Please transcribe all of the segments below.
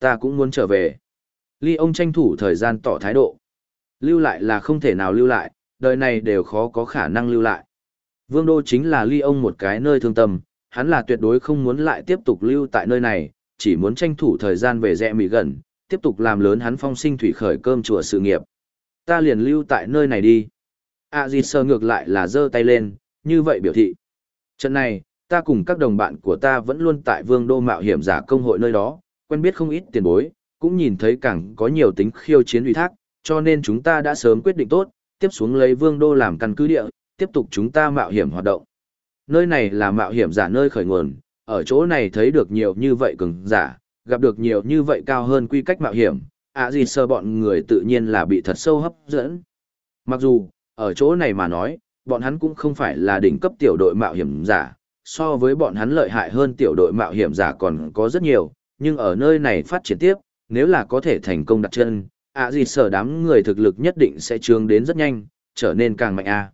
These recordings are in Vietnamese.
Ta cũng muốn trở về. Ly ông tranh thủ thời gian tỏ thái độ. Lưu lại là không thể nào lưu lại, đời này đều khó có khả năng lưu lại. Vương đô chính là ly ông một cái nơi thương tâm, hắn là tuyệt đối không muốn lại tiếp tục lưu tại nơi này, chỉ muốn tranh thủ thời gian về rẽ mì gần, tiếp tục làm lớn hắn phong sinh thủy khởi cơm chùa sự nghiệp. Ta liền lưu tại nơi này đi. À gì sờ ngược lại là giơ tay lên, như vậy biểu thị. Trận này, ta cùng các đồng bạn của ta vẫn luôn tại vương đô mạo hiểm giả công hội nơi đó, quen biết không ít tiền bối, cũng nhìn thấy càng có nhiều tính khiêu chiến uy thác, cho nên chúng ta đã sớm quyết định tốt, tiếp xuống lấy vương đô làm căn cứ địa, tiếp tục chúng ta mạo hiểm hoạt động. Nơi này là mạo hiểm giả nơi khởi nguồn, ở chỗ này thấy được nhiều như vậy cường giả, gặp được nhiều như vậy cao hơn quy cách mạo hiểm, à gì sơ bọn người tự nhiên là bị thật sâu hấp dẫn. Mặc dù, ở chỗ này mà nói, bọn hắn cũng không phải là đỉnh cấp tiểu đội mạo hiểm giả, so với bọn hắn lợi hại hơn tiểu đội mạo hiểm giả còn có rất nhiều, nhưng ở nơi này phát triển tiếp, nếu là có thể thành công đặt chân, ạ gì sở đám người thực lực nhất định sẽ trương đến rất nhanh, trở nên càng mạnh a.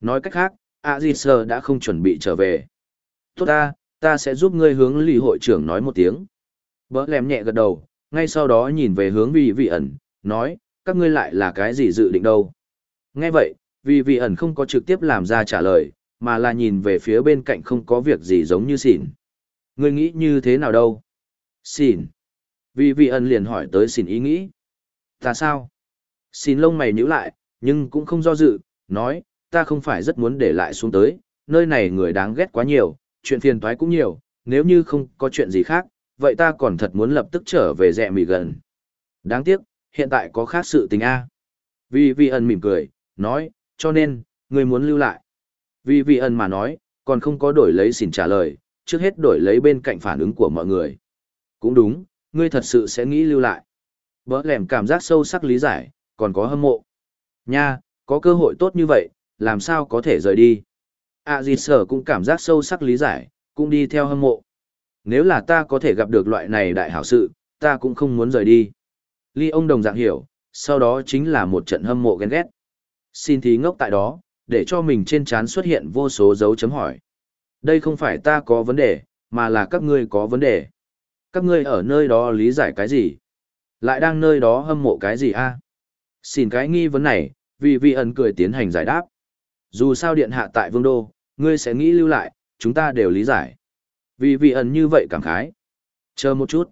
Nói cách khác, ạ gì sở đã không chuẩn bị trở về. Tốt ta, ta sẽ giúp ngươi hướng lì hội trưởng nói một tiếng. Bỡ lem nhẹ gật đầu, ngay sau đó nhìn về hướng vị vị ẩn, nói, các ngươi lại là cái gì dự định đâu. Nghe vậy, vì vị ẩn không có trực tiếp làm ra trả lời, mà là nhìn về phía bên cạnh không có việc gì giống như xỉn. Ngươi nghĩ như thế nào đâu? Xin. Vì vị ẩn liền hỏi tới xin ý nghĩ. Ta sao? Xin lông mày nhíu lại, nhưng cũng không do dự, nói, ta không phải rất muốn để lại xuống tới, nơi này người đáng ghét quá nhiều, chuyện phiền toái cũng nhiều, nếu như không có chuyện gì khác, vậy ta còn thật muốn lập tức trở về rẹ mì gần. Đáng tiếc, hiện tại có khác sự tình A. Vì vị ẩn mỉm cười, nói, cho nên, người muốn lưu lại. Vì vị ẩn mà nói, còn không có đổi lấy xin trả lời, trước hết đổi lấy bên cạnh phản ứng của mọi người. Cũng đúng, ngươi thật sự sẽ nghĩ lưu lại. Bỡ lẻm cảm giác sâu sắc lý giải, còn có hâm mộ. Nha, có cơ hội tốt như vậy, làm sao có thể rời đi. À gì sở cũng cảm giác sâu sắc lý giải, cũng đi theo hâm mộ. Nếu là ta có thể gặp được loại này đại hảo sự, ta cũng không muốn rời đi. Ly ông đồng dạng hiểu, sau đó chính là một trận hâm mộ ghen ghét. Xin thí ngốc tại đó, để cho mình trên trán xuất hiện vô số dấu chấm hỏi. Đây không phải ta có vấn đề, mà là các ngươi có vấn đề. Các ngươi ở nơi đó lý giải cái gì? Lại đang nơi đó hâm mộ cái gì a? Xin cái nghi vấn này, vì vị ẩn cười tiến hành giải đáp. Dù sao điện hạ tại vương đô, ngươi sẽ nghĩ lưu lại, chúng ta đều lý giải. Vì vị ẩn như vậy cảm khái. Chờ một chút.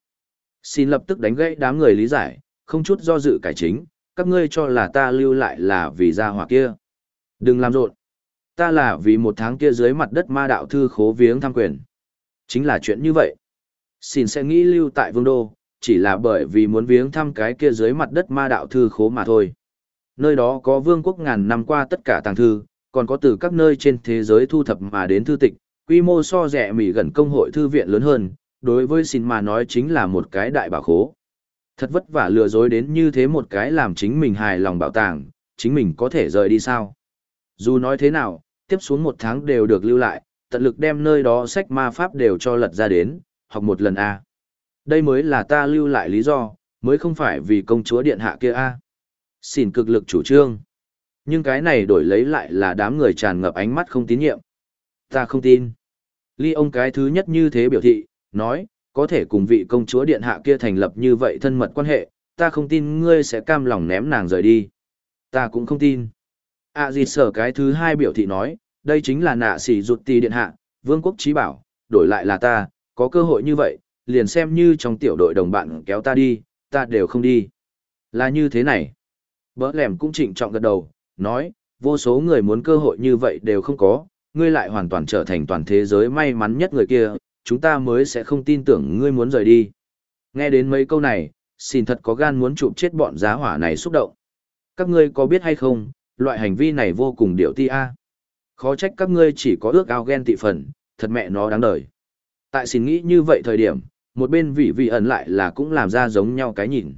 Xin lập tức đánh gãy đám người lý giải, không chút do dự cải chính, các ngươi cho là ta lưu lại là vì gia hỏa kia. Đừng làm rộn. Ta là vì một tháng kia dưới mặt đất ma đạo thư khố viếng tham quyền. Chính là chuyện như vậy. Xin sẽ nghĩ lưu tại vương đô, chỉ là bởi vì muốn viếng thăm cái kia dưới mặt đất ma đạo thư khố mà thôi. Nơi đó có vương quốc ngàn năm qua tất cả tàng thư, còn có từ các nơi trên thế giới thu thập mà đến thư tịch, quy mô so rẻ mỉ gần công hội thư viện lớn hơn, đối với xin mà nói chính là một cái đại bảo khố. Thật vất vả lừa dối đến như thế một cái làm chính mình hài lòng bảo tàng, chính mình có thể rời đi sao. Dù nói thế nào, tiếp xuống một tháng đều được lưu lại, tận lực đem nơi đó sách ma pháp đều cho lật ra đến, học một lần A. Đây mới là ta lưu lại lý do, mới không phải vì công chúa điện hạ kia A. Xin cực lực chủ trương. Nhưng cái này đổi lấy lại là đám người tràn ngập ánh mắt không tín nhiệm. Ta không tin. Ly ông cái thứ nhất như thế biểu thị, nói, có thể cùng vị công chúa điện hạ kia thành lập như vậy thân mật quan hệ, ta không tin ngươi sẽ cam lòng ném nàng rời đi. Ta cũng không tin. À dịt sở cái thứ hai biểu thị nói, đây chính là nạ xỉ rụt tì điện hạ, vương quốc trí bảo, đổi lại là ta, có cơ hội như vậy, liền xem như trong tiểu đội đồng bạn kéo ta đi, ta đều không đi. Là như thế này. Bỡ lẻm cũng trịnh trọng gật đầu, nói, vô số người muốn cơ hội như vậy đều không có, ngươi lại hoàn toàn trở thành toàn thế giới may mắn nhất người kia, chúng ta mới sẽ không tin tưởng ngươi muốn rời đi. Nghe đến mấy câu này, xin thật có gan muốn chụp chết bọn giá hỏa này xúc động. Các ngươi có biết hay không, loại hành vi này vô cùng điệu ti a. Khó trách các ngươi chỉ có ước ao ghen tị phần, thật mẹ nó đáng đời. Tại xin nghĩ như vậy thời điểm, một bên vị vị ẩn lại là cũng làm ra giống nhau cái nhìn.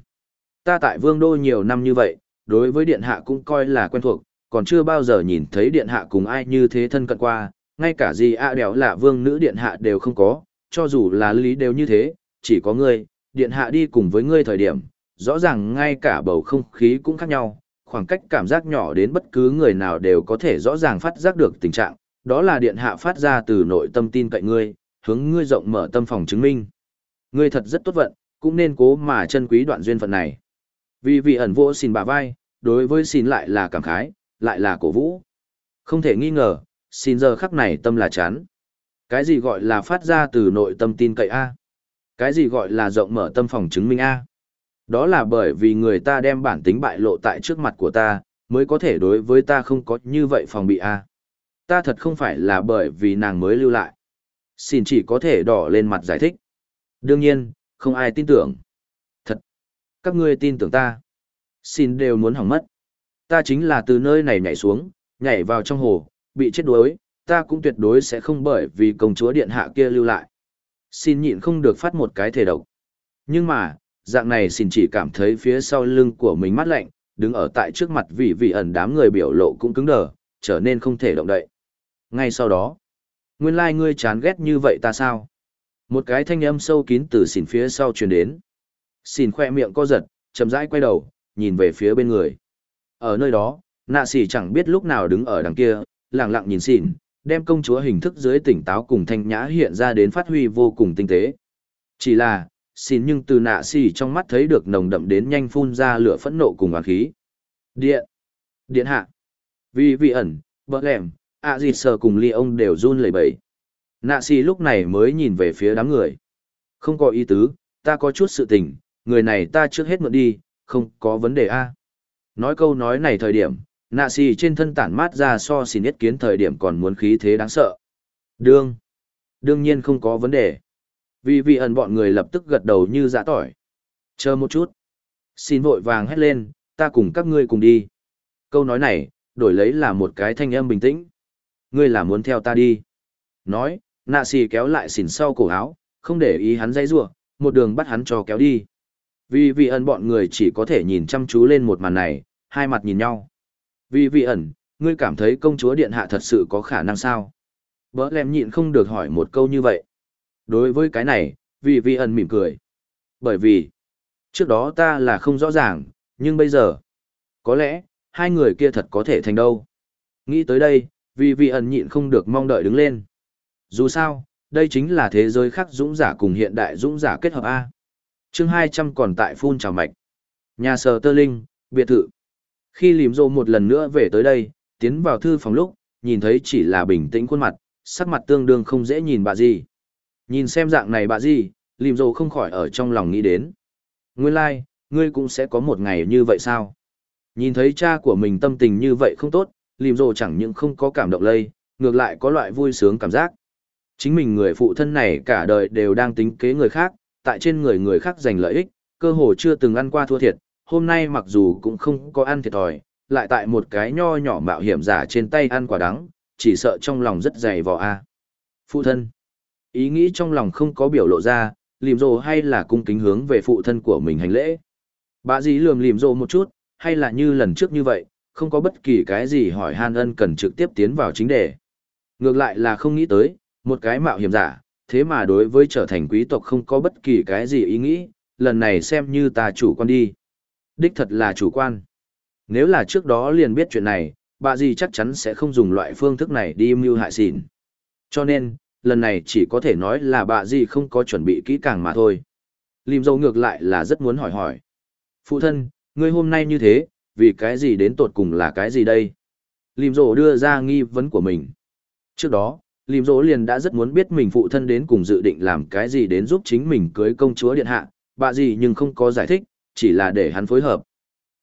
Ta tại vương đô nhiều năm như vậy, đối với điện hạ cũng coi là quen thuộc, còn chưa bao giờ nhìn thấy điện hạ cùng ai như thế thân cận qua, ngay cả gì ạ đéo là vương nữ điện hạ đều không có, cho dù là lý đều như thế, chỉ có ngươi, điện hạ đi cùng với ngươi thời điểm, rõ ràng ngay cả bầu không khí cũng khác nhau, khoảng cách cảm giác nhỏ đến bất cứ người nào đều có thể rõ ràng phát giác được tình trạng, đó là điện hạ phát ra từ nội tâm tin cậy ngươi, hướng ngươi rộng mở tâm phòng chứng minh. Ngươi thật rất tốt vận, cũng nên cố mà chân quý đoạn duyên phận này. Vì vị ẩn vô xin bà vai, đối với xin lại là cảm khái, lại là cổ vũ. Không thể nghi ngờ, xin giờ khắc này tâm là chán. Cái gì gọi là phát ra từ nội tâm tin cậy A? Cái gì gọi là rộng mở tâm phòng chứng minh A? Đó là bởi vì người ta đem bản tính bại lộ tại trước mặt của ta, mới có thể đối với ta không có như vậy phòng bị A. Ta thật không phải là bởi vì nàng mới lưu lại. Xin chỉ có thể đỏ lên mặt giải thích. Đương nhiên, không ai tin tưởng. Thật. Các ngươi tin tưởng ta. Xin đều muốn hỏng mất. Ta chính là từ nơi này nhảy xuống, nhảy vào trong hồ, bị chết đuối, ta cũng tuyệt đối sẽ không bởi vì công chúa điện hạ kia lưu lại. Xin nhịn không được phát một cái thể độc. Nhưng mà, dạng này xin chỉ cảm thấy phía sau lưng của mình mát lạnh, đứng ở tại trước mặt vị vị ẩn đám người biểu lộ cũng cứng đờ, trở nên không thể động đậy. Ngay sau đó, nguyên lai like ngươi chán ghét như vậy ta sao? Một cái thanh âm sâu kín từ xỉn phía sau truyền đến. Xỉn khoe miệng co giật, chậm rãi quay đầu, nhìn về phía bên người. Ở nơi đó, nạ xỉ chẳng biết lúc nào đứng ở đằng kia, lặng lặng nhìn xỉn, đem công chúa hình thức dưới tỉnh táo cùng thanh nhã hiện ra đến phát huy vô cùng tinh tế. Chỉ là, xỉn nhưng từ nạ xỉ trong mắt thấy được nồng đậm đến nhanh phun ra lửa phẫn nộ cùng oán khí. Điện! Điện hạ! Vì vị ẩn, bỡ lẻm, ạ à sờ cùng ly ông đều run lẩy bẩy. Nạ xì lúc này mới nhìn về phía đám người. Không có ý tứ, ta có chút sự tình, người này ta trước hết mượn đi, không có vấn đề a. Nói câu nói này thời điểm, nạ xì trên thân tản mát ra so xì nhất kiến thời điểm còn muốn khí thế đáng sợ. Đương. Đương nhiên không có vấn đề. Vì vị ẩn bọn người lập tức gật đầu như dã tỏi. Chờ một chút. Xin vội vàng hét lên, ta cùng các ngươi cùng đi. Câu nói này, đổi lấy là một cái thanh âm bình tĩnh. Ngươi là muốn theo ta đi. Nói, nạ xì kéo lại xỉn sau cổ áo, không để ý hắn dây rua, một đường bắt hắn cho kéo đi. Vì vị ẩn bọn người chỉ có thể nhìn chăm chú lên một màn này, hai mặt nhìn nhau. Vì vị ẩn, ngươi cảm thấy công chúa điện hạ thật sự có khả năng sao? Bỡ lem nhịn không được hỏi một câu như vậy. Đối với cái này, vì vị ẩn mỉm cười. Bởi vì, trước đó ta là không rõ ràng, nhưng bây giờ, có lẽ, hai người kia thật có thể thành đâu. Nghĩ tới đây, vì vị ẩn nhịn không được mong đợi đứng lên. Dù sao, đây chính là thế giới khác dũng giả cùng hiện đại dũng giả kết hợp A chương hai trăm còn tại phun trào mạch. Nhà sở tơ linh, biệt thự. Khi lìm rộ một lần nữa về tới đây, tiến vào thư phòng lúc, nhìn thấy chỉ là bình tĩnh khuôn mặt, sắc mặt tương đương không dễ nhìn bà gì. Nhìn xem dạng này bà gì, lìm rộ không khỏi ở trong lòng nghĩ đến. Nguyên lai, like, ngươi cũng sẽ có một ngày như vậy sao? Nhìn thấy cha của mình tâm tình như vậy không tốt, lìm rồ chẳng những không có cảm động lây, ngược lại có loại vui sướng cảm giác. Chính mình người phụ thân này cả đời đều đang tính kế người khác, tại trên người người khác giành lợi ích, cơ hồ chưa từng ăn qua thua thiệt, hôm nay mặc dù cũng không có ăn thiệt thòi, lại tại một cái nho nhỏ mạo hiểm giả trên tay ăn quả đắng, chỉ sợ trong lòng rất dày vò a. Phụ thân. Ý nghĩ trong lòng không có biểu lộ ra, lìm rồ hay là cung kính hướng về phụ thân của mình hành lễ. Bà dì lườm lìm rồ một chút, hay là như lần trước như vậy, không có bất kỳ cái gì hỏi han ân cần trực tiếp tiến vào chính đề. Ngược lại là không nghĩ tới, một cái mạo hiểm giả, thế mà đối với trở thành quý tộc không có bất kỳ cái gì ý nghĩ, lần này xem như ta chủ quan đi. Đích thật là chủ quan. Nếu là trước đó liền biết chuyện này, bà gì chắc chắn sẽ không dùng loại phương thức này đi mưu hại xỉn. Cho nên, lần này chỉ có thể nói là bà gì không có chuẩn bị kỹ càng mà thôi. Lim dâu ngược lại là rất muốn hỏi hỏi. Phụ thân, ngươi hôm nay như thế, vì cái gì đến tột cùng là cái gì đây? Lìm rổ đưa ra nghi vấn của mình. Trước đó, Lìm rổ liền đã rất muốn biết mình phụ thân đến cùng dự định làm cái gì đến giúp chính mình cưới công chúa điện hạ, bà gì nhưng không có giải thích, chỉ là để hắn phối hợp.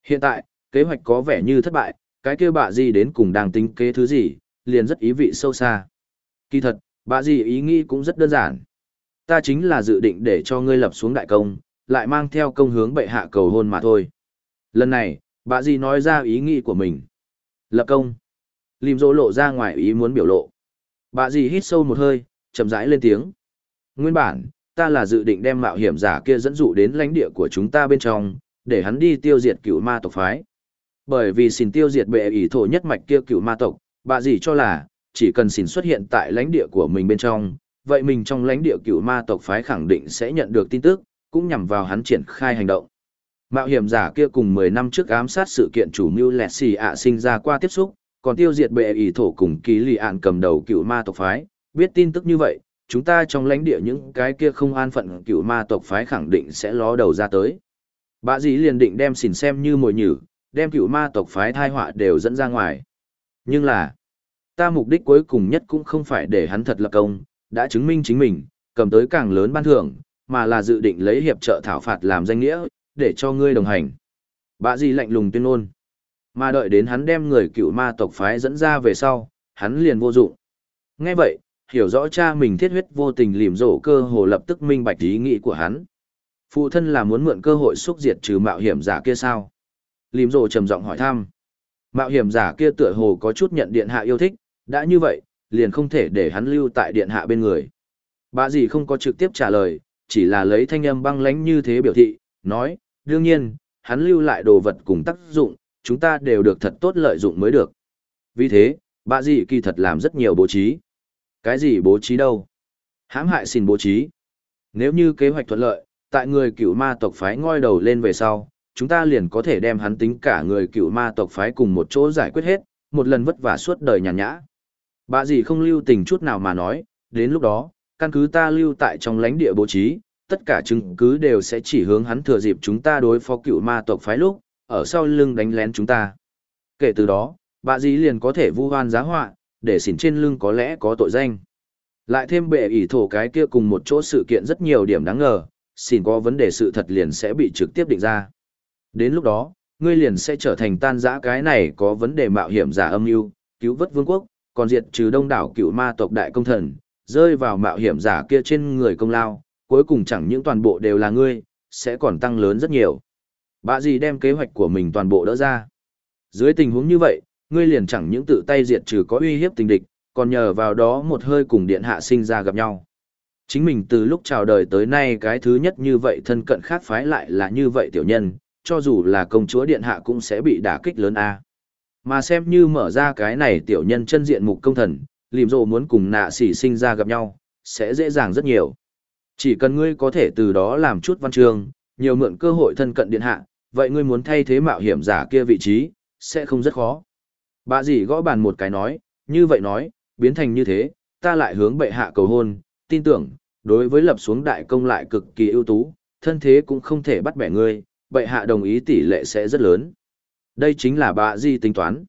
Hiện tại, kế hoạch có vẻ như thất bại, cái kia bà gì đến cùng đang tính kế thứ gì, liền rất ý vị sâu xa. Kỳ thật, bà gì ý nghĩ cũng rất đơn giản. Ta chính là dự định để cho ngươi lập xuống đại công, lại mang theo công hướng bệ hạ cầu hôn mà thôi. Lần này, Bà gì nói ra ý nghĩ của mình. Lập công. Lìm Dỗ lộ ra ngoài ý muốn biểu lộ. Bà dì hít sâu một hơi, chậm rãi lên tiếng. Nguyên bản, ta là dự định đem mạo hiểm giả kia dẫn dụ đến lãnh địa của chúng ta bên trong, để hắn đi tiêu diệt cựu ma tộc phái. Bởi vì xin tiêu diệt bệ ý thổ nhất mạch kia cựu ma tộc, bà dì cho là, chỉ cần xin xuất hiện tại lãnh địa của mình bên trong, vậy mình trong lãnh địa cựu ma tộc phái khẳng định sẽ nhận được tin tức, cũng nhằm vào hắn triển khai hành động. Mạo hiểm giả kia cùng 10 năm trước ám sát sự kiện chủ mưu lẹt xì ạ sinh ra qua tiếp xúc, còn tiêu diệt bệ ỷ thổ cùng ký lì ạn cầm đầu cựu ma tộc phái, biết tin tức như vậy, chúng ta trong lãnh địa những cái kia không an phận cựu ma tộc phái khẳng định sẽ ló đầu ra tới. Bà dĩ liền định đem xỉn xem như mồi nhử, đem cựu ma tộc phái thai họa đều dẫn ra ngoài. Nhưng là, ta mục đích cuối cùng nhất cũng không phải để hắn thật lập công, đã chứng minh chính mình, cầm tới càng lớn ban thưởng, mà là dự định lấy hiệp trợ thảo phạt làm danh nghĩa, để cho ngươi đồng hành. Bạ gì lạnh lùng tuyên ngôn. Mà đợi đến hắn đem người cựu ma tộc phái dẫn ra về sau, hắn liền vô dụng. Nghe vậy, hiểu rõ cha mình thiết huyết vô tình lìm rổ cơ hồ lập tức minh bạch ý nghĩ của hắn. Phụ thân là muốn mượn cơ hội xúc diệt trừ mạo hiểm giả kia sao? Lìm rổ trầm giọng hỏi thăm. Mạo hiểm giả kia tựa hồ có chút nhận điện hạ yêu thích, đã như vậy, liền không thể để hắn lưu tại điện hạ bên người. Bà gì không có trực tiếp trả lời, chỉ là lấy thanh âm băng lánh như thế biểu thị, nói, đương nhiên, hắn lưu lại đồ vật cùng tác dụng, chúng ta đều được thật tốt lợi dụng mới được. Vì thế, bà gì kỳ thật làm rất nhiều bố trí. Cái gì bố trí đâu? Hãm hại xin bố trí. Nếu như kế hoạch thuận lợi, tại người cựu ma tộc phái ngoi đầu lên về sau, chúng ta liền có thể đem hắn tính cả người cựu ma tộc phái cùng một chỗ giải quyết hết, một lần vất vả suốt đời nhàn nhã. Bà gì không lưu tình chút nào mà nói, đến lúc đó, căn cứ ta lưu tại trong lãnh địa bố trí, tất cả chứng cứ đều sẽ chỉ hướng hắn thừa dịp chúng ta đối phó cựu ma tộc phái lúc, ở sau lưng đánh lén chúng ta. Kể từ đó, bà dĩ liền có thể vu hoan giá họa, để xỉn trên lưng có lẽ có tội danh. Lại thêm bệ ỷ thổ cái kia cùng một chỗ sự kiện rất nhiều điểm đáng ngờ, xỉn có vấn đề sự thật liền sẽ bị trực tiếp định ra. Đến lúc đó, ngươi liền sẽ trở thành tan giã cái này có vấn đề mạo hiểm giả âm mưu cứu vớt vương quốc, còn diệt trừ đông đảo cựu ma tộc đại công thần, rơi vào mạo hiểm giả kia trên người công lao, cuối cùng chẳng những toàn bộ đều là ngươi, sẽ còn tăng lớn rất nhiều. Bạ gì đem kế hoạch của mình toàn bộ đỡ ra. Dưới tình huống như vậy, ngươi liền chẳng những tự tay diệt trừ có uy hiếp tình địch, còn nhờ vào đó một hơi cùng điện hạ sinh ra gặp nhau. Chính mình từ lúc chào đời tới nay cái thứ nhất như vậy thân cận khác phái lại là như vậy tiểu nhân, cho dù là công chúa điện hạ cũng sẽ bị đả kích lớn a. Mà xem như mở ra cái này tiểu nhân chân diện mục công thần, lìm rộ muốn cùng nạ sỉ sinh ra gặp nhau, sẽ dễ dàng rất nhiều. Chỉ cần ngươi có thể từ đó làm chút văn chương, nhiều mượn cơ hội thân cận điện hạ, vậy ngươi muốn thay thế mạo hiểm giả kia vị trí, sẽ không rất khó. Bà dì gõ bàn một cái nói, như vậy nói, biến thành như thế, ta lại hướng bệ hạ cầu hôn, tin tưởng, đối với lập xuống đại công lại cực kỳ ưu tú, thân thế cũng không thể bắt bẻ ngươi, bệ hạ đồng ý tỷ lệ sẽ rất lớn. Đây chính là bà dì tính toán.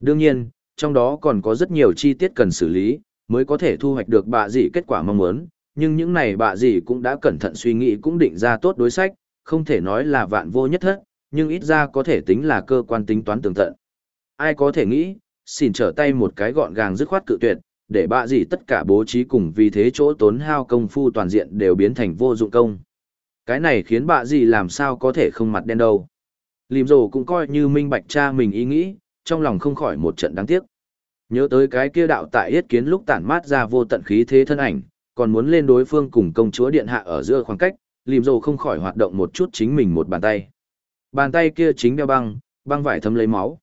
Đương nhiên, trong đó còn có rất nhiều chi tiết cần xử lý, mới có thể thu hoạch được bà dì kết quả mong muốn, nhưng những này bà dì cũng đã cẩn thận suy nghĩ cũng định ra tốt đối sách, không thể nói là vạn vô nhất thất, nhưng ít ra có thể tính là cơ quan tính toán tường tận. Ai có thể nghĩ, xin trở tay một cái gọn gàng dứt khoát cự tuyệt, để bạ gì tất cả bố trí cùng vì thế chỗ tốn hao công phu toàn diện đều biến thành vô dụng công. Cái này khiến bạ gì làm sao có thể không mặt đen đâu. Lìm rồ cũng coi như minh bạch cha mình ý nghĩ, trong lòng không khỏi một trận đáng tiếc. Nhớ tới cái kia đạo tại yết kiến lúc tản mát ra vô tận khí thế thân ảnh, còn muốn lên đối phương cùng công chúa điện hạ ở giữa khoảng cách, lìm dầu không khỏi hoạt động một chút chính mình một bàn tay. Bàn tay kia chính đeo băng, băng vải thấm lấy máu.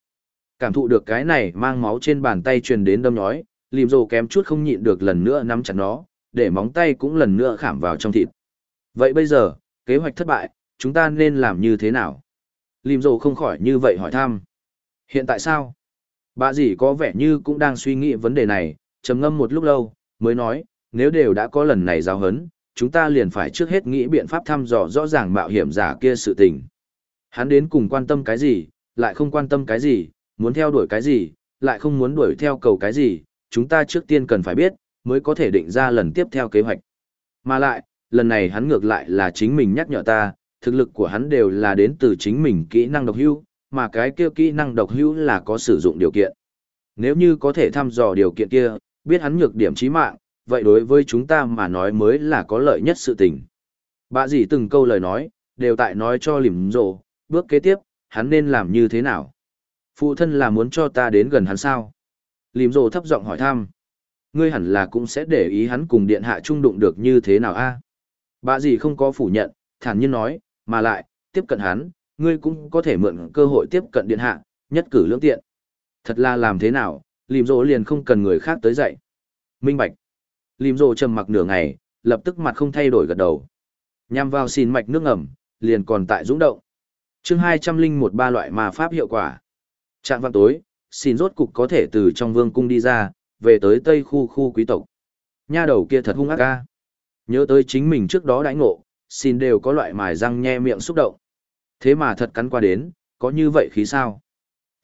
Cảm thụ được cái này mang máu trên bàn tay truyền đến đâm nhói, lìm dầu kém chút không nhịn được lần nữa nắm chặt nó, để móng tay cũng lần nữa khảm vào trong thịt. Vậy bây giờ, kế hoạch thất bại, chúng ta nên làm như thế nào? Lìm dầu không khỏi như vậy hỏi thăm. Hiện tại sao? Bà dì có vẻ như cũng đang suy nghĩ vấn đề này, trầm ngâm một lúc lâu, mới nói, nếu đều đã có lần này giao hấn, chúng ta liền phải trước hết nghĩ biện pháp thăm dò rõ ràng mạo hiểm giả kia sự tình. Hắn đến cùng quan tâm cái gì, lại không quan tâm cái gì, muốn theo đuổi cái gì, lại không muốn đuổi theo cầu cái gì, chúng ta trước tiên cần phải biết, mới có thể định ra lần tiếp theo kế hoạch. Mà lại, lần này hắn ngược lại là chính mình nhắc nhở ta, thực lực của hắn đều là đến từ chính mình kỹ năng độc hữu, mà cái kia kỹ năng độc hữu là có sử dụng điều kiện. Nếu như có thể thăm dò điều kiện kia, biết hắn nhược điểm chí mạng, vậy đối với chúng ta mà nói mới là có lợi nhất sự tình. Bà dì từng câu lời nói, đều tại nói cho lìm rộ, bước kế tiếp, hắn nên làm như thế nào. Phụ thân là muốn cho ta đến gần hắn sao? Lìm rộ thấp giọng hỏi thăm. Ngươi hẳn là cũng sẽ để ý hắn cùng điện hạ trung đụng được như thế nào a? Bà dì không có phủ nhận, thản nhiên nói, mà lại, tiếp cận hắn, ngươi cũng có thể mượn cơ hội tiếp cận điện hạ, nhất cử lưỡng tiện. Thật là làm thế nào, lìm rộ liền không cần người khác tới dạy. Minh bạch. Lim Dô trầm mặc nửa ngày, lập tức mặt không thay đổi gật đầu. Nhằm vào xin mạch nước ngầm, liền còn tại dũng động. chương hai trăm linh một ba loại ma pháp hiệu quả. Trạng văn tối, xin rốt cục có thể từ trong vương cung đi ra, về tới tây khu khu quý tộc. Nha đầu kia thật hung ác ca. Nhớ tới chính mình trước đó đãi ngộ, xin đều có loại mài răng nhe miệng xúc động. Thế mà thật cắn qua đến, có như vậy khí sao?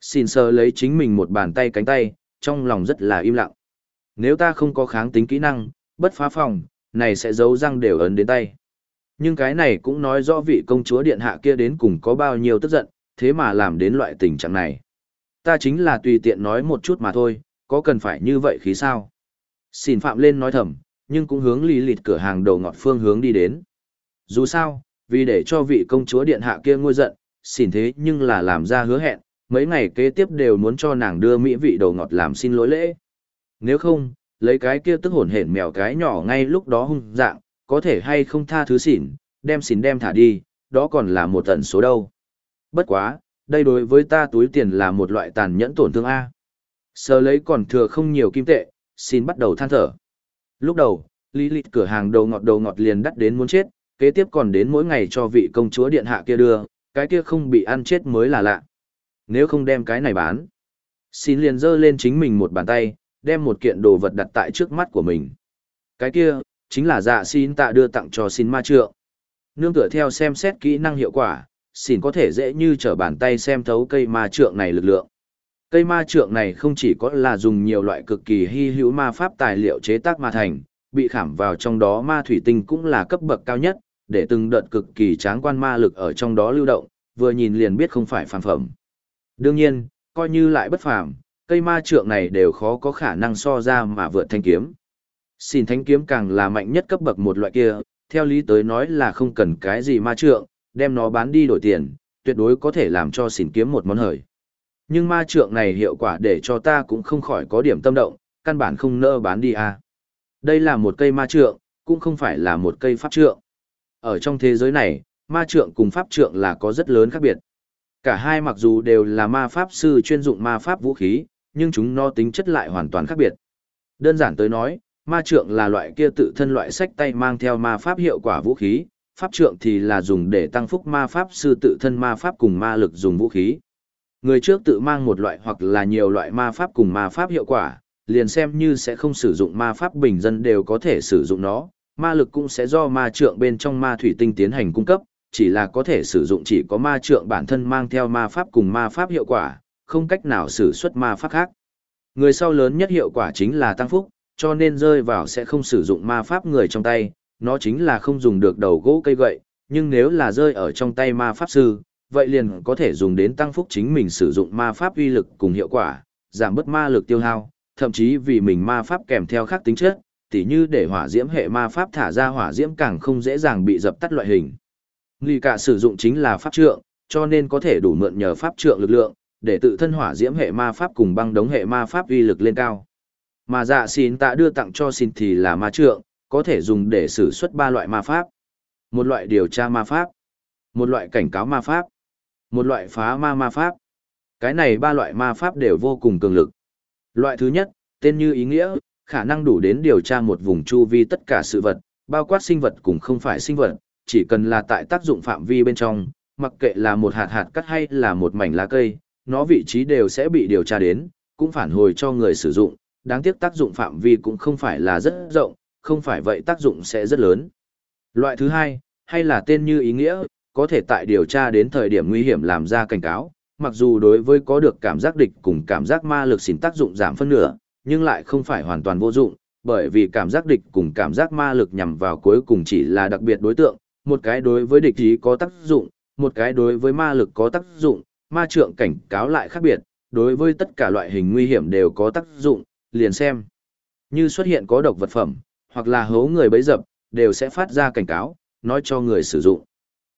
Xin sờ lấy chính mình một bàn tay cánh tay, trong lòng rất là im lặng. Nếu ta không có kháng tính kỹ năng, bất phá phòng, này sẽ giấu răng đều ấn đến tay. Nhưng cái này cũng nói rõ vị công chúa điện hạ kia đến cùng có bao nhiêu tức giận, thế mà làm đến loại tình trạng này. Ta chính là tùy tiện nói một chút mà thôi, có cần phải như vậy khí sao? Xin phạm lên nói thầm, nhưng cũng hướng lì lịt cửa hàng đầu ngọt phương hướng đi đến. Dù sao, vì để cho vị công chúa điện hạ kia ngôi giận, xin thế nhưng là làm ra hứa hẹn, mấy ngày kế tiếp đều muốn cho nàng đưa mỹ vị đầu ngọt làm xin lỗi lễ. Nếu không, lấy cái kia tức hổn hển mèo cái nhỏ ngay lúc đó hung dạng, có thể hay không tha thứ xỉn, đem xỉn đem thả đi, đó còn là một tận số đâu. Bất quá, đây đối với ta túi tiền là một loại tàn nhẫn tổn thương A. Sờ lấy còn thừa không nhiều kim tệ, xin bắt đầu than thở. Lúc đầu, lý lịch cửa hàng đầu ngọt đầu ngọt liền đắt đến muốn chết, kế tiếp còn đến mỗi ngày cho vị công chúa điện hạ kia đưa, cái kia không bị ăn chết mới là lạ. Nếu không đem cái này bán, xin liền giơ lên chính mình một bàn tay, đem một kiện đồ vật đặt tại trước mắt của mình. Cái kia, chính là dạ xin tạ đưa tặng cho xin ma trượng. Nương tựa theo xem xét kỹ năng hiệu quả, xin có thể dễ như trở bàn tay xem thấu cây ma trượng này lực lượng. Cây ma trượng này không chỉ có là dùng nhiều loại cực kỳ hy hữu ma pháp tài liệu chế tác ma thành, bị khảm vào trong đó ma thủy tinh cũng là cấp bậc cao nhất, để từng đợt cực kỳ tráng quan ma lực ở trong đó lưu động, vừa nhìn liền biết không phải phàm phẩm. Đương nhiên, coi như lại bất phàm, cây ma trượng này đều khó có khả năng so ra mà vượt thanh kiếm. Xin thanh kiếm càng là mạnh nhất cấp bậc một loại kia, theo lý tới nói là không cần cái gì ma trượng, đem nó bán đi đổi tiền, tuyệt đối có thể làm cho xỉn kiếm một món hời. Nhưng ma trượng này hiệu quả để cho ta cũng không khỏi có điểm tâm động, căn bản không nỡ bán đi à. Đây là một cây ma trượng, cũng không phải là một cây pháp trượng. Ở trong thế giới này, ma trượng cùng pháp trượng là có rất lớn khác biệt. Cả hai mặc dù đều là ma pháp sư chuyên dụng ma pháp vũ khí, nhưng chúng nó tính chất lại hoàn toàn khác biệt. Đơn giản tới nói, ma trượng là loại kia tự thân loại sách tay mang theo ma pháp hiệu quả vũ khí, pháp trượng thì là dùng để tăng phúc ma pháp sư tự thân ma pháp cùng ma lực dùng vũ khí. Người trước tự mang một loại hoặc là nhiều loại ma pháp cùng ma pháp hiệu quả, liền xem như sẽ không sử dụng ma pháp bình dân đều có thể sử dụng nó, ma lực cũng sẽ do ma trượng bên trong ma thủy tinh tiến hành cung cấp, chỉ là có thể sử dụng chỉ có ma trượng bản thân mang theo ma pháp cùng ma pháp hiệu quả, không cách nào sử xuất ma pháp khác. Người sau lớn nhất hiệu quả chính là tăng phúc, cho nên rơi vào sẽ không sử dụng ma pháp người trong tay, nó chính là không dùng được đầu gỗ cây gậy, nhưng nếu là rơi ở trong tay ma pháp sư, vậy liền có thể dùng đến tăng phúc chính mình sử dụng ma pháp uy lực cùng hiệu quả, giảm bớt ma lực tiêu hao, thậm chí vì mình ma pháp kèm theo khác tính chất, tỉ như để hỏa diễm hệ ma pháp thả ra hỏa diễm càng không dễ dàng bị dập tắt loại hình. Lì cả sử dụng chính là pháp trượng, cho nên có thể đủ mượn nhờ pháp trượng lực lượng, để tự thân hỏa diễm hệ ma pháp cùng băng đống hệ ma pháp uy lực lên cao. Mà dạ xin tạ đưa tặng cho xin thì là ma trượng, có thể dùng để sử xuất ba loại ma pháp. Một loại điều tra ma pháp, một loại cảnh cáo ma pháp, một loại phá ma ma pháp. Cái này ba loại ma pháp đều vô cùng cường lực. Loại thứ nhất, tên như ý nghĩa, khả năng đủ đến điều tra một vùng chu vi tất cả sự vật, bao quát sinh vật cùng không phải sinh vật, chỉ cần là tại tác dụng phạm vi bên trong, mặc kệ là một hạt hạt cắt hay là một mảnh lá cây, nó vị trí đều sẽ bị điều tra đến, cũng phản hồi cho người sử dụng, đáng tiếc tác dụng phạm vi cũng không phải là rất rộng, không phải vậy tác dụng sẽ rất lớn. Loại thứ hai, hay là tên như ý nghĩa, có thể tại điều tra đến thời điểm nguy hiểm làm ra cảnh cáo, mặc dù đối với có được cảm giác địch cùng cảm giác ma lực xỉn tác dụng giảm phân nửa, nhưng lại không phải hoàn toàn vô dụng, bởi vì cảm giác địch cùng cảm giác ma lực nhằm vào cuối cùng chỉ là đặc biệt đối tượng, một cái đối với địch ý có tác dụng, một cái đối với ma lực có tác dụng, ma trượng cảnh cáo lại khác biệt, đối với tất cả loại hình nguy hiểm đều có tác dụng, liền xem. Như xuất hiện có độc vật phẩm, hoặc là hố người bấy dập, đều sẽ phát ra cảnh cáo, nói cho người sử dụng.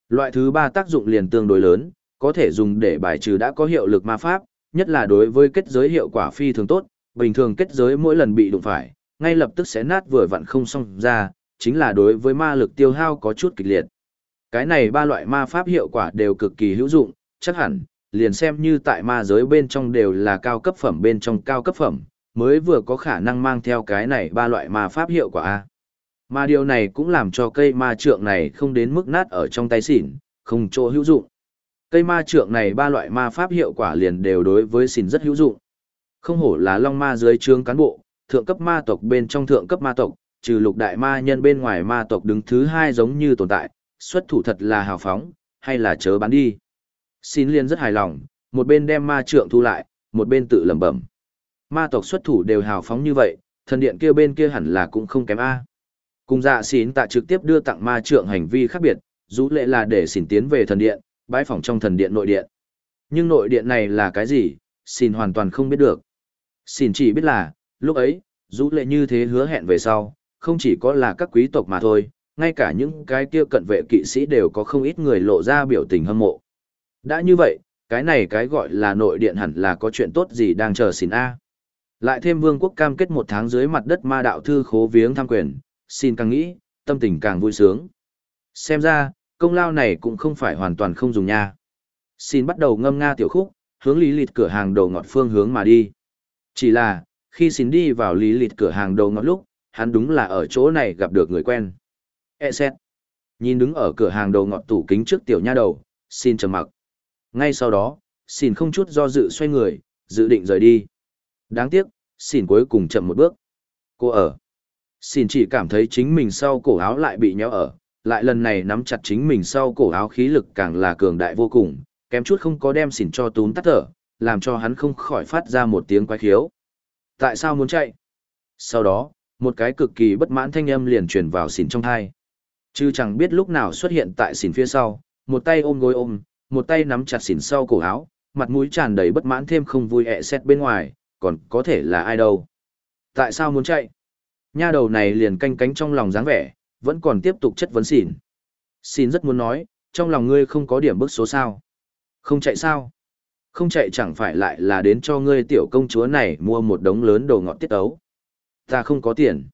Loại thứ ba tác dụng liền tương đối lớn, có thể dùng để bài trừ đã có hiệu lực ma pháp, nhất là đối với kết giới hiệu quả phi thường tốt, bình thường kết giới mỗi lần bị đụng phải, ngay lập tức sẽ nát vừa vặn không xong ra, chính là đối với ma lực tiêu hao có chút kịch liệt. Cái này ba loại ma pháp hiệu quả đều cực kỳ hữu dụng, chắc hẳn, liền xem như tại ma giới bên trong đều là cao cấp phẩm bên trong cao cấp phẩm, mới vừa có khả năng mang theo cái này ba loại ma pháp hiệu quả A. Mà điều này cũng làm cho cây ma trượng này không đến mức nát ở trong tay xỉn, không chỗ hữu dụng. Cây ma trượng này ba loại ma pháp hiệu quả liền đều đối với xỉn rất hữu dụng. Không hổ là long ma dưới trướng cán bộ, thượng cấp ma tộc bên trong thượng cấp ma tộc, trừ lục đại ma nhân bên ngoài ma tộc đứng thứ hai giống như tồn tại, xuất thủ thật là hào phóng, hay là chớ bán đi. Xin liên rất hài lòng, một bên đem ma trượng thu lại, một bên tự lẩm bẩm. Ma tộc xuất thủ đều hào phóng như vậy, thần điện kia bên kia hẳn là cũng không kém A. Cùng dạ xín tạ trực tiếp đưa tặng ma trượng hành vi khác biệt, dù lệ là để xỉn tiến về thần điện, bãi phòng trong thần điện nội điện. Nhưng nội điện này là cái gì, xin hoàn toàn không biết được. Xin chỉ biết là, lúc ấy, dù lệ như thế hứa hẹn về sau, không chỉ có là các quý tộc mà thôi, ngay cả những cái kia cận vệ kỵ sĩ đều có không ít người lộ ra biểu tình hâm mộ. Đã như vậy, cái này cái gọi là nội điện hẳn là có chuyện tốt gì đang chờ xin A. Lại thêm vương quốc cam kết một tháng dưới mặt đất ma đạo thư khố viếng tham quyền, xin càng nghĩ, tâm tình càng vui sướng. Xem ra, công lao này cũng không phải hoàn toàn không dùng nha. Xin bắt đầu ngâm nga tiểu khúc, hướng lý lịt cửa hàng đầu ngọt phương hướng mà đi. Chỉ là, khi xin đi vào lý lịt cửa hàng đầu ngọt lúc, hắn đúng là ở chỗ này gặp được người quen. E xét. Nhìn đứng ở cửa hàng đầu ngọt tủ kính trước tiểu nha đầu, xin trầm mặc. Ngay sau đó, xin không chút do dự xoay người, dự định rời đi. Đáng tiếc, xin cuối cùng chậm một bước. Cô ở. Xin chỉ cảm thấy chính mình sau cổ áo lại bị nhéo ở, lại lần này nắm chặt chính mình sau cổ áo khí lực càng là cường đại vô cùng, kém chút không có đem xỉn cho túm tắt thở, làm cho hắn không khỏi phát ra một tiếng quái khiếu. Tại sao muốn chạy? Sau đó, một cái cực kỳ bất mãn thanh âm liền truyền vào xỉn trong thai. Chứ chẳng biết lúc nào xuất hiện tại xỉn phía sau, một tay ôm gối ôm, một tay nắm chặt xỉn sau cổ áo, mặt mũi tràn đầy bất mãn thêm không vui ẹ xét bên ngoài, còn có thể là ai đâu. Tại sao muốn chạy? Nha đầu này liền canh cánh trong lòng dáng vẻ, vẫn còn tiếp tục chất vấn xỉn. Xin rất muốn nói, trong lòng ngươi không có điểm bức số sao. Không chạy sao? Không chạy chẳng phải lại là đến cho ngươi tiểu công chúa này mua một đống lớn đồ ngọt tiết ấu. Ta không có tiền.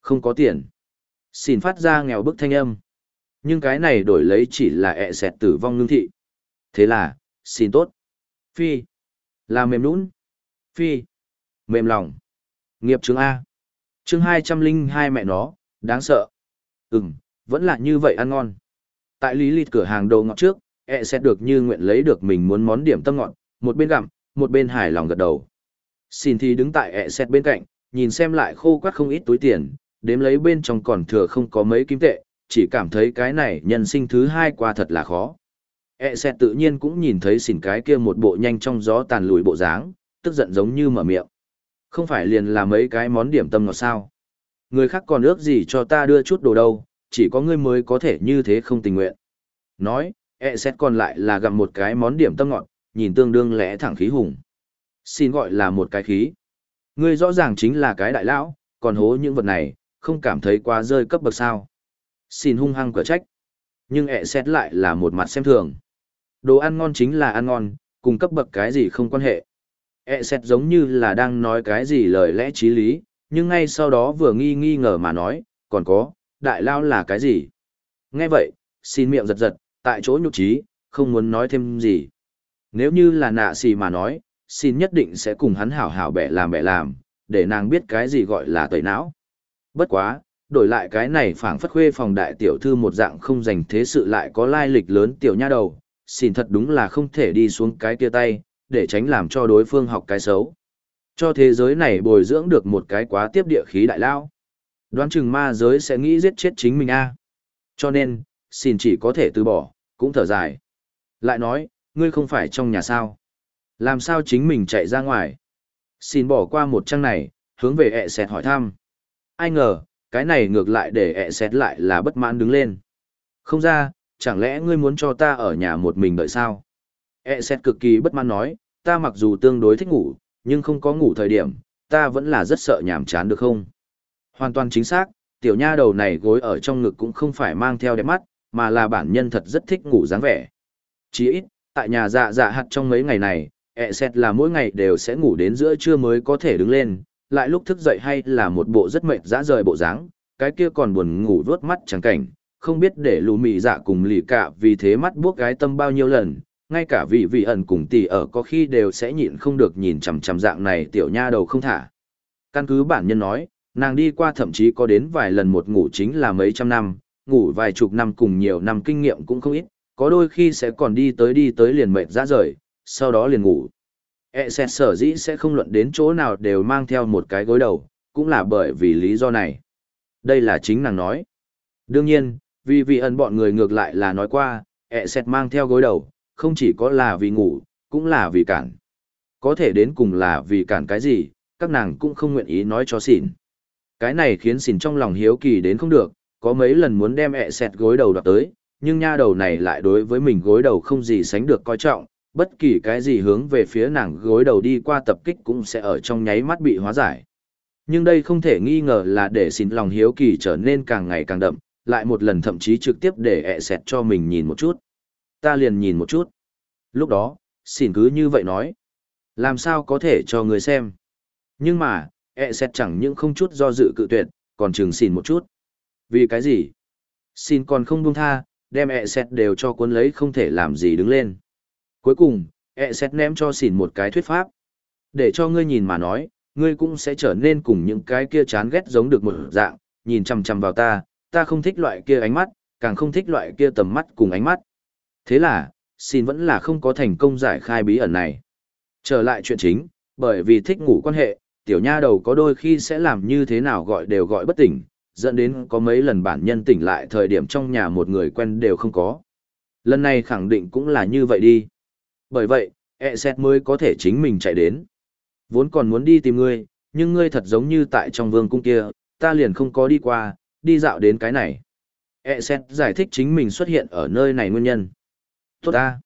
Không có tiền. Xin phát ra nghèo bức thanh âm. Nhưng cái này đổi lấy chỉ là ẹ sẹt tử vong ngưng thị. Thế là, xin tốt. Phi. Là mềm nũng. Phi. Mềm lòng. Nghiệp chứng A. chương hai trăm linh hai mẹ nó, đáng sợ. Ừm, vẫn là như vậy ăn ngon. Tại lý lịt cửa hàng đồ ngọt trước, e sẽ được như nguyện lấy được mình muốn món điểm tâm ngọt, một bên gặm, một bên hài lòng gật đầu. Xin thì đứng tại ẹ xét bên cạnh, nhìn xem lại khô quắt không ít túi tiền, đếm lấy bên trong còn thừa không có mấy kim tệ, chỉ cảm thấy cái này nhân sinh thứ hai qua thật là khó. E sẽ tự nhiên cũng nhìn thấy xỉn cái kia một bộ nhanh trong gió tàn lùi bộ dáng, tức giận giống như mở miệng. Không phải liền là mấy cái món điểm tâm ngọt sao. Người khác còn ước gì cho ta đưa chút đồ đâu, chỉ có ngươi mới có thể như thế không tình nguyện. Nói, e sẽ còn lại là gặm một cái món điểm tâm ngọt, nhìn tương đương lẽ thẳng khí hùng. Xin gọi là một cái khí. Ngươi rõ ràng chính là cái đại lão, còn hố những vật này, không cảm thấy quá rơi cấp bậc sao. Xin hung hăng cửa trách. Nhưng e ẹ xét lại là một mặt xem thường. Đồ ăn ngon chính là ăn ngon, cùng cấp bậc cái gì không quan hệ. E ẹ xét giống như là đang nói cái gì lời lẽ trí lý, nhưng ngay sau đó vừa nghi nghi ngờ mà nói, còn có, đại lao là cái gì? Nghe vậy, xin miệng giật giật, tại chỗ nhục trí, không muốn nói thêm gì. Nếu như là nạ xì mà nói, xin nhất định sẽ cùng hắn hảo hảo bẻ làm bẻ làm, để nàng biết cái gì gọi là tẩy não. Bất quá, đổi lại cái này phảng phất khuê phòng đại tiểu thư một dạng không dành thế sự lại có lai lịch lớn tiểu nha đầu, xin thật đúng là không thể đi xuống cái kia tay, để tránh làm cho đối phương học cái xấu. Cho thế giới này bồi dưỡng được một cái quá tiếp địa khí đại lao. Đoán chừng ma giới sẽ nghĩ giết chết chính mình a. Cho nên, xin chỉ có thể từ bỏ, cũng thở dài. Lại nói, ngươi không phải trong nhà sao. Làm sao chính mình chạy ra ngoài? Xin bỏ qua một trang này, hướng về ẹ xẹt hỏi thăm. Ai ngờ, cái này ngược lại để ẹ xẹt lại là bất mãn đứng lên. Không ra, chẳng lẽ ngươi muốn cho ta ở nhà một mình đợi sao? E xét cực kỳ bất mãn nói, ta mặc dù tương đối thích ngủ, nhưng không có ngủ thời điểm, ta vẫn là rất sợ nhàm chán được không? Hoàn toàn chính xác, tiểu nha đầu này gối ở trong ngực cũng không phải mang theo đẹp mắt, mà là bản nhân thật rất thích ngủ dáng vẻ. Chỉ ít, tại nhà dạ dạ hạt trong mấy ngày này, e ẹ xét là mỗi ngày đều sẽ ngủ đến giữa trưa mới có thể đứng lên, lại lúc thức dậy hay là một bộ rất mệt dã rời bộ dáng, cái kia còn buồn ngủ vuốt mắt chẳng cảnh, không biết để lù mị dạ cùng lì cả vì thế mắt buốc gái tâm bao nhiêu lần, ngay cả vị vị ẩn cùng tỷ ở có khi đều sẽ nhịn không được nhìn chằm chằm dạng này tiểu nha đầu không thả. Căn cứ bản nhân nói, nàng đi qua thậm chí có đến vài lần một ngủ chính là mấy trăm năm, ngủ vài chục năm cùng nhiều năm kinh nghiệm cũng không ít, có đôi khi sẽ còn đi tới đi tới liền mệt ra rời, sau đó liền ngủ. E xét sở dĩ sẽ không luận đến chỗ nào đều mang theo một cái gối đầu, cũng là bởi vì lý do này. Đây là chính nàng nói. Đương nhiên, vì vị ẩn bọn người ngược lại là nói qua, ẹ xẹt mang theo gối đầu, không chỉ có là vì ngủ, cũng là vì cản. Có thể đến cùng là vì cản cái gì, các nàng cũng không nguyện ý nói cho xỉn. Cái này khiến xỉn trong lòng hiếu kỳ đến không được, có mấy lần muốn đem ẹ xẹt gối đầu đoạt tới, nhưng nha đầu này lại đối với mình gối đầu không gì sánh được coi trọng, bất kỳ cái gì hướng về phía nàng gối đầu đi qua tập kích cũng sẽ ở trong nháy mắt bị hóa giải. Nhưng đây không thể nghi ngờ là để xỉn lòng hiếu kỳ trở nên càng ngày càng đậm, lại một lần thậm chí trực tiếp để ẹ xẹt cho mình nhìn một chút. Ta liền nhìn một chút. Lúc đó, xỉn cứ như vậy nói. Làm sao có thể cho người xem. Nhưng mà, ẹ xẹt chẳng những không chút do dự cự tuyệt, còn chừng xỉn một chút. Vì cái gì? Xin còn không buông tha, đem ẹ xẹt đều cho cuốn lấy không thể làm gì đứng lên. Cuối cùng, ẹ xẹt ném cho xỉn một cái thuyết pháp. Để cho ngươi nhìn mà nói, ngươi cũng sẽ trở nên cùng những cái kia chán ghét giống được một dạng, nhìn chằm chằm vào ta, ta không thích loại kia ánh mắt, càng không thích loại kia tầm mắt cùng ánh mắt. Thế là, xin vẫn là không có thành công giải khai bí ẩn này. Trở lại chuyện chính, bởi vì thích ngủ quan hệ, tiểu nha đầu có đôi khi sẽ làm như thế nào gọi đều gọi bất tỉnh, dẫn đến có mấy lần bản nhân tỉnh lại thời điểm trong nhà một người quen đều không có. Lần này khẳng định cũng là như vậy đi. Bởi vậy, e xét mới có thể chính mình chạy đến. Vốn còn muốn đi tìm ngươi, nhưng ngươi thật giống như tại trong vương cung kia, ta liền không có đi qua, đi dạo đến cái này. E xét giải thích chính mình xuất hiện ở nơi này nguyên nhân. Tốt ta.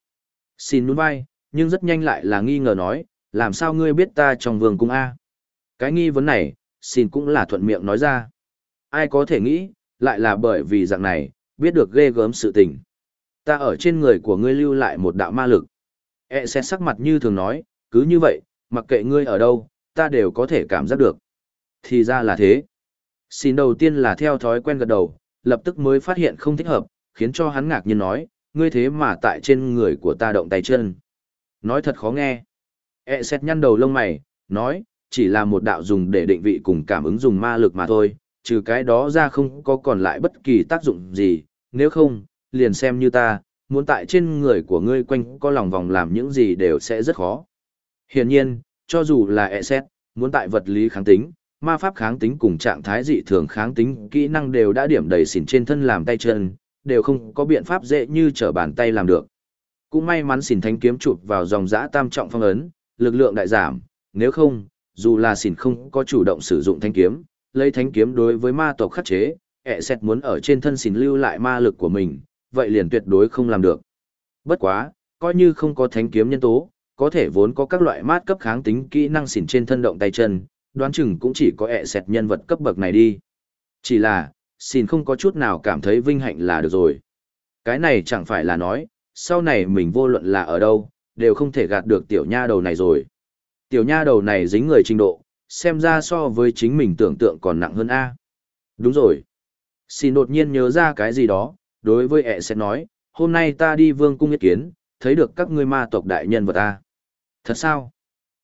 Xin nhún vai, nhưng rất nhanh lại là nghi ngờ nói, làm sao ngươi biết ta trong vương cung A. Cái nghi vấn này, xin cũng là thuận miệng nói ra. Ai có thể nghĩ, lại là bởi vì dạng này, biết được ghê gớm sự tình. Ta ở trên người của ngươi lưu lại một đạo ma lực. E xét sắc mặt như thường nói, cứ như vậy, mặc kệ ngươi ở đâu, ta đều có thể cảm giác được. Thì ra là thế. Xin đầu tiên là theo thói quen gật đầu, lập tức mới phát hiện không thích hợp, khiến cho hắn ngạc nhiên nói, ngươi thế mà tại trên người của ta động tay chân. Nói thật khó nghe. E xét nhăn đầu lông mày, nói, chỉ là một đạo dùng để định vị cùng cảm ứng dùng ma lực mà thôi, trừ cái đó ra không có còn lại bất kỳ tác dụng gì, nếu không, liền xem như ta, muốn tại trên người của ngươi quanh có lòng vòng làm những gì đều sẽ rất khó. Hiển nhiên, cho dù là e xét, muốn tại vật lý kháng tính, ma pháp kháng tính cùng trạng thái dị thường kháng tính kỹ năng đều đã điểm đầy xỉn trên thân làm tay chân, đều không có biện pháp dễ như trở bàn tay làm được. Cũng may mắn xỉn thánh kiếm chụp vào dòng giã tam trọng phong ấn, lực lượng đại giảm, nếu không, dù là xỉn không có chủ động sử dụng thanh kiếm, lấy thánh kiếm đối với ma tộc khắc chế, ẹ xét muốn ở trên thân xỉn lưu lại ma lực của mình, vậy liền tuyệt đối không làm được. Bất quá, coi như không có thánh kiếm nhân tố, có thể vốn có các loại mát cấp kháng tính kỹ năng xỉn trên thân động tay chân, đoán chừng cũng chỉ có ẹ xẹt nhân vật cấp bậc này đi. Chỉ là, xin không có chút nào cảm thấy vinh hạnh là được rồi. Cái này chẳng phải là nói, sau này mình vô luận là ở đâu, đều không thể gạt được tiểu nha đầu này rồi. Tiểu nha đầu này dính người trình độ, xem ra so với chính mình tưởng tượng còn nặng hơn A. Đúng rồi. Xin đột nhiên nhớ ra cái gì đó, đối với ẹ sẽ nói, hôm nay ta đi vương cung ý kiến, thấy được các ngươi ma tộc đại nhân vật ta. Thật sao?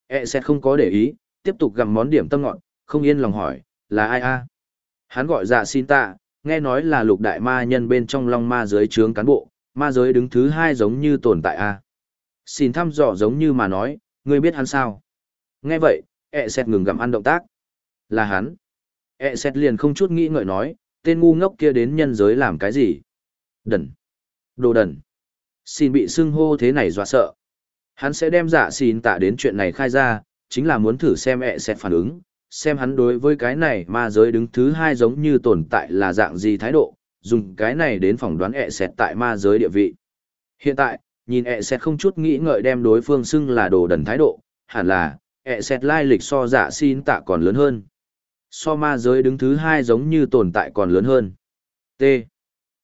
E sẽ không có để ý, tiếp tục gặm món điểm tâm ngọn, không yên lòng hỏi, là ai a? Hắn gọi dạ xin tạ, nghe nói là lục đại ma nhân bên trong long ma giới trướng cán bộ, ma giới đứng thứ hai giống như tồn tại a. Xin thăm dò giống như mà nói, ngươi biết hắn sao? Nghe vậy, e xét ngừng gặm ăn động tác. Là hắn. E xét liền không chút nghĩ ngợi nói, tên ngu ngốc kia đến nhân giới làm cái gì? Đần. Đồ đần. Xin bị xưng hô thế này dọa sợ. Hắn sẽ đem dạ xin tạ đến chuyện này khai ra, chính là muốn thử xem ẹ sẽ phản ứng, xem hắn đối với cái này ma giới đứng thứ hai giống như tồn tại là dạng gì thái độ, dùng cái này đến phỏng đoán ẹ sẽ tại ma giới địa vị. Hiện tại, nhìn ẹ sẽ không chút nghĩ ngợi đem đối phương xưng là đồ đần thái độ, hẳn là, ẹ sẽ lai lịch so giả xin tạ còn lớn hơn. So ma giới đứng thứ hai giống như tồn tại còn lớn hơn. T.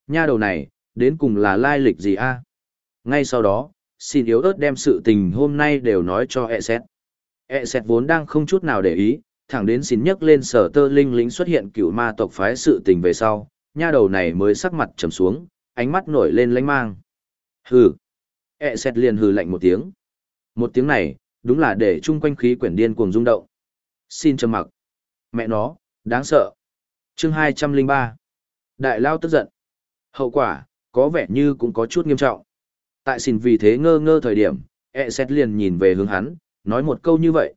Nha đầu này, đến cùng là lai lịch gì a? Ngay sau đó, xin yếu ớt đem sự tình hôm nay đều nói cho e xét e sẹt vốn đang không chút nào để ý thẳng đến xin nhấc lên sở tơ linh lính xuất hiện cựu ma tộc phái sự tình về sau nha đầu này mới sắc mặt trầm xuống ánh mắt nổi lên lánh mang. Hừ. E sẹt liền hừ lạnh một tiếng. Một tiếng này đúng là để chung quanh khí quyển điên cuồng rung động. Xin trầm mặc. Mẹ nó đáng sợ. Chương hai trăm linh ba. Đại lao tức giận. Hậu quả có vẻ như cũng có chút nghiêm trọng. Tại xin vì thế ngơ ngơ thời điểm, e xét liền nhìn về hướng hắn, nói một câu như vậy.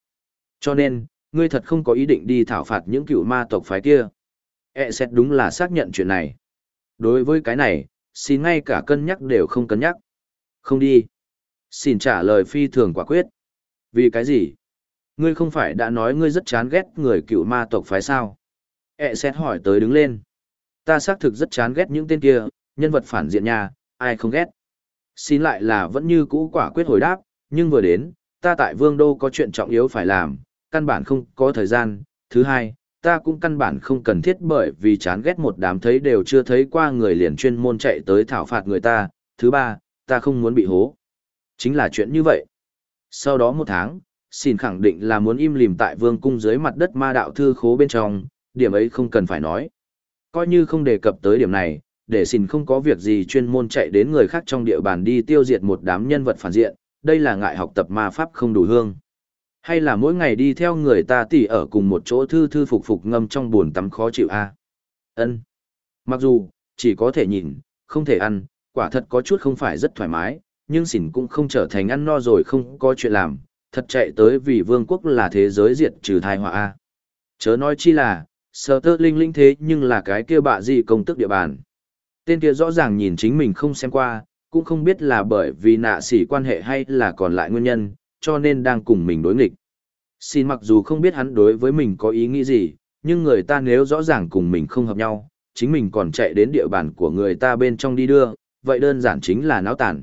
Cho nên, ngươi thật không có ý định đi thảo phạt những cựu ma tộc phái kia. E xét đúng là xác nhận chuyện này. Đối với cái này, xin ngay cả cân nhắc đều không cân nhắc. Không đi. Xin trả lời phi thường quả quyết. Vì cái gì? Ngươi không phải đã nói ngươi rất chán ghét người cựu ma tộc phái sao? E xét hỏi tới đứng lên. Ta xác thực rất chán ghét những tên kia, nhân vật phản diện nhà, ai không ghét. Xin lại là vẫn như cũ quả quyết hồi đáp, nhưng vừa đến, ta tại vương đô có chuyện trọng yếu phải làm, căn bản không có thời gian. Thứ hai, ta cũng căn bản không cần thiết bởi vì chán ghét một đám thấy đều chưa thấy qua người liền chuyên môn chạy tới thảo phạt người ta. Thứ ba, ta không muốn bị hố. Chính là chuyện như vậy. Sau đó một tháng, xin khẳng định là muốn im lìm tại vương cung dưới mặt đất ma đạo thư khố bên trong, điểm ấy không cần phải nói. Coi như không đề cập tới điểm này, để xin không có việc gì chuyên môn chạy đến người khác trong địa bàn đi tiêu diệt một đám nhân vật phản diện, đây là ngại học tập ma pháp không đủ hương. Hay là mỗi ngày đi theo người ta tỉ ở cùng một chỗ thư thư phục phục ngâm trong buồn tắm khó chịu a ân Mặc dù, chỉ có thể nhìn, không thể ăn, quả thật có chút không phải rất thoải mái, nhưng xỉn cũng không trở thành ăn no rồi không có chuyện làm, thật chạy tới vì vương quốc là thế giới diệt trừ thai họa a Chớ nói chi là, sờ tơ linh linh thế nhưng là cái kia bạ gì công tức địa bàn. Tên kia rõ ràng nhìn chính mình không xem qua, cũng không biết là bởi vì nạ sỉ quan hệ hay là còn lại nguyên nhân, cho nên đang cùng mình đối nghịch. Xin mặc dù không biết hắn đối với mình có ý nghĩ gì, nhưng người ta nếu rõ ràng cùng mình không hợp nhau, chính mình còn chạy đến địa bàn của người ta bên trong đi đưa, vậy đơn giản chính là náo tàn.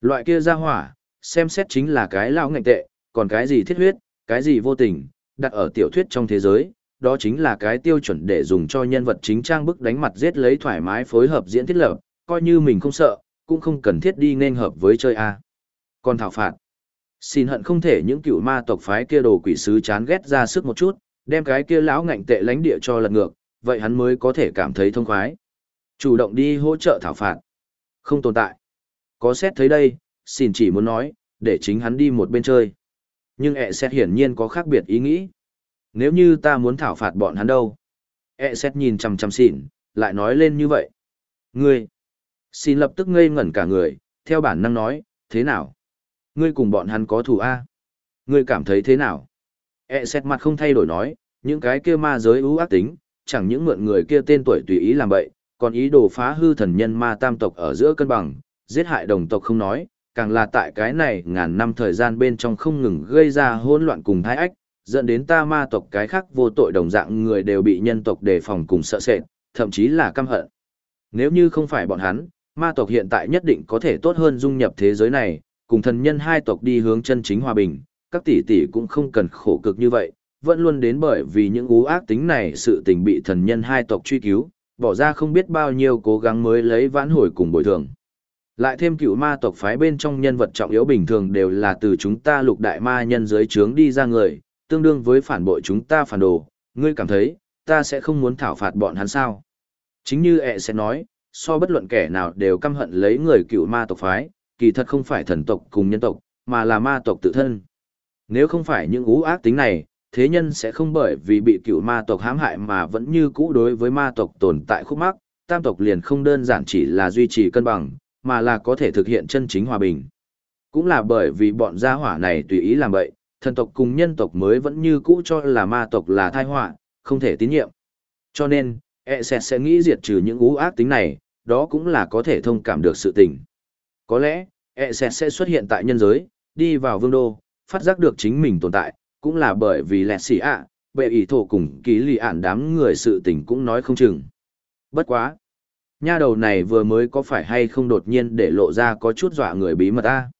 Loại kia ra hỏa, xem xét chính là cái lao ngạnh tệ, còn cái gì thiết huyết, cái gì vô tình, đặt ở tiểu thuyết trong thế giới, đó chính là cái tiêu chuẩn để dùng cho nhân vật chính trang bức đánh mặt giết lấy thoải mái phối hợp diễn thiết lập, coi như mình không sợ, cũng không cần thiết đi nên hợp với chơi A. Còn thảo phạt, xin hận không thể những cựu ma tộc phái kia đồ quỷ sứ chán ghét ra sức một chút, đem cái kia lão ngạnh tệ lánh địa cho lật ngược, vậy hắn mới có thể cảm thấy thông khoái. Chủ động đi hỗ trợ thảo phạt. Không tồn tại. Có xét thấy đây, xin chỉ muốn nói, để chính hắn đi một bên chơi. Nhưng ẹ xét hiển nhiên có khác biệt ý nghĩ. Nếu như ta muốn thảo phạt bọn hắn đâu? E xét nhìn chằm chằm xỉn, lại nói lên như vậy. Ngươi! Xin lập tức ngây ngẩn cả người, theo bản năng nói, thế nào? Ngươi cùng bọn hắn có thù A? Ngươi cảm thấy thế nào? E xét mặt không thay đổi nói, những cái kia ma giới ưu ác tính, chẳng những mượn người kia tên tuổi tùy ý làm bậy, còn ý đồ phá hư thần nhân ma tam tộc ở giữa cân bằng, giết hại đồng tộc không nói, càng là tại cái này ngàn năm thời gian bên trong không ngừng gây ra hỗn loạn cùng thái ách, dẫn đến ta ma tộc cái khác vô tội đồng dạng người đều bị nhân tộc đề phòng cùng sợ sệt, thậm chí là căm hận. Nếu như không phải bọn hắn, ma tộc hiện tại nhất định có thể tốt hơn dung nhập thế giới này, cùng thần nhân hai tộc đi hướng chân chính hòa bình, các tỷ tỷ cũng không cần khổ cực như vậy, vẫn luôn đến bởi vì những ú ác tính này sự tình bị thần nhân hai tộc truy cứu, bỏ ra không biết bao nhiêu cố gắng mới lấy vãn hồi cùng bồi thường. Lại thêm cựu ma tộc phái bên trong nhân vật trọng yếu bình thường đều là từ chúng ta lục đại ma nhân dưới trướng đi ra người, tương đương với phản bội chúng ta phản đồ, ngươi cảm thấy, ta sẽ không muốn thảo phạt bọn hắn sao. Chính như ẹ sẽ nói, so bất luận kẻ nào đều căm hận lấy người cựu ma tộc phái, kỳ thật không phải thần tộc cùng nhân tộc, mà là ma tộc tự thân. Nếu không phải những ú ác tính này, thế nhân sẽ không bởi vì bị cựu ma tộc hãm hại mà vẫn như cũ đối với ma tộc tồn tại khúc mắc, tam tộc liền không đơn giản chỉ là duy trì cân bằng, mà là có thể thực hiện chân chính hòa bình. Cũng là bởi vì bọn gia hỏa này tùy ý làm vậy, thần tộc cùng nhân tộc mới vẫn như cũ cho là ma tộc là tai họa, không thể tín nhiệm. Cho nên, e sẽ sẽ nghĩ diệt trừ những ú ác tính này, đó cũng là có thể thông cảm được sự tình. Có lẽ, e sẽ sẽ xuất hiện tại nhân giới, đi vào vương đô, phát giác được chính mình tồn tại, cũng là bởi vì lẹt xỉ ạ, bệ ý thổ cùng ký lì ản đám người sự tình cũng nói không chừng. Bất quá. Nha đầu này vừa mới có phải hay không đột nhiên để lộ ra có chút dọa người bí mật ta.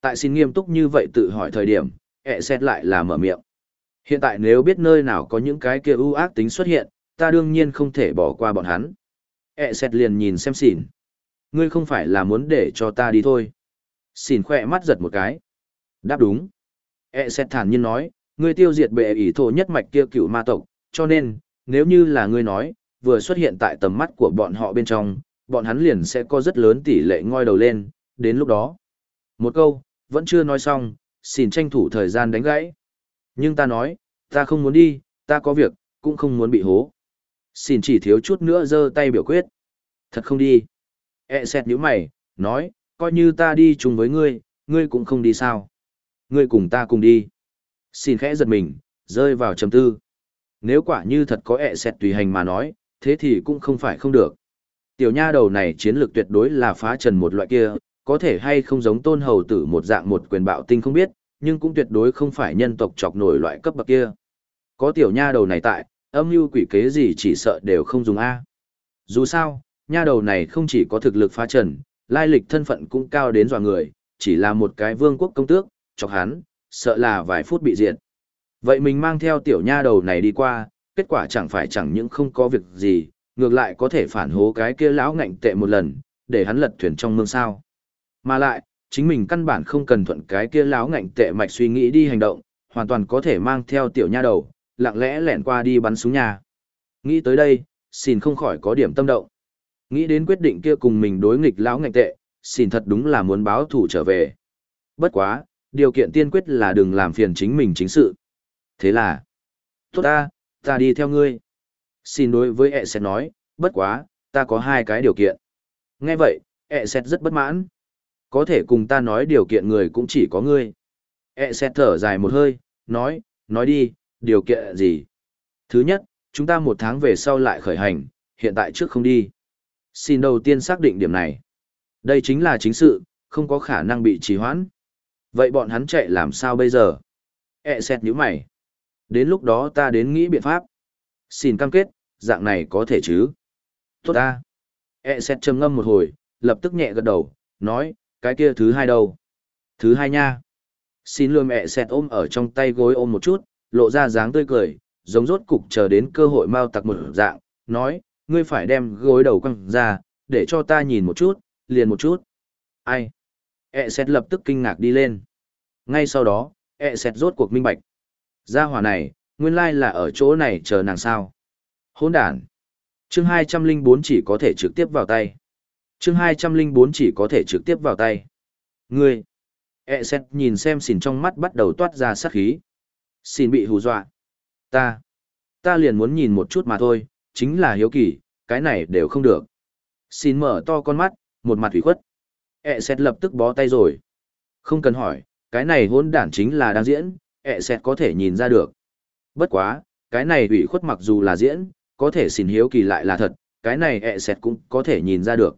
Tại xin nghiêm túc như vậy tự hỏi thời điểm, e ẹ xét lại là mở miệng. Hiện tại nếu biết nơi nào có những cái kia ưu ác tính xuất hiện, ta đương nhiên không thể bỏ qua bọn hắn ẹ xét liền nhìn xem xỉn. Ngươi không phải là muốn để cho ta đi thôi. Xỉn khỏe mắt giật một cái. Đáp đúng. ẹ xét thản nhiên nói, ngươi tiêu diệt bệ ỷ thổ nhất mạch kia cựu ma tộc, cho nên, nếu như là ngươi nói, vừa xuất hiện tại tầm mắt của bọn họ bên trong, bọn hắn liền sẽ có rất lớn tỷ lệ ngoi đầu lên, đến lúc đó. Một câu, vẫn chưa nói xong, xin tranh thủ thời gian đánh gãy. Nhưng ta nói, ta không muốn đi, ta có việc, cũng không muốn bị hố. Xin chỉ thiếu chút nữa giơ tay biểu quyết. Thật không đi. E xét nhíu mày, nói, coi như ta đi chung với ngươi, ngươi cũng không đi sao. Ngươi cùng ta cùng đi. Xin khẽ giật mình, rơi vào trầm tư. Nếu quả như thật có ẹ e xẹt tùy hành mà nói, thế thì cũng không phải không được. Tiểu nha đầu này chiến lược tuyệt đối là phá trần một loại kia, có thể hay không giống tôn hầu tử một dạng một quyền bạo tinh không biết, nhưng cũng tuyệt đối không phải nhân tộc chọc nổi loại cấp bậc kia. Có tiểu nha đầu này tại, âm mưu quỷ kế gì chỉ sợ đều không dùng A. Dù sao, nha đầu này không chỉ có thực lực phá trần, lai lịch thân phận cũng cao đến dọa người, chỉ là một cái vương quốc công tước, chọc hắn, sợ là vài phút bị diệt. Vậy mình mang theo tiểu nha đầu này đi qua, kết quả chẳng phải chẳng những không có việc gì, ngược lại có thể phản hố cái kia lão ngạnh tệ một lần, để hắn lật thuyền trong mương sao. Mà lại, chính mình căn bản không cần thuận cái kia lão ngạnh tệ mạch suy nghĩ đi hành động, hoàn toàn có thể mang theo tiểu nha đầu, lặng lẽ lẻn qua đi bắn súng nhà. Nghĩ tới đây, xin không khỏi có điểm tâm động. Nghĩ đến quyết định kia cùng mình đối nghịch lão ngạnh tệ, xin thật đúng là muốn báo thủ trở về. Bất quá, điều kiện tiên quyết là đừng làm phiền chính mình chính sự. Thế là, tốt ta, ta đi theo ngươi. Xin đối với ẹ sẽ nói, bất quá, ta có hai cái điều kiện. Nghe vậy, ẹ sẽ rất bất mãn. Có thể cùng ta nói điều kiện người cũng chỉ có ngươi. ẹ sẽ thở dài một hơi, nói, nói đi, điều kiện gì? Thứ nhất, chúng ta một tháng về sau lại khởi hành, hiện tại trước không đi. Xin đầu tiên xác định điểm này. Đây chính là chính sự, không có khả năng bị trì hoãn. Vậy bọn hắn chạy làm sao bây giờ? E xét nhíu mày. Đến lúc đó ta đến nghĩ biện pháp. Xin cam kết, dạng này có thể chứ? Tốt ta. E xét trầm ngâm một hồi, lập tức nhẹ gật đầu, nói, cái kia thứ hai đâu? Thứ hai nha. Xin lương mẹ e xét ôm ở trong tay gối ôm một chút, lộ ra dáng tươi cười, giống rốt cục chờ đến cơ hội mau tặc một dạng, nói, ngươi phải đem gối đầu quăng ra, để cho ta nhìn một chút, liền một chút. Ai? E xét lập tức kinh ngạc đi lên. Ngay sau đó, E xét rốt cuộc minh bạch. Gia hỏa này, nguyên lai là ở chỗ này chờ nàng sao. Hôn đàn. Chương 204 chỉ có thể trực tiếp vào tay. Chương 204 chỉ có thể trực tiếp vào tay. Ngươi. E xét nhìn xem xỉn trong mắt bắt đầu toát ra sát khí. Xin bị hù dọa. Ta. Ta liền muốn nhìn một chút mà thôi, chính là hiếu kỳ, cái này đều không được. Xin mở to con mắt, một mặt ủy khuất. E Ế xét lập tức bó tay rồi. Không cần hỏi, cái này hỗn đản chính là đang diễn, e Ế xét có thể nhìn ra được. Bất quá, cái này ủy khuất mặc dù là diễn, có thể xin hiếu kỳ lại là thật, cái này e Ế xét cũng có thể nhìn ra được.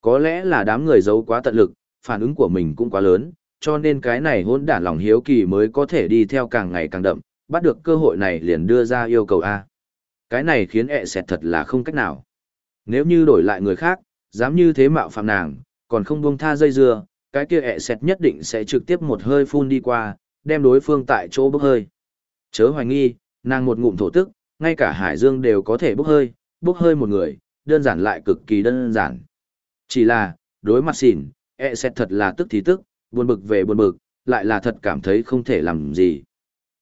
Có lẽ là đám người giấu quá tận lực, phản ứng của mình cũng quá lớn, cho nên cái này hỗn đản lòng hiếu kỳ mới có thể đi theo càng ngày càng đậm, bắt được cơ hội này liền đưa ra yêu cầu A. Cái này khiến ẹ sẹt thật là không cách nào. Nếu như đổi lại người khác, dám như thế mạo phạm nàng, còn không buông tha dây dưa, cái kia ẹ sẹt nhất định sẽ trực tiếp một hơi phun đi qua, đem đối phương tại chỗ bốc hơi. Chớ hoài nghi, nàng một ngụm thổ tức, ngay cả hải dương đều có thể bốc hơi, bốc hơi một người, đơn giản lại cực kỳ đơn giản. Chỉ là, đối mặt xỉn, ẹ sẹt thật là tức thì tức, buồn bực về buồn bực, lại là thật cảm thấy không thể làm gì.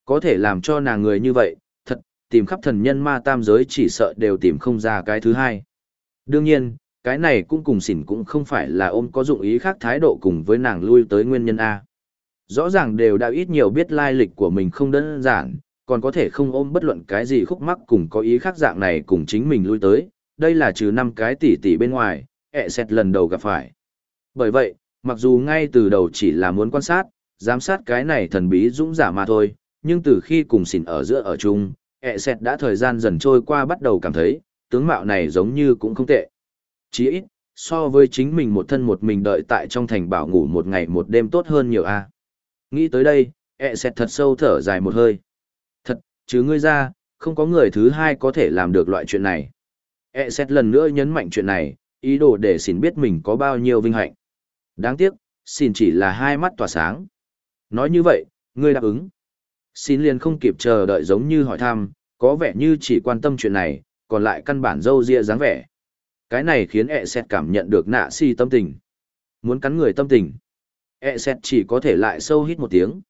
Có thể làm cho nàng người như vậy, thật, tìm khắp thần nhân ma tam giới chỉ sợ đều tìm không ra cái thứ hai. Đương nhiên, cái này cũng cùng xỉn cũng không phải là ôm có dụng ý khác thái độ cùng với nàng lui tới nguyên nhân A. Rõ ràng đều đã ít nhiều biết lai lịch của mình không đơn giản, còn có thể không ôm bất luận cái gì khúc mắc cùng có ý khác dạng này cùng chính mình lui tới, đây là trừ năm cái tỷ tỷ bên ngoài, ẹ xét lần đầu gặp phải. Bởi vậy, mặc dù ngay từ đầu chỉ là muốn quan sát, giám sát cái này thần bí dũng giả mà thôi, nhưng từ khi cùng xỉn ở giữa ở chung, ẹ xẹt đã thời gian dần trôi qua bắt đầu cảm thấy, tướng mạo này giống như cũng không tệ. Chỉ ít, so với chính mình một thân một mình đợi tại trong thành bảo ngủ một ngày một đêm tốt hơn nhiều a. Nghĩ tới đây, ẹ xẹt thật sâu thở dài một hơi. Thật, chứ ngươi ra, không có người thứ hai có thể làm được loại chuyện này. E xét lần nữa nhấn mạnh chuyện này, ý đồ để xin biết mình có bao nhiêu vinh hạnh. Đáng tiếc, xin chỉ là hai mắt tỏa sáng. Nói như vậy, ngươi đáp ứng. Xin liền không kịp chờ đợi giống như hỏi thăm, có vẻ như chỉ quan tâm chuyện này, còn lại căn bản dâu ria dáng vẻ. Cái này khiến e ẹ xét cảm nhận được nạ si tâm tình. Muốn cắn người tâm tình. E ẹ xét chỉ có thể lại sâu hít một tiếng.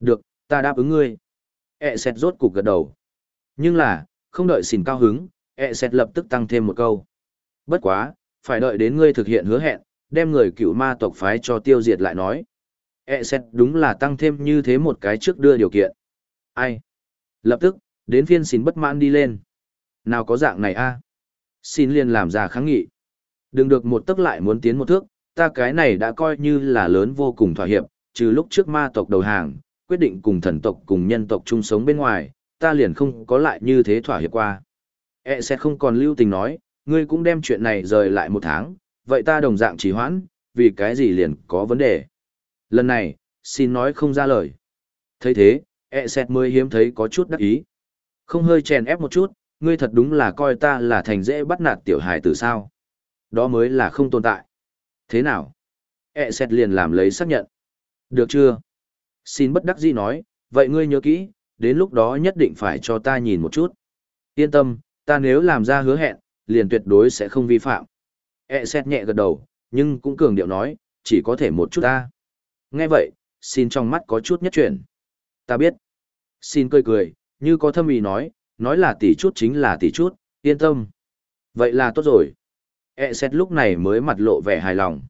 Được, ta đáp ứng ngươi. E ẹ xét rốt cục gật đầu. Nhưng là, không đợi xin cao hứng, ẹ xét lập tức tăng thêm một câu. Bất quá, phải đợi đến ngươi thực hiện hứa hẹn, đem người cựu ma tộc phái cho tiêu diệt lại nói. E xét đúng là tăng thêm như thế một cái trước đưa điều kiện. Ai? Lập tức, đến phiên xin bất mãn đi lên. Nào có dạng này a Xin liền làm ra kháng nghị. Đừng được một tức lại muốn tiến một thước, ta cái này đã coi như là lớn vô cùng thỏa hiệp, trừ lúc trước ma tộc đầu hàng, quyết định cùng thần tộc cùng nhân tộc chung sống bên ngoài, ta liền không có lại như thế thỏa hiệp qua. E sẽ không còn lưu tình nói, ngươi cũng đem chuyện này rời lại một tháng, vậy ta đồng dạng trì hoãn, vì cái gì liền có vấn đề. Lần này, xin nói không ra lời. thấy thế, E sẽ mới hiếm thấy có chút đắc ý. Không hơi chèn ép một chút, ngươi thật đúng là coi ta là thành dễ bắt nạt tiểu hài từ sao. Đó mới là không tồn tại. Thế nào? E xét liền làm lấy xác nhận. Được chưa? Xin bất đắc dĩ nói, vậy ngươi nhớ kỹ, đến lúc đó nhất định phải cho ta nhìn một chút. Yên tâm, ta nếu làm ra hứa hẹn, liền tuyệt đối sẽ không vi phạm. E xét nhẹ gật đầu, nhưng cũng cường điệu nói, chỉ có thể một chút ta. Nghe vậy, xin trong mắt có chút nhất chuyển. Ta biết. Xin cười cười, như có thâm ý nói, nói là tỷ chút chính là tỷ chút, yên tâm. Vậy là tốt rồi. E xét lúc này mới mặt lộ vẻ hài lòng.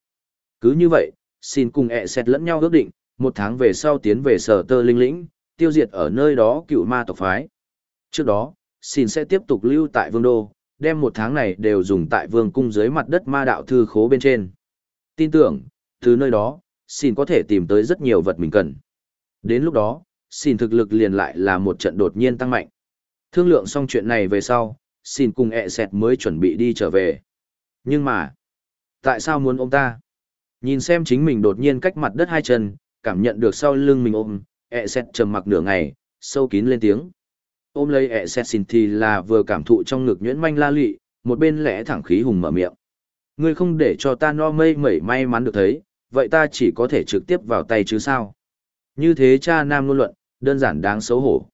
Cứ như vậy, xin cùng E xét lẫn nhau ước định, một tháng về sau tiến về sở tơ linh lĩnh, tiêu diệt ở nơi đó cựu ma tộc phái. Trước đó, xin sẽ tiếp tục lưu tại vương đô, đem một tháng này đều dùng tại vương cung dưới mặt đất ma đạo thư khố bên trên. Tin tưởng, từ nơi đó, xin có thể tìm tới rất nhiều vật mình cần. Đến lúc đó, xin thực lực liền lại là một trận đột nhiên tăng mạnh. Thương lượng xong chuyện này về sau, xin cùng ẹ sẹt mới chuẩn bị đi trở về. Nhưng mà, tại sao muốn ôm ta? Nhìn xem chính mình đột nhiên cách mặt đất hai chân, cảm nhận được sau lưng mình ôm, ẹ sẹt trầm mặc nửa ngày, sâu kín lên tiếng. Ôm lấy ẹ xét xin thì là vừa cảm thụ trong ngực nhuyễn manh la lụy, một bên lẽ thẳng khí hùng mở miệng. Ngươi không để cho ta no mây mẩy may mắn được thấy, vậy ta chỉ có thể trực tiếp vào tay chứ sao? Như thế cha nam luôn luận, đơn giản đáng xấu hổ.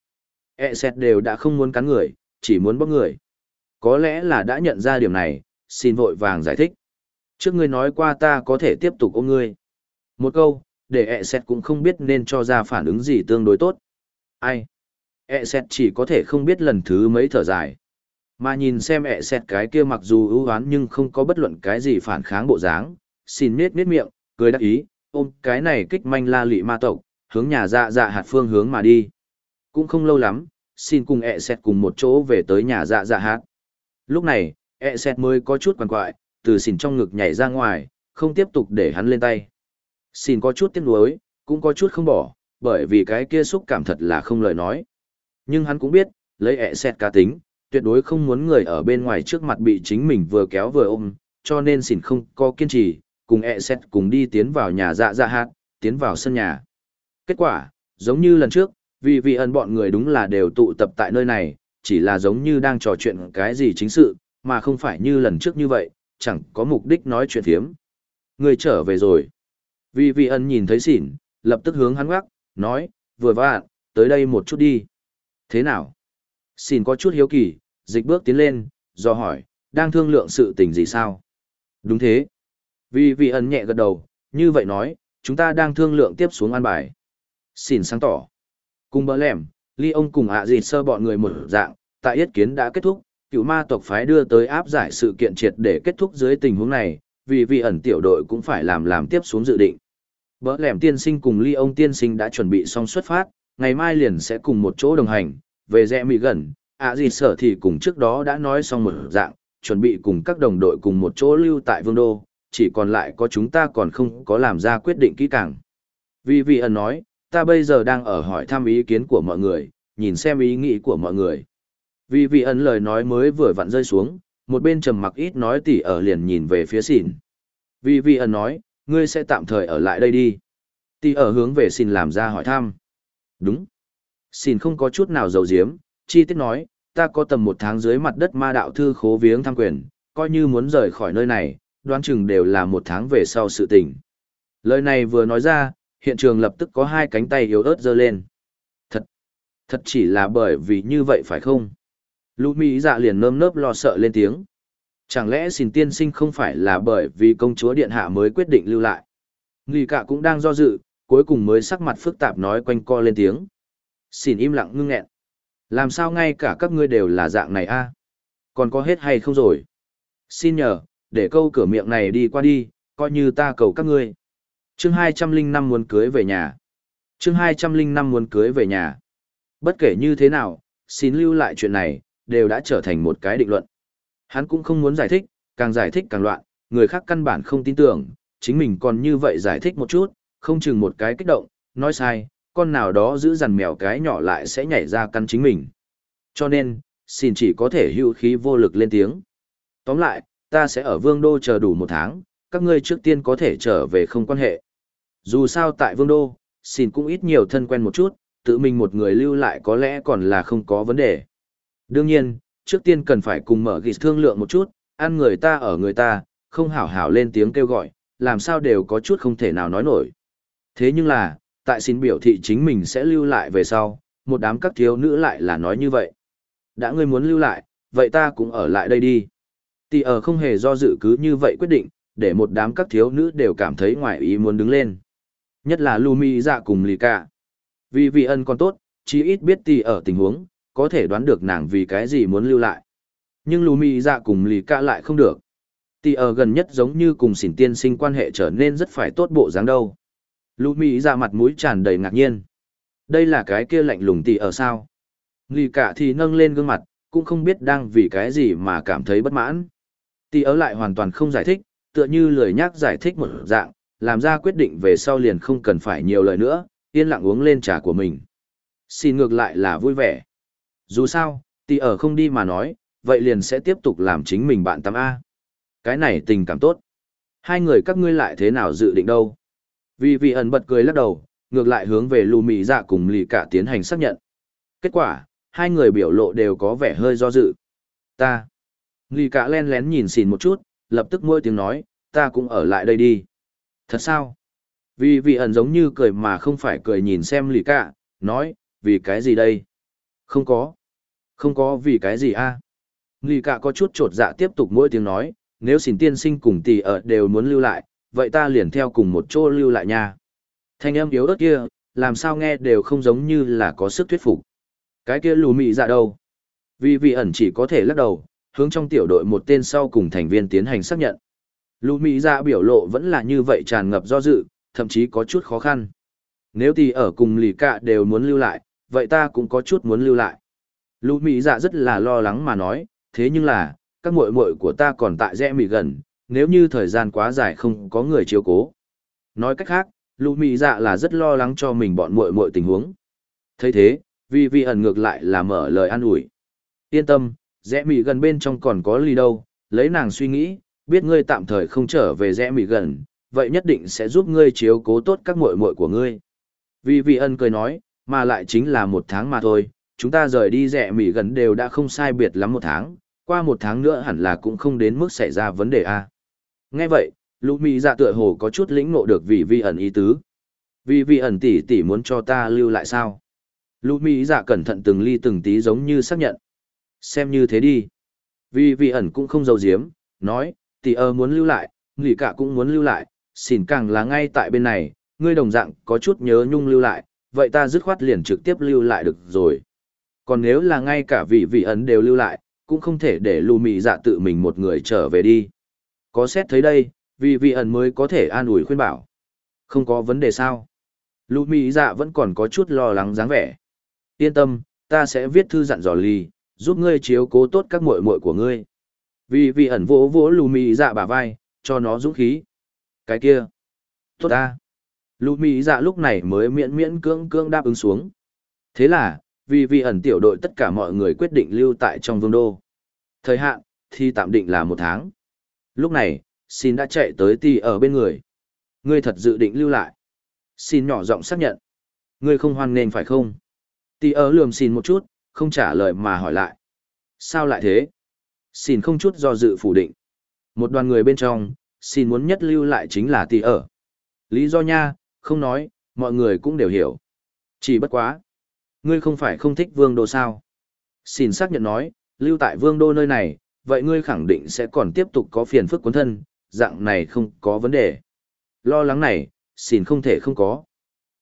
E xét đều đã không muốn cắn người, chỉ muốn bóc người. Có lẽ là đã nhận ra điểm này, xin vội vàng giải thích. Trước ngươi nói qua ta có thể tiếp tục ôm ngươi. Một câu, để E xét cũng không biết nên cho ra phản ứng gì tương đối tốt. Ai? E xét chỉ có thể không biết lần thứ mấy thở dài. Mà nhìn xem E xẹt cái kia mặc dù ưu oán nhưng không có bất luận cái gì phản kháng bộ dáng, xin nết nết miệng, cười đắc ý, ôm cái này kích manh la lị ma tộc, hướng nhà dạ dạ hạt phương hướng mà đi. Cũng không lâu lắm, xin cùng ẹ xẹt cùng một chỗ về tới nhà dạ dạ hạt. Lúc này, ẹ xẹt mới có chút quằn quại, từ xỉn trong ngực nhảy ra ngoài, không tiếp tục để hắn lên tay. Xin có chút tiếc nuối, cũng có chút không bỏ, bởi vì cái kia xúc cảm thật là không lời nói. Nhưng hắn cũng biết, lấy ẹ xẹt cá tính, tuyệt đối không muốn người ở bên ngoài trước mặt bị chính mình vừa kéo vừa ôm, cho nên xỉn không có kiên trì, cùng ẹ xẹt cùng đi tiến vào nhà dạ dạ hạt, tiến vào sân nhà. Kết quả, giống như lần trước, vì vị ẩn bọn người đúng là đều tụ tập tại nơi này, chỉ là giống như đang trò chuyện cái gì chính sự, mà không phải như lần trước như vậy, chẳng có mục đích nói chuyện thiếm. Người trở về rồi. Vì vị ẩn nhìn thấy xỉn, lập tức hướng hắn gác, nói, vừa vạn, tới đây một chút đi. Thế nào? Xin có chút hiếu kỳ, dịch bước tiến lên, do hỏi, đang thương lượng sự tình gì sao? Đúng thế. Vì vị ẩn nhẹ gật đầu, như vậy nói, chúng ta đang thương lượng tiếp xuống an bài. Xin sáng tỏ. Cùng bỡ lẻm, ly ông cùng ạ à sơ bọn người một dạng, tại yết kiến đã kết thúc, cựu ma tộc phái đưa tới áp giải sự kiện triệt để kết thúc dưới tình huống này, vì vị ẩn tiểu đội cũng phải làm làm tiếp xuống dự định. Bỡ lẻm tiên sinh cùng ly ông tiên sinh đã chuẩn bị xong xuất phát, ngày mai liền sẽ cùng một chỗ đồng hành, về rẽ mỹ gần, ạ à sở thì cùng trước đó đã nói xong một dạng, chuẩn bị cùng các đồng đội cùng một chỗ lưu tại vương đô, chỉ còn lại có chúng ta còn không có làm ra quyết định kỹ càng. Vì vị ẩn nói, ta bây giờ đang ở hỏi thăm ý kiến của mọi người, nhìn xem ý nghĩ của mọi người. Vì vị ẩn lời nói mới vừa vặn rơi xuống, một bên trầm mặc ít nói tỉ ở liền nhìn về phía xỉn. Vì vị ẩn nói, ngươi sẽ tạm thời ở lại đây đi. Tỉ ở hướng về xin làm ra hỏi thăm. Đúng. Xin không có chút nào dầu diếm, chi tiết nói, ta có tầm một tháng dưới mặt đất ma đạo thư khố viếng tham quyền, coi như muốn rời khỏi nơi này, đoán chừng đều là một tháng về sau sự tình. Lời này vừa nói ra, hiện trường lập tức có hai cánh tay yếu ớt giơ lên. Thật, thật chỉ là bởi vì như vậy phải không? Lũ Mỹ dạ liền nơm nớp lo sợ lên tiếng. Chẳng lẽ xin tiên sinh không phải là bởi vì công chúa điện hạ mới quyết định lưu lại? Nghi cả cũng đang do dự, cuối cùng mới sắc mặt phức tạp nói quanh co lên tiếng. Xin im lặng ngưng nghẹn. Làm sao ngay cả các ngươi đều là dạng này a? Còn có hết hay không rồi? Xin nhờ, để câu cửa miệng này đi qua đi, coi như ta cầu các ngươi chương hai trăm linh năm muốn cưới về nhà chương hai trăm linh năm muốn cưới về nhà bất kể như thế nào xin lưu lại chuyện này đều đã trở thành một cái định luận hắn cũng không muốn giải thích càng giải thích càng loạn người khác căn bản không tin tưởng chính mình còn như vậy giải thích một chút không chừng một cái kích động nói sai con nào đó giữ dằn mèo cái nhỏ lại sẽ nhảy ra căn chính mình cho nên xin chỉ có thể hữu khí vô lực lên tiếng. Tóm lại, ta sẽ ở vương đô chờ đủ một tháng, các ngươi trước tiên có thể trở về không quan hệ. Dù sao tại vương đô, xin cũng ít nhiều thân quen một chút, tự mình một người lưu lại có lẽ còn là không có vấn đề. Đương nhiên, trước tiên cần phải cùng mở ghi thương lượng một chút, ăn người ta ở người ta, không hảo hảo lên tiếng kêu gọi, làm sao đều có chút không thể nào nói nổi. Thế nhưng là, tại xin biểu thị chính mình sẽ lưu lại về sau, một đám các thiếu nữ lại là nói như vậy. Đã ngươi muốn lưu lại, vậy ta cũng ở lại đây đi. Tỷ ở không hề do dự cứ như vậy quyết định, để một đám các thiếu nữ đều cảm thấy ngoài ý muốn đứng lên. Nhất là Lumi dạ cùng Lì Cả. Vì vị ân còn tốt, chỉ ít biết tỷ ở tình huống, có thể đoán được nàng vì cái gì muốn lưu lại. Nhưng Lumi dạ cùng Lì Cả lại không được. Tỷ ở gần nhất giống như cùng xỉn tiên sinh quan hệ trở nên rất phải tốt bộ dáng đâu. Lưu Mỹ ra mặt mũi tràn đầy ngạc nhiên. Đây là cái kia lạnh lùng tỷ ở sao? Nghi Cả thì nâng lên gương mặt, cũng không biết đang vì cái gì mà cảm thấy bất mãn. Tỷ ở lại hoàn toàn không giải thích, tựa như lười nhắc giải thích một dạng, làm ra quyết định về sau liền không cần phải nhiều lời nữa, yên lặng uống lên trà của mình. Xin ngược lại là vui vẻ. Dù sao, tỷ ở không đi mà nói, vậy liền sẽ tiếp tục làm chính mình bạn tắm A. Cái này tình cảm tốt. Hai người các ngươi lại thế nào dự định đâu? Vì vị ẩn bật cười lắc đầu, ngược lại hướng về lù mì dạ cùng lì cả tiến hành xác nhận. Kết quả, hai người biểu lộ đều có vẻ hơi do dự. Ta. Lì cả len lén nhìn xìn một chút, lập tức môi tiếng nói, ta cũng ở lại đây đi. Thật sao? Vì vị ẩn giống như cười mà không phải cười nhìn xem lì cả, nói, vì cái gì đây? Không có. Không có vì cái gì a? À? Lì cả có chút trột dạ tiếp tục mỗi tiếng nói, nếu xỉn tiên sinh cùng tỷ ở đều muốn lưu lại, vậy ta liền theo cùng một chỗ lưu lại nha. Thanh âm yếu ớt kia, làm sao nghe đều không giống như là có sức thuyết phục. Cái kia lù mị dạ đâu? Vì vị ẩn chỉ có thể lắc đầu, hướng trong tiểu đội một tên sau cùng thành viên tiến hành xác nhận. Lù mị dạ biểu lộ vẫn là như vậy tràn ngập do dự, thậm chí có chút khó khăn. Nếu thì ở cùng lì cạ đều muốn lưu lại, vậy ta cũng có chút muốn lưu lại. Lù mị dạ rất là lo lắng mà nói, thế nhưng là, các muội muội của ta còn tại rẽ mị gần, nếu như thời gian quá dài không có người chiếu cố. Nói cách khác, lũ mị dạ là rất lo lắng cho mình bọn muội muội tình huống. thấy thế, vì Vi ẩn ngược lại là mở lời an ủi. Yên tâm, rẽ mị gần bên trong còn có ly đâu, lấy nàng suy nghĩ, biết ngươi tạm thời không trở về rẽ mị gần, vậy nhất định sẽ giúp ngươi chiếu cố tốt các muội muội của ngươi. Vì vị ân cười nói, mà lại chính là một tháng mà thôi, chúng ta rời đi rẽ mị gần đều đã không sai biệt lắm một tháng, qua một tháng nữa hẳn là cũng không đến mức xảy ra vấn đề a. Nghe vậy, lũ mỹ dạ tựa hồ có chút lĩnh ngộ được vì vi ẩn ý tứ. Vì vi ẩn tỷ tỷ muốn cho ta lưu lại sao? Lũ mỹ dạ cẩn thận từng ly từng tí giống như xác nhận. Xem như thế đi. Vì vi ẩn cũng không giấu giếm, nói, tỷ ơ muốn lưu lại, nghỉ cả cũng muốn lưu lại, xỉn càng là ngay tại bên này, ngươi đồng dạng có chút nhớ nhung lưu lại, vậy ta dứt khoát liền trực tiếp lưu lại được rồi. Còn nếu là ngay cả vị vị ẩn đều lưu lại, cũng không thể để lù mị dạ tự mình một người trở về đi. Có xét thấy đây, vì vị ẩn mới có thể an ủi khuyên bảo. Không có vấn đề sao. Lù Mỹ dạ vẫn còn có chút lo lắng dáng vẻ. Yên tâm, ta sẽ viết thư dặn dò lì, giúp ngươi chiếu cố tốt các muội muội của ngươi. Vì vị ẩn vỗ vỗ lù mị dạ bả vai, cho nó dũng khí. Cái kia. Tốt ta. Lù mị dạ lúc này mới miễn miễn cưỡng cưỡng đáp ứng xuống. Thế là, vì vị ẩn tiểu đội tất cả mọi người quyết định lưu tại trong vương đô. Thời hạn, thì tạm định là một tháng. Lúc này, xin đã chạy tới ti ở bên người. Ngươi thật dự định lưu lại. Xin nhỏ giọng xác nhận. Ngươi không hoan nghênh phải không? Ti ở lườm xin một chút, không trả lời mà hỏi lại. Sao lại thế? Xin không chút do dự phủ định. Một đoàn người bên trong, xin muốn nhất lưu lại chính là ti ở. Lý do nha, không nói, mọi người cũng đều hiểu. Chỉ bất quá. Ngươi không phải không thích vương đô sao? Xin xác nhận nói, lưu tại vương đô nơi này, vậy ngươi khẳng định sẽ còn tiếp tục có phiền phức cuốn thân, dạng này không có vấn đề. Lo lắng này, xin không thể không có.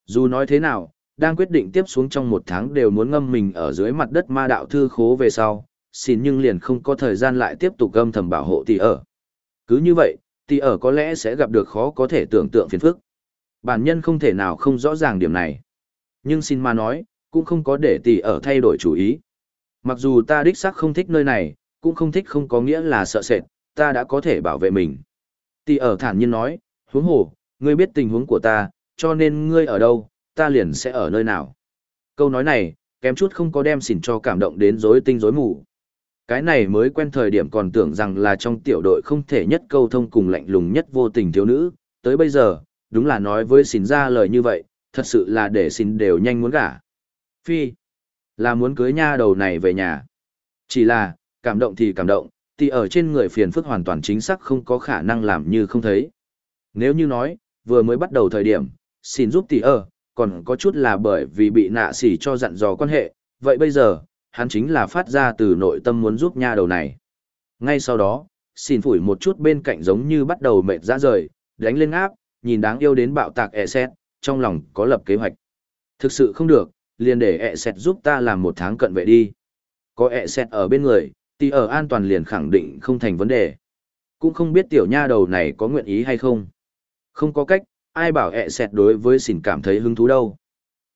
Dù nói thế nào, đang quyết định tiếp xuống trong một tháng đều muốn ngâm mình ở dưới mặt đất ma đạo thư khố về sau, xin nhưng liền không có thời gian lại tiếp tục gâm thầm bảo hộ tỷ ở. Cứ như vậy, tỷ ở có lẽ sẽ gặp được khó có thể tưởng tượng phiền phức. Bản nhân không thể nào không rõ ràng điểm này. Nhưng xin mà nói, cũng không có để tỷ ở thay đổi chủ ý. Mặc dù ta đích xác không thích nơi này, cũng không thích không có nghĩa là sợ sệt, ta đã có thể bảo vệ mình. Tỷ ở thản nhiên nói, huống hồ, ngươi biết tình huống của ta, cho nên ngươi ở đâu, ta liền sẽ ở nơi nào. Câu nói này, kém chút không có đem xỉn cho cảm động đến rối tinh rối mù. Cái này mới quen thời điểm còn tưởng rằng là trong tiểu đội không thể nhất câu thông cùng lạnh lùng nhất vô tình thiếu nữ, tới bây giờ, đúng là nói với xỉn ra lời như vậy, thật sự là để xỉn đều nhanh muốn gả. Phi, là muốn cưới nha đầu này về nhà. Chỉ là, cảm động thì cảm động, thì ở trên người phiền phức hoàn toàn chính xác không có khả năng làm như không thấy. Nếu như nói, vừa mới bắt đầu thời điểm, xin giúp tỷ ở, còn có chút là bởi vì bị nạ sỉ cho dặn dò quan hệ, vậy bây giờ, hắn chính là phát ra từ nội tâm muốn giúp nha đầu này. Ngay sau đó, xin phủi một chút bên cạnh giống như bắt đầu mệt ra rời, đánh lên áp, nhìn đáng yêu đến bạo tạc ẹ xét, trong lòng có lập kế hoạch. Thực sự không được, liền để ẹ xét giúp ta làm một tháng cận vệ đi. Có ẹ xét ở bên người, tỷ ở an toàn liền khẳng định không thành vấn đề. Cũng không biết tiểu nha đầu này có nguyện ý hay không. Không có cách, ai bảo ẹ xẹt đối với xỉn cảm thấy hứng thú đâu.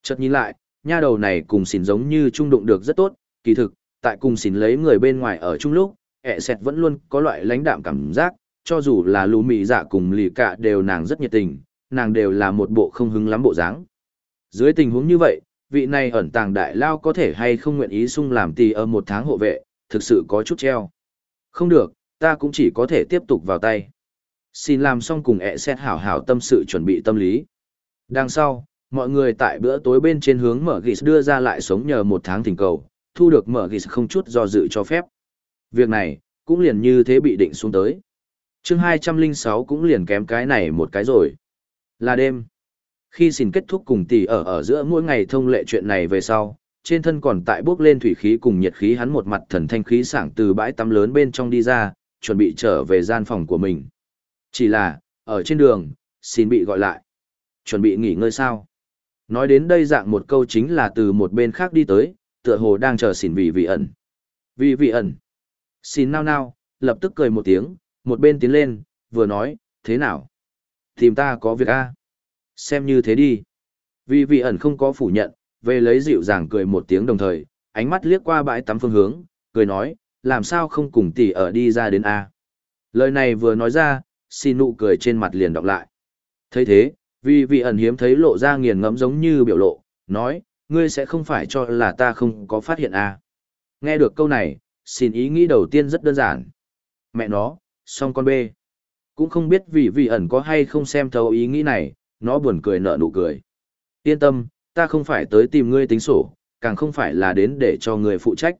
Chợt nhìn lại, nha đầu này cùng xỉn giống như trung đụng được rất tốt, kỳ thực, tại cùng xỉn lấy người bên ngoài ở chung lúc, ẹ xẹt vẫn luôn có loại lãnh đạm cảm giác, cho dù là lù mị dạ cùng lì cả đều nàng rất nhiệt tình, nàng đều là một bộ không hứng lắm bộ dáng. Dưới tình huống như vậy, vị này ẩn tàng đại lao có thể hay không nguyện ý sung làm tì ở một tháng hộ vệ, thực sự có chút treo. Không được, ta cũng chỉ có thể tiếp tục vào tay. Xin làm xong cùng ẹ xét hảo hảo tâm sự chuẩn bị tâm lý. Đằng sau, mọi người tại bữa tối bên trên hướng mở ghis đưa ra lại sống nhờ một tháng thỉnh cầu, thu được mở ghis không chút do dự cho phép. Việc này, cũng liền như thế bị định xuống tới. chương 206 cũng liền kém cái này một cái rồi. Là đêm. Khi xin kết thúc cùng tỷ ở ở giữa mỗi ngày thông lệ chuyện này về sau, trên thân còn tại bước lên thủy khí cùng nhiệt khí hắn một mặt thần thanh khí sảng từ bãi tắm lớn bên trong đi ra, chuẩn bị trở về gian phòng của mình. Chỉ là, ở trên đường, xin bị gọi lại. Chuẩn bị nghỉ ngơi sao? Nói đến đây dạng một câu chính là từ một bên khác đi tới, tựa hồ đang chờ xin vì vị ẩn. Vị vị ẩn. Xin nao nao, lập tức cười một tiếng, một bên tiến lên, vừa nói, thế nào? Tìm ta có việc a Xem như thế đi. Vị vị ẩn không có phủ nhận, về lấy dịu dàng cười một tiếng đồng thời, ánh mắt liếc qua bãi tắm phương hướng, cười nói, làm sao không cùng tỷ ở đi ra đến a Lời này vừa nói ra, xin nụ cười trên mặt liền đọc lại. thấy thế, vì vị ẩn hiếm thấy lộ ra nghiền ngẫm giống như biểu lộ, nói, ngươi sẽ không phải cho là ta không có phát hiện a? Nghe được câu này, xin ý nghĩ đầu tiên rất đơn giản. Mẹ nó, song con bê. Cũng không biết vì vị ẩn có hay không xem thấu ý nghĩ này, nó buồn cười nở nụ cười. Yên tâm, ta không phải tới tìm ngươi tính sổ, càng không phải là đến để cho ngươi phụ trách.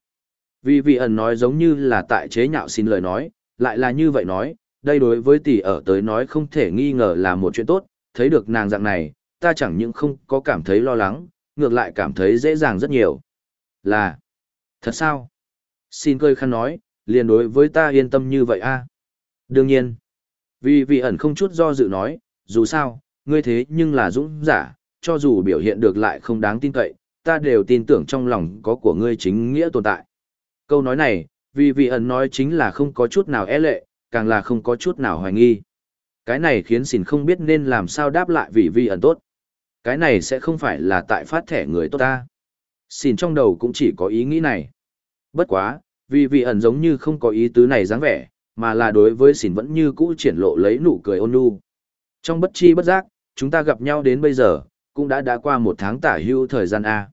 Vì vị ẩn nói giống như là tại chế nhạo xin lời nói, lại là như vậy nói, đây đối với tỷ ở tới nói không thể nghi ngờ là một chuyện tốt, thấy được nàng dạng này, ta chẳng những không có cảm thấy lo lắng, ngược lại cảm thấy dễ dàng rất nhiều. Là, thật sao? Xin cười khăn nói, liền đối với ta yên tâm như vậy a à? Đương nhiên, vì vị ẩn không chút do dự nói, dù sao, ngươi thế nhưng là dũng giả, cho dù biểu hiện được lại không đáng tin cậy, ta đều tin tưởng trong lòng có của ngươi chính nghĩa tồn tại. Câu nói này, vì vị ẩn nói chính là không có chút nào e lệ, càng là không có chút nào hoài nghi. Cái này khiến xỉn không biết nên làm sao đáp lại vì Vị ẩn tốt. Cái này sẽ không phải là tại phát thẻ người tốt ta. Xỉn trong đầu cũng chỉ có ý nghĩ này. Bất quá, vì vị ẩn giống như không có ý tứ này dáng vẻ, mà là đối với xỉn vẫn như cũ triển lộ lấy nụ cười ôn nhu. Trong bất chi bất giác, chúng ta gặp nhau đến bây giờ, cũng đã đã qua một tháng tả hưu thời gian A.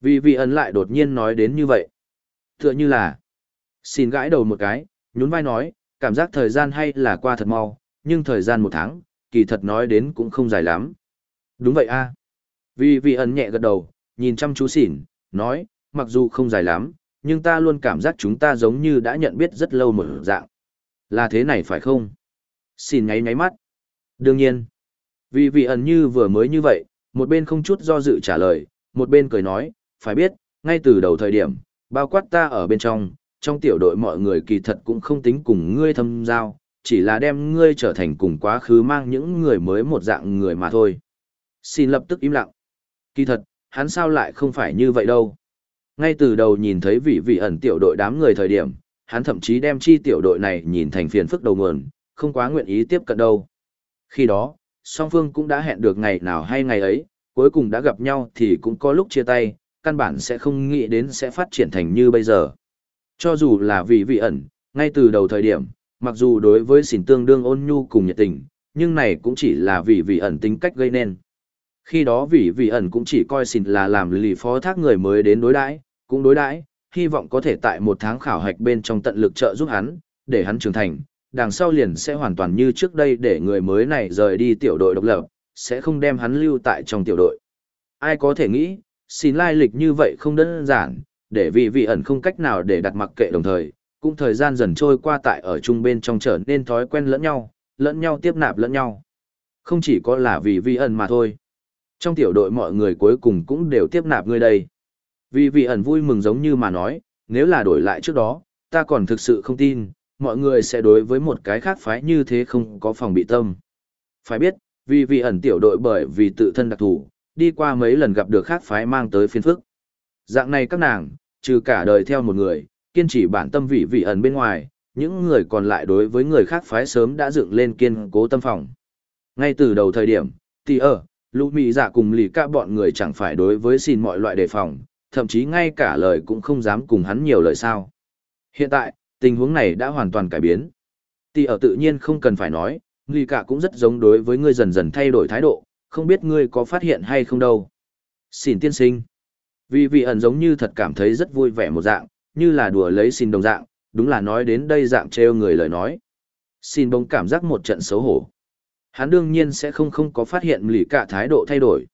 Vì vị ẩn lại đột nhiên nói đến như vậy. Tựa như là, xin gãi đầu một cái, nhún vai nói, cảm giác thời gian hay là qua thật mau, nhưng thời gian một tháng, kỳ thật nói đến cũng không dài lắm. Đúng vậy a Vì vị ẩn nhẹ gật đầu, nhìn chăm chú xỉn, nói, mặc dù không dài lắm, nhưng ta luôn cảm giác chúng ta giống như đã nhận biết rất lâu một dạng. Là thế này phải không? Xỉn nháy nháy mắt. Đương nhiên. Vì vị ẩn như vừa mới như vậy, một bên không chút do dự trả lời, một bên cười nói, phải biết, ngay từ đầu thời điểm, bao quát ta ở bên trong, trong tiểu đội mọi người kỳ thật cũng không tính cùng ngươi thâm giao, chỉ là đem ngươi trở thành cùng quá khứ mang những người mới một dạng người mà thôi. Xin lập tức im lặng. Kỳ thật, hắn sao lại không phải như vậy đâu. Ngay từ đầu nhìn thấy vị vị ẩn tiểu đội đám người thời điểm, hắn thậm chí đem chi tiểu đội này nhìn thành phiền phức đầu nguồn, không quá nguyện ý tiếp cận đâu. Khi đó, song phương cũng đã hẹn được ngày nào hay ngày ấy, cuối cùng đã gặp nhau thì cũng có lúc chia tay, căn bản sẽ không nghĩ đến sẽ phát triển thành như bây giờ. Cho dù là vì vị ẩn, ngay từ đầu thời điểm, mặc dù đối với xỉn tương đương ôn nhu cùng nhiệt tình, nhưng này cũng chỉ là vì vị ẩn tính cách gây nên. Khi đó vị vị ẩn cũng chỉ coi xỉn là làm lì phó thác người mới đến đối đãi, cũng đối đãi, hy vọng có thể tại một tháng khảo hạch bên trong tận lực trợ giúp hắn, để hắn trưởng thành, đằng sau liền sẽ hoàn toàn như trước đây để người mới này rời đi tiểu đội độc lập, sẽ không đem hắn lưu tại trong tiểu đội. Ai có thể nghĩ, xin lai lịch như vậy không đơn giản, để vị vị ẩn không cách nào để đặt mặc kệ đồng thời, cũng thời gian dần trôi qua tại ở chung bên trong trở nên thói quen lẫn nhau, lẫn nhau tiếp nạp lẫn nhau. Không chỉ có là vì vị ẩn mà thôi. Trong tiểu đội mọi người cuối cùng cũng đều tiếp nạp người đây. Vì vị ẩn vui mừng giống như mà nói, nếu là đổi lại trước đó, ta còn thực sự không tin, mọi người sẽ đối với một cái khác phái như thế không có phòng bị tâm. Phải biết, vì vị ẩn tiểu đội bởi vì tự thân đặc thù, đi qua mấy lần gặp được khác phái mang tới phiên phức. Dạng này các nàng, trừ cả đời theo một người, kiên trì bản tâm vị vị ẩn bên ngoài, những người còn lại đối với người khác phái sớm đã dựng lên kiên cố tâm phòng. Ngay từ đầu thời điểm, thì ở, lũ mị giả cùng lì ca bọn người chẳng phải đối với xin mọi loại đề phòng, thậm chí ngay cả lời cũng không dám cùng hắn nhiều lời sao. Hiện tại, tình huống này đã hoàn toàn cải biến. Tỷ ở tự nhiên không cần phải nói, Nghi cả cũng rất giống đối với ngươi dần dần thay đổi thái độ, không biết ngươi có phát hiện hay không đâu. Xin tiên sinh. Vì vị ẩn giống như thật cảm thấy rất vui vẻ một dạng, như là đùa lấy xin đồng dạng, đúng là nói đến đây dạng treo người lời nói. Xin bỗng cảm giác một trận xấu hổ. Hắn đương nhiên sẽ không không có phát hiện lì cả thái độ thay đổi.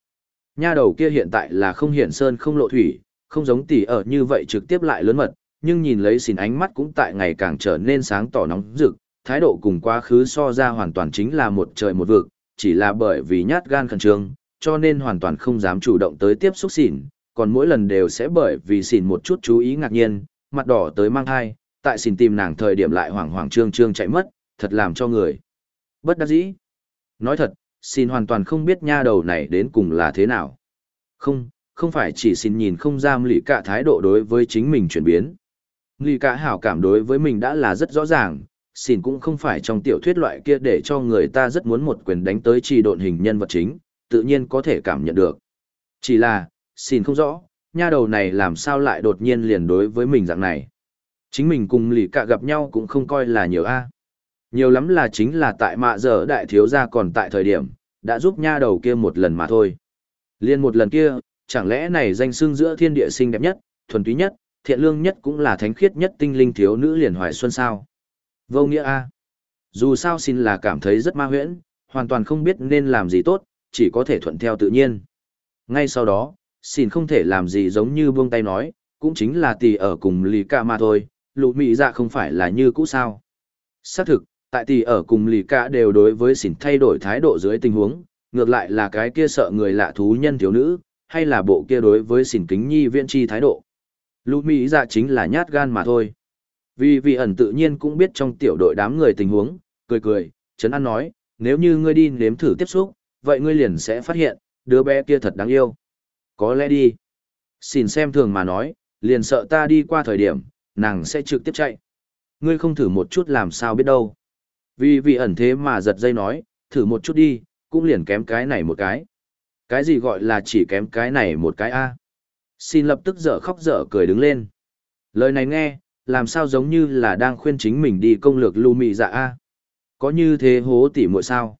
Nha đầu kia hiện tại là không hiển sơn không lộ thủy, không giống tỷ ở như vậy trực tiếp lại lớn mật, nhưng nhìn lấy xin ánh mắt cũng tại ngày càng trở nên sáng tỏ nóng rực, thái độ cùng quá khứ so ra hoàn toàn chính là một trời một vực, chỉ là bởi vì nhát gan khẩn trương, cho nên hoàn toàn không dám chủ động tới tiếp xúc xỉn, còn mỗi lần đều sẽ bởi vì xỉn một chút chú ý ngạc nhiên, mặt đỏ tới mang thai, tại xỉn tìm nàng thời điểm lại hoảng hoảng trương trương chạy mất, thật làm cho người. Bất đắc dĩ. Nói thật, xin hoàn toàn không biết nha đầu này đến cùng là thế nào. Không, không phải chỉ xin nhìn không giam lì cả thái độ đối với chính mình chuyển biến. Nghi cả hảo cảm đối với mình đã là rất rõ ràng, xin cũng không phải trong tiểu thuyết loại kia để cho người ta rất muốn một quyền đánh tới trì độn hình nhân vật chính, tự nhiên có thể cảm nhận được. Chỉ là, xin không rõ, nha đầu này làm sao lại đột nhiên liền đối với mình dạng này. Chính mình cùng lì cả gặp nhau cũng không coi là nhiều a. Nhiều lắm là chính là tại mạ giờ đại thiếu gia còn tại thời điểm, đã giúp nha đầu kia một lần mà thôi. Liên một lần kia, chẳng lẽ này danh xưng giữa thiên địa xinh đẹp nhất, thuần túy nhất, thiện lương nhất cũng là thánh khiết nhất tinh linh thiếu nữ liền hoài xuân sao? Vô nghĩa a. Dù sao xin là cảm thấy rất ma huyễn, hoàn toàn không biết nên làm gì tốt, chỉ có thể thuận theo tự nhiên. Ngay sau đó, xin không thể làm gì giống như buông tay nói, cũng chính là tỷ ở cùng lì ca mà thôi, lụ mị dạ không phải là như cũ sao. Xác thực, tại tỷ ở cùng lì ca đều đối với xin thay đổi thái độ dưới tình huống, ngược lại là cái kia sợ người lạ thú nhân thiếu nữ, hay là bộ kia đối với xỉn kính nhi viễn chi thái độ. Lũ Mỹ dạ chính là nhát gan mà thôi. Vì vị ẩn tự nhiên cũng biết trong tiểu đội đám người tình huống, cười cười, Trấn An nói, nếu như ngươi đi nếm thử tiếp xúc, vậy ngươi liền sẽ phát hiện, đứa bé kia thật đáng yêu. Có lẽ đi. Xin xem thường mà nói, liền sợ ta đi qua thời điểm, nàng sẽ trực tiếp chạy. Ngươi không thử một chút làm sao biết đâu. Vì vị ẩn thế mà giật dây nói, thử một chút đi, cũng liền kém cái này một cái. Cái gì gọi là chỉ kém cái này một cái a? Xin lập tức dở khóc dở cười đứng lên. Lời này nghe, làm sao giống như là đang khuyên chính mình đi công lược lưu mị dạ a? Có như thế hố tỉ muội sao?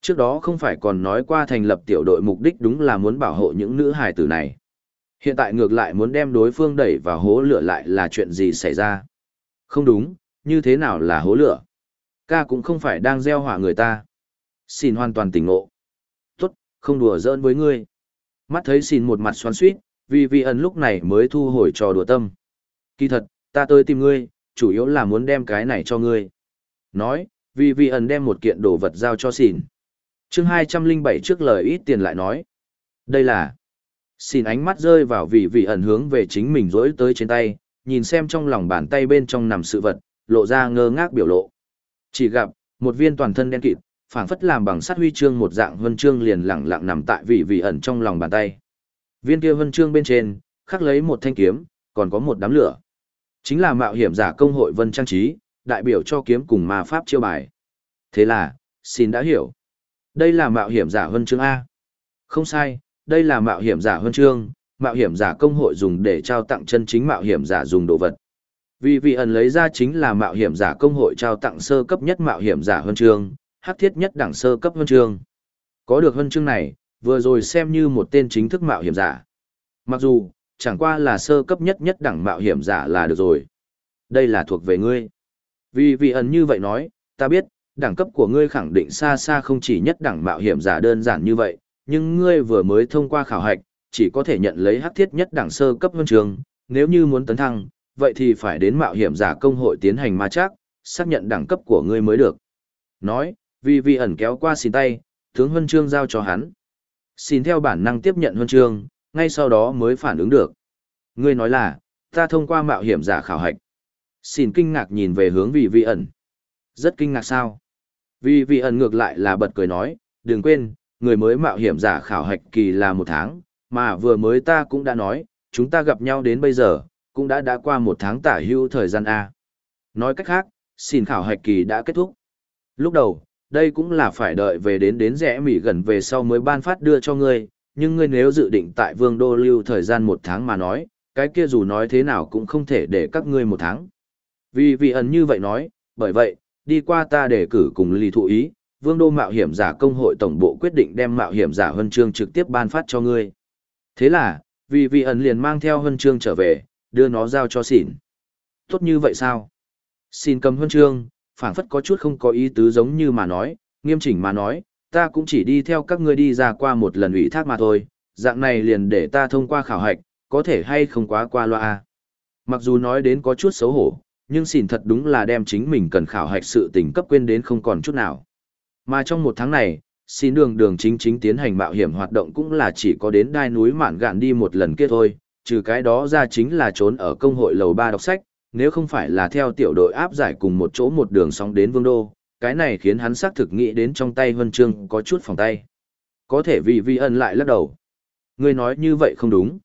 Trước đó không phải còn nói qua thành lập tiểu đội mục đích đúng là muốn bảo hộ những nữ hài tử này. Hiện tại ngược lại muốn đem đối phương đẩy vào hố lửa lại là chuyện gì xảy ra? Không đúng, như thế nào là hố lửa? Ca cũng không phải đang gieo hỏa người ta. Xin hoàn toàn tỉnh ngộ. Tốt, không đùa giỡn với ngươi. Mắt thấy xin một mặt xoắn suýt, vì vị ẩn lúc này mới thu hồi trò đùa tâm. Kỳ thật, ta tới tìm ngươi, chủ yếu là muốn đem cái này cho ngươi. Nói, vì vị ẩn đem một kiện đồ vật giao cho xin. chương 207 trước lời ít tiền lại nói. Đây là... Xin ánh mắt rơi vào vị vị ẩn hướng về chính mình rỗi tới trên tay, nhìn xem trong lòng bàn tay bên trong nằm sự vật, lộ ra ngơ ngác biểu lộ. Chỉ gặp, một viên toàn thân đen kịt, phảng phất làm bằng sắt huy chương một dạng huân chương liền lẳng lặng nằm tại vị vị ẩn trong lòng bàn tay. Viên kia vân chương bên trên, khắc lấy một thanh kiếm, còn có một đám lửa. Chính là mạo hiểm giả công hội vân trang trí, đại biểu cho kiếm cùng ma pháp chiêu bài. Thế là, xin đã hiểu. Đây là mạo hiểm giả huân chương A. Không sai, đây là mạo hiểm giả huân chương, mạo hiểm giả công hội dùng để trao tặng chân chính mạo hiểm giả dùng đồ vật. Vì vị ẩn lấy ra chính là mạo hiểm giả công hội trao tặng sơ cấp nhất mạo hiểm giả huân chương, hắc thiết nhất đẳng sơ cấp huân chương. Có được huân chương này, vừa rồi xem như một tên chính thức mạo hiểm giả. Mặc dù, chẳng qua là sơ cấp nhất nhất đẳng mạo hiểm giả là được rồi. Đây là thuộc về ngươi. Vì vị ẩn như vậy nói, ta biết, đẳng cấp của ngươi khẳng định xa xa không chỉ nhất đẳng mạo hiểm giả đơn giản như vậy, nhưng ngươi vừa mới thông qua khảo hạch, chỉ có thể nhận lấy hắc thiết nhất đẳng sơ cấp huân trường, nếu như muốn tấn thăng, vậy thì phải đến mạo hiểm giả công hội tiến hành ma chắc, xác nhận đẳng cấp của ngươi mới được. Nói, vì vị ẩn kéo qua xin tay, tướng huân chương giao cho hắn. Xin theo bản năng tiếp nhận huân chương, ngay sau đó mới phản ứng được. Ngươi nói là, ta thông qua mạo hiểm giả khảo hạch. Xin kinh ngạc nhìn về hướng vị vị ẩn. Rất kinh ngạc sao? Vì vị ẩn ngược lại là bật cười nói, đừng quên, người mới mạo hiểm giả khảo hạch kỳ là một tháng, mà vừa mới ta cũng đã nói, chúng ta gặp nhau đến bây giờ, cũng đã đã qua một tháng tả hưu thời gian A. Nói cách khác, xin khảo hạch kỳ đã kết thúc. Lúc đầu, đây cũng là phải đợi về đến đến rẽ mỉ gần về sau mới ban phát đưa cho ngươi, nhưng ngươi nếu dự định tại vương đô lưu thời gian một tháng mà nói, cái kia dù nói thế nào cũng không thể để các ngươi một tháng. Vì vị ẩn như vậy nói, bởi vậy, đi qua ta đề cử cùng lì thụ ý, vương đô mạo hiểm giả công hội tổng bộ quyết định đem mạo hiểm giả huân chương trực tiếp ban phát cho ngươi. Thế là, vì vị ẩn liền mang theo huân chương trở về, đưa nó giao cho xỉn. Tốt như vậy sao? Xin cầm huân chương, phảng phất có chút không có ý tứ giống như mà nói, nghiêm chỉnh mà nói, ta cũng chỉ đi theo các ngươi đi ra qua một lần ủy thác mà thôi, dạng này liền để ta thông qua khảo hạch, có thể hay không quá qua loa. Mặc dù nói đến có chút xấu hổ, nhưng xỉn thật đúng là đem chính mình cần khảo hạch sự tình cấp quên đến không còn chút nào. Mà trong một tháng này, xin đường đường chính chính tiến hành mạo hiểm hoạt động cũng là chỉ có đến đai núi mạn gạn đi một lần kia thôi, trừ cái đó ra chính là trốn ở công hội lầu ba đọc sách, nếu không phải là theo tiểu đội áp giải cùng một chỗ một đường sóng đến vương đô, cái này khiến hắn xác thực nghĩ đến trong tay huân chương có chút phòng tay. Có thể vì vi ân lại lắc đầu. Ngươi nói như vậy không đúng.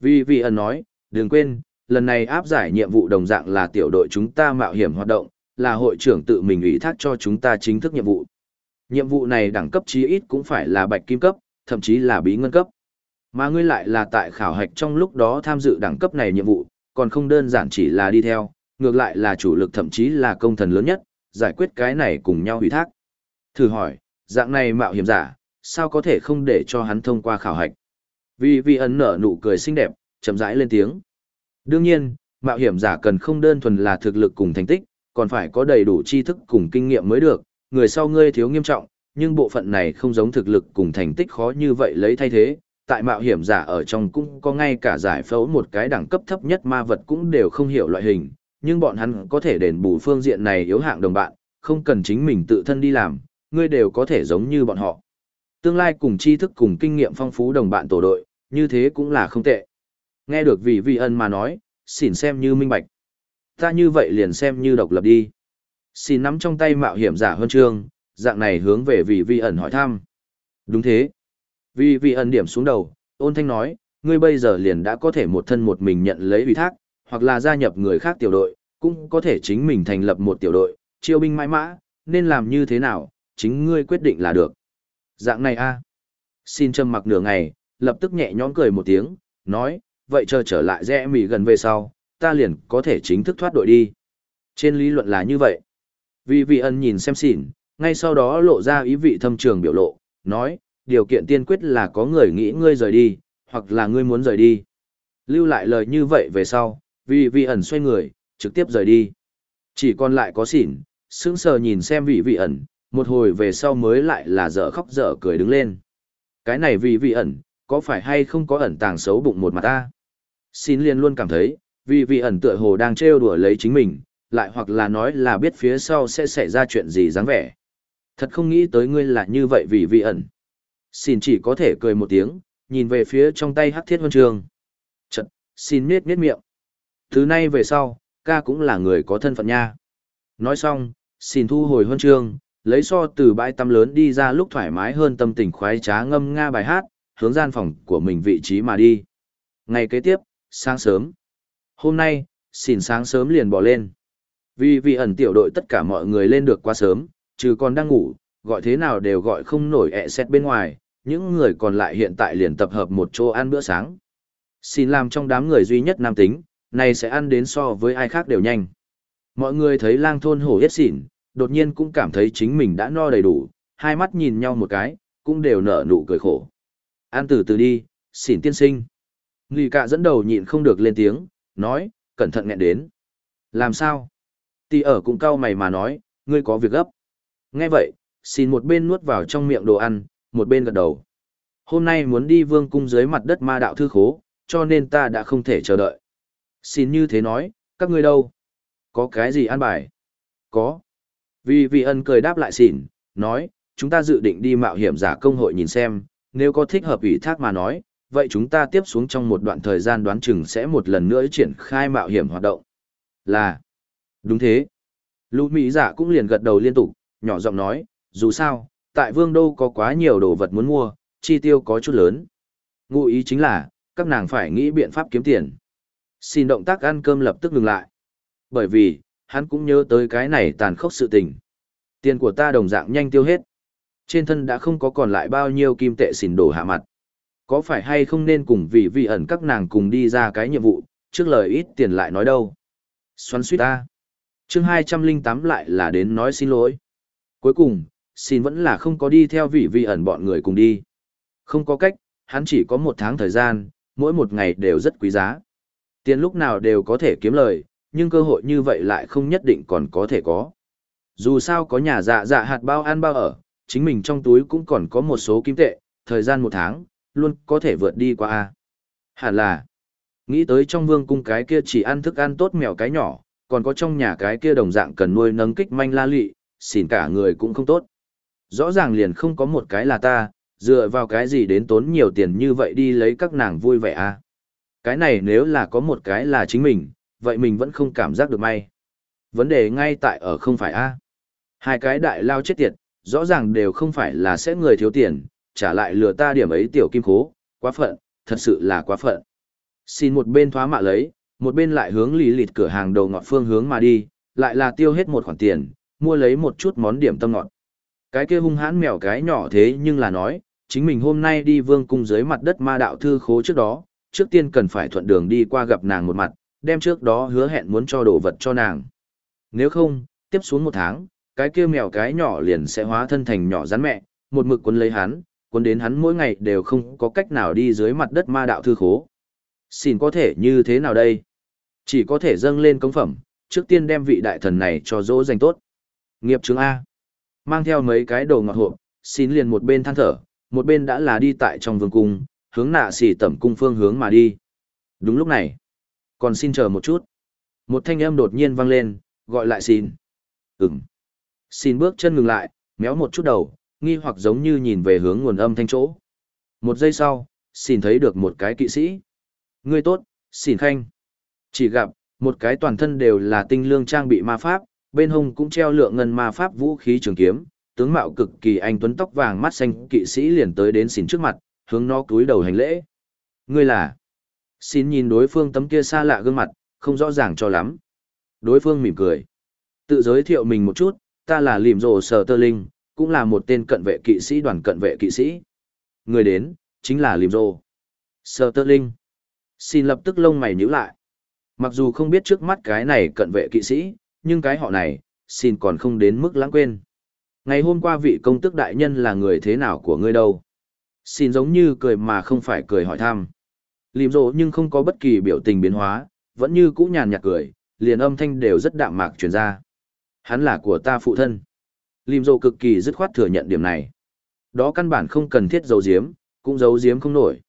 Vì vi ân nói, đừng quên, lần này áp giải nhiệm vụ đồng dạng là tiểu đội chúng ta mạo hiểm hoạt động, là hội trưởng tự mình ủy thác cho chúng ta chính thức nhiệm vụ. Nhiệm vụ này đẳng cấp chí ít cũng phải là bạch kim cấp, thậm chí là bí ngân cấp. Mà ngươi lại là tại khảo hạch trong lúc đó tham dự đẳng cấp này nhiệm vụ, còn không đơn giản chỉ là đi theo, ngược lại là chủ lực thậm chí là công thần lớn nhất, giải quyết cái này cùng nhau hủy thác. Thử hỏi, dạng này mạo hiểm giả, sao có thể không để cho hắn thông qua khảo hạch? Vì vì ấn nở nụ cười xinh đẹp, chậm rãi lên tiếng. Đương nhiên, mạo hiểm giả cần không đơn thuần là thực lực cùng thành tích, còn phải có đầy đủ tri thức cùng kinh nghiệm mới được, người sau ngươi thiếu nghiêm trọng, nhưng bộ phận này không giống thực lực cùng thành tích khó như vậy lấy thay thế, tại mạo hiểm giả ở trong cũng có ngay cả giải phẫu một cái đẳng cấp thấp nhất ma vật cũng đều không hiểu loại hình, nhưng bọn hắn có thể đền bù phương diện này yếu hạng đồng bạn, không cần chính mình tự thân đi làm, ngươi đều có thể giống như bọn họ. Tương lai cùng tri thức cùng kinh nghiệm phong phú đồng bạn tổ đội, như thế cũng là không tệ. Nghe được vị vị ân mà nói, xỉn xem như minh bạch. Ta như vậy liền xem như độc lập đi. Xin nắm trong tay mạo hiểm giả hơn trương, dạng này hướng về vị vị ẩn hỏi thăm. Đúng thế. Vì vị ẩn điểm xuống đầu, ôn thanh nói, ngươi bây giờ liền đã có thể một thân một mình nhận lấy ủy thác, hoặc là gia nhập người khác tiểu đội, cũng có thể chính mình thành lập một tiểu đội, chiêu binh mãi mã, nên làm như thế nào, chính ngươi quyết định là được. Dạng này a Xin Trâm mặc nửa ngày, lập tức nhẹ nhõm cười một tiếng, nói, vậy chờ trở lại rẽ mì gần về sau, ta liền có thể chính thức thoát đội đi. Trên lý luận là như vậy. Vì vị ân nhìn xem xỉn, ngay sau đó lộ ra ý vị thâm trường biểu lộ, nói, điều kiện tiên quyết là có người nghĩ ngươi rời đi, hoặc là ngươi muốn rời đi. Lưu lại lời như vậy về sau, vì vị ẩn xoay người, trực tiếp rời đi. Chỉ còn lại có xỉn, sững sờ nhìn xem vị vị ẩn, một hồi về sau mới lại là dở khóc dở cười đứng lên. Cái này vị vị ẩn, có phải hay không có ẩn tàng xấu bụng một mặt ta? Xin liền luôn cảm thấy, vị vị ẩn tựa hồ đang trêu đùa lấy chính mình, lại hoặc là nói là biết phía sau sẽ xảy ra chuyện gì dáng vẻ. Thật không nghĩ tới ngươi là như vậy vì vị ẩn. Xin chỉ có thể cười một tiếng, nhìn về phía trong tay hắc thiết huân trường. Chật, xin miết miết miệng. Thứ nay về sau, ca cũng là người có thân phận nha. Nói xong, xin thu hồi huân trường, lấy so từ bãi tắm lớn đi ra lúc thoải mái hơn tâm tình khoái trá ngâm nga bài hát, hướng gian phòng của mình vị trí mà đi. Ngày kế tiếp, sáng sớm. Hôm nay, xin sáng sớm liền bỏ lên. Vì vị ẩn tiểu đội tất cả mọi người lên được quá sớm, trừ còn đang ngủ, gọi thế nào đều gọi không nổi ẹ xét bên ngoài, những người còn lại hiện tại liền tập hợp một chỗ ăn bữa sáng. Xin làm trong đám người duy nhất nam tính, này sẽ ăn đến so với ai khác đều nhanh. Mọi người thấy lang thôn hổ hết xỉn, đột nhiên cũng cảm thấy chính mình đã no đầy đủ, hai mắt nhìn nhau một cái, cũng đều nở nụ cười khổ. Ăn từ từ đi, xỉn tiên sinh. Người cả dẫn đầu nhịn không được lên tiếng, nói, cẩn thận nghẹn đến. Làm sao? Tì ở cũng cau mày mà nói, ngươi có việc gấp. Nghe vậy, xin một bên nuốt vào trong miệng đồ ăn, một bên gật đầu. Hôm nay muốn đi vương cung dưới mặt đất ma đạo thư khố, cho nên ta đã không thể chờ đợi. Xin như thế nói, các ngươi đâu? Có cái gì ăn bài? Có. Vì vị ân cười đáp lại xỉn, nói, chúng ta dự định đi mạo hiểm giả công hội nhìn xem, nếu có thích hợp ủy thác mà nói, vậy chúng ta tiếp xuống trong một đoạn thời gian đoán chừng sẽ một lần nữa triển khai mạo hiểm hoạt động. Là, đúng thế. Lũ Mỹ giả cũng liền gật đầu liên tục, nhỏ giọng nói, dù sao, tại Vương Đô có quá nhiều đồ vật muốn mua, chi tiêu có chút lớn. Ngụ ý chính là, các nàng phải nghĩ biện pháp kiếm tiền. Xin động tác ăn cơm lập tức ngừng lại. Bởi vì, hắn cũng nhớ tới cái này tàn khốc sự tình. Tiền của ta đồng dạng nhanh tiêu hết. Trên thân đã không có còn lại bao nhiêu kim tệ xỉn đổ hạ mặt. Có phải hay không nên cùng vì vị ẩn các nàng cùng đi ra cái nhiệm vụ, trước lời ít tiền lại nói đâu. Xoắn suýt ta. chương 208 lại là đến nói xin lỗi. Cuối cùng, xin vẫn là không có đi theo vị vị ẩn bọn người cùng đi. Không có cách, hắn chỉ có một tháng thời gian, mỗi một ngày đều rất quý giá. Tiền lúc nào đều có thể kiếm lời, nhưng cơ hội như vậy lại không nhất định còn có thể có. Dù sao có nhà dạ dạ hạt bao ăn bao ở, chính mình trong túi cũng còn có một số kim tệ, thời gian một tháng, luôn có thể vượt đi qua a hẳn là nghĩ tới trong vương cung cái kia chỉ ăn thức ăn tốt mèo cái nhỏ còn có trong nhà cái kia đồng dạng cần nuôi nấng kích manh la lị, xỉn cả người cũng không tốt rõ ràng liền không có một cái là ta dựa vào cái gì đến tốn nhiều tiền như vậy đi lấy các nàng vui vẻ à? cái này nếu là có một cái là chính mình vậy mình vẫn không cảm giác được may vấn đề ngay tại ở không phải a hai cái đại lao chết tiệt rõ ràng đều không phải là sẽ người thiếu tiền trả lại lừa ta điểm ấy tiểu kim khố, quá phận, thật sự là quá phận. Xin một bên thoá mạ lấy, một bên lại hướng lì lịt cửa hàng đầu ngọt phương hướng mà đi, lại là tiêu hết một khoản tiền, mua lấy một chút món điểm tâm ngọt. Cái kia hung hãn mèo cái nhỏ thế nhưng là nói, chính mình hôm nay đi vương cung dưới mặt đất ma đạo thư khố trước đó, trước tiên cần phải thuận đường đi qua gặp nàng một mặt, đem trước đó hứa hẹn muốn cho đồ vật cho nàng. Nếu không, tiếp xuống một tháng, cái kia mèo cái nhỏ liền sẽ hóa thân thành nhỏ rắn mẹ, một mực quấn lấy hắn, cuốn đến hắn mỗi ngày đều không có cách nào đi dưới mặt đất ma đạo thư khố. Xin có thể như thế nào đây? Chỉ có thể dâng lên công phẩm, trước tiên đem vị đại thần này cho dỗ dành tốt. Nghiệp chứng A. Mang theo mấy cái đồ ngọt hộp, xin liền một bên than thở, một bên đã là đi tại trong vương cung, hướng nạ xỉ tẩm cung phương hướng mà đi. Đúng lúc này. Còn xin chờ một chút. Một thanh âm đột nhiên vang lên, gọi lại xin. Ừm. Xin bước chân ngừng lại, méo một chút đầu, nghi hoặc giống như nhìn về hướng nguồn âm thanh chỗ. Một giây sau, xin thấy được một cái kỵ sĩ. Ngươi tốt, xin khanh. Chỉ gặp, một cái toàn thân đều là tinh lương trang bị ma pháp, bên hông cũng treo lượng ngân ma pháp vũ khí trường kiếm, tướng mạo cực kỳ anh tuấn tóc vàng mắt xanh kỵ sĩ liền tới đến xin trước mặt, hướng nó cúi đầu hành lễ. Ngươi là? Xin nhìn đối phương tấm kia xa lạ gương mặt, không rõ ràng cho lắm. Đối phương mỉm cười. Tự giới thiệu mình một chút, ta là lìm rồ sở tơ linh, cũng là một tên cận vệ kỵ sĩ đoàn cận vệ kỵ sĩ. Người đến, chính là Lìm Rô. Sở Tơ Linh. Xin lập tức lông mày nhíu lại. Mặc dù không biết trước mắt cái này cận vệ kỵ sĩ, nhưng cái họ này, xin còn không đến mức lãng quên. Ngày hôm qua vị công tước đại nhân là người thế nào của ngươi đâu? Xin giống như cười mà không phải cười hỏi thăm. Lìm rộ nhưng không có bất kỳ biểu tình biến hóa, vẫn như cũ nhàn nhạt cười, liền âm thanh đều rất đạm mạc truyền ra. Hắn là của ta phụ thân. Lim rộ cực kỳ dứt khoát thừa nhận điểm này. Đó căn bản không cần thiết giấu giếm, cũng giấu giếm không nổi.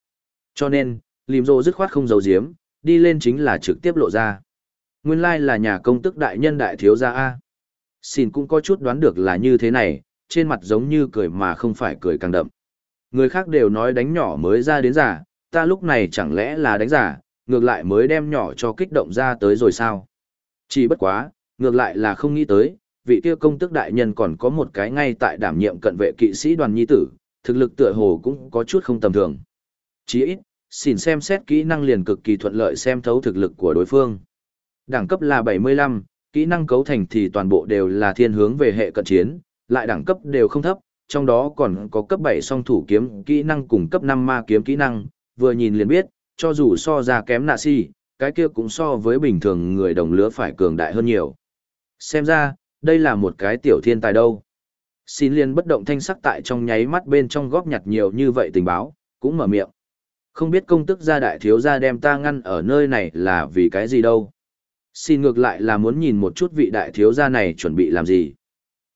Cho nên, Lim rộ dứt khoát không giấu giếm, đi lên chính là trực tiếp lộ ra. Nguyên lai là nhà công tức đại nhân đại thiếu gia A. Xin cũng có chút đoán được là như thế này, trên mặt giống như cười mà không phải cười càng đậm. Người khác đều nói đánh nhỏ mới ra đến giả, ta lúc này chẳng lẽ là đánh giả, ngược lại mới đem nhỏ cho kích động ra tới rồi sao? Chỉ bất quá, ngược lại là không nghĩ tới, vị kia công tức đại nhân còn có một cái ngay tại đảm nhiệm cận vệ kỵ sĩ đoàn nhi tử, thực lực tựa hồ cũng có chút không tầm thường. Chỉ ít, xin xem xét kỹ năng liền cực kỳ thuận lợi xem thấu thực lực của đối phương. Đẳng cấp là 75, kỹ năng cấu thành thì toàn bộ đều là thiên hướng về hệ cận chiến, lại đẳng cấp đều không thấp, trong đó còn có cấp 7 song thủ kiếm kỹ năng cùng cấp 5 ma kiếm kỹ năng, vừa nhìn liền biết, cho dù so ra kém nạ si, cái kia cũng so với bình thường người đồng lứa phải cường đại hơn nhiều. Xem ra, đây là một cái tiểu thiên tài đâu. Xin liên bất động thanh sắc tại trong nháy mắt bên trong góp nhặt nhiều như vậy tình báo, cũng mở miệng. Không biết công tức gia đại thiếu gia đem ta ngăn ở nơi này là vì cái gì đâu. Xin ngược lại là muốn nhìn một chút vị đại thiếu gia này chuẩn bị làm gì.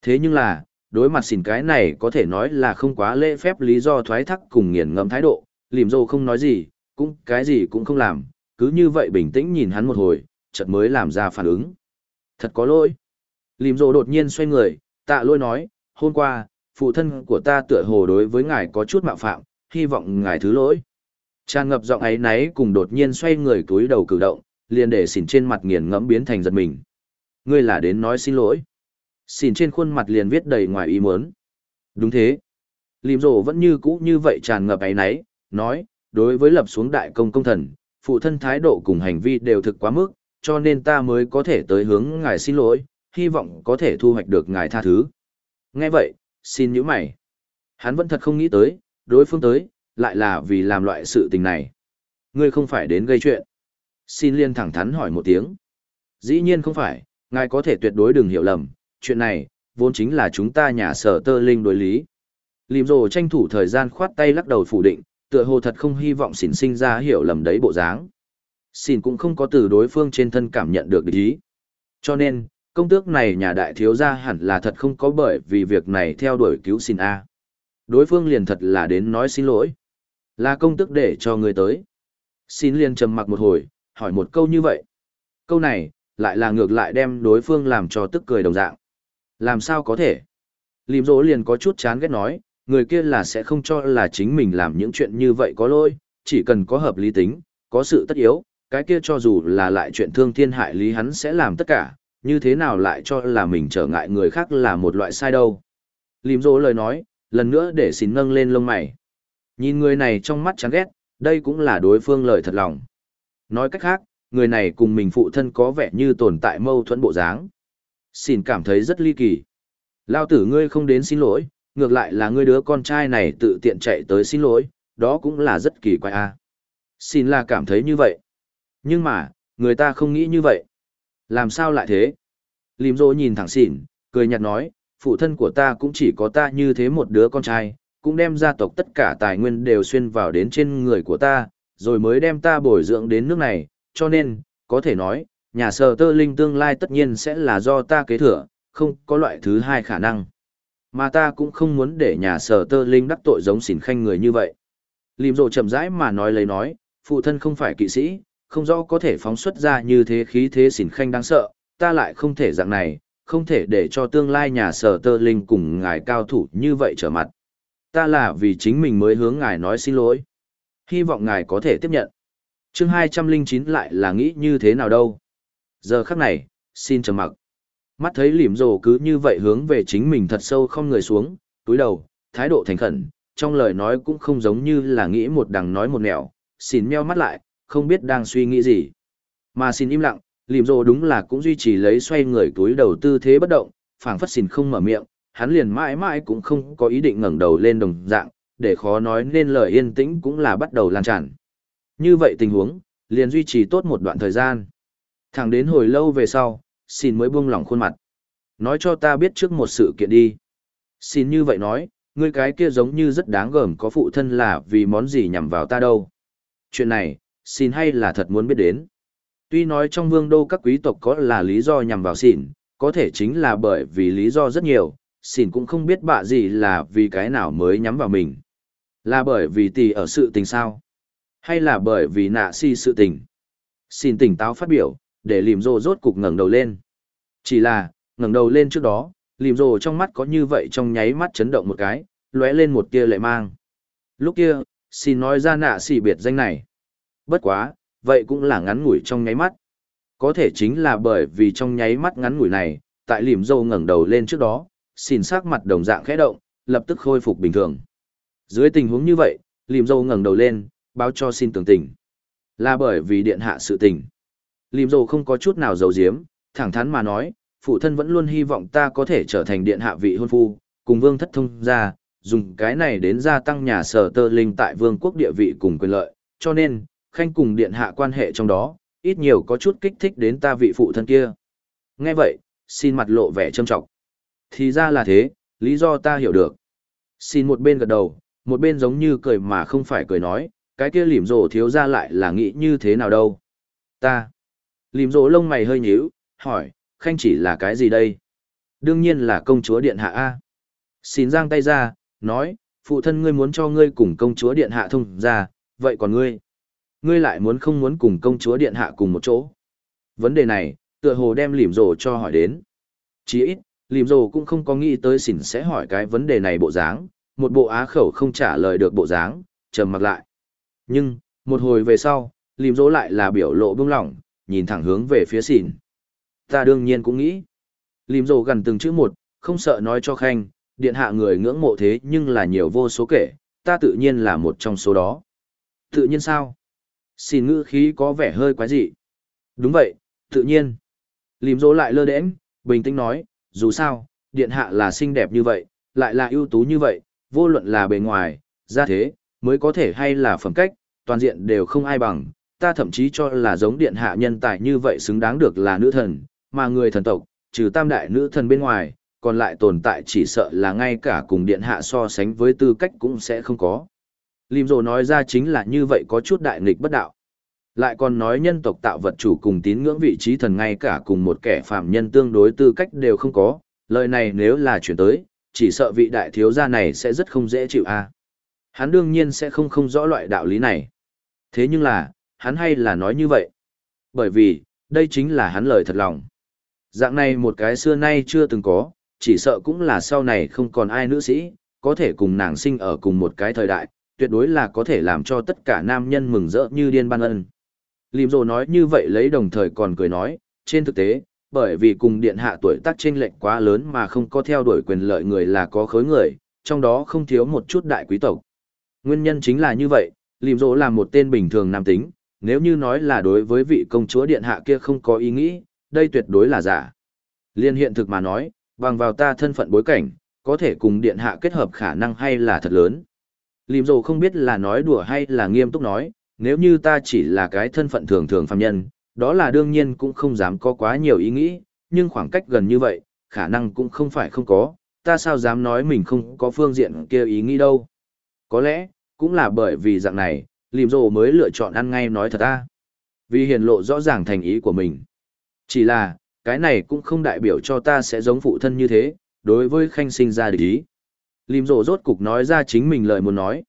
Thế nhưng là, đối mặt xỉn cái này có thể nói là không quá lễ phép lý do thoái thác cùng nghiền ngẫm thái độ, lìm dô không nói gì, cũng cái gì cũng không làm, cứ như vậy bình tĩnh nhìn hắn một hồi, chợt mới làm ra phản ứng. Thật có lỗi. Lìm dô đột nhiên xoay người, tạ lỗi nói, hôm qua, phụ thân của ta tựa hồ đối với ngài có chút mạo phạm, hy vọng ngài thứ lỗi. Tràn ngập giọng ấy náy cùng đột nhiên xoay người túi đầu cử động, liền để xỉn trên mặt nghiền ngẫm biến thành giật mình. Ngươi là đến nói xin lỗi. Xỉn trên khuôn mặt liền viết đầy ngoài ý muốn. Đúng thế. Lìm rổ vẫn như cũ như vậy tràn ngập ấy náy, nói, đối với lập xuống đại công công thần, phụ thân thái độ cùng hành vi đều thực quá mức, cho nên ta mới có thể tới hướng ngài xin lỗi, hy vọng có thể thu hoạch được ngài tha thứ. Nghe vậy, xin nhíu mày. Hắn vẫn thật không nghĩ tới, đối phương tới, lại là vì làm loại sự tình này. Ngươi không phải đến gây chuyện. Xin liên thẳng thắn hỏi một tiếng. Dĩ nhiên không phải, ngài có thể tuyệt đối đừng hiểu lầm, chuyện này, vốn chính là chúng ta nhà sở tơ linh đối lý. Lìm rồ tranh thủ thời gian khoát tay lắc đầu phủ định, tựa hồ thật không hy vọng xỉn sinh ra hiểu lầm đấy bộ dáng. Xỉn cũng không có từ đối phương trên thân cảm nhận được ý. Cho nên, công tước này nhà đại thiếu gia hẳn là thật không có bởi vì việc này theo đuổi cứu xin A. Đối phương liền thật là đến nói xin lỗi. Là công tước để cho người tới. Xin liền trầm mặc một hồi, hỏi một câu như vậy. Câu này, lại là ngược lại đem đối phương làm cho tức cười đồng dạng. Làm sao có thể? Lìm rỗ liền có chút chán ghét nói, người kia là sẽ không cho là chính mình làm những chuyện như vậy có lỗi, chỉ cần có hợp lý tính, có sự tất yếu, cái kia cho dù là lại chuyện thương thiên hại lý hắn sẽ làm tất cả, như thế nào lại cho là mình trở ngại người khác là một loại sai đâu. Lìm rỗ lời nói, lần nữa để xin nâng lên lông mày. Nhìn người này trong mắt chán ghét, đây cũng là đối phương lời thật lòng. Nói cách khác, người này cùng mình phụ thân có vẻ như tồn tại mâu thuẫn bộ dáng. Xin cảm thấy rất ly kỳ. Lao tử ngươi không đến xin lỗi, ngược lại là ngươi đứa con trai này tự tiện chạy tới xin lỗi, đó cũng là rất kỳ quái a. Xin là cảm thấy như vậy. Nhưng mà, người ta không nghĩ như vậy. Làm sao lại thế? Lìm rô nhìn thẳng xỉn, cười nhạt nói, phụ thân của ta cũng chỉ có ta như thế một đứa con trai, cũng đem gia tộc tất cả tài nguyên đều xuyên vào đến trên người của ta, rồi mới đem ta bồi dưỡng đến nước này, cho nên, có thể nói, nhà sở tơ linh tương lai tất nhiên sẽ là do ta kế thừa, không có loại thứ hai khả năng. Mà ta cũng không muốn để nhà sở tơ linh đắc tội giống xỉn khanh người như vậy. Lìm rộ chậm rãi mà nói lấy nói, phụ thân không phải kỵ sĩ, không rõ có thể phóng xuất ra như thế khí thế xỉn khanh đáng sợ, ta lại không thể dạng này, không thể để cho tương lai nhà sở tơ linh cùng ngài cao thủ như vậy trở mặt. Ta là vì chính mình mới hướng ngài nói xin lỗi. Hy vọng ngài có thể tiếp nhận. chương 209 lại là nghĩ như thế nào đâu. Giờ khắc này, xin trầm mặc. Mắt thấy lìm rồ cứ như vậy hướng về chính mình thật sâu không người xuống, túi đầu, thái độ thành khẩn, trong lời nói cũng không giống như là nghĩ một đằng nói một nẻo, xin meo mắt lại, không biết đang suy nghĩ gì. Mà xin im lặng, lìm rồ đúng là cũng duy trì lấy xoay người túi đầu tư thế bất động, phảng phất xin không mở miệng, hắn liền mãi mãi cũng không có ý định ngẩng đầu lên đồng dạng, để khó nói nên lời yên tĩnh cũng là bắt đầu lan tràn. Như vậy tình huống, liền duy trì tốt một đoạn thời gian. Thẳng đến hồi lâu về sau, xin mới buông lỏng khuôn mặt. Nói cho ta biết trước một sự kiện đi. Xin như vậy nói, ngươi cái kia giống như rất đáng gờm có phụ thân là vì món gì nhằm vào ta đâu. Chuyện này, xin hay là thật muốn biết đến. Tuy nói trong vương đô các quý tộc có là lý do nhằm vào xỉn, có thể chính là bởi vì lý do rất nhiều, xỉn cũng không biết bạ gì là vì cái nào mới nhắm vào mình. Là bởi vì tỷ ở sự tình sao? Hay là bởi vì nạ si sự tình? Xin tỉnh táo phát biểu, để lìm rồ rốt cục ngẩng đầu lên. Chỉ là, ngẩng đầu lên trước đó, lìm rồ trong mắt có như vậy trong nháy mắt chấn động một cái, lóe lên một tia lệ mang. Lúc kia, xin nói ra nạ si biệt danh này. Bất quá, vậy cũng là ngắn ngủi trong nháy mắt. Có thể chính là bởi vì trong nháy mắt ngắn ngủi này, tại lìm rồ ngẩng đầu lên trước đó, xin sắc mặt đồng dạng khẽ động, lập tức khôi phục bình thường. Dưới tình huống như vậy, lìm Dâu ngẩng đầu lên, báo cho xin tường tình. Là bởi vì điện hạ sự tình. Lìm Dâu không có chút nào giấu giếm, thẳng thắn mà nói, phụ thân vẫn luôn hy vọng ta có thể trở thành điện hạ vị hôn phu, cùng vương thất thông ra, dùng cái này đến gia tăng nhà sở tơ linh tại vương quốc địa vị cùng quyền lợi, cho nên, khanh cùng điện hạ quan hệ trong đó, ít nhiều có chút kích thích đến ta vị phụ thân kia. Nghe vậy, xin mặt lộ vẻ trâm trọng. Thì ra là thế, lý do ta hiểu được. Xin một bên gật đầu, một bên giống như cười mà không phải cười nói, cái kia lìm rổ thiếu ra lại là nghĩ như thế nào đâu. Ta. Lìm rổ lông mày hơi nhíu, hỏi, khanh chỉ là cái gì đây? Đương nhiên là công chúa điện hạ A. Xin giang tay ra, nói, phụ thân ngươi muốn cho ngươi cùng công chúa điện hạ thông ra, vậy còn ngươi? Ngươi lại muốn không muốn cùng công chúa điện hạ cùng một chỗ? Vấn đề này, tựa hồ đem lìm rổ cho hỏi đến. Chỉ ít, lìm rổ cũng không có nghĩ tới xỉn sẽ hỏi cái vấn đề này bộ dáng, một bộ á khẩu không trả lời được bộ dáng, trầm mặc lại. Nhưng, một hồi về sau, lìm dỗ lại là biểu lộ bông lỏng, nhìn thẳng hướng về phía xỉn. Ta đương nhiên cũng nghĩ. Lìm dỗ gần từng chữ một, không sợ nói cho khanh, điện hạ người ngưỡng mộ thế nhưng là nhiều vô số kể, ta tự nhiên là một trong số đó. Tự nhiên sao? Xin ngữ khí có vẻ hơi quái dị. Đúng vậy, tự nhiên. Lìm dỗ lại lơ đễnh, bình tĩnh nói, dù sao, điện hạ là xinh đẹp như vậy, lại là ưu tú như vậy, vô luận là bề ngoài, ra thế, mới có thể hay là phẩm cách, toàn diện đều không ai bằng, ta thậm chí cho là giống điện hạ nhân tài như vậy xứng đáng được là nữ thần, mà người thần tộc, trừ tam đại nữ thần bên ngoài, còn lại tồn tại chỉ sợ là ngay cả cùng điện hạ so sánh với tư cách cũng sẽ không có. Lim Dồ nói ra chính là như vậy có chút đại nghịch bất đạo. Lại còn nói nhân tộc tạo vật chủ cùng tín ngưỡng vị trí thần ngay cả cùng một kẻ phạm nhân tương đối tư cách đều không có, lời này nếu là chuyển tới, chỉ sợ vị đại thiếu gia này sẽ rất không dễ chịu a. Hắn đương nhiên sẽ không không rõ loại đạo lý này. Thế nhưng là, hắn hay là nói như vậy. Bởi vì, đây chính là hắn lời thật lòng. Dạng này một cái xưa nay chưa từng có, chỉ sợ cũng là sau này không còn ai nữ sĩ, có thể cùng nàng sinh ở cùng một cái thời đại, tuyệt đối là có thể làm cho tất cả nam nhân mừng rỡ như điên ban ân. Lìm rồ nói như vậy lấy đồng thời còn cười nói, trên thực tế, bởi vì cùng điện hạ tuổi tác chênh lệch quá lớn mà không có theo đuổi quyền lợi người là có khối người, trong đó không thiếu một chút đại quý tộc. Nguyên nhân chính là như vậy, Lìm dỗ là một tên bình thường nam tính, nếu như nói là đối với vị công chúa điện hạ kia không có ý nghĩ, đây tuyệt đối là giả. Liên hiện thực mà nói, bằng vào ta thân phận bối cảnh, có thể cùng điện hạ kết hợp khả năng hay là thật lớn. Lìm dỗ không biết là nói đùa hay là nghiêm túc nói, nếu như ta chỉ là cái thân phận thường thường phàm nhân, đó là đương nhiên cũng không dám có quá nhiều ý nghĩ, nhưng khoảng cách gần như vậy, khả năng cũng không phải không có, ta sao dám nói mình không có phương diện kia ý nghĩ đâu. Có lẽ, cũng là bởi vì dạng này, lìm rồ mới lựa chọn ăn ngay nói thật ta. Vì hiền lộ rõ ràng thành ý của mình. Chỉ là, cái này cũng không đại biểu cho ta sẽ giống phụ thân như thế, đối với khanh sinh ra địch ý. Lìm rồ rốt cục nói ra chính mình lời muốn nói.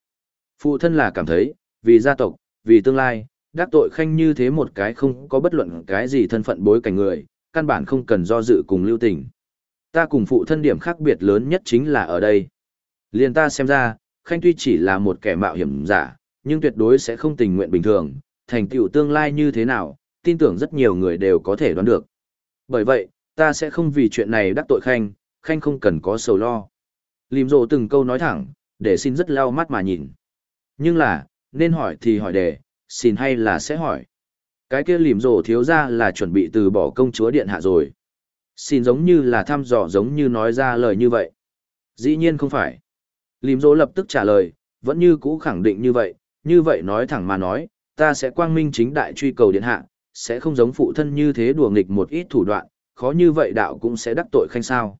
Phụ thân là cảm thấy, vì gia tộc, vì tương lai, đắc tội khanh như thế một cái không có bất luận cái gì thân phận bối cảnh người, căn bản không cần do dự cùng lưu tình. Ta cùng phụ thân điểm khác biệt lớn nhất chính là ở đây. liền ta xem ra, khanh tuy chỉ là một kẻ mạo hiểm giả, nhưng tuyệt đối sẽ không tình nguyện bình thường, thành tựu tương lai như thế nào, tin tưởng rất nhiều người đều có thể đoán được. Bởi vậy, ta sẽ không vì chuyện này đắc tội khanh, khanh không cần có sầu lo. Lìm rộ từng câu nói thẳng, để xin rất lau mắt mà nhìn. Nhưng là, nên hỏi thì hỏi đề, xin hay là sẽ hỏi. Cái kia lìm rổ thiếu ra là chuẩn bị từ bỏ công chúa điện hạ rồi. Xin giống như là thăm dò giống như nói ra lời như vậy. Dĩ nhiên không phải. Lìm rổ lập tức trả lời, vẫn như cũ khẳng định như vậy, như vậy nói thẳng mà nói, ta sẽ quang minh chính đại truy cầu điện hạ, sẽ không giống phụ thân như thế đùa nghịch một ít thủ đoạn, khó như vậy đạo cũng sẽ đắc tội khanh sao.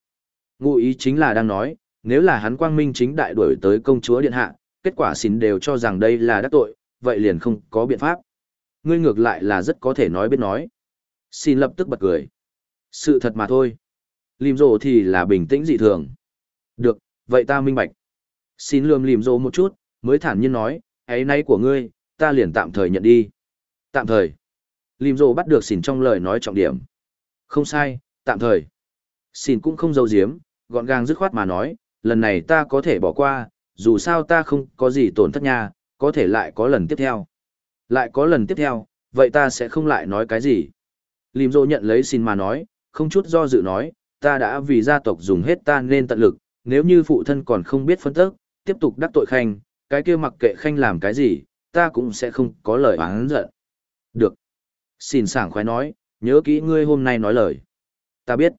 Ngụ ý chính là đang nói, nếu là hắn quang minh chính đại đuổi tới công chúa điện hạ, kết quả xin đều cho rằng đây là đắc tội, vậy liền không có biện pháp. Ngươi ngược lại là rất có thể nói biết nói. Xin lập tức bật cười. Sự thật mà thôi. Lìm rồ thì là bình tĩnh dị thường. Được, vậy ta minh bạch. Xin lườm lìm rồ một chút, mới thản nhiên nói, ấy nay của ngươi, ta liền tạm thời nhận đi. Tạm thời. Lìm rồ bắt được xin trong lời nói trọng điểm. Không sai, tạm thời. xin cũng không giấu giếm, gọn gàng dứt khoát mà nói, lần này ta có thể bỏ qua, dù sao ta không có gì tổn thất nha, có thể lại có lần tiếp theo. Lại có lần tiếp theo, vậy ta sẽ không lại nói cái gì. Lìm rộ nhận lấy xin mà nói, không chút do dự nói, ta đã vì gia tộc dùng hết ta nên tận lực, nếu như phụ thân còn không biết phân tức, tiếp tục đắc tội khanh, cái kia mặc kệ khanh làm cái gì, ta cũng sẽ không có lời oán giận. Được. Xin sảng khoái nói, nhớ kỹ ngươi hôm nay nói lời. Ta biết.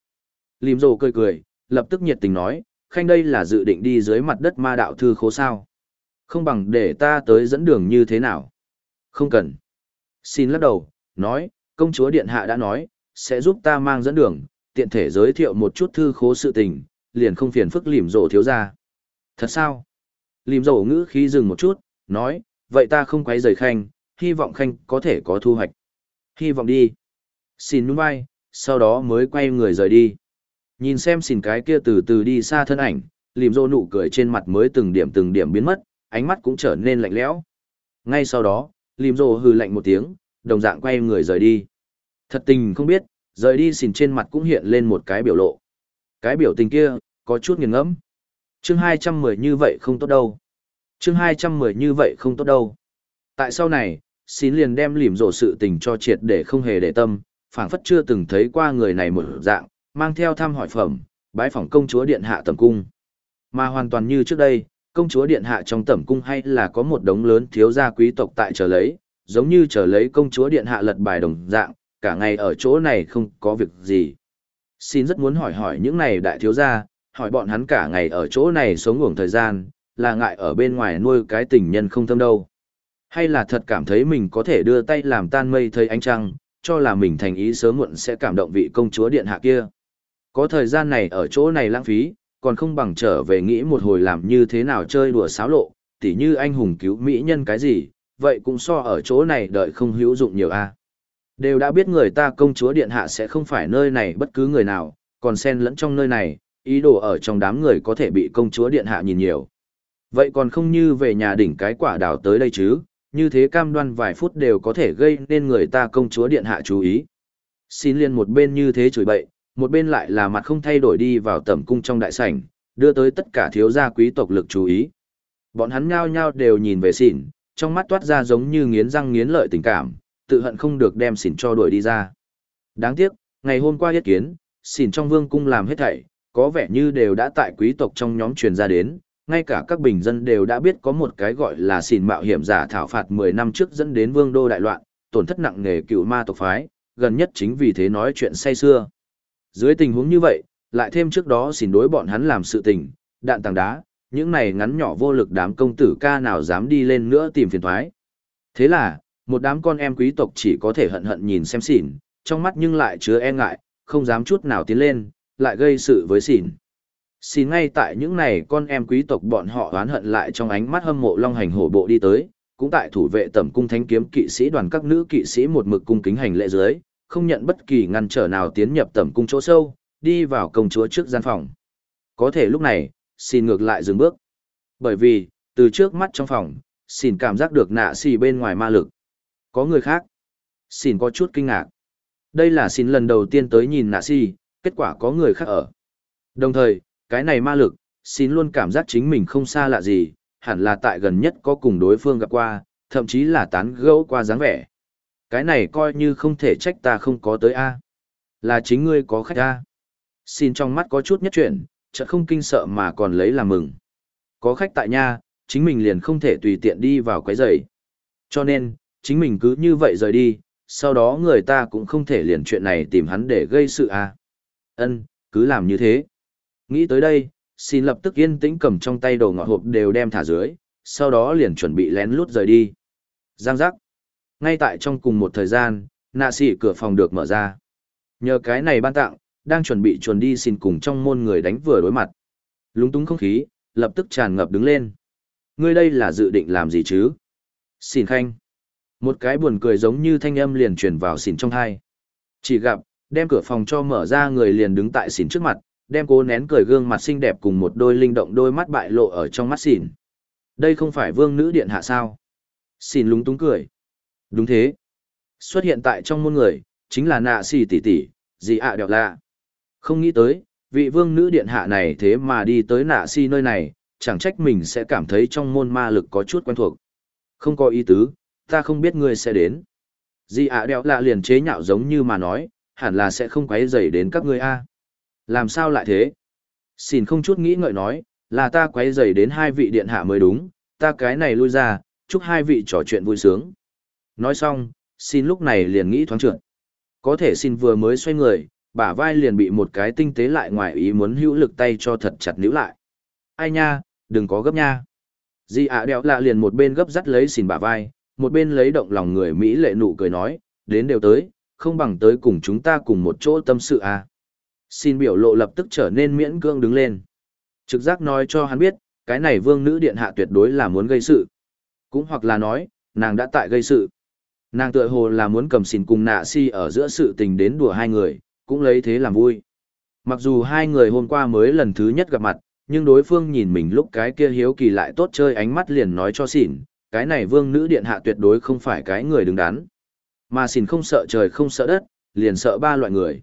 Lìm rồ cười cười, lập tức nhiệt tình nói, khanh đây là dự định đi dưới mặt đất ma đạo thư khố sao. Không bằng để ta tới dẫn đường như thế nào. Không cần. Xin lắc đầu, nói, công chúa Điện Hạ đã nói, sẽ giúp ta mang dẫn đường, tiện thể giới thiệu một chút thư khố sự tình, liền không phiền phức lìm rổ thiếu ra. Thật sao? Lìm rổ ngữ khí dừng một chút, nói, vậy ta không quấy rời khanh, hy vọng khanh có thể có thu hoạch. Hy vọng đi. Xin nhún vai, sau đó mới quay người rời đi. Nhìn xem xin cái kia từ từ đi xa thân ảnh, lìm rổ nụ cười trên mặt mới từng điểm từng điểm biến mất, ánh mắt cũng trở nên lạnh lẽo. Ngay sau đó, Lim rô hừ lạnh một tiếng, đồng dạng quay người rời đi. Thật tình không biết, rời đi xỉn trên mặt cũng hiện lên một cái biểu lộ. Cái biểu tình kia, có chút nghiền ngẫm. Chương 210 như vậy không tốt đâu. Chương 210 như vậy không tốt đâu. Tại sau này, xin liền đem lìm rổ sự tình cho triệt để không hề để tâm, phảng phất chưa từng thấy qua người này một dạng, mang theo thăm hỏi phẩm, bái phỏng công chúa điện hạ tầm cung. Mà hoàn toàn như trước đây, công chúa điện hạ trong tẩm cung hay là có một đống lớn thiếu gia quý tộc tại chờ lấy, giống như chờ lấy công chúa điện hạ lật bài đồng dạng, cả ngày ở chỗ này không có việc gì. Xin rất muốn hỏi hỏi những này đại thiếu gia, hỏi bọn hắn cả ngày ở chỗ này sống ngủng thời gian, là ngại ở bên ngoài nuôi cái tình nhân không thâm đâu. Hay là thật cảm thấy mình có thể đưa tay làm tan mây thấy ánh trăng, cho là mình thành ý sớm muộn sẽ cảm động vị công chúa điện hạ kia. Có thời gian này ở chỗ này lãng phí, còn không bằng trở về nghĩ một hồi làm như thế nào chơi đùa xáo lộ, tỉ như anh hùng cứu mỹ nhân cái gì, vậy cũng so ở chỗ này đợi không hữu dụng nhiều a. Đều đã biết người ta công chúa điện hạ sẽ không phải nơi này bất cứ người nào, còn xen lẫn trong nơi này, ý đồ ở trong đám người có thể bị công chúa điện hạ nhìn nhiều. Vậy còn không như về nhà đỉnh cái quả đào tới đây chứ, như thế cam đoan vài phút đều có thể gây nên người ta công chúa điện hạ chú ý. Xin liên một bên như thế chửi bậy, một bên lại là mặt không thay đổi đi vào tẩm cung trong đại sảnh, đưa tới tất cả thiếu gia quý tộc lực chú ý. Bọn hắn nhao nhao đều nhìn về xỉn, trong mắt toát ra giống như nghiến răng nghiến lợi tình cảm, tự hận không được đem xỉn cho đuổi đi ra. Đáng tiếc, ngày hôm qua yết kiến, xỉn trong vương cung làm hết thảy, có vẻ như đều đã tại quý tộc trong nhóm truyền ra đến, ngay cả các bình dân đều đã biết có một cái gọi là xỉn mạo hiểm giả thảo phạt 10 năm trước dẫn đến vương đô đại loạn, tổn thất nặng nề cựu ma tộc phái, gần nhất chính vì thế nói chuyện say xưa. Dưới tình huống như vậy, lại thêm trước đó xỉn đối bọn hắn làm sự tình, đạn tàng đá, những này ngắn nhỏ vô lực đám công tử ca nào dám đi lên nữa tìm phiền thoái. Thế là, một đám con em quý tộc chỉ có thể hận hận nhìn xem xỉn, trong mắt nhưng lại chứa e ngại, không dám chút nào tiến lên, lại gây sự với xỉn. Xin ngay tại những này con em quý tộc bọn họ oán hận lại trong ánh mắt hâm mộ long hành hổ bộ đi tới, cũng tại thủ vệ tẩm cung thánh kiếm kỵ sĩ đoàn các nữ kỵ sĩ một mực cung kính hành lễ dưới, không nhận bất kỳ ngăn trở nào tiến nhập tẩm cung chỗ sâu, đi vào công chúa trước gian phòng. Có thể lúc này, xin ngược lại dừng bước. Bởi vì, từ trước mắt trong phòng, xin cảm giác được nạ xì bên ngoài ma lực. Có người khác. Xin có chút kinh ngạc. Đây là xin lần đầu tiên tới nhìn nạ xì, kết quả có người khác ở. Đồng thời, cái này ma lực, xin luôn cảm giác chính mình không xa lạ gì, hẳn là tại gần nhất có cùng đối phương gặp qua, thậm chí là tán gẫu qua dáng vẻ. Cái này coi như không thể trách ta không có tới A. Là chính ngươi có khách A. Xin trong mắt có chút nhất chuyển, chợt không kinh sợ mà còn lấy làm mừng. Có khách tại nhà, chính mình liền không thể tùy tiện đi vào quấy rầy. Cho nên, chính mình cứ như vậy rời đi, sau đó người ta cũng không thể liền chuyện này tìm hắn để gây sự à. Ân, cứ làm như thế. Nghĩ tới đây, xin lập tức yên tĩnh cầm trong tay đồ ngọt hộp đều đem thả dưới, sau đó liền chuẩn bị lén lút rời đi. Giang giác. Ngay tại trong cùng một thời gian, nạ xỉ cửa phòng được mở ra. Nhờ cái này ban tặng, đang chuẩn bị chuồn đi xin cùng trong môn người đánh vừa đối mặt. Lúng túng không khí, lập tức tràn ngập đứng lên. Ngươi đây là dự định làm gì chứ? Xin khanh. Một cái buồn cười giống như thanh âm liền truyền vào xỉn trong thai. Chỉ gặp, đem cửa phòng cho mở ra người liền đứng tại xỉn trước mặt, đem cố nén cười gương mặt xinh đẹp cùng một đôi linh động đôi mắt bại lộ ở trong mắt xỉn. Đây không phải vương nữ điện hạ sao? Xỉn lúng túng cười. Đúng thế. Xuất hiện tại trong môn người, chính là nạ xì tỷ tỷ, gì ạ đẹo lạ. Không nghĩ tới, vị vương nữ điện hạ này thế mà đi tới nạ si nơi này, chẳng trách mình sẽ cảm thấy trong môn ma lực có chút quen thuộc. Không có ý tứ, ta không biết ngươi sẽ đến. Di ạ đeo lạ liền chế nhạo giống như mà nói, hẳn là sẽ không quấy rầy đến các ngươi a. Làm sao lại thế? Xin không chút nghĩ ngợi nói, là ta quấy rầy đến hai vị điện hạ mới đúng, ta cái này lui ra, chúc hai vị trò chuyện vui sướng. Nói xong, xin lúc này liền nghĩ thoáng trượt. Có thể xin vừa mới xoay người, bả vai liền bị một cái tinh tế lại ngoài ý muốn hữu lực tay cho thật chặt níu lại. Ai nha, đừng có gấp nha. Di ạ đeo lạ liền một bên gấp dắt lấy xin bả vai, một bên lấy động lòng người Mỹ lệ nụ cười nói, đến đều tới, không bằng tới cùng chúng ta cùng một chỗ tâm sự à. Xin biểu lộ lập tức trở nên miễn cưỡng đứng lên. Trực giác nói cho hắn biết, cái này vương nữ điện hạ tuyệt đối là muốn gây sự. Cũng hoặc là nói, nàng đã tại gây sự. Nàng tựa hồ là muốn cầm xỉn cùng nạ si ở giữa sự tình đến đùa hai người, cũng lấy thế làm vui. Mặc dù hai người hôm qua mới lần thứ nhất gặp mặt, nhưng đối phương nhìn mình lúc cái kia hiếu kỳ lại tốt chơi ánh mắt liền nói cho xỉn, cái này vương nữ điện hạ tuyệt đối không phải cái người đứng đắn. Mà xỉn không sợ trời không sợ đất, liền sợ ba loại người.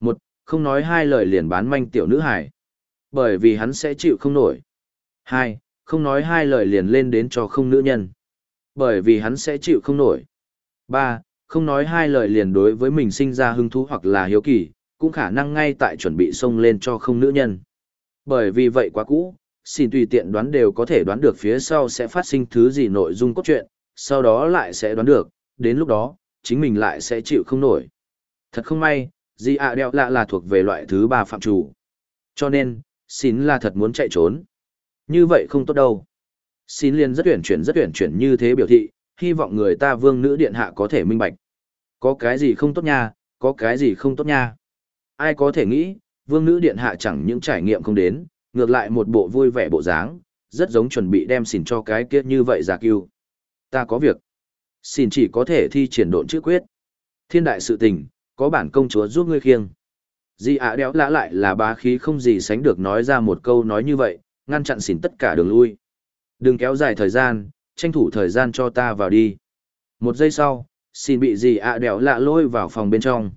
Một, không nói hai lời liền bán manh tiểu nữ hải. Bởi vì hắn sẽ chịu không nổi. Hai, không nói hai lời liền lên đến cho không nữ nhân. Bởi vì hắn sẽ chịu không nổi. Ba, không nói hai lời liền đối với mình sinh ra hứng thú hoặc là hiếu kỳ, cũng khả năng ngay tại chuẩn bị xông lên cho không nữ nhân. Bởi vì vậy quá cũ, xin tùy tiện đoán đều có thể đoán được phía sau sẽ phát sinh thứ gì nội dung cốt truyện, sau đó lại sẽ đoán được, đến lúc đó, chính mình lại sẽ chịu không nổi. Thật không may, Di ạ đeo lạ là thuộc về loại thứ ba phạm chủ. Cho nên, xin là thật muốn chạy trốn. Như vậy không tốt đâu. Xin liền rất tuyển chuyển rất tuyển chuyển như thế biểu thị, hy vọng người ta vương nữ điện hạ có thể minh bạch. Có cái gì không tốt nha, có cái gì không tốt nha. Ai có thể nghĩ, vương nữ điện hạ chẳng những trải nghiệm không đến, ngược lại một bộ vui vẻ bộ dáng, rất giống chuẩn bị đem xỉn cho cái kia như vậy giả cưu. Ta có việc. Xin chỉ có thể thi triển độn chữ quyết. Thiên đại sự tình, có bản công chúa giúp ngươi khiêng. Di ạ đéo lã lại là bá khí không gì sánh được nói ra một câu nói như vậy, ngăn chặn xỉn tất cả đường lui. Đừng kéo dài thời gian, tranh thủ thời gian cho ta vào đi. Một giây sau, xin bị gì ạ đèo lạ lôi vào phòng bên trong.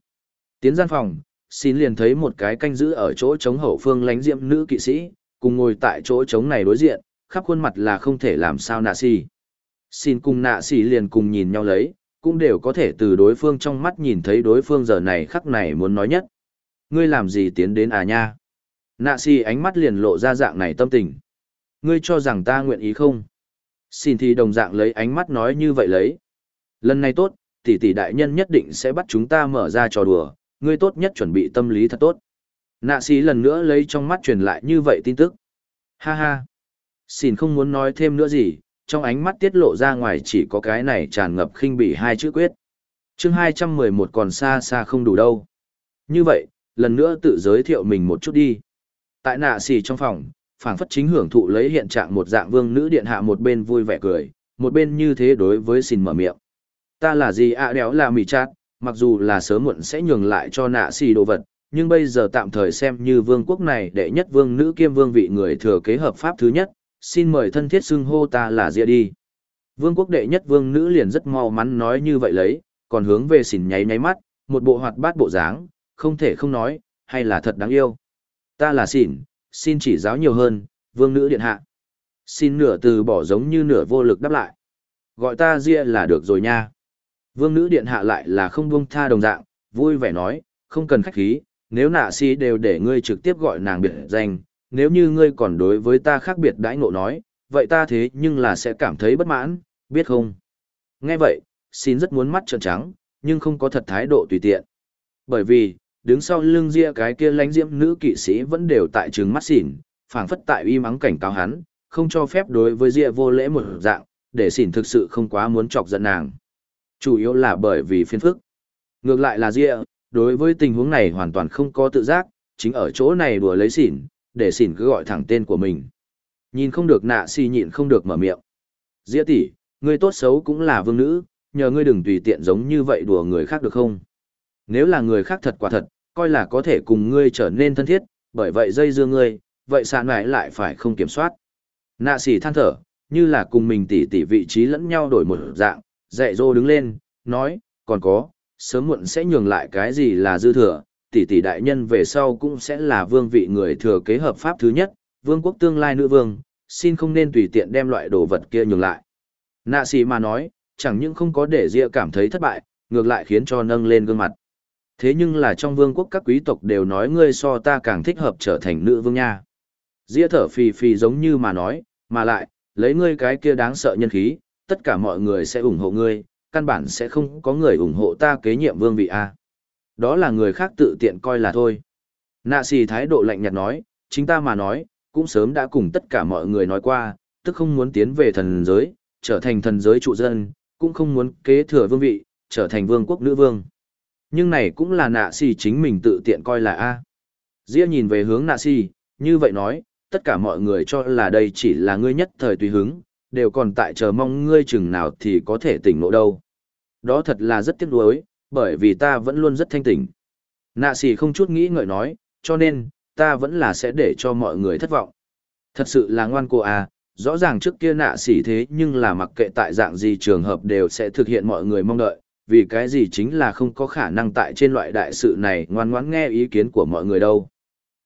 Tiến gian phòng, xin liền thấy một cái canh giữ ở chỗ chống hậu phương lánh diệm nữ kỵ sĩ, cùng ngồi tại chỗ chống này đối diện, khắp khuôn mặt là không thể làm sao nạ xì. Xin cùng nạ xì liền cùng nhìn nhau lấy, cũng đều có thể từ đối phương trong mắt nhìn thấy đối phương giờ này khắc này muốn nói nhất. Ngươi làm gì tiến đến à nha? Nạ xì ánh mắt liền lộ ra dạng này tâm tình. Ngươi cho rằng ta nguyện ý không? Xin thì đồng dạng lấy ánh mắt nói như vậy lấy. Lần này tốt, tỷ tỷ đại nhân nhất định sẽ bắt chúng ta mở ra trò đùa, ngươi tốt nhất chuẩn bị tâm lý thật tốt. Nạ sĩ lần nữa lấy trong mắt truyền lại như vậy tin tức. Ha ha. Xin không muốn nói thêm nữa gì, trong ánh mắt tiết lộ ra ngoài chỉ có cái này tràn ngập khinh bỉ hai chữ quyết. chương 211 còn xa xa không đủ đâu. Như vậy, lần nữa tự giới thiệu mình một chút đi. Tại nạ xì trong phòng, phảng phất chính hưởng thụ lấy hiện trạng một dạng vương nữ điện hạ một bên vui vẻ cười, một bên như thế đối với xin mở miệng. Ta là gì ạ đéo là mì chát, mặc dù là sớm muộn sẽ nhường lại cho nạ xì đồ vật, nhưng bây giờ tạm thời xem như vương quốc này đệ nhất vương nữ kiêm vương vị người thừa kế hợp pháp thứ nhất, xin mời thân thiết xưng hô ta là Diệp đi. Vương quốc đệ nhất vương nữ liền rất mau mắn nói như vậy lấy, còn hướng về xỉn nháy nháy mắt, một bộ hoạt bát bộ dáng, không thể không nói, hay là thật đáng yêu. Ta là xỉn, xin chỉ giáo nhiều hơn, vương nữ điện hạ. Xin nửa từ bỏ giống như nửa vô lực đáp lại. Gọi ta Ria là được rồi nha. Vương nữ điện hạ lại là không buông tha đồng dạng, vui vẻ nói, không cần khách khí, nếu nạ si đều để ngươi trực tiếp gọi nàng biệt danh, nếu như ngươi còn đối với ta khác biệt đãi ngộ nói, vậy ta thế nhưng là sẽ cảm thấy bất mãn, biết không? Nghe vậy, xin rất muốn mắt trợn trắng, nhưng không có thật thái độ tùy tiện. Bởi vì, đứng sau lưng ria cái kia lánh diễm nữ kỵ sĩ vẫn đều tại trường mắt xỉn, phảng phất tại uy mắng cảnh cáo hắn, không cho phép đối với ria vô lễ một dạng, để xỉn thực sự không quá muốn chọc giận nàng. Chủ yếu là bởi vì phiền phức. Ngược lại là ria, đối với tình huống này hoàn toàn không có tự giác, chính ở chỗ này đùa lấy xỉn, để xỉn cứ gọi thẳng tên của mình. Nhìn không được nạ si nhịn không được mở miệng. Ria tỷ, ngươi tốt xấu cũng là vương nữ, nhờ ngươi đừng tùy tiện giống như vậy đùa người khác được không? Nếu là người khác thật quả thật, coi là có thể cùng ngươi trở nên thân thiết, bởi vậy dây dưa ngươi, vậy sạn mãi lại phải không kiểm soát. Nạ sỉ than thở, như là cùng mình tỉ tỉ vị trí lẫn nhau đổi một dạng, dạy dô đứng lên, nói, còn có, sớm muộn sẽ nhường lại cái gì là dư thừa, tỷ tỷ đại nhân về sau cũng sẽ là vương vị người thừa kế hợp pháp thứ nhất, vương quốc tương lai nữ vương, xin không nên tùy tiện đem loại đồ vật kia nhường lại. Nạ sỉ mà nói, chẳng những không có để Diệp cảm thấy thất bại, ngược lại khiến cho nâng lên gương mặt. Thế nhưng là trong vương quốc các quý tộc đều nói ngươi so ta càng thích hợp trở thành nữ vương nha. Dĩa thở phì phì giống như mà nói, mà lại, lấy ngươi cái kia đáng sợ nhân khí, tất cả mọi người sẽ ủng hộ ngươi, căn bản sẽ không có người ủng hộ ta kế nhiệm vương vị a. Đó là người khác tự tiện coi là thôi. Nạ xì thái độ lạnh nhạt nói, chính ta mà nói, cũng sớm đã cùng tất cả mọi người nói qua, tức không muốn tiến về thần giới, trở thành thần giới trụ dân, cũng không muốn kế thừa vương vị, trở thành vương quốc nữ vương. Nhưng này cũng là nạ xì chính mình tự tiện coi là A. Ria nhìn về hướng nạ xì, như vậy nói, tất cả mọi người cho là đây chỉ là ngươi nhất thời tùy hứng, đều còn tại chờ mong ngươi chừng nào thì có thể tỉnh ngộ đâu. Đó thật là rất tiếc nuối, bởi vì ta vẫn luôn rất thanh tỉnh. Nạ xì không chút nghĩ ngợi nói, cho nên, ta vẫn là sẽ để cho mọi người thất vọng. Thật sự là ngoan cô à, rõ ràng trước kia nạ xì thế nhưng là mặc kệ tại dạng gì trường hợp đều sẽ thực hiện mọi người mong đợi, vì cái gì chính là không có khả năng tại trên loại đại sự này ngoan ngoãn nghe ý kiến của mọi người đâu.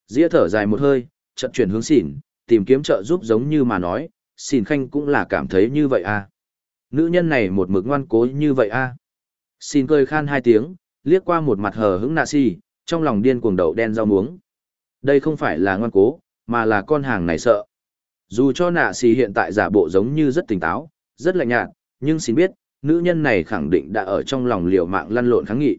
Dĩa thở dài một hơi, chợt chuyển hướng xỉn, tìm kiếm trợ giúp giống như mà nói, xỉn khanh cũng là cảm thấy như vậy à. Nữ nhân này một mực ngoan cố như vậy à. Xin cười khan hai tiếng, liếc qua một mặt hờ hững nạ xỉ, trong lòng điên cuồng đậu đen rau muống. Đây không phải là ngoan cố, mà là con hàng này sợ. Dù cho nạ xỉ hiện tại giả bộ giống như rất tỉnh táo, rất lạnh nhạt, nhưng xin biết, nữ nhân này khẳng định đã ở trong lòng liều mạng lăn lộn kháng nghị.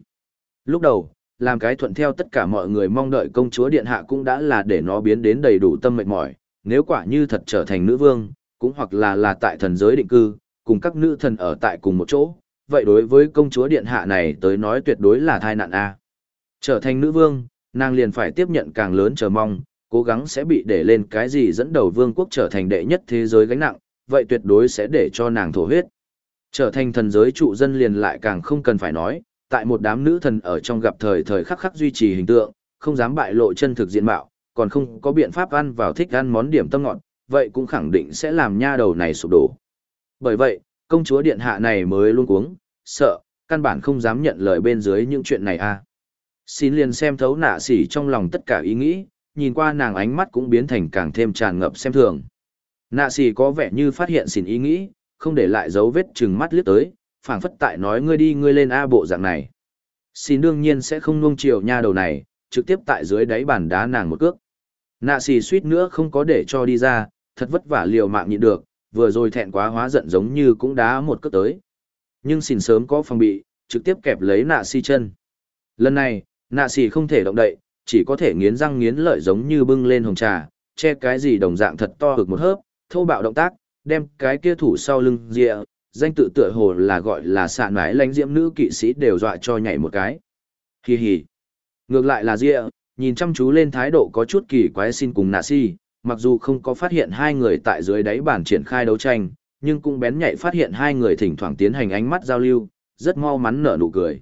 Lúc đầu, làm cái thuận theo tất cả mọi người mong đợi công chúa điện hạ cũng đã là để nó biến đến đầy đủ tâm mệt mỏi, nếu quả như thật trở thành nữ vương, cũng hoặc là là tại thần giới định cư, cùng các nữ thần ở tại cùng một chỗ, vậy đối với công chúa điện hạ này tới nói tuyệt đối là thai nạn a. Trở thành nữ vương, nàng liền phải tiếp nhận càng lớn chờ mong, cố gắng sẽ bị để lên cái gì dẫn đầu vương quốc trở thành đệ nhất thế giới gánh nặng, vậy tuyệt đối sẽ để cho nàng thổ huyết. Trở thành thần giới trụ dân liền lại càng không cần phải nói, tại một đám nữ thần ở trong gặp thời thời khắc khắc duy trì hình tượng, không dám bại lộ chân thực diện mạo, còn không có biện pháp ăn vào thích ăn món điểm tâm ngọt, vậy cũng khẳng định sẽ làm nha đầu này sụp đổ. Bởi vậy, công chúa điện hạ này mới luôn cuống, sợ, căn bản không dám nhận lời bên dưới những chuyện này a. À. Xin liền xem thấu nạ sỉ trong lòng tất cả ý nghĩ, nhìn qua nàng ánh mắt cũng biến thành càng thêm tràn ngập xem thường. Nạ sỉ có vẻ như phát hiện xin ý nghĩ, không để lại dấu vết chừng mắt liếc tới, phảng phất tại nói ngươi đi ngươi lên A bộ dạng này. Xin đương nhiên sẽ không nuông chiều nha đầu này, trực tiếp tại dưới đáy bàn đá nàng một cước. Nạ xì suýt nữa không có để cho đi ra, thật vất vả liều mạng nhịn được, vừa rồi thẹn quá hóa giận giống như cũng đá một cước tới. Nhưng xin sớm có phòng bị, trực tiếp kẹp lấy nạ xì chân. Lần này, nạ xì không thể động đậy, chỉ có thể nghiến răng nghiến lợi giống như bưng lên hồng trà, che cái gì đồng dạng thật to hực một hớp, thô bạo động tác, đem cái kia thủ sau lưng rịa, danh tự tựa hồ là gọi là xạ nái lãnh diễm nữ kỵ sĩ đều dọa cho nhảy một cái. Hi hi. Ngược lại là rịa, nhìn chăm chú lên thái độ có chút kỳ quái xin cùng nạ si, mặc dù không có phát hiện hai người tại dưới đáy bản triển khai đấu tranh, nhưng cũng bén nhạy phát hiện hai người thỉnh thoảng tiến hành ánh mắt giao lưu, rất mau mắn nở nụ cười.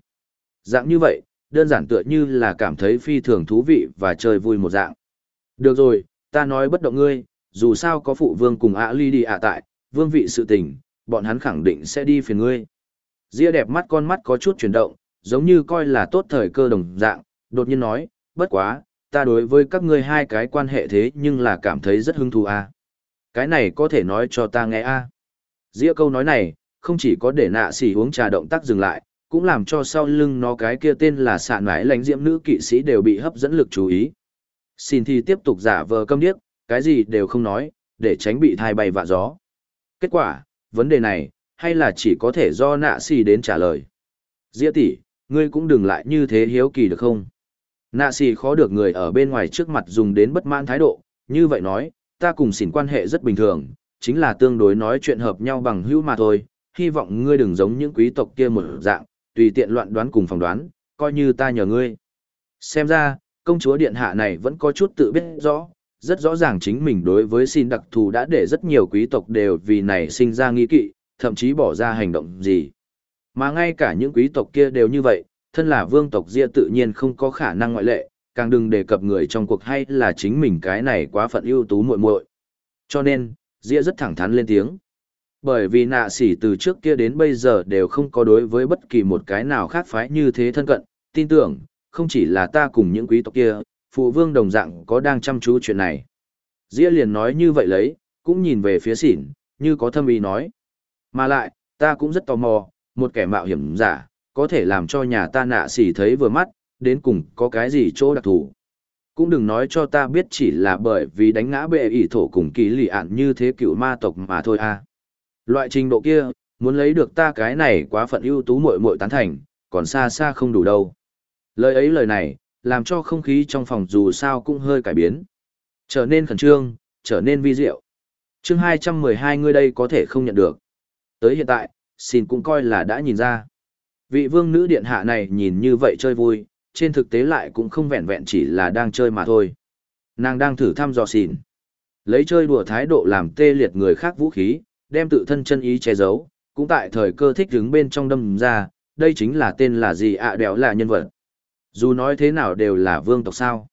Dạng như vậy, đơn giản tựa như là cảm thấy phi thường thú vị và chơi vui một dạng. Được rồi, ta nói bất động ngươi, dù sao có phụ vương cùng ạ ly đi ạ tại, vương vị sự tình, bọn hắn khẳng định sẽ đi phiền ngươi. Ria đẹp mắt con mắt có chút chuyển động, giống như coi là tốt thời cơ đồng dạng, đột nhiên nói, bất quá, ta đối với các ngươi hai cái quan hệ thế nhưng là cảm thấy rất hứng thú a. À. Cái này có thể nói cho ta nghe a. À. Ria câu nói này, không chỉ có để nạ xỉ uống trà động tác dừng lại, cũng làm cho sau lưng nó cái kia tên là sạn mái lãnh diễm nữ kỵ sĩ đều bị hấp dẫn lực chú ý. Xin thì tiếp tục giả vờ câm điếc, cái gì đều không nói, để tránh bị thai bay vạ gió. Kết quả, vấn đề này, hay là chỉ có thể do nạ xì đến trả lời. Diệp tỷ, ngươi cũng đừng lại như thế hiếu kỳ được không? Nạ xì khó được người ở bên ngoài trước mặt dùng đến bất mãn thái độ, như vậy nói, ta cùng xỉn quan hệ rất bình thường, chính là tương đối nói chuyện hợp nhau bằng hữu mà thôi, hy vọng ngươi đừng giống những quý tộc kia một dạng, tùy tiện loạn đoán cùng phỏng đoán, coi như ta nhờ ngươi. Xem ra, công chúa điện hạ này vẫn có chút tự biết rõ, rất rõ ràng chính mình đối với xin đặc thù đã để rất nhiều quý tộc đều vì này sinh ra nghi kỵ, thậm chí bỏ ra hành động gì. Mà ngay cả những quý tộc kia đều như vậy, thân là vương tộc Ria tự nhiên không có khả năng ngoại lệ, càng đừng đề cập người trong cuộc hay là chính mình cái này quá phận ưu tú muội muội. Cho nên, Ria rất thẳng thắn lên tiếng. Bởi vì nạ sỉ từ trước kia đến bây giờ đều không có đối với bất kỳ một cái nào khác phái như thế thân cận, tin tưởng, không chỉ là ta cùng những quý tộc kia, phụ vương đồng dạng có đang chăm chú chuyện này. Dĩa liền nói như vậy lấy, cũng nhìn về phía xỉn, như có thâm ý nói. Mà lại, ta cũng rất tò mò, một kẻ mạo hiểm giả, có thể làm cho nhà ta nạ xỉ thấy vừa mắt, đến cùng có cái gì chỗ đặc thù. Cũng đừng nói cho ta biết chỉ là bởi vì đánh ngã bệ ỷ thổ cùng kỳ lì ạn như thế cựu ma tộc mà thôi à. Loại trình độ kia, muốn lấy được ta cái này quá phận ưu tú muội muội tán thành, còn xa xa không đủ đâu. Lời ấy lời này, làm cho không khí trong phòng dù sao cũng hơi cải biến. Trở nên khẩn trương, trở nên vi diệu. chương 212 ngươi đây có thể không nhận được. Tới hiện tại, xin cũng coi là đã nhìn ra. Vị vương nữ điện hạ này nhìn như vậy chơi vui, trên thực tế lại cũng không vẹn vẹn chỉ là đang chơi mà thôi. Nàng đang thử thăm dò xỉn. Lấy chơi đùa thái độ làm tê liệt người khác vũ khí, đem tự thân chân ý che giấu, cũng tại thời cơ thích đứng bên trong đâm ra, đây chính là tên là gì ạ đéo là nhân vật. Dù nói thế nào đều là vương tộc sao.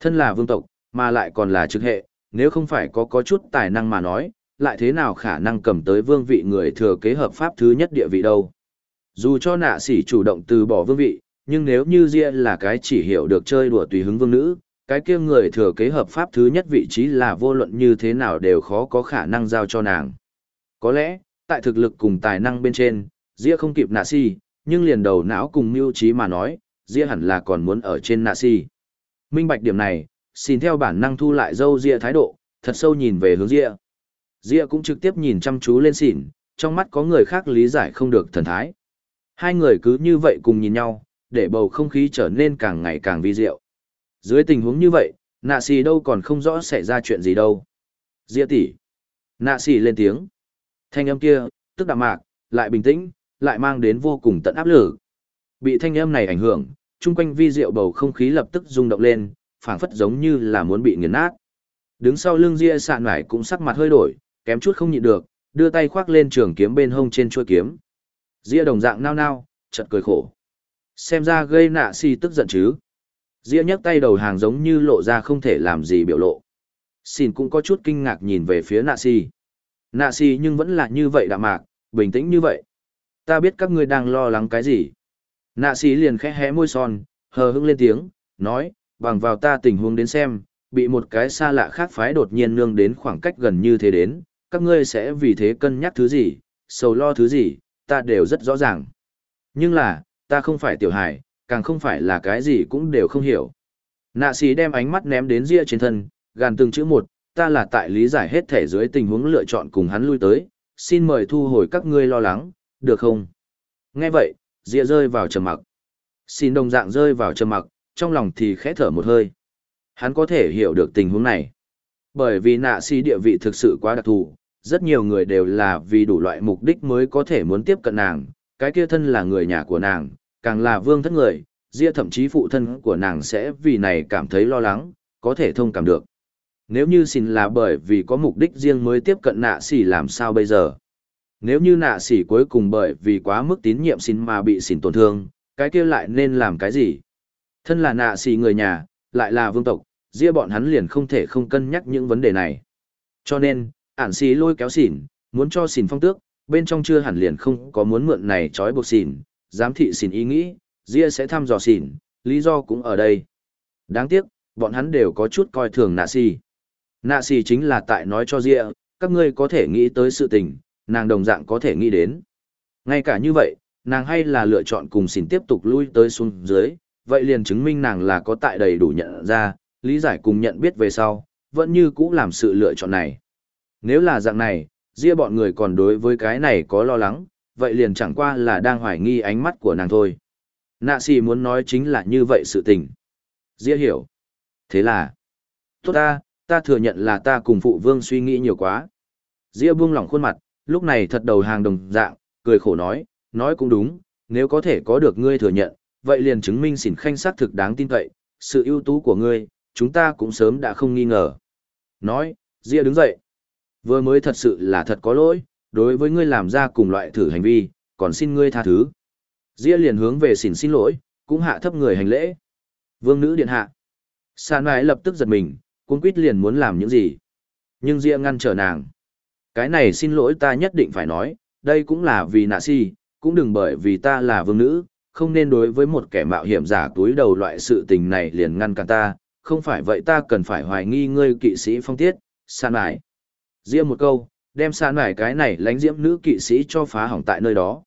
Thân là vương tộc, mà lại còn là trực hệ, nếu không phải có có chút tài năng mà nói, lại thế nào khả năng cầm tới vương vị người thừa kế hợp pháp thứ nhất địa vị đâu. Dù cho nạ sĩ chủ động từ bỏ vương vị, nhưng nếu như Ria là cái chỉ hiểu được chơi đùa tùy hứng vương nữ, cái kia người thừa kế hợp pháp thứ nhất vị trí là vô luận như thế nào đều khó có khả năng giao cho nàng. Có lẽ, tại thực lực cùng tài năng bên trên, Ria không kịp nạ sĩ, nhưng liền đầu não cùng mưu trí mà nói, Ria hẳn là còn muốn ở trên nạ si. Minh bạch điểm này, xin theo bản năng thu lại dâu Ria thái độ, thật sâu nhìn về hướng Ria. Ria cũng trực tiếp nhìn chăm chú lên xỉn, trong mắt có người khác lý giải không được thần thái. Hai người cứ như vậy cùng nhìn nhau, để bầu không khí trở nên càng ngày càng vi diệu. Dưới tình huống như vậy, nạ xì đâu còn không rõ xảy ra chuyện gì đâu. Ria tỷ. Nạ xì lên tiếng. Thanh âm kia, tức đạm mạc, lại bình tĩnh, lại mang đến vô cùng tận áp lực. Bị thanh âm này ảnh hưởng, chung quanh vi diệu bầu không khí lập tức rung động lên, phảng phất giống như là muốn bị nghiền nát. Đứng sau lưng Ria sạn nải cũng sắc mặt hơi đổi, kém chút không nhịn được, đưa tay khoác lên trường kiếm bên hông trên chuôi kiếm. Ria đồng dạng nao nao, chợt cười khổ. Xem ra gây nạ si tức giận chứ. Ria nhấc tay đầu hàng giống như lộ ra không thể làm gì biểu lộ. Xin cũng có chút kinh ngạc nhìn về phía nạ si. Nạ si nhưng vẫn là như vậy đạm mạc, bình tĩnh như vậy. Ta biết các ngươi đang lo lắng cái gì. Nạ sĩ liền khẽ hé môi son, hờ hững lên tiếng, nói, bằng vào ta tình huống đến xem, bị một cái xa lạ khác phái đột nhiên nương đến khoảng cách gần như thế đến, các ngươi sẽ vì thế cân nhắc thứ gì, sầu lo thứ gì, ta đều rất rõ ràng. Nhưng là, ta không phải tiểu hải, càng không phải là cái gì cũng đều không hiểu. Nạ sĩ đem ánh mắt ném đến ria trên thân, gàn từng chữ một, ta là tại lý giải hết thể dưới tình huống lựa chọn cùng hắn lui tới, xin mời thu hồi các ngươi lo lắng, được không? Nghe vậy, ria rơi vào trầm mặc. Xin đồng dạng rơi vào trầm mặc, trong lòng thì khẽ thở một hơi. Hắn có thể hiểu được tình huống này. Bởi vì nạ si địa vị thực sự quá đặc thù, rất nhiều người đều là vì đủ loại mục đích mới có thể muốn tiếp cận nàng, cái kia thân là người nhà của nàng, càng là vương thất người, ria thậm chí phụ thân của nàng sẽ vì này cảm thấy lo lắng, có thể thông cảm được. Nếu như xin là bởi vì có mục đích riêng mới tiếp cận nạ xỉ làm sao bây giờ? Nếu như nạ sỉ cuối cùng bởi vì quá mức tín nhiệm xin mà bị xin tổn thương, cái kia lại nên làm cái gì? Thân là nạ sỉ người nhà, lại là vương tộc, ria bọn hắn liền không thể không cân nhắc những vấn đề này. Cho nên, ản xỉ lôi kéo xỉn, muốn cho xỉn phong tước, bên trong chưa hẳn liền không có muốn mượn này trói buộc xỉn, giám thị xỉn ý nghĩ, Ria sẽ thăm dò xỉn, lý do cũng ở đây. Đáng tiếc, bọn hắn đều có chút coi thường nạ xì. Nạ xì chính là tại nói cho Ria, các ngươi có thể nghĩ tới sự tình, nàng đồng dạng có thể nghĩ đến. Ngay cả như vậy, nàng hay là lựa chọn cùng xin tiếp tục lui tới xuống dưới, vậy liền chứng minh nàng là có tại đầy đủ nhận ra, lý giải cùng nhận biết về sau, vẫn như cũ làm sự lựa chọn này. Nếu là dạng này, ria bọn người còn đối với cái này có lo lắng, vậy liền chẳng qua là đang hoài nghi ánh mắt của nàng thôi. Nạ xì muốn nói chính là như vậy sự tình. Ria hiểu. Thế là, tốt ta, ta thừa nhận là ta cùng phụ vương suy nghĩ nhiều quá. Ria buông lỏng khuôn mặt, lúc này thật đầu hàng đồng dạng, cười khổ nói, nói cũng đúng, nếu có thể có được ngươi thừa nhận, vậy liền chứng minh xỉn khanh xác thực đáng tin cậy, sự ưu tú của ngươi, chúng ta cũng sớm đã không nghi ngờ. Nói, Ria đứng dậy. Vừa mới thật sự là thật có lỗi, đối với ngươi làm ra cùng loại thử hành vi, còn xin ngươi tha thứ. Ria liền hướng về xỉn xin lỗi, cũng hạ thấp người hành lễ. Vương nữ điện hạ. Sàn mãi lập tức giật mình, cuốn quýt liền muốn làm những gì. Nhưng Ria ngăn trở nàng. Cái này xin lỗi ta nhất định phải nói, đây cũng là vì nạ si, cũng đừng bởi vì ta là vương nữ, không nên đối với một kẻ mạo hiểm giả túi đầu loại sự tình này liền ngăn cản ta, không phải vậy ta cần phải hoài nghi ngươi kỵ sĩ phong tiết, san mãi. Riêng một câu, đem san nải cái này lánh diễm nữ kỵ sĩ cho phá hỏng tại nơi đó.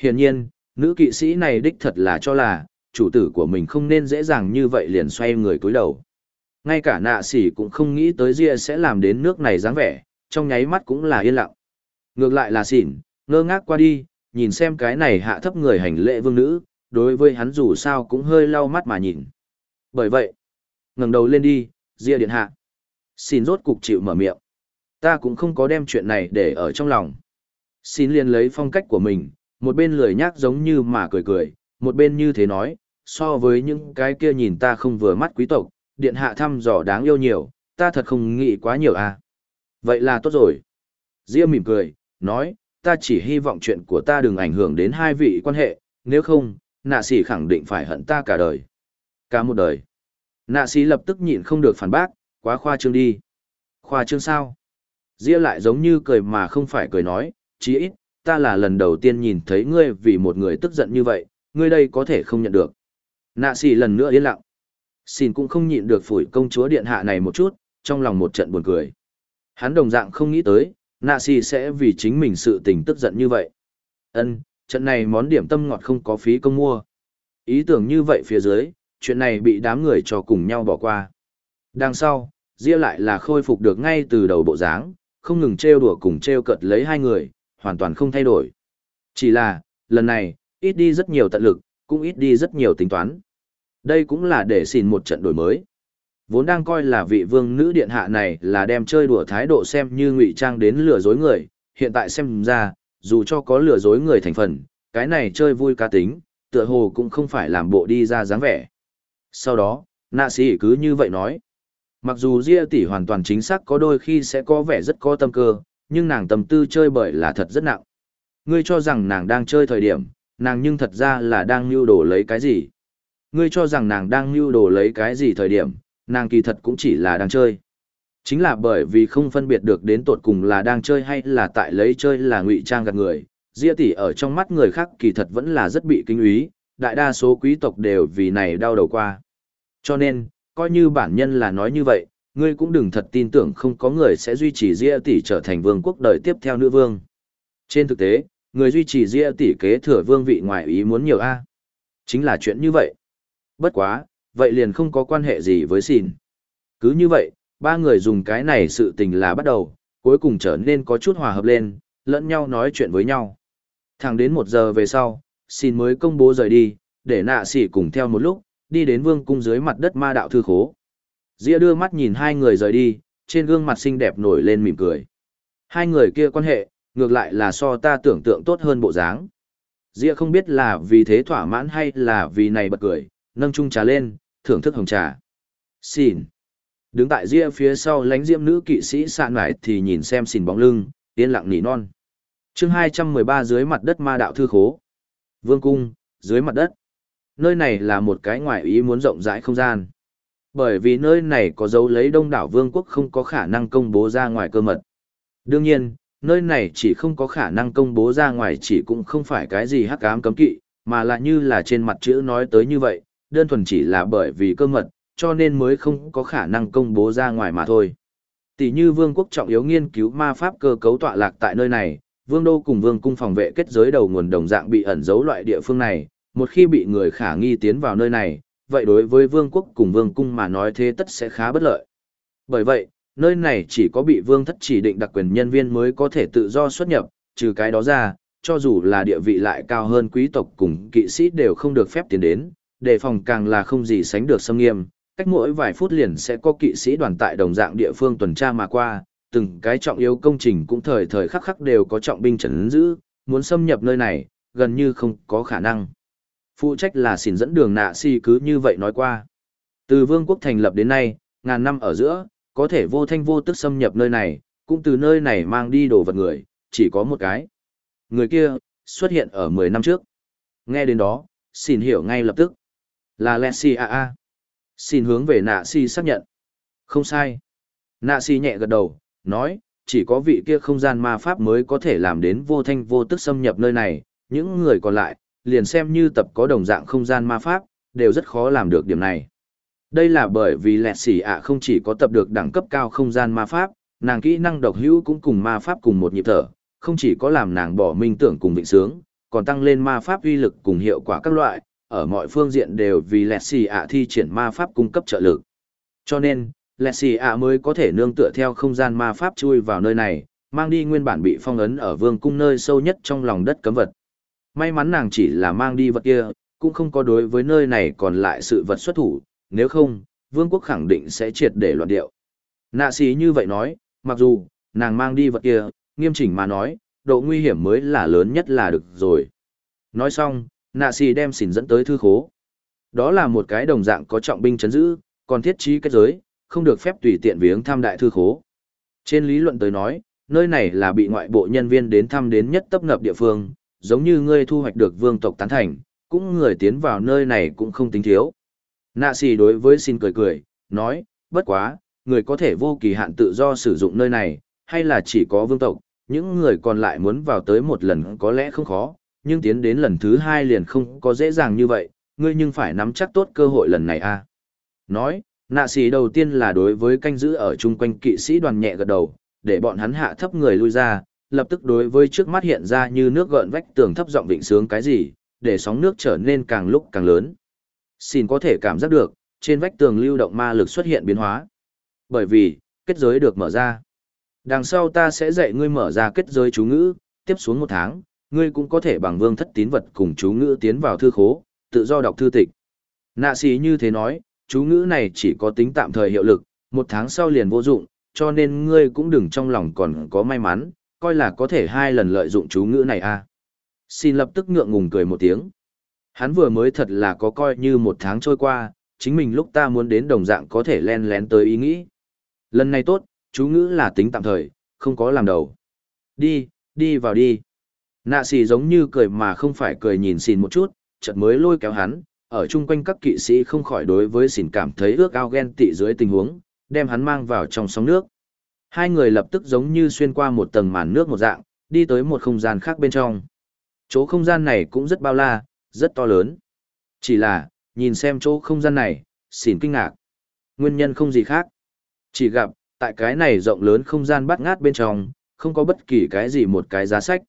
Hiển nhiên, nữ kỵ sĩ này đích thật là cho là, chủ tử của mình không nên dễ dàng như vậy liền xoay người túi đầu. Ngay cả nạ sỉ cũng không nghĩ tới Ria sẽ làm đến nước này dáng vẻ, trong nháy mắt cũng là yên lặng. Ngược lại là xỉn, ngơ ngác qua đi, nhìn xem cái này hạ thấp người hành lễ vương nữ, đối với hắn dù sao cũng hơi lau mắt mà nhìn. Bởi vậy, ngẩng đầu lên đi, Diệp điện hạ. Xin rốt cục chịu mở miệng. Ta cũng không có đem chuyện này để ở trong lòng. Xin liền lấy phong cách của mình, một bên lười nhác giống như mà cười cười, một bên như thế nói, so với những cái kia nhìn ta không vừa mắt quý tộc, điện hạ thăm dò đáng yêu nhiều, ta thật không nghĩ quá nhiều à. Vậy là tốt rồi. Diêm mỉm cười, nói, ta chỉ hy vọng chuyện của ta đừng ảnh hưởng đến hai vị quan hệ, nếu không, nạ sĩ khẳng định phải hận ta cả đời. Cả một đời. Nạ sĩ lập tức nhịn không được phản bác, quá khoa trương đi. Khoa trương sao? Diêm lại giống như cười mà không phải cười nói, chí ít, ta là lần đầu tiên nhìn thấy ngươi vì một người tức giận như vậy, ngươi đây có thể không nhận được. Nạ sĩ lần nữa yên lặng. Xin cũng không nhịn được phủi công chúa điện hạ này một chút, trong lòng một trận buồn cười. Hắn đồng dạng không nghĩ tới, nạ xì sẽ vì chính mình sự tình tức giận như vậy. Ân, trận này món điểm tâm ngọt không có phí công mua. Ý tưởng như vậy phía dưới, chuyện này bị đám người cho cùng nhau bỏ qua. Đằng sau, Ria lại là khôi phục được ngay từ đầu bộ dáng, không ngừng trêu đùa cùng trêu cợt lấy hai người, hoàn toàn không thay đổi. Chỉ là, lần này, ít đi rất nhiều tận lực, cũng ít đi rất nhiều tính toán. Đây cũng là để xin một trận đổi mới. Vốn đang coi là vị vương nữ điện hạ này là đem chơi đùa thái độ xem như ngụy trang đến lừa dối người, hiện tại xem ra, dù cho có lừa dối người thành phần, cái này chơi vui cá tính, tựa hồ cũng không phải làm bộ đi ra dáng vẻ. Sau đó, nạ sĩ cứ như vậy nói. Mặc dù Ria tỷ hoàn toàn chính xác có đôi khi sẽ có vẻ rất có tâm cơ, nhưng nàng tâm tư chơi bởi là thật rất nặng. Ngươi cho rằng nàng đang chơi thời điểm, nàng nhưng thật ra là đang mưu đồ lấy cái gì. Ngươi cho rằng nàng đang mưu đồ lấy cái gì thời điểm, nàng kỳ thật cũng chỉ là đang chơi. Chính là bởi vì không phân biệt được đến tột cùng là đang chơi hay là tại lấy chơi là ngụy trang gạt người, Ria tỷ ở trong mắt người khác kỳ thật vẫn là rất bị kinh úy, đại đa số quý tộc đều vì này đau đầu qua. Cho nên, coi như bản nhân là nói như vậy, ngươi cũng đừng thật tin tưởng không có người sẽ duy trì Ria tỷ trở thành vương quốc đời tiếp theo nữ vương. Trên thực tế, người duy trì Ria tỷ kế thừa vương vị ngoài ý muốn nhiều a. Chính là chuyện như vậy. Bất quá, vậy liền không có quan hệ gì với xin. Cứ như vậy, ba người dùng cái này sự tình là bắt đầu, cuối cùng trở nên có chút hòa hợp lên, lẫn nhau nói chuyện với nhau. Thẳng đến một giờ về sau, xin mới công bố rời đi, để nạ sỉ cùng theo một lúc, đi đến vương cung dưới mặt đất ma đạo thư khố. Dĩa đưa mắt nhìn hai người rời đi, trên gương mặt xinh đẹp nổi lên mỉm cười. Hai người kia quan hệ, ngược lại là so ta tưởng tượng tốt hơn bộ dáng. Dĩa không biết là vì thế thỏa mãn hay là vì này bật cười, nâng chung trà lên, thưởng thức hồng trà. Xin. Đứng tại Dĩa phía sau lánh diễm nữ kỵ sĩ sạn ngải thì nhìn xem xin bóng lưng, yên lặng nỉ non. chương 213 dưới mặt đất ma đạo thư khố. Vương cung, dưới mặt đất. Nơi này là một cái ngoại ý muốn rộng rãi không gian. Bởi vì nơi này có dấu lấy đông đảo vương quốc không có khả năng công bố ra ngoài cơ mật. Đương nhiên, nơi này chỉ không có khả năng công bố ra ngoài chỉ cũng không phải cái gì hắc ám cấm kỵ, mà là như là trên mặt chữ nói tới như vậy, đơn thuần chỉ là bởi vì cơ mật, cho nên mới không có khả năng công bố ra ngoài mà thôi. Tỷ như vương quốc trọng yếu nghiên cứu ma pháp cơ cấu tọa lạc tại nơi này, vương đô cùng vương cung phòng vệ kết giới đầu nguồn đồng dạng bị ẩn giấu loại địa phương này, một khi bị người khả nghi tiến vào nơi này, vậy đối với vương quốc cùng vương cung mà nói thế tất sẽ khá bất lợi. Bởi vậy, nơi này chỉ có bị vương thất chỉ định đặc quyền nhân viên mới có thể tự do xuất nhập, trừ cái đó ra, cho dù là địa vị lại cao hơn quý tộc cùng kỵ sĩ đều không được phép tiến đến, đề phòng càng là không gì sánh được xâm nghiêm, cách mỗi vài phút liền sẽ có kỵ sĩ đoàn tại đồng dạng địa phương tuần tra mà qua, từng cái trọng yếu công trình cũng thời thời khắc khắc đều có trọng binh trấn giữ, muốn xâm nhập nơi này, gần như không có khả năng. Phụ trách là xỉn dẫn đường nạ si cứ như vậy nói qua. Từ vương quốc thành lập đến nay, ngàn năm ở giữa, có thể vô thanh vô tức xâm nhập nơi này, cũng từ nơi này mang đi đồ vật người, chỉ có một cái. Người kia, xuất hiện ở 10 năm trước. Nghe đến đó, xin hiểu ngay lập tức. Là Lexi A A. Xin hướng về nạ si xác nhận. Không sai. Nạ si nhẹ gật đầu, nói, chỉ có vị kia không gian ma pháp mới có thể làm đến vô thanh vô tức xâm nhập nơi này, những người còn lại, liền xem như tập có đồng dạng không gian ma pháp, đều rất khó làm được điểm này. Đây là bởi vì lẹt xỉ ạ không chỉ có tập được đẳng cấp cao không gian ma pháp, nàng kỹ năng độc hữu cũng cùng ma pháp cùng một nhịp thở, không chỉ có làm nàng bỏ minh tưởng cùng vịnh sướng, còn tăng lên ma pháp uy lực cùng hiệu quả các loại, ở mọi phương diện đều vì lẹt xì ạ thi triển ma pháp cung cấp trợ lực. Cho nên, lẹt xì ạ mới có thể nương tựa theo không gian ma pháp chui vào nơi này, mang đi nguyên bản bị phong ấn ở vương cung nơi sâu nhất trong lòng đất cấm vật. May mắn nàng chỉ là mang đi vật kia, cũng không có đối với nơi này còn lại sự vật xuất thủ, nếu không, vương quốc khẳng định sẽ triệt để loạn điệu. Nạ sĩ như vậy nói, mặc dù, nàng mang đi vật kia, nghiêm chỉnh mà nói, độ nguy hiểm mới là lớn nhất là được rồi. Nói xong, nạ Xì đem xỉn dẫn tới thư khố. Đó là một cái đồng dạng có trọng binh chấn giữ, còn thiết trí kết giới, không được phép tùy tiện viếng thăm đại thư khố. Trên lý luận tới nói, nơi này là bị ngoại bộ nhân viên đến thăm đến nhất tấp nập địa phương, giống như ngươi thu hoạch được vương tộc tán thành, cũng người tiến vào nơi này cũng không tính thiếu. Nạ xì đối với xin cười cười, nói, bất quá, người có thể vô kỳ hạn tự do sử dụng nơi này, hay là chỉ có vương tộc, những người còn lại muốn vào tới một lần có lẽ không khó, nhưng tiến đến lần thứ hai liền không có dễ dàng như vậy, ngươi nhưng phải nắm chắc tốt cơ hội lần này a. Nói, nạ xì đầu tiên là đối với canh giữ ở chung quanh kỵ sĩ đoàn nhẹ gật đầu, để bọn hắn hạ thấp người lui ra, lập tức đối với trước mắt hiện ra như nước gợn vách tường thấp giọng vịnh sướng cái gì, để sóng nước trở nên càng lúc càng lớn. Xin có thể cảm giác được, trên vách tường lưu động ma lực xuất hiện biến hóa. Bởi vì, kết giới được mở ra. Đằng sau ta sẽ dạy ngươi mở ra kết giới chú ngữ, tiếp xuống một tháng, ngươi cũng có thể bằng vương thất tín vật cùng chú ngữ tiến vào thư khố, tự do đọc thư tịch. Nạ sĩ như thế nói, chú ngữ này chỉ có tính tạm thời hiệu lực, một tháng sau liền vô dụng, cho nên ngươi cũng đừng trong lòng còn có may mắn, coi là có thể hai lần lợi dụng chú ngữ này a. À. Xin lập tức ngượng ngùng cười một tiếng. Hắn vừa mới thật là có coi như một tháng trôi qua, chính mình lúc ta muốn đến đồng dạng có thể len lén tới ý nghĩ. Lần này tốt, chú ngữ là tính tạm thời, không có làm đầu. Đi, đi vào đi. Nạ xì giống như cười mà không phải cười nhìn xìn một chút, chợt mới lôi kéo hắn, ở chung quanh các kỵ sĩ không khỏi đối với xìn cảm thấy ước ao ghen tị dưới tình huống, đem hắn mang vào trong sóng nước. Hai người lập tức giống như xuyên qua một tầng màn nước một dạng, đi tới một không gian khác bên trong. Chỗ không gian này cũng rất bao la, rất to lớn. Chỉ là, nhìn xem chỗ không gian này, xỉn kinh ngạc. Nguyên nhân không gì khác. Chỉ gặp, tại cái này rộng lớn không gian bắt ngát bên trong, không có bất kỳ cái gì một cái giá sách.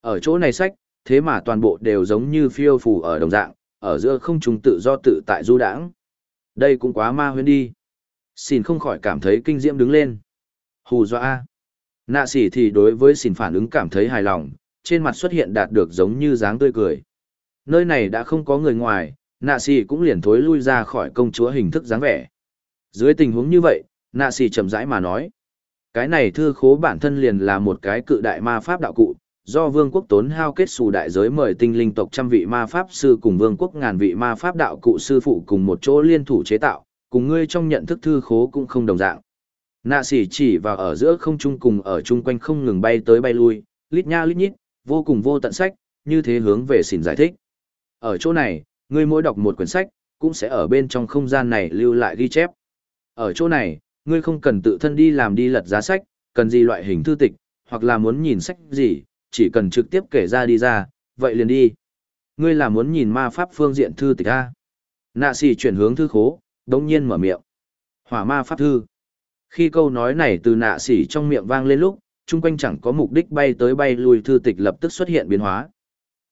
Ở chỗ này sách, thế mà toàn bộ đều giống như phiêu phù ở đồng dạng, ở giữa không trùng tự do tự tại du đãng. Đây cũng quá ma huyễn đi. Xin không khỏi cảm thấy kinh diễm đứng lên. Hù dọa a. Nạ sỉ thì đối với xin phản ứng cảm thấy hài lòng, trên mặt xuất hiện đạt được giống như dáng tươi cười. Nơi này đã không có người ngoài, nạ sỉ cũng liền thối lui ra khỏi công chúa hình thức dáng vẻ. Dưới tình huống như vậy, nạ sỉ chậm rãi mà nói. Cái này thư khố bản thân liền là một cái cự đại ma pháp đạo cụ, do vương quốc tốn hao kết xù đại giới mời tinh linh tộc trăm vị ma pháp sư cùng vương quốc ngàn vị ma pháp đạo cụ sư phụ cùng một chỗ liên thủ chế tạo, cùng ngươi trong nhận thức thư khố cũng không đồng dạng. Nạ sỉ chỉ vào ở giữa không trung cùng ở chung quanh không ngừng bay tới bay lui, lít nha lít nhít, vô cùng vô tận sách, như thế hướng về xỉn giải thích. Ở chỗ này, ngươi mỗi đọc một quyển sách, cũng sẽ ở bên trong không gian này lưu lại ghi chép. Ở chỗ này, ngươi không cần tự thân đi làm đi lật giá sách, cần gì loại hình thư tịch, hoặc là muốn nhìn sách gì, chỉ cần trực tiếp kể ra đi ra, vậy liền đi. Ngươi là muốn nhìn ma pháp phương diện thư tịch A. Nạ xì chuyển hướng thư khố, đống nhiên mở miệng. Hỏa ma pháp thư. Khi câu nói này từ nạ xỉ trong miệng vang lên lúc, chung quanh chẳng có mục đích bay tới bay lui thư tịch lập tức xuất hiện biến hóa.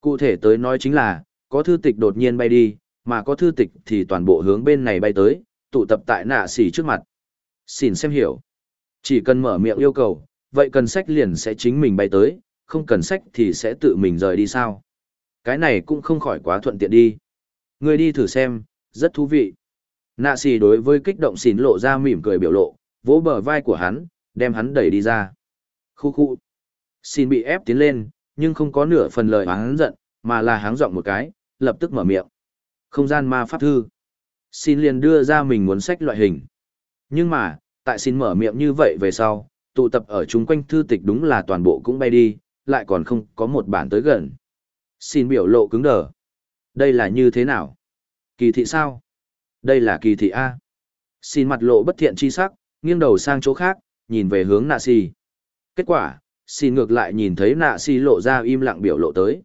Cụ thể tới nói chính là, có thư tịch đột nhiên bay đi, mà có thư tịch thì toàn bộ hướng bên này bay tới, tụ tập tại nạ xỉ trước mặt. Xin xem hiểu. Chỉ cần mở miệng yêu cầu, vậy cần sách liền sẽ chính mình bay tới, không cần sách thì sẽ tự mình rời đi sao. Cái này cũng không khỏi quá thuận tiện đi. Người đi thử xem, rất thú vị. Nạ xì đối với kích động xỉn lộ ra mỉm cười biểu lộ, vỗ bờ vai của hắn, đem hắn đẩy đi ra. Khu khu. Xin bị ép tiến lên, nhưng không có nửa phần lời hắn giận, mà là háng giọng một cái, lập tức mở miệng. Không gian ma pháp thư. Xin liền đưa ra mình muốn sách loại hình. Nhưng mà, tại xin mở miệng như vậy về sau, tụ tập ở chung quanh thư tịch đúng là toàn bộ cũng bay đi, lại còn không có một bản tới gần. Xin biểu lộ cứng đờ. Đây là như thế nào? Kỳ thị sao? Đây là kỳ thị A. Xin mặt lộ bất thiện chi sắc, nghiêng đầu sang chỗ khác, nhìn về hướng nạ si. Kết quả, xin ngược lại nhìn thấy nạ si lộ ra im lặng biểu lộ tới.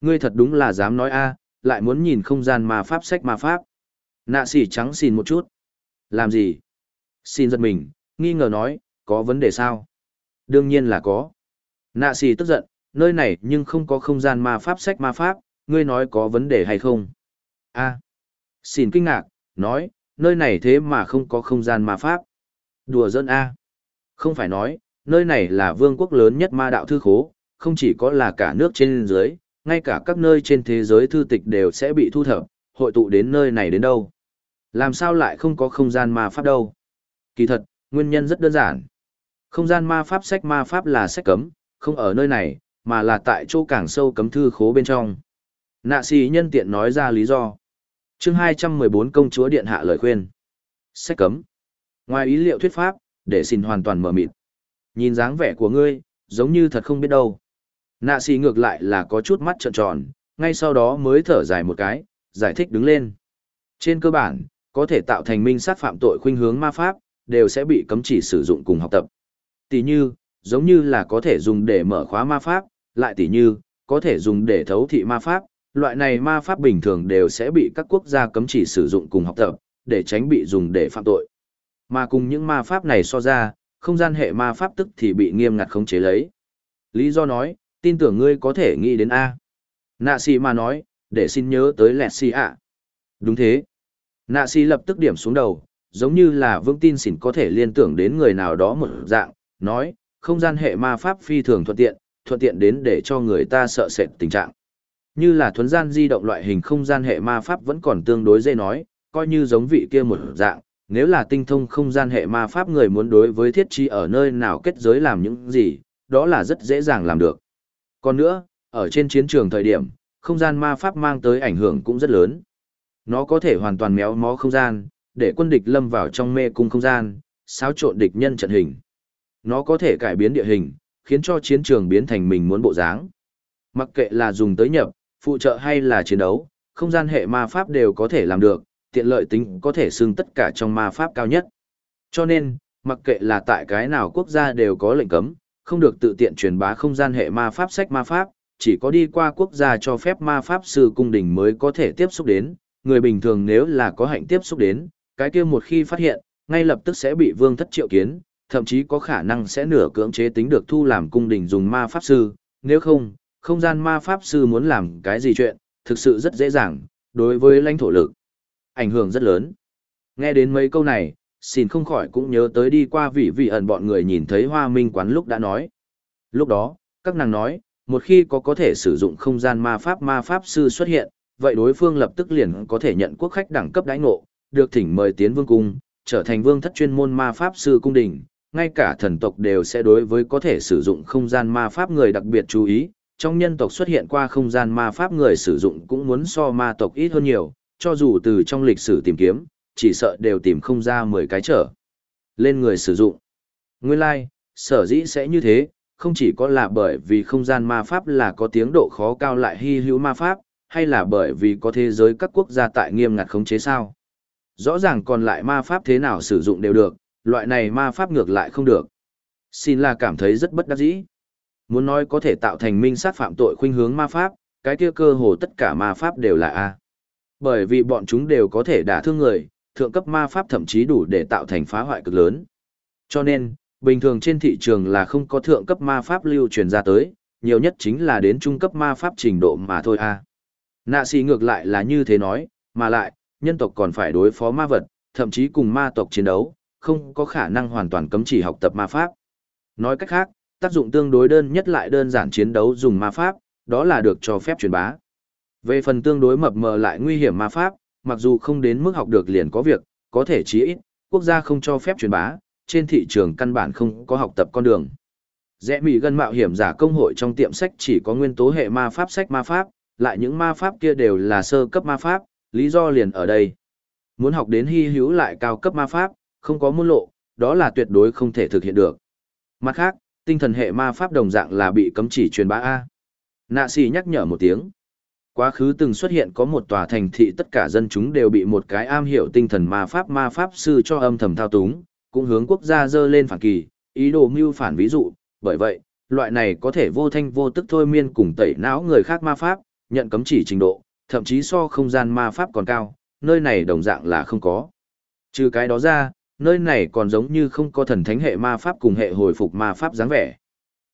Ngươi thật đúng là dám nói a, lại muốn nhìn không gian ma pháp sách ma pháp. Nạ si trắng xin một chút. Làm gì? Xin giật mình, nghi ngờ nói, có vấn đề sao? Đương nhiên là có. Nạ xì tức giận, nơi này nhưng không có không gian ma pháp sách ma pháp, ngươi nói có vấn đề hay không? A. Xin kinh ngạc, nói, nơi này thế mà không có không gian ma pháp. Đùa dân A. Không phải nói, nơi này là vương quốc lớn nhất ma đạo thư khố, không chỉ có là cả nước trên dưới, ngay cả các nơi trên thế giới thư tịch đều sẽ bị thu thập, hội tụ đến nơi này đến đâu. Làm sao lại không có không gian ma pháp đâu? Kỳ thật, nguyên nhân rất đơn giản. Không gian ma pháp sách ma pháp là sách cấm, không ở nơi này, mà là tại chỗ càng sâu cấm thư khố bên trong. Nạ sĩ nhân tiện nói ra lý do. chương 214 công chúa điện hạ lời khuyên. Sách cấm. Ngoài ý liệu thuyết pháp, để xin hoàn toàn mở mịt. Nhìn dáng vẻ của ngươi, giống như thật không biết đâu. Nạ xì ngược lại là có chút mắt trợn tròn, ngay sau đó mới thở dài một cái, giải thích đứng lên. Trên cơ bản, có thể tạo thành minh sát phạm tội khuynh hướng ma pháp, đều sẽ bị cấm chỉ sử dụng cùng học tập. Tỷ như, giống như là có thể dùng để mở khóa ma pháp, lại tỷ như, có thể dùng để thấu thị ma pháp, loại này ma pháp bình thường đều sẽ bị các quốc gia cấm chỉ sử dụng cùng học tập, để tránh bị dùng để phạm tội. Mà cùng những ma pháp này so ra, không gian hệ ma pháp tức thì bị nghiêm ngặt khống chế lấy. Lý do nói, tin tưởng ngươi có thể nghĩ đến A. Nạ si mà nói, để xin nhớ tới lẹt si ạ. Đúng thế. Nạ si lập tức điểm xuống đầu, giống như là vững tin xỉn có thể liên tưởng đến người nào đó một dạng, nói, không gian hệ ma pháp phi thường thuận tiện, thuận tiện đến để cho người ta sợ sệt tình trạng. Như là thuấn gian di động loại hình không gian hệ ma pháp vẫn còn tương đối dễ nói, coi như giống vị kia một dạng, nếu là tinh thông không gian hệ ma pháp người muốn đối với thiết trí ở nơi nào kết giới làm những gì, đó là rất dễ dàng làm được. Còn nữa, ở trên chiến trường thời điểm, không gian ma pháp mang tới ảnh hưởng cũng rất lớn. Nó có thể hoàn toàn méo mó không gian, để quân địch lâm vào trong mê cung không gian, xáo trộn địch nhân trận hình. Nó có thể cải biến địa hình, khiến cho chiến trường biến thành mình muốn bộ dáng. Mặc kệ là dùng tới nhập, phụ trợ hay là chiến đấu, không gian hệ ma pháp đều có thể làm được, tiện lợi tính có thể xưng tất cả trong ma pháp cao nhất. Cho nên, mặc kệ là tại cái nào quốc gia đều có lệnh cấm, không được tự tiện truyền bá không gian hệ ma pháp sách ma pháp, chỉ có đi qua quốc gia cho phép ma pháp sư cung đình mới có thể tiếp xúc đến, người bình thường nếu là có hạnh tiếp xúc đến, cái kia một khi phát hiện, ngay lập tức sẽ bị vương thất triệu kiến, thậm chí có khả năng sẽ nửa cưỡng chế tính được thu làm cung đình dùng ma pháp sư, nếu không, không gian ma pháp sư muốn làm cái gì chuyện, thực sự rất dễ dàng, đối với lãnh thổ lực. Ảnh hưởng rất lớn. Nghe đến mấy câu này, xin không khỏi cũng nhớ tới đi qua vị vị ẩn bọn người nhìn thấy hoa minh quán lúc đã nói. Lúc đó, các nàng nói, một khi có có thể sử dụng không gian ma pháp ma pháp sư xuất hiện, vậy đối phương lập tức liền có thể nhận quốc khách đẳng cấp đãi ngộ, được thỉnh mời tiến vương cung, trở thành vương thất chuyên môn ma pháp sư cung đình, ngay cả thần tộc đều sẽ đối với có thể sử dụng không gian ma pháp người đặc biệt chú ý, trong nhân tộc xuất hiện qua không gian ma pháp người sử dụng cũng muốn so ma tộc ít hơn nhiều, cho dù từ trong lịch sử tìm kiếm, chỉ sợ đều tìm không ra 10 cái trở. Lên người sử dụng. Nguyên lai, like, sở dĩ sẽ như thế, không chỉ có là bởi vì không gian ma pháp là có tiếng độ khó cao lại hy hữu ma pháp, hay là bởi vì có thế giới các quốc gia tại nghiêm ngặt khống chế sao. Rõ ràng còn lại ma pháp thế nào sử dụng đều được, loại này ma pháp ngược lại không được. Xin là cảm thấy rất bất đắc dĩ. Muốn nói có thể tạo thành minh sát phạm tội khuynh hướng ma pháp, cái kia cơ hồ tất cả ma pháp đều là A. Bởi vì bọn chúng đều có thể đả thương người, thượng cấp ma pháp thậm chí đủ để tạo thành phá hoại cực lớn. Cho nên, bình thường trên thị trường là không có thượng cấp ma pháp lưu truyền ra tới, nhiều nhất chính là đến trung cấp ma pháp trình độ mà thôi a. Nạ xì ngược lại là như thế nói, mà lại, nhân tộc còn phải đối phó ma vật, thậm chí cùng ma tộc chiến đấu, không có khả năng hoàn toàn cấm chỉ học tập ma pháp. Nói cách khác, tác dụng tương đối đơn nhất lại đơn giản chiến đấu dùng ma pháp, đó là được cho phép truyền bá. Về phần tương đối mập mờ lại nguy hiểm ma pháp, mặc dù không đến mức học được liền có việc, có thể chí ít, quốc gia không cho phép truyền bá, trên thị trường căn bản không có học tập con đường. Rẽ mỉ gần mạo hiểm giả công hội trong tiệm sách chỉ có nguyên tố hệ ma pháp sách ma pháp, lại những ma pháp kia đều là sơ cấp ma pháp, lý do liền ở đây. Muốn học đến hy hữu lại cao cấp ma pháp, không có môn lộ, đó là tuyệt đối không thể thực hiện được. Mặt khác, tinh thần hệ ma pháp đồng dạng là bị cấm chỉ truyền bá A. Nạ sĩ nhắc nhở một tiếng. Quá khứ từng xuất hiện có một tòa thành thị tất cả dân chúng đều bị một cái am hiểu tinh thần ma pháp ma pháp sư cho âm thầm thao túng, cũng hướng quốc gia dơ lên phản kỳ, ý đồ mưu phản ví dụ, bởi vậy, loại này có thể vô thanh vô tức thôi miên cùng tẩy não người khác ma pháp, nhận cấm chỉ trình độ, thậm chí so không gian ma pháp còn cao, nơi này đồng dạng là không có. Trừ cái đó ra, nơi này còn giống như không có thần thánh hệ ma pháp cùng hệ hồi phục ma pháp dáng vẻ.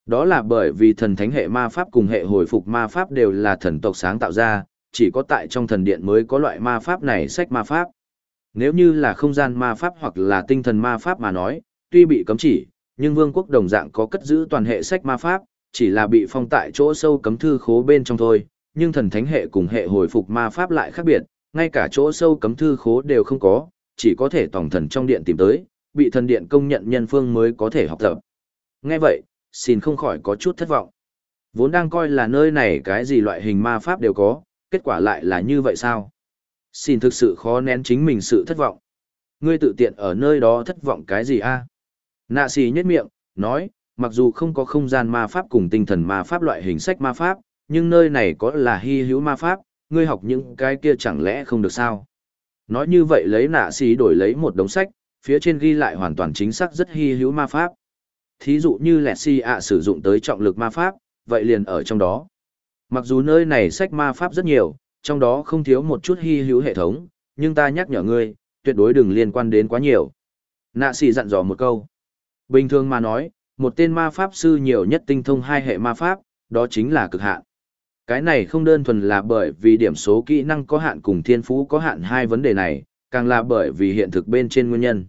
Đó là bởi vì thần thánh hệ ma pháp cùng hệ hồi phục ma pháp đều là thần tộc sáng tạo ra, chỉ có tại trong thần điện mới có loại ma pháp này sách ma pháp. Nếu như là không gian ma pháp hoặc là tinh thần ma pháp mà nói, tuy bị cấm chỉ, nhưng vương quốc đồng dạng có cất giữ toàn hệ sách ma pháp, chỉ là bị phong tại chỗ sâu cấm thư khố bên trong thôi, nhưng thần thánh hệ cùng hệ hồi phục ma pháp lại khác biệt, ngay cả chỗ sâu cấm thư khố đều không có, chỉ có thể tổng thần trong điện tìm tới, bị thần điện công nhận nhân phương mới có thể học tập. Nghe vậy, xin không khỏi có chút thất vọng. Vốn đang coi là nơi này cái gì loại hình ma pháp đều có, kết quả lại là như vậy sao? Xin thực sự khó nén chính mình sự thất vọng. Ngươi tự tiện ở nơi đó thất vọng cái gì a? Nạ xì nhất miệng, nói, Mặc dù không có không gian ma pháp cùng tinh thần ma pháp loại hình sách ma pháp, nhưng nơi này có là hy hữu ma pháp, ngươi học những cái kia chẳng lẽ không được sao? Nói như vậy lấy nạ xì đổi lấy một đống sách, phía trên ghi lại hoàn toàn chính xác rất hy hữu ma pháp. Thí dụ như lẹ xì ạ sử dụng tới trọng lực ma pháp, vậy liền ở trong đó. Mặc dù nơi này sách ma pháp rất nhiều, trong đó không thiếu một chút hy hữu hệ thống, nhưng ta nhắc nhở ngươi, tuyệt đối đừng liên quan đến quá nhiều. Nạ xì dặn dò một câu. Bình thường mà nói, một tên ma pháp sư nhiều nhất tinh thông hai hệ ma pháp, đó chính là cực hạn. Cái này không đơn thuần là bởi vì điểm số kỹ năng có hạn cùng thiên phú có hạn hai vấn đề này, càng là bởi vì hiện thực bên trên nguyên nhân.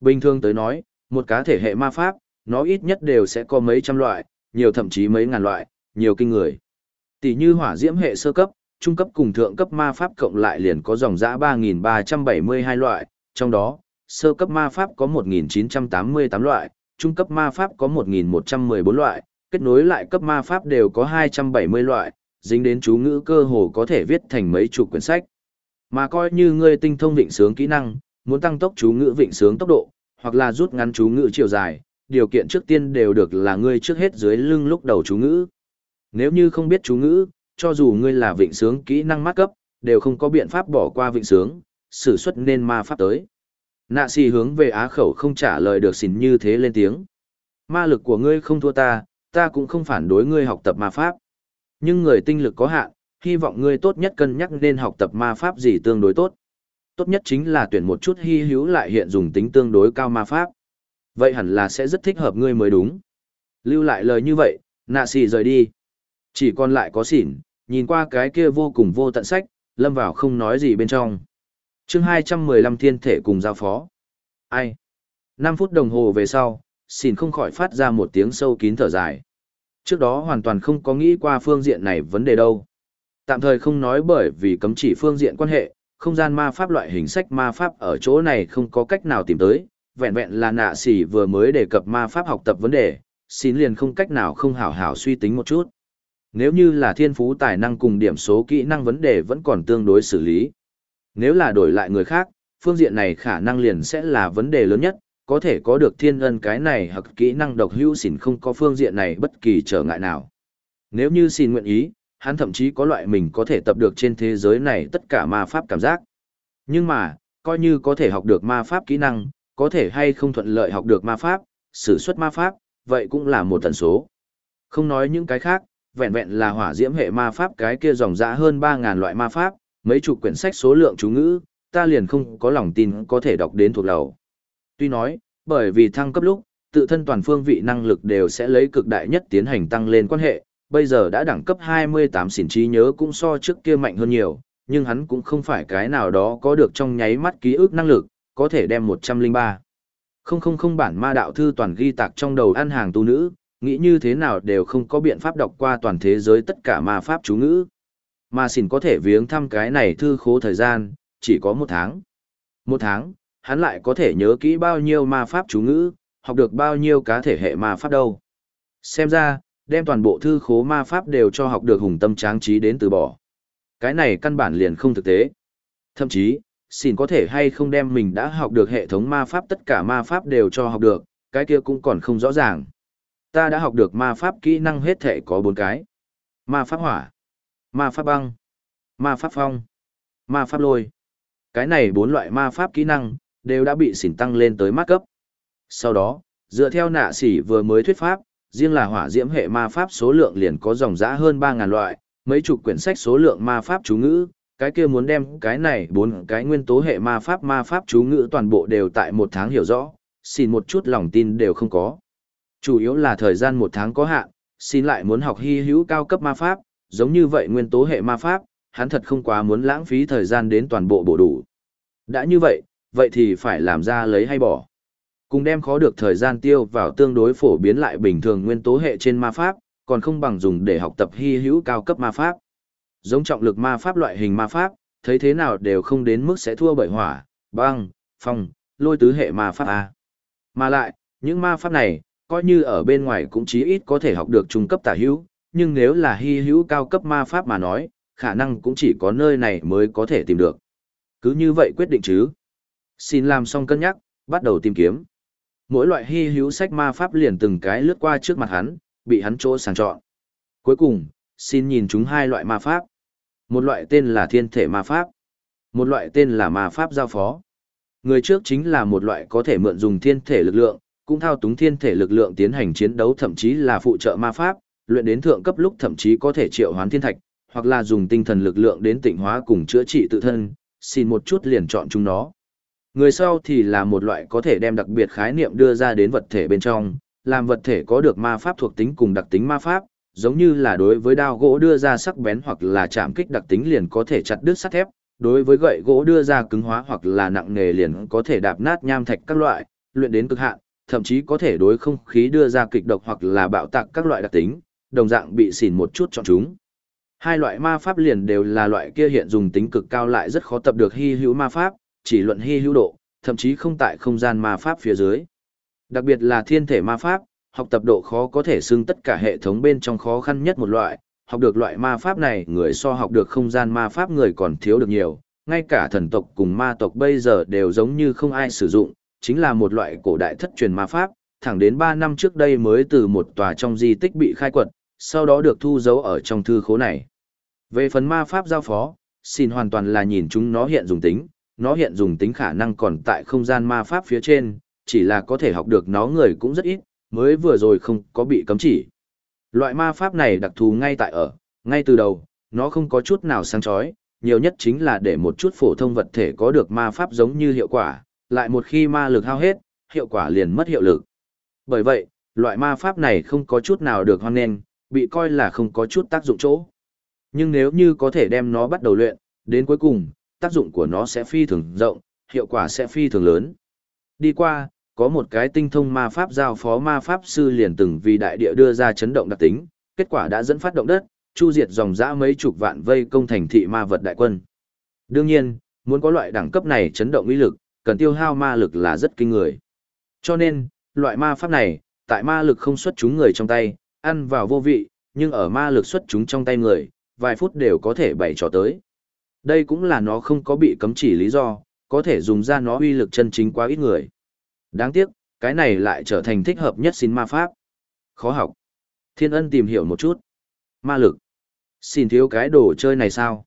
Bình thường tới nói, một cá thể hệ ma pháp, nó ít nhất đều sẽ có mấy trăm loại, nhiều thậm chí mấy ngàn loại, nhiều kinh người. Tỷ như hỏa diễm hệ sơ cấp, trung cấp cùng thượng cấp ma pháp cộng lại liền có dòng dã 3.372 loại, trong đó, sơ cấp ma pháp có 1.988 loại, trung cấp ma pháp có 1.114 loại, kết nối lại cấp ma pháp đều có 270 loại, dính đến chú ngữ cơ hồ có thể viết thành mấy chục quyển sách. Mà coi như ngươi tinh thông vịnh sướng kỹ năng, muốn tăng tốc chú ngữ vịnh sướng tốc độ, hoặc là rút ngắn chú ngữ chiều dài, điều kiện trước tiên đều được là ngươi trước hết dưới lưng lúc đầu chú ngữ. Nếu như không biết chú ngữ, cho dù ngươi là vịnh sướng kỹ năng mát cấp, đều không có biện pháp bỏ qua vịnh sướng, sử xuất nên ma pháp tới. Nạ xì hướng về á khẩu không trả lời được xỉn như thế lên tiếng. Ma lực của ngươi không thua ta, ta cũng không phản đối ngươi học tập ma pháp. Nhưng người tinh lực có hạn, hy vọng ngươi tốt nhất cân nhắc nên học tập ma pháp gì tương đối tốt. Tốt nhất chính là tuyển một chút hy hữu lại hiện dùng tính tương đối cao ma pháp. Vậy hẳn là sẽ rất thích hợp ngươi mới đúng. Lưu lại lời như vậy, nạ xì rời đi. Chỉ còn lại có xỉn, nhìn qua cái kia vô cùng vô tận sách, lâm vào không nói gì bên trong. chương 215 thiên thể cùng giao phó. Ai? 5 phút đồng hồ về sau, xỉn không khỏi phát ra một tiếng sâu kín thở dài. Trước đó hoàn toàn không có nghĩ qua phương diện này vấn đề đâu. Tạm thời không nói bởi vì cấm chỉ phương diện quan hệ, không gian ma pháp loại hình sách ma pháp ở chỗ này không có cách nào tìm tới, vẹn vẹn là nạ xỉ vừa mới đề cập ma pháp học tập vấn đề, xin liền không cách nào không hảo hảo suy tính một chút. Nếu như là thiên phú tài năng cùng điểm số kỹ năng vấn đề vẫn còn tương đối xử lý. Nếu là đổi lại người khác, phương diện này khả năng liền sẽ là vấn đề lớn nhất, có thể có được thiên ân cái này hoặc kỹ năng độc hữu xỉn không có phương diện này bất kỳ trở ngại nào. Nếu như xin nguyện ý, hắn thậm chí có loại mình có thể tập được trên thế giới này tất cả ma pháp cảm giác. Nhưng mà, coi như có thể học được ma pháp kỹ năng, có thể hay không thuận lợi học được ma pháp, sử xuất ma pháp, vậy cũng là một tần số. Không nói những cái khác, vẹn vẹn là hỏa diễm hệ ma pháp cái kia dòng dã hơn 3.000 loại ma pháp, mấy chục quyển sách số lượng chú ngữ, ta liền không có lòng tin có thể đọc đến thuộc đầu. Tuy nói, bởi vì thăng cấp lúc, tự thân toàn phương vị năng lực đều sẽ lấy cực đại nhất tiến hành tăng lên quan hệ, bây giờ đã đẳng cấp 28 xỉn trí nhớ cũng so trước kia mạnh hơn nhiều, nhưng hắn cũng không phải cái nào đó có được trong nháy mắt ký ức năng lực, có thể đem 103. Không không không bản ma đạo thư toàn ghi tạc trong đầu ăn hàng tu nữ, nghĩ như thế nào đều không có biện pháp đọc qua toàn thế giới tất cả ma pháp chú ngữ. Mà xỉn có thể viếng thăm cái này thư khố thời gian, chỉ có một tháng. Một tháng, hắn lại có thể nhớ kỹ bao nhiêu ma pháp chú ngữ, học được bao nhiêu cá thể hệ ma pháp đâu. Xem ra, đem toàn bộ thư khố ma pháp đều cho học được hùng tâm tráng trí đến từ bỏ. Cái này căn bản liền không thực tế. Thậm chí, xin có thể hay không đem mình đã học được hệ thống ma pháp tất cả ma pháp đều cho học được, cái kia cũng còn không rõ ràng. Ta đã học được ma pháp kỹ năng hết thể có bốn cái. Ma pháp hỏa, ma pháp băng, ma pháp phong, ma pháp lôi. Cái này bốn loại ma pháp kỹ năng, đều đã bị xỉn tăng lên tới mát cấp. Sau đó, dựa theo nạ xỉ vừa mới thuyết pháp, riêng là hỏa diễm hệ ma pháp số lượng liền có dòng dã hơn 3.000 loại, mấy chục quyển sách số lượng ma pháp chú ngữ, cái kia muốn đem cái này bốn cái nguyên tố hệ ma pháp ma pháp chú ngữ toàn bộ đều tại một tháng hiểu rõ, xin một chút lòng tin đều không có. Chủ yếu là thời gian một tháng có hạn, xin lại muốn học hy hữu cao cấp ma pháp, giống như vậy nguyên tố hệ ma pháp, hắn thật không quá muốn lãng phí thời gian đến toàn bộ bổ đủ. Đã như vậy, vậy thì phải làm ra lấy hay bỏ. Cùng đem khó được thời gian tiêu vào tương đối phổ biến lại bình thường nguyên tố hệ trên ma pháp, còn không bằng dùng để học tập hy hữu cao cấp ma pháp. Giống trọng lực ma pháp loại hình ma pháp, thấy thế nào đều không đến mức sẽ thua bởi hỏa, băng, phong, lôi tứ hệ ma pháp A. Mà lại, những ma pháp này, coi như ở bên ngoài cũng chí ít có thể học được trung cấp tả hữu, nhưng nếu là hy hữu cao cấp ma pháp mà nói, khả năng cũng chỉ có nơi này mới có thể tìm được. Cứ như vậy quyết định chứ. Xin làm xong cân nhắc, bắt đầu tìm kiếm. Mỗi loại hy hữu sách ma pháp liền từng cái lướt qua trước mặt hắn, bị hắn chỗ sàng chọn. Cuối cùng, xin nhìn chúng hai loại ma pháp. Một loại tên là thiên thể ma pháp. Một loại tên là ma pháp giao phó. Người trước chính là một loại có thể mượn dùng thiên thể lực lượng, cũng thao túng thiên thể lực lượng tiến hành chiến đấu thậm chí là phụ trợ ma pháp, luyện đến thượng cấp lúc thậm chí có thể triệu hoán thiên thạch, hoặc là dùng tinh thần lực lượng đến tịnh hóa cùng chữa trị tự thân, xin một chút liền chọn chúng nó. Người sau thì là một loại có thể đem đặc biệt khái niệm đưa ra đến vật thể bên trong, làm vật thể có được ma pháp thuộc tính cùng đặc tính ma pháp, giống như là đối với đao gỗ đưa ra sắc bén hoặc là chạm kích đặc tính liền có thể chặt đứt sắt thép, đối với gậy gỗ đưa ra cứng hóa hoặc là nặng nghề liền có thể đạp nát nham thạch các loại, luyện đến cực hạn, thậm chí có thể đối không khí đưa ra kịch độc hoặc là bạo tạc các loại đặc tính, đồng dạng bị xỉn một chút chọn chúng. Hai loại ma pháp liền đều là loại kia hiện dùng tính cực cao lại rất khó tập được hy hữu ma pháp, chỉ luận hy hữu độ, thậm chí không tại không gian ma pháp phía dưới. Đặc biệt là thiên thể ma pháp, học tập độ khó có thể xưng tất cả hệ thống bên trong khó khăn nhất một loại, học được loại ma pháp này người so học được không gian ma pháp người còn thiếu được nhiều, ngay cả thần tộc cùng ma tộc bây giờ đều giống như không ai sử dụng, chính là một loại cổ đại thất truyền ma pháp, thẳng đến 3 năm trước đây mới từ một tòa trong di tích bị khai quật, sau đó được thu giấu ở trong thư khố này. Về phần ma pháp giao phó, xin hoàn toàn là nhìn chúng nó hiện dùng tính, nó hiện dùng tính khả năng còn tại không gian ma pháp phía trên, chỉ là có thể học được nó người cũng rất ít, mới vừa rồi không có bị cấm chỉ. Loại ma pháp này đặc thù ngay tại ở, ngay từ đầu, nó không có chút nào sáng chói, nhiều nhất chính là để một chút phổ thông vật thể có được ma pháp giống như hiệu quả, lại một khi ma lực hao hết, hiệu quả liền mất hiệu lực. Bởi vậy, loại ma pháp này không có chút nào được hoan nghênh, bị coi là không có chút tác dụng chỗ. Nhưng nếu như có thể đem nó bắt đầu luyện, đến cuối cùng, tác dụng của nó sẽ phi thường rộng, hiệu quả sẽ phi thường lớn. Đi qua, có một cái tinh thông ma pháp giao phó ma pháp sư liền từng vì đại địa đưa ra chấn động đặc tính, kết quả đã dẫn phát động đất, chu diệt dòng dã mấy chục vạn vây công thành thị ma vật đại quân. Đương nhiên, muốn có loại đẳng cấp này chấn động uy lực, cần tiêu hao ma lực là rất kinh người. Cho nên, loại ma pháp này, tại ma lực không xuất chúng người trong tay, ăn vào vô vị, nhưng ở ma lực xuất chúng trong tay người, vài phút đều có thể bày trò tới. Đây cũng là nó không có bị cấm chỉ lý do, có thể dùng ra nó uy lực chân chính quá ít người. Đáng tiếc, cái này lại trở thành thích hợp nhất xin ma pháp. Khó học. Thiên ân tìm hiểu một chút. Ma lực. Xin thiếu cái đồ chơi này sao?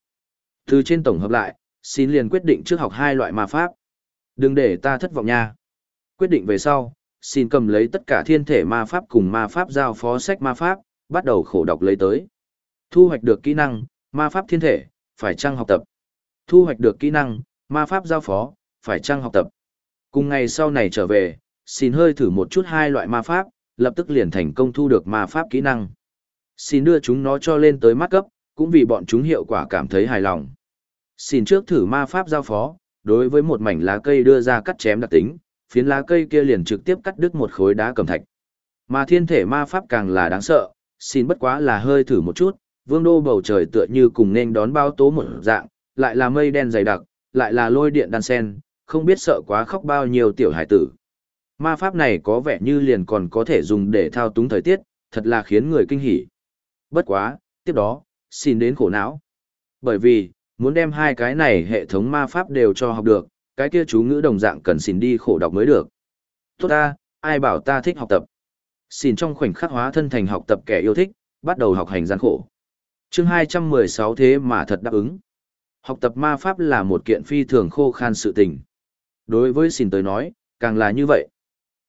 Từ trên tổng hợp lại, xin liền quyết định trước học hai loại ma pháp. Đừng để ta thất vọng nha. Quyết định về sau, xin cầm lấy tất cả thiên thể ma pháp cùng ma pháp giao phó sách ma pháp, bắt đầu khổ đọc lấy tới. Thu hoạch được kỹ năng, ma pháp thiên thể, phải chăng học tập. Thu hoạch được kỹ năng, ma pháp giao phó, phải chăng học tập. Cùng ngày sau này trở về, xin hơi thử một chút hai loại ma pháp, lập tức liền thành công thu được ma pháp kỹ năng. Xin đưa chúng nó cho lên tới mắt cấp, cũng vì bọn chúng hiệu quả cảm thấy hài lòng. Xin trước thử ma pháp giao phó, đối với một mảnh lá cây đưa ra cắt chém đặc tính, phiến lá cây kia liền trực tiếp cắt đứt một khối đá cầm thạch. Mà thiên thể ma pháp càng là đáng sợ, xin bất quá là hơi thử một chút, vương đô bầu trời tựa như cùng nên đón bao tố một dạng, lại là mây đen dày đặc, lại là lôi điện đan sen, không biết sợ quá khóc bao nhiêu tiểu hải tử. Ma pháp này có vẻ như liền còn có thể dùng để thao túng thời tiết, thật là khiến người kinh hỉ. Bất quá, tiếp đó, xin đến khổ não. Bởi vì, muốn đem hai cái này hệ thống ma pháp đều cho học được, cái kia chú ngữ đồng dạng cần xin đi khổ đọc mới được. Tốt ta, ai bảo ta thích học tập. Xin trong khoảnh khắc hóa thân thành học tập kẻ yêu thích, bắt đầu học hành gian khổ chương 216 thế mà thật đáp ứng. Học tập ma pháp là một kiện phi thường khô khan sự tình. Đối với xin tới nói, càng là như vậy.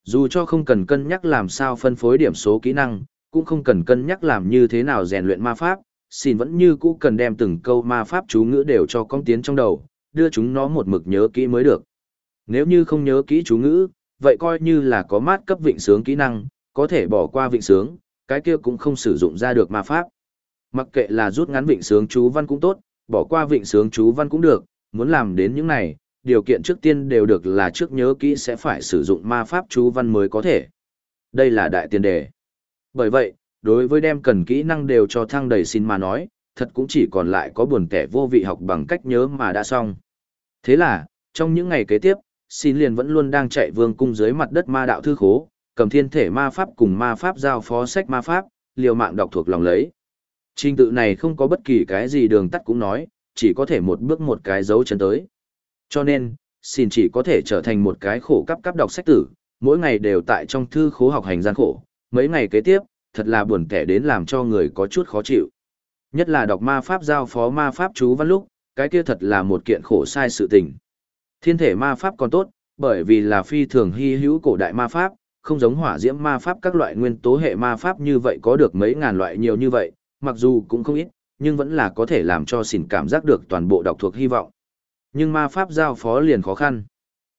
Dù cho không cần cân nhắc làm sao phân phối điểm số kỹ năng, cũng không cần cân nhắc làm như thế nào rèn luyện ma pháp, xin vẫn như cũ cần đem từng câu ma pháp chú ngữ đều cho con tiến trong đầu, đưa chúng nó một mực nhớ kỹ mới được. Nếu như không nhớ kỹ chú ngữ, vậy coi như là có mát cấp vịnh sướng kỹ năng, có thể bỏ qua vịnh sướng, cái kia cũng không sử dụng ra được ma pháp. Mặc kệ là rút ngắn vịnh sướng chú văn cũng tốt, bỏ qua vịnh sướng chú văn cũng được, muốn làm đến những này, điều kiện trước tiên đều được là trước nhớ kỹ sẽ phải sử dụng ma pháp chú văn mới có thể. Đây là đại tiền đề. Bởi vậy, đối với đem cần kỹ năng đều cho thăng đầy xin mà nói, thật cũng chỉ còn lại có buồn kẻ vô vị học bằng cách nhớ mà đã xong. Thế là, trong những ngày kế tiếp, xin liền vẫn luôn đang chạy vương cung dưới mặt đất ma đạo thư khố, cầm thiên thể ma pháp cùng ma pháp giao phó sách ma pháp, liều mạng đọc thuộc lòng lấy. Trình tự này không có bất kỳ cái gì đường tắt cũng nói, chỉ có thể một bước một cái dấu chân tới. Cho nên, xin chỉ có thể trở thành một cái khổ cấp cấp đọc sách tử, mỗi ngày đều tại trong thư khố học hành gian khổ, mấy ngày kế tiếp, thật là buồn kẻ đến làm cho người có chút khó chịu. Nhất là đọc ma pháp giao phó ma pháp chú văn lúc, cái kia thật là một kiện khổ sai sự tình. Thiên thể ma pháp còn tốt, bởi vì là phi thường hy hữu cổ đại ma pháp, không giống hỏa diễm ma pháp các loại nguyên tố hệ ma pháp như vậy có được mấy ngàn loại nhiều như vậy, mặc dù cũng không ít, nhưng vẫn là có thể làm cho xỉn cảm giác được toàn bộ đọc thuộc hy vọng. Nhưng ma pháp giao phó liền khó khăn.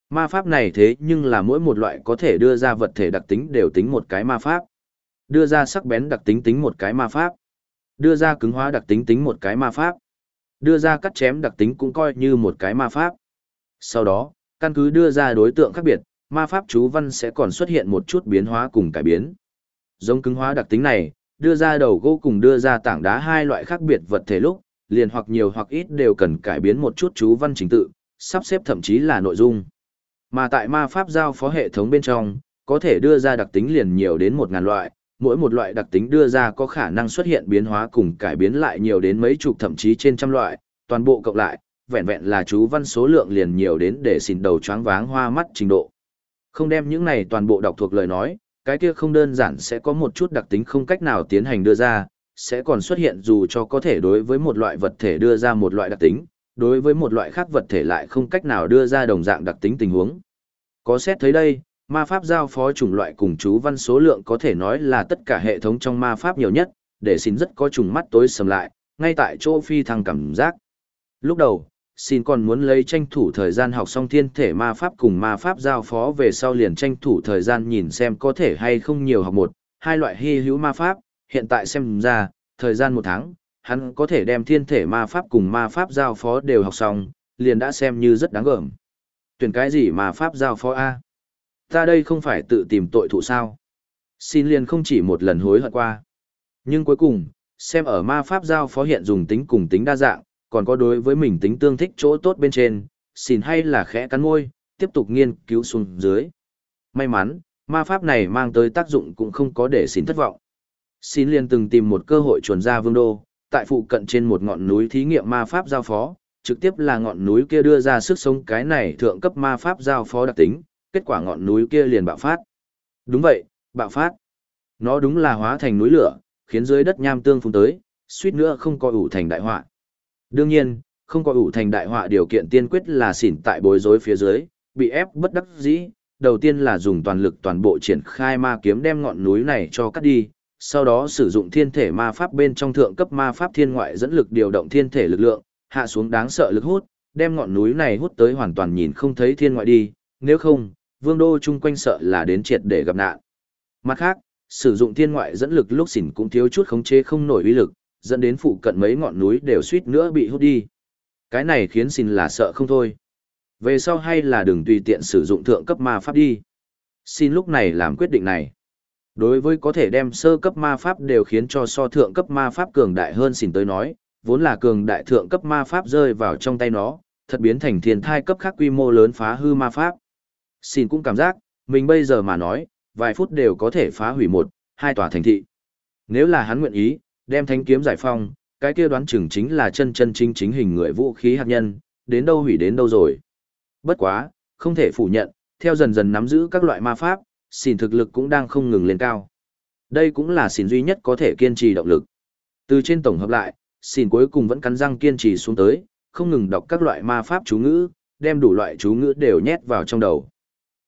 Ma pháp này thế nhưng là mỗi một loại có thể đưa ra vật thể đặc tính đều tính một cái ma pháp. Đưa ra sắc bén đặc tính tính một cái ma pháp. Đưa ra cứng hóa đặc tính tính một cái ma pháp. Đưa ra cắt chém đặc tính cũng coi như một cái ma pháp. Sau đó, căn cứ đưa ra đối tượng khác biệt, ma pháp chú văn sẽ còn xuất hiện một chút biến hóa cùng cải biến. Giống cứng hóa đặc tính này, đưa ra đầu gỗ cùng đưa ra tảng đá hai loại khác biệt vật thể lúc, liền hoặc nhiều hoặc ít đều cần cải biến một chút chú văn trình tự, sắp xếp thậm chí là nội dung. Mà tại ma pháp giao phó hệ thống bên trong, có thể đưa ra đặc tính liền nhiều đến một ngàn loại, mỗi một loại đặc tính đưa ra có khả năng xuất hiện biến hóa cùng cải biến lại nhiều đến mấy chục thậm chí trên trăm loại, toàn bộ cộng lại, vẹn vẹn là chú văn số lượng liền nhiều đến để xin đầu choáng váng hoa mắt trình độ. Không đem những này toàn bộ đọc thuộc lời nói, cái kia không đơn giản sẽ có một chút đặc tính không cách nào tiến hành đưa ra, sẽ còn xuất hiện dù cho có thể đối với một loại vật thể đưa ra một loại đặc tính, đối với một loại khác vật thể lại không cách nào đưa ra đồng dạng đặc tính tình huống. Có xét thấy đây, ma pháp giao phó chủng loại cùng chú văn số lượng có thể nói là tất cả hệ thống trong ma pháp nhiều nhất, để xin rất có trùng mắt tối sầm lại, ngay tại chỗ phi thăng cảm giác. Lúc đầu, xin còn muốn lấy tranh thủ thời gian học xong thiên thể ma pháp cùng ma pháp giao phó về sau liền tranh thủ thời gian nhìn xem có thể hay không nhiều học một, hai loại hy hữu ma pháp, hiện tại xem ra, thời gian một tháng, hắn có thể đem thiên thể ma pháp cùng ma pháp giao phó đều học xong, liền đã xem như rất đáng gờm. Tuyển cái gì mà pháp giao phó A? Ta đây không phải tự tìm tội thụ sao? Xin liền không chỉ một lần hối hận qua. Nhưng cuối cùng, xem ở ma pháp giao phó hiện dùng tính cùng tính đa dạng, còn có đối với mình tính tương thích chỗ tốt bên trên, xin hay là khẽ cắn môi, tiếp tục nghiên cứu xuống dưới. May mắn, ma pháp này mang tới tác dụng cũng không có để xin thất vọng. Xin liền từng tìm một cơ hội chuẩn ra vương đô, tại phụ cận trên một ngọn núi thí nghiệm ma pháp giao phó, trực tiếp là ngọn núi kia đưa ra sức sống cái này thượng cấp ma pháp giao phó đặc tính, kết quả ngọn núi kia liền bạo phát. Đúng vậy, bạo phát. Nó đúng là hóa thành núi lửa, khiến dưới đất nham tương phun tới, suýt nữa không có ủ thành đại họa. Đương nhiên, không có ủ thành đại họa điều kiện tiên quyết là xỉn tại bối rối phía dưới, bị ép bất đắc dĩ, đầu tiên là dùng toàn lực toàn bộ triển khai ma kiếm đem ngọn núi này cho cắt đi, sau đó sử dụng thiên thể ma pháp bên trong thượng cấp ma pháp thiên ngoại dẫn lực điều động thiên thể lực lượng, hạ xuống đáng sợ lực hút, đem ngọn núi này hút tới hoàn toàn nhìn không thấy thiên ngoại đi, nếu không, vương đô chung quanh sợ là đến triệt để gặp nạn. Mặt khác, sử dụng thiên ngoại dẫn lực lúc xỉn cũng thiếu chút khống chế không nổi uy lực, dẫn đến phụ cận mấy ngọn núi đều suýt nữa bị hút đi. Cái này khiến xin là sợ không thôi. Về sau hay là đừng tùy tiện sử dụng thượng cấp ma pháp đi. Xin lúc này làm quyết định này. Đối với có thể đem sơ cấp ma pháp đều khiến cho so thượng cấp ma pháp cường đại hơn xin tới nói, vốn là cường đại thượng cấp ma pháp rơi vào trong tay nó, thật biến thành thiên thai cấp khác quy mô lớn phá hư ma pháp. Xin cũng cảm giác, mình bây giờ mà nói, vài phút đều có thể phá hủy một, hai tòa thành thị. Nếu là hắn nguyện ý, đem thanh kiếm giải phong, cái kia đoán chừng chính là chân chân chính chính hình người vũ khí hạt nhân, đến đâu hủy đến đâu rồi. Bất quá, không thể phủ nhận, theo dần dần nắm giữ các loại ma pháp, xỉn thực lực cũng đang không ngừng lên cao. Đây cũng là xỉn duy nhất có thể kiên trì động lực. Từ trên tổng hợp lại, xỉn cuối cùng vẫn cắn răng kiên trì xuống tới, không ngừng đọc các loại ma pháp chú ngữ, đem đủ loại chú ngữ đều nhét vào trong đầu.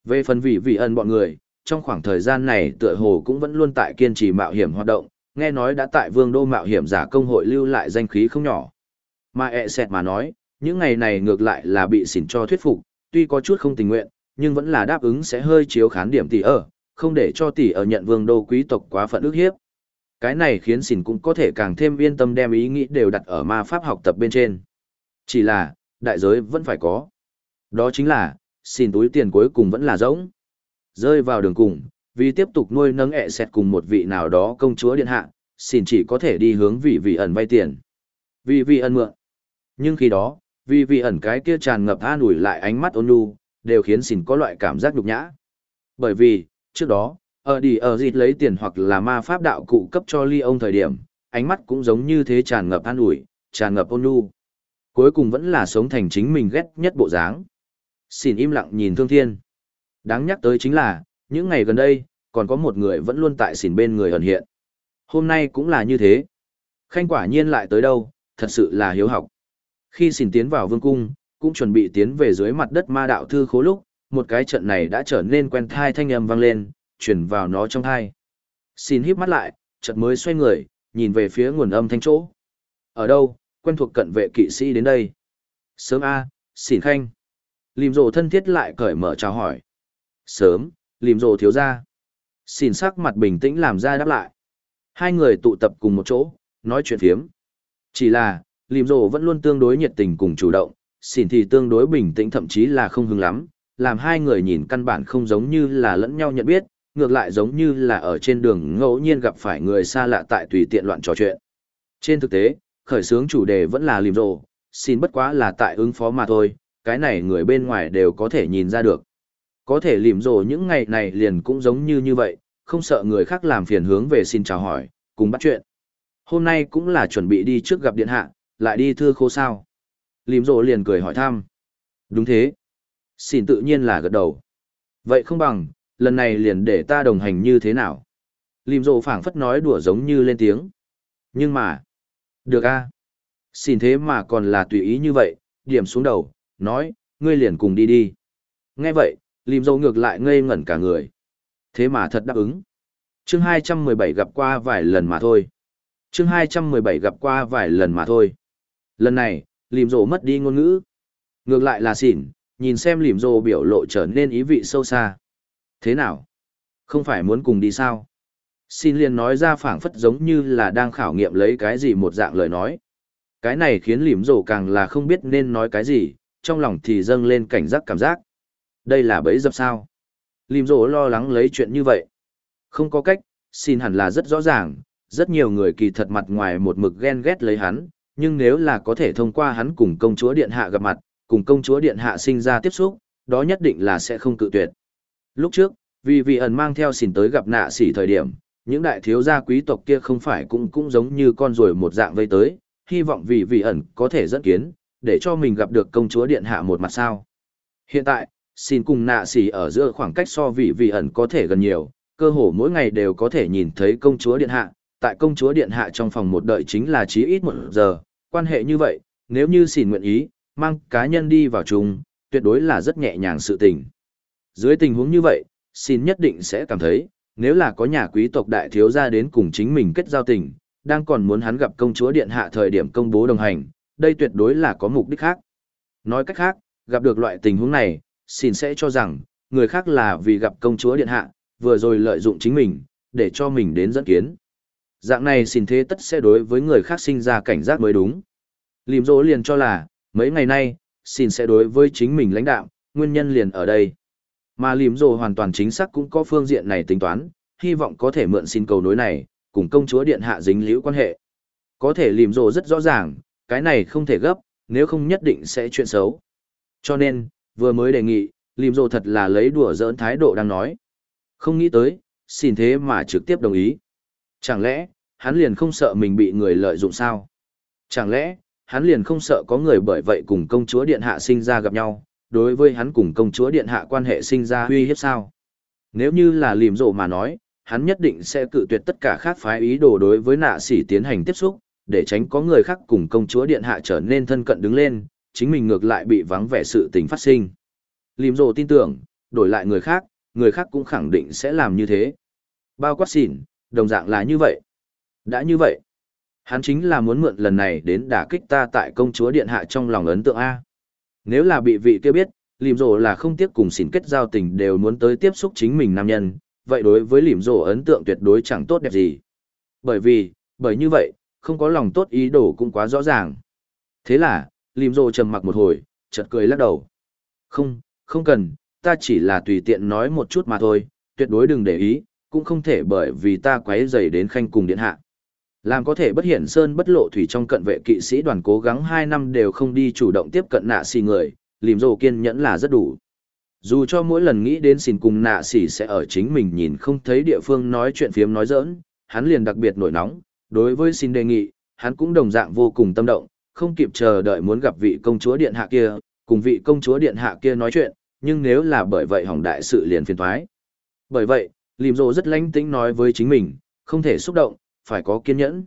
Về phần vị vị ẩn bọn người, trong khoảng thời gian này tựa hồ cũng vẫn luôn tại kiên trì mạo hiểm hoạt động, nghe nói đã tại vương đô mạo hiểm giả công hội lưu lại danh khí không nhỏ. Mà ẹ xẹt mà nói, những ngày này ngược lại là bị xỉn cho thuyết phục, tuy có chút không tình nguyện, nhưng vẫn là đáp ứng sẽ hơi chiếu khán điểm tỷ ở, không để cho tỷ ở nhận vương đô quý tộc quá phận ức hiếp. Cái này khiến xỉn cũng có thể càng thêm yên tâm đem ý nghĩ đều đặt ở ma pháp học tập bên trên. Chỉ là, đại giới vẫn phải có. Đó chính là, xỉn túi tiền cuối cùng vẫn là rỗng. Rơi vào đường cùng, vì tiếp tục nuôi nấng ẹ xẹt cùng một vị nào đó công chúa điện hạ, xỉn chỉ có thể đi hướng vị vị ẩn vay tiền. Vì vị ẩn mượn. Nhưng khi đó, vì vị ẩn cái kia tràn ngập an ủi lại ánh mắt ôn nhu, đều khiến xỉn có loại cảm giác nhục nhã. Bởi vì, trước đó, ở đi ở dịt lấy tiền hoặc là ma pháp đạo cụ cấp cho ly ông thời điểm, ánh mắt cũng giống như thế tràn ngập an ủi, tràn ngập ôn nhu. Cuối cùng vẫn là sống thành chính mình ghét nhất bộ dáng. Xin im lặng nhìn thương thiên. Đáng nhắc tới chính là, những ngày gần đây, còn có một người vẫn luôn tại xỉn bên người ẩn hiện. Hôm nay cũng là như thế. Khanh quả nhiên lại tới đâu, thật sự là hiếu học. Khi xỉn tiến vào vương cung, cũng chuẩn bị tiến về dưới mặt đất ma đạo thư khố lúc, một cái trận này đã trở nên quen thai thanh âm vang lên, chuyển vào nó trong thai. Xin híp mắt lại, chợt mới xoay người, nhìn về phía nguồn âm thanh chỗ. Ở đâu, quen thuộc cận vệ kỵ sĩ đến đây. Sớm A, xỉn khanh. Lìm rồ thân thiết lại cởi mở chào hỏi. Sớm, lìm rồ thiếu ra. Xin sắc mặt bình tĩnh làm ra đáp lại. Hai người tụ tập cùng một chỗ, nói chuyện phiếm. Chỉ là, lìm rồ vẫn luôn tương đối nhiệt tình cùng chủ động, xin thì tương đối bình tĩnh thậm chí là không hứng lắm, làm hai người nhìn căn bản không giống như là lẫn nhau nhận biết, ngược lại giống như là ở trên đường ngẫu nhiên gặp phải người xa lạ tại tùy tiện loạn trò chuyện. Trên thực tế, khởi xướng chủ đề vẫn là lìm rồ, xin bất quá là tại ứng phó mà thôi, cái này người bên ngoài đều có thể nhìn ra được. Có thể lìm rồ những ngày này liền cũng giống như như vậy, không sợ người khác làm phiền hướng về xin chào hỏi, cùng bắt chuyện. Hôm nay cũng là chuẩn bị đi trước gặp điện hạ, lại đi thưa khô sao. Lìm rồ liền cười hỏi thăm. Đúng thế. Xin tự nhiên là gật đầu. Vậy không bằng, lần này liền để ta đồng hành như thế nào? Lìm rồ phảng phất nói đùa giống như lên tiếng. Nhưng mà, được a Xin thế mà còn là tùy ý như vậy, điểm xuống đầu, nói, ngươi liền cùng đi đi. Nghe vậy, lìm dâu ngược lại ngây ngẩn cả người. Thế mà thật đáp ứng. Chương 217 gặp qua vài lần mà thôi. Chương 217 gặp qua vài lần mà thôi. Lần này, lìm dâu mất đi ngôn ngữ. Ngược lại là xỉn, nhìn xem lìm dâu biểu lộ trở nên ý vị sâu xa. Thế nào? Không phải muốn cùng đi sao? Xin liền nói ra phảng phất giống như là đang khảo nghiệm lấy cái gì một dạng lời nói. Cái này khiến lìm rồ càng là không biết nên nói cái gì, trong lòng thì dâng lên cảnh giác cảm giác. Đây là bẫy dập sao? Lim Dỗ lo lắng lấy chuyện như vậy. Không có cách, xin hẳn là rất rõ ràng, rất nhiều người kỳ thật mặt ngoài một mực ghen ghét lấy hắn, nhưng nếu là có thể thông qua hắn cùng công chúa điện hạ gặp mặt, cùng công chúa điện hạ sinh ra tiếp xúc, đó nhất định là sẽ không cự tuyệt. Lúc trước, vì vị ẩn mang theo xỉn tới gặp nạ sỉ thời điểm, những đại thiếu gia quý tộc kia không phải cũng cũng giống như con ruồi một dạng vây tới, hy vọng vì vị ẩn có thể dẫn kiến, để cho mình gặp được công chúa điện hạ một mặt sao. Hiện tại, xin cùng nạ xỉ ở giữa khoảng cách so vị vị ẩn có thể gần nhiều, cơ hồ mỗi ngày đều có thể nhìn thấy công chúa điện hạ, tại công chúa điện hạ trong phòng một đợi chính là chí ít một giờ, quan hệ như vậy, nếu như xin nguyện ý, mang cá nhân đi vào chung, tuyệt đối là rất nhẹ nhàng sự tình. Dưới tình huống như vậy, xin nhất định sẽ cảm thấy, nếu là có nhà quý tộc đại thiếu gia đến cùng chính mình kết giao tình, đang còn muốn hắn gặp công chúa điện hạ thời điểm công bố đồng hành, đây tuyệt đối là có mục đích khác. Nói cách khác, gặp được loại tình huống này, xin sẽ cho rằng, người khác là vì gặp công chúa điện hạ, vừa rồi lợi dụng chính mình, để cho mình đến dẫn kiến. Dạng này xin thế tất sẽ đối với người khác sinh ra cảnh giác mới đúng. Lìm dỗ liền cho là, mấy ngày nay, xin sẽ đối với chính mình lãnh đạo, nguyên nhân liền ở đây. Mà lìm dỗ hoàn toàn chính xác cũng có phương diện này tính toán, hy vọng có thể mượn xin cầu nối này, cùng công chúa điện hạ dính liễu quan hệ. Có thể lìm dỗ rất rõ ràng, cái này không thể gấp, nếu không nhất định sẽ chuyện xấu. Cho nên, vừa mới đề nghị, lìm rồ thật là lấy đùa giỡn thái độ đang nói. Không nghĩ tới, xin thế mà trực tiếp đồng ý. Chẳng lẽ, hắn liền không sợ mình bị người lợi dụng sao? Chẳng lẽ, hắn liền không sợ có người bởi vậy cùng công chúa điện hạ sinh ra gặp nhau, đối với hắn cùng công chúa điện hạ quan hệ sinh ra uy hiếp sao? Nếu như là lìm rộ mà nói, hắn nhất định sẽ cự tuyệt tất cả khác phái ý đồ đối với nạ sĩ tiến hành tiếp xúc, để tránh có người khác cùng công chúa điện hạ trở nên thân cận đứng lên, chính mình ngược lại bị vắng vẻ sự tình phát sinh. Lìm rồ tin tưởng, đổi lại người khác, người khác cũng khẳng định sẽ làm như thế. Bao quát xỉn, đồng dạng là như vậy. Đã như vậy, hắn chính là muốn mượn lần này đến đả kích ta tại công chúa điện hạ trong lòng ấn tượng A. Nếu là bị vị kia biết, lìm rồ là không tiếc cùng xỉn kết giao tình đều muốn tới tiếp xúc chính mình nam nhân, vậy đối với lìm rồ ấn tượng tuyệt đối chẳng tốt đẹp gì. Bởi vì, bởi như vậy, không có lòng tốt ý đồ cũng quá rõ ràng. Thế là, lìm rổ trầm mặc một hồi, chợt cười lắc đầu. Không, không cần, ta chỉ là tùy tiện nói một chút mà thôi, tuyệt đối đừng để ý, cũng không thể bởi vì ta quấy rầy đến khanh cùng điện hạ. Làm có thể bất hiển sơn bất lộ thủy trong cận vệ kỵ sĩ đoàn cố gắng 2 năm đều không đi chủ động tiếp cận nạ xì người, lìm rồ kiên nhẫn là rất đủ. Dù cho mỗi lần nghĩ đến xìn cùng nạ xì sẽ ở chính mình nhìn không thấy địa phương nói chuyện phiếm nói giỡn, hắn liền đặc biệt nổi nóng, đối với xin đề nghị, hắn cũng đồng dạng vô cùng tâm động, không kịp chờ đợi muốn gặp vị công chúa điện hạ kia, cùng vị công chúa điện hạ kia nói chuyện, nhưng nếu là bởi vậy hỏng đại sự liền phiền thoái. Bởi vậy, lìm rồ rất lánh tĩnh nói với chính mình, không thể xúc động, phải có kiên nhẫn.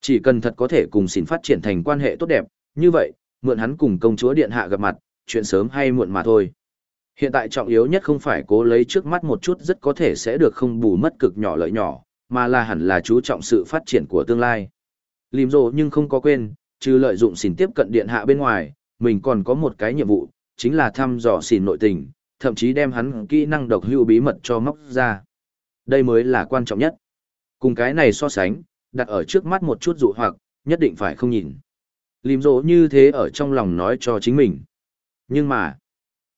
Chỉ cần thật có thể cùng xỉn phát triển thành quan hệ tốt đẹp, như vậy, mượn hắn cùng công chúa điện hạ gặp mặt, chuyện sớm hay muộn mà thôi. Hiện tại trọng yếu nhất không phải cố lấy trước mắt một chút rất có thể sẽ được không bù mất cực nhỏ lợi nhỏ, mà là hẳn là chú trọng sự phát triển của tương lai. Lìm rồ nhưng không có quên, trừ lợi dụng xỉn tiếp cận điện hạ bên ngoài, mình còn có một cái nhiệm vụ, chính là thăm dò xỉn nội tình, thậm chí đem hắn kỹ năng độc hữu bí mật cho móc ra. Đây mới là quan trọng nhất. Cùng cái này so sánh, đặt ở trước mắt một chút dụ hoặc, nhất định phải không nhìn. Lìm rỗ như thế ở trong lòng nói cho chính mình. Nhưng mà,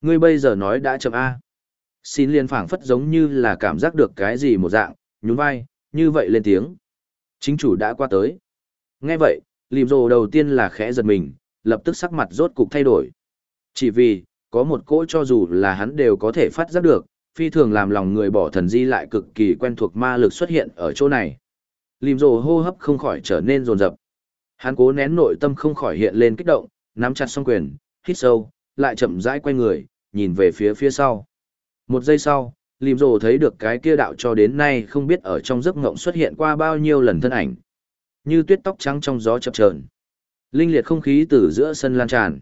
ngươi bây giờ nói đã chậm A. Xin liên phảng phất giống như là cảm giác được cái gì một dạng, nhún vai, như vậy lên tiếng. Chính chủ đã qua tới. Nghe vậy, lìm rồ đầu tiên là khẽ giật mình, lập tức sắc mặt rốt cục thay đổi. Chỉ vì, có một cỗ cho dù là hắn đều có thể phát giác được, phi thường làm lòng người bỏ thần di lại cực kỳ quen thuộc ma lực xuất hiện ở chỗ này. Lìm rồ hô hấp không khỏi trở nên rồn rập. Hắn cố nén nội tâm không khỏi hiện lên kích động, nắm chặt song quyền, hít sâu, lại chậm rãi quay người, nhìn về phía phía sau. Một giây sau, Lìm rồ thấy được cái kia đạo cho đến nay không biết ở trong giấc ngộng xuất hiện qua bao nhiêu lần thân ảnh. Như tuyết tóc trắng trong gió chập chờn. Linh liệt không khí từ giữa sân lan tràn.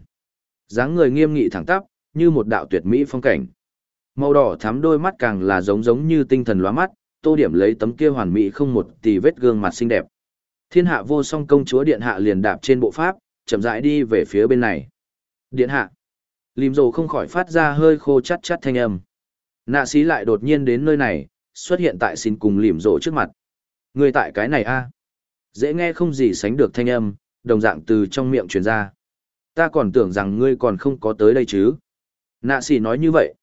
dáng người nghiêm nghị thẳng tắp, như một đạo tuyệt mỹ phong cảnh. Màu đỏ thắm đôi mắt càng là giống giống như tinh thần lóa mắt, tô điểm lấy tấm kia hoàn mỹ không một tì vết gương mặt xinh đẹp. Thiên hạ vô song công chúa điện hạ liền đạp trên bộ pháp, chậm rãi đi về phía bên này. Điện hạ. Lìm rồ không khỏi phát ra hơi khô chắt chắt thanh âm. Nạ sĩ lại đột nhiên đến nơi này, xuất hiện tại xin cùng lìm rồ trước mặt. Người tại cái này a Dễ nghe không gì sánh được thanh âm, đồng dạng từ trong miệng truyền ra. Ta còn tưởng rằng ngươi còn không có tới đây chứ. Nạ xỉ nói như vậy.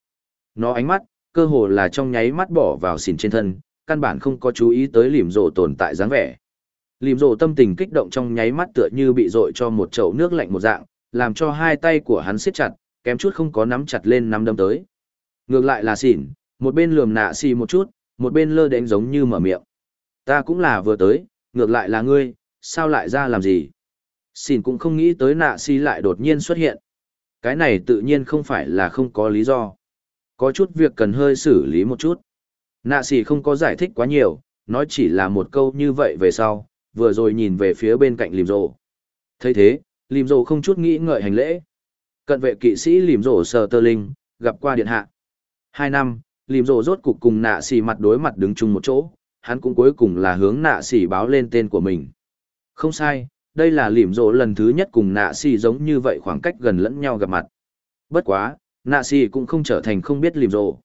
Nó ánh mắt, cơ hồ là trong nháy mắt bỏ vào xỉn trên thân, căn bản không có chú ý tới lìm rộ tồn tại dáng vẻ. Lìm rộ tâm tình kích động trong nháy mắt tựa như bị rội cho một chậu nước lạnh một dạng, làm cho hai tay của hắn siết chặt, kém chút không có nắm chặt lên nắm đâm tới. Ngược lại là xỉn, một bên lườm nạ xì một chút, một bên lơ đánh giống như mở miệng. Ta cũng là vừa tới, ngược lại là ngươi, sao lại ra làm gì? Xỉn cũng không nghĩ tới nạ si lại đột nhiên xuất hiện. Cái này tự nhiên không phải là không có lý do. Có chút việc cần hơi xử lý một chút. Nạ si không có giải thích quá nhiều, nói chỉ là một câu như vậy về sau, vừa rồi nhìn về phía bên cạnh lìm rộ. thấy thế, lìm rộ không chút nghĩ ngợi hành lễ. Cận vệ kỵ sĩ lìm rộ sờ tơ linh, gặp qua điện hạ. Hai năm, lìm rộ rốt cục cùng nạ xì mặt đối mặt đứng chung một chỗ, hắn cũng cuối cùng là hướng nạ xỉ báo lên tên của mình. Không sai, đây là lìm rồ lần thứ nhất cùng nạ xỉ giống như vậy khoảng cách gần lẫn nhau gặp mặt. Bất quá, nạ xỉ cũng không trở thành không biết lìm rồ.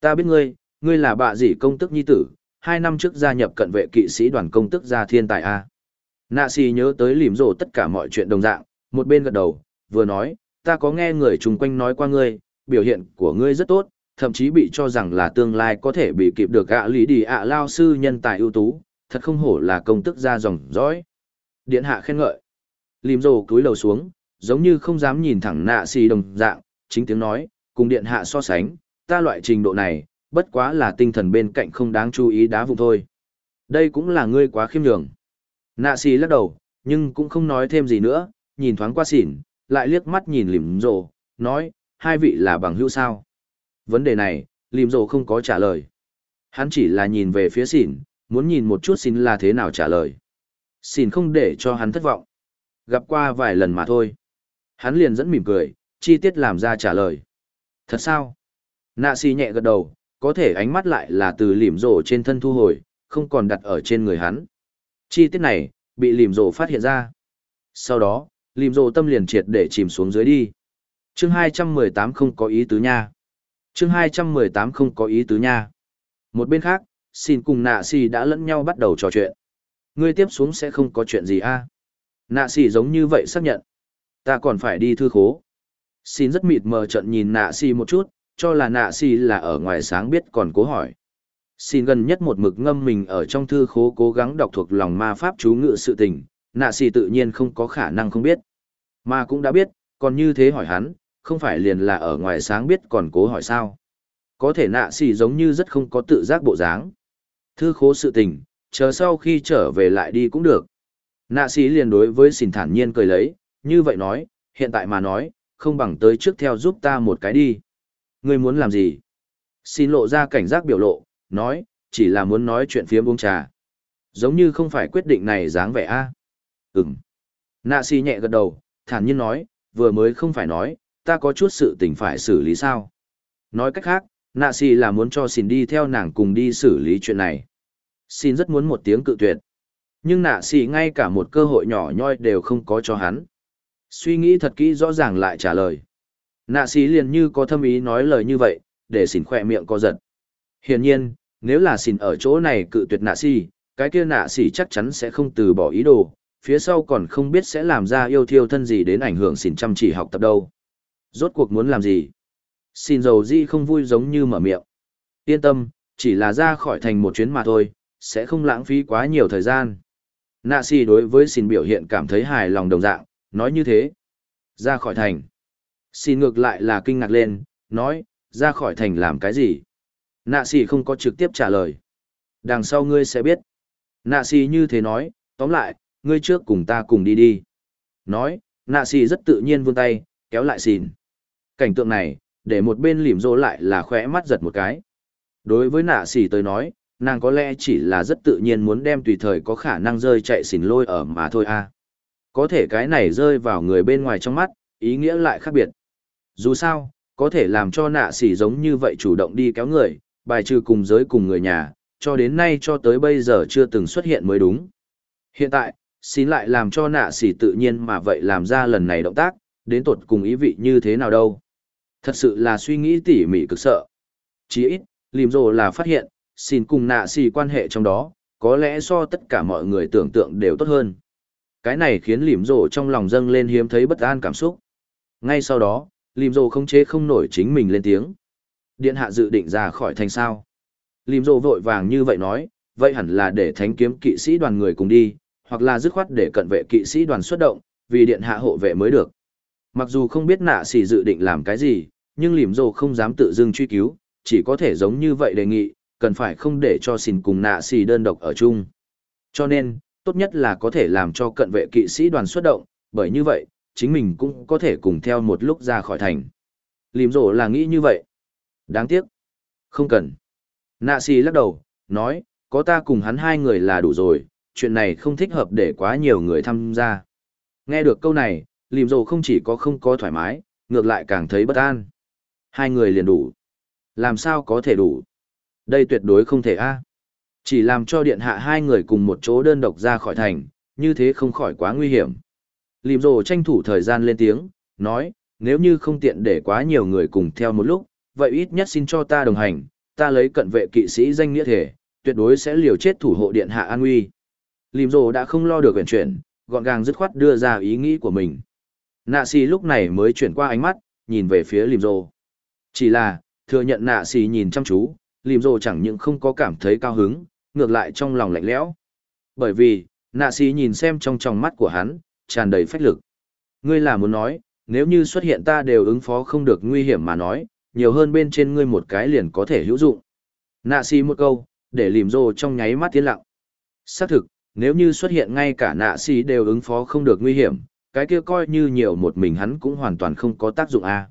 Ta biết ngươi, ngươi là bạ dĩ công tức nhi tử, hai năm trước gia nhập cận vệ kỵ sĩ đoàn công tức gia thiên tài A. Nạ xỉ nhớ tới lìm rồ tất cả mọi chuyện đồng dạng, một bên gật đầu, vừa nói, ta có nghe người chung quanh nói qua ngươi, biểu hiện của ngươi rất tốt, thậm chí bị cho rằng là tương lai có thể bị kịp được ạ lý đi ạ lao sư nhân tài ưu tú, thật không hổ là công tức ra dòng dõi. Điện hạ khen ngợi. Lìm rồ cúi đầu xuống, giống như không dám nhìn thẳng nạ xì đồng dạng, chính tiếng nói, cùng điện hạ so sánh, ta loại trình độ này, bất quá là tinh thần bên cạnh không đáng chú ý đá vùng thôi. Đây cũng là ngươi quá khiêm nhường. Nạ xì lắc đầu, nhưng cũng không nói thêm gì nữa, nhìn thoáng qua xỉn, lại liếc mắt nhìn lìm rồ, nói, hai vị là bằng hữu sao. Vấn đề này, lìm rồ không có trả lời. Hắn chỉ là nhìn về phía xỉn, muốn nhìn một chút xin là thế nào trả lời. Xỉn không để cho hắn thất vọng. Gặp qua vài lần mà thôi. Hắn liền dẫn mỉm cười, chi tiết làm ra trả lời. Thật sao? Nạ xì nhẹ gật đầu, có thể ánh mắt lại là từ lìm rổ trên thân thu hồi, không còn đặt ở trên người hắn. Chi tiết này, bị lìm rổ phát hiện ra. Sau đó, lìm rổ tâm liền triệt để chìm xuống dưới đi. chương 218 không có ý tứ nha chương 218 không có ý tứ nha. Một bên khác, xin cùng nạ xì đã lẫn nhau bắt đầu trò chuyện. Ngươi tiếp xuống sẽ không có chuyện gì a à? Nạ xì giống như vậy xác nhận. Ta còn phải đi thư khố. Xin rất mịt mờ trận nhìn nạ xì một chút, cho là nạ xì là ở ngoài sáng biết còn cố hỏi. Xin gần nhất một mực ngâm mình ở trong thư khố cố gắng đọc thuộc lòng ma pháp chú ngự sự tình, nạ xì tự nhiên không có khả năng không biết. Mà cũng đã biết, còn như thế hỏi hắn, không phải liền là ở ngoài sáng biết còn cố hỏi sao. Có thể nạ xì giống như rất không có tự giác bộ dáng. Thư khố sự tình, chờ sau khi trở về lại đi cũng được. Nạ xì liền đối với xìn thản nhiên cười lấy, như vậy nói, hiện tại mà nói, không bằng tới trước theo giúp ta một cái đi. Ngươi muốn làm gì? Xin lộ ra cảnh giác biểu lộ, nói, chỉ là muốn nói chuyện phía uống trà. Giống như không phải quyết định này dáng vẻ a. À? Ừm. Nạ si nhẹ gật đầu, thản nhiên nói, vừa mới không phải nói, ta có chút sự tình phải xử lý sao. Nói cách khác, nạ xì là muốn cho xin đi theo nàng cùng đi xử lý chuyện này. Xin rất muốn một tiếng cự tuyệt. Nhưng nạ xì ngay cả một cơ hội nhỏ nhoi đều không có cho hắn. Suy nghĩ thật kỹ rõ ràng lại trả lời. Nạ xì liền như có thâm ý nói lời như vậy, để xin khỏe miệng co giật. Hiển nhiên, nếu là xin ở chỗ này cự tuyệt nạ xì, cái kia nạ xì chắc chắn sẽ không từ bỏ ý đồ, phía sau còn không biết sẽ làm ra yêu thiêu thân gì đến ảnh hưởng xin chăm chỉ học tập đâu. Rốt cuộc muốn làm gì? Xin dầu di không vui giống như mở miệng. Yên tâm, chỉ là ra khỏi thành một chuyến mà thôi, sẽ không lãng phí quá nhiều thời gian. Nạ xì đối với xin biểu hiện cảm thấy hài lòng đồng dạng, nói như thế. Ra khỏi thành. Xin ngược lại là kinh ngạc lên, nói, ra khỏi thành làm cái gì? Nạ xì không có trực tiếp trả lời. Đằng sau ngươi sẽ biết. Nạ xì như thế nói, tóm lại, ngươi trước cùng ta cùng đi đi. Nói, nạ xì rất tự nhiên vươn tay, kéo lại xin. Cảnh tượng này, để một bên lìm rô lại là khoe mắt giật một cái. Đối với nạ xỉ tới nói, nàng có lẽ chỉ là rất tự nhiên muốn đem tùy thời có khả năng rơi chạy xỉn lôi ở mà thôi a. À. Có thể cái này rơi vào người bên ngoài trong mắt, ý nghĩa lại khác biệt. Dù sao, có thể làm cho nạ xỉ giống như vậy chủ động đi kéo người, bài trừ cùng giới cùng người nhà, cho đến nay cho tới bây giờ chưa từng xuất hiện mới đúng. Hiện tại, xin lại làm cho nạ xỉ tự nhiên mà vậy làm ra lần này động tác, đến tột cùng ý vị như thế nào đâu. Thật sự là suy nghĩ tỉ mỉ cực sợ. Chỉ ít, lìm rồ là phát hiện, xin cùng nạ xì quan hệ trong đó, có lẽ so tất cả mọi người tưởng tượng đều tốt hơn. Cái này khiến lìm rồ trong lòng dâng lên hiếm thấy bất an cảm xúc. Ngay sau đó, lìm rồ không chế không nổi chính mình lên tiếng. Điện hạ dự định ra khỏi thành sao. Lìm rồ vội vàng như vậy nói, vậy hẳn là để thánh kiếm kỵ sĩ đoàn người cùng đi, hoặc là dứt khoát để cận vệ kỵ sĩ đoàn xuất động, vì điện hạ hộ vệ mới được. Mặc dù không biết nạ xỉ dự định làm cái gì, nhưng lìm rồ không dám tự dưng truy cứu, chỉ có thể giống như vậy đề nghị, cần phải không để cho xin cùng nạ xì đơn độc ở chung. Cho nên, tốt nhất là có thể làm cho cận vệ kỵ sĩ đoàn xuất động, bởi như vậy, chính mình cũng có thể cùng theo một lúc ra khỏi thành. Lìm rồ là nghĩ như vậy. Đáng tiếc. Không cần. Nạ xì lắc đầu, nói, có ta cùng hắn hai người là đủ rồi, chuyện này không thích hợp để quá nhiều người tham gia. Nghe được câu này, lìm rồ không chỉ có không có thoải mái, ngược lại càng thấy bất an. Hai người liền đủ. Làm sao có thể đủ? Đây tuyệt đối không thể a. Chỉ làm cho điện hạ hai người cùng một chỗ đơn độc ra khỏi thành, như thế không khỏi quá nguy hiểm. Lìm rồ tranh thủ thời gian lên tiếng, nói, nếu như không tiện để quá nhiều người cùng theo một lúc, vậy ít nhất xin cho ta đồng hành, ta lấy cận vệ kỵ sĩ danh nghĩa thể, tuyệt đối sẽ liều chết thủ hộ điện hạ an nguy. Lìm rồ đã không lo được quyển chuyển, gọn gàng dứt khoát đưa ra ý nghĩ của mình. Nạ xì lúc này mới chuyển qua ánh mắt, nhìn về phía lìm rồ. Chỉ là, thừa nhận nạ xì nhìn chăm chú, lìm rồ chẳng những không có cảm thấy cao hứng, ngược lại trong lòng lạnh lẽo. Bởi vì, nạ xì nhìn xem trong tròng mắt của hắn, tràn đầy phách lực. Ngươi là muốn nói, nếu như xuất hiện ta đều ứng phó không được nguy hiểm mà nói, nhiều hơn bên trên ngươi một cái liền có thể hữu dụng. Nạ xì một câu, để lìm rồ trong nháy mắt tiến lặng. Xác thực, nếu như xuất hiện ngay cả nạ xì đều ứng phó không được nguy hiểm, cái kia coi như nhiều một mình hắn cũng hoàn toàn không có tác dụng a.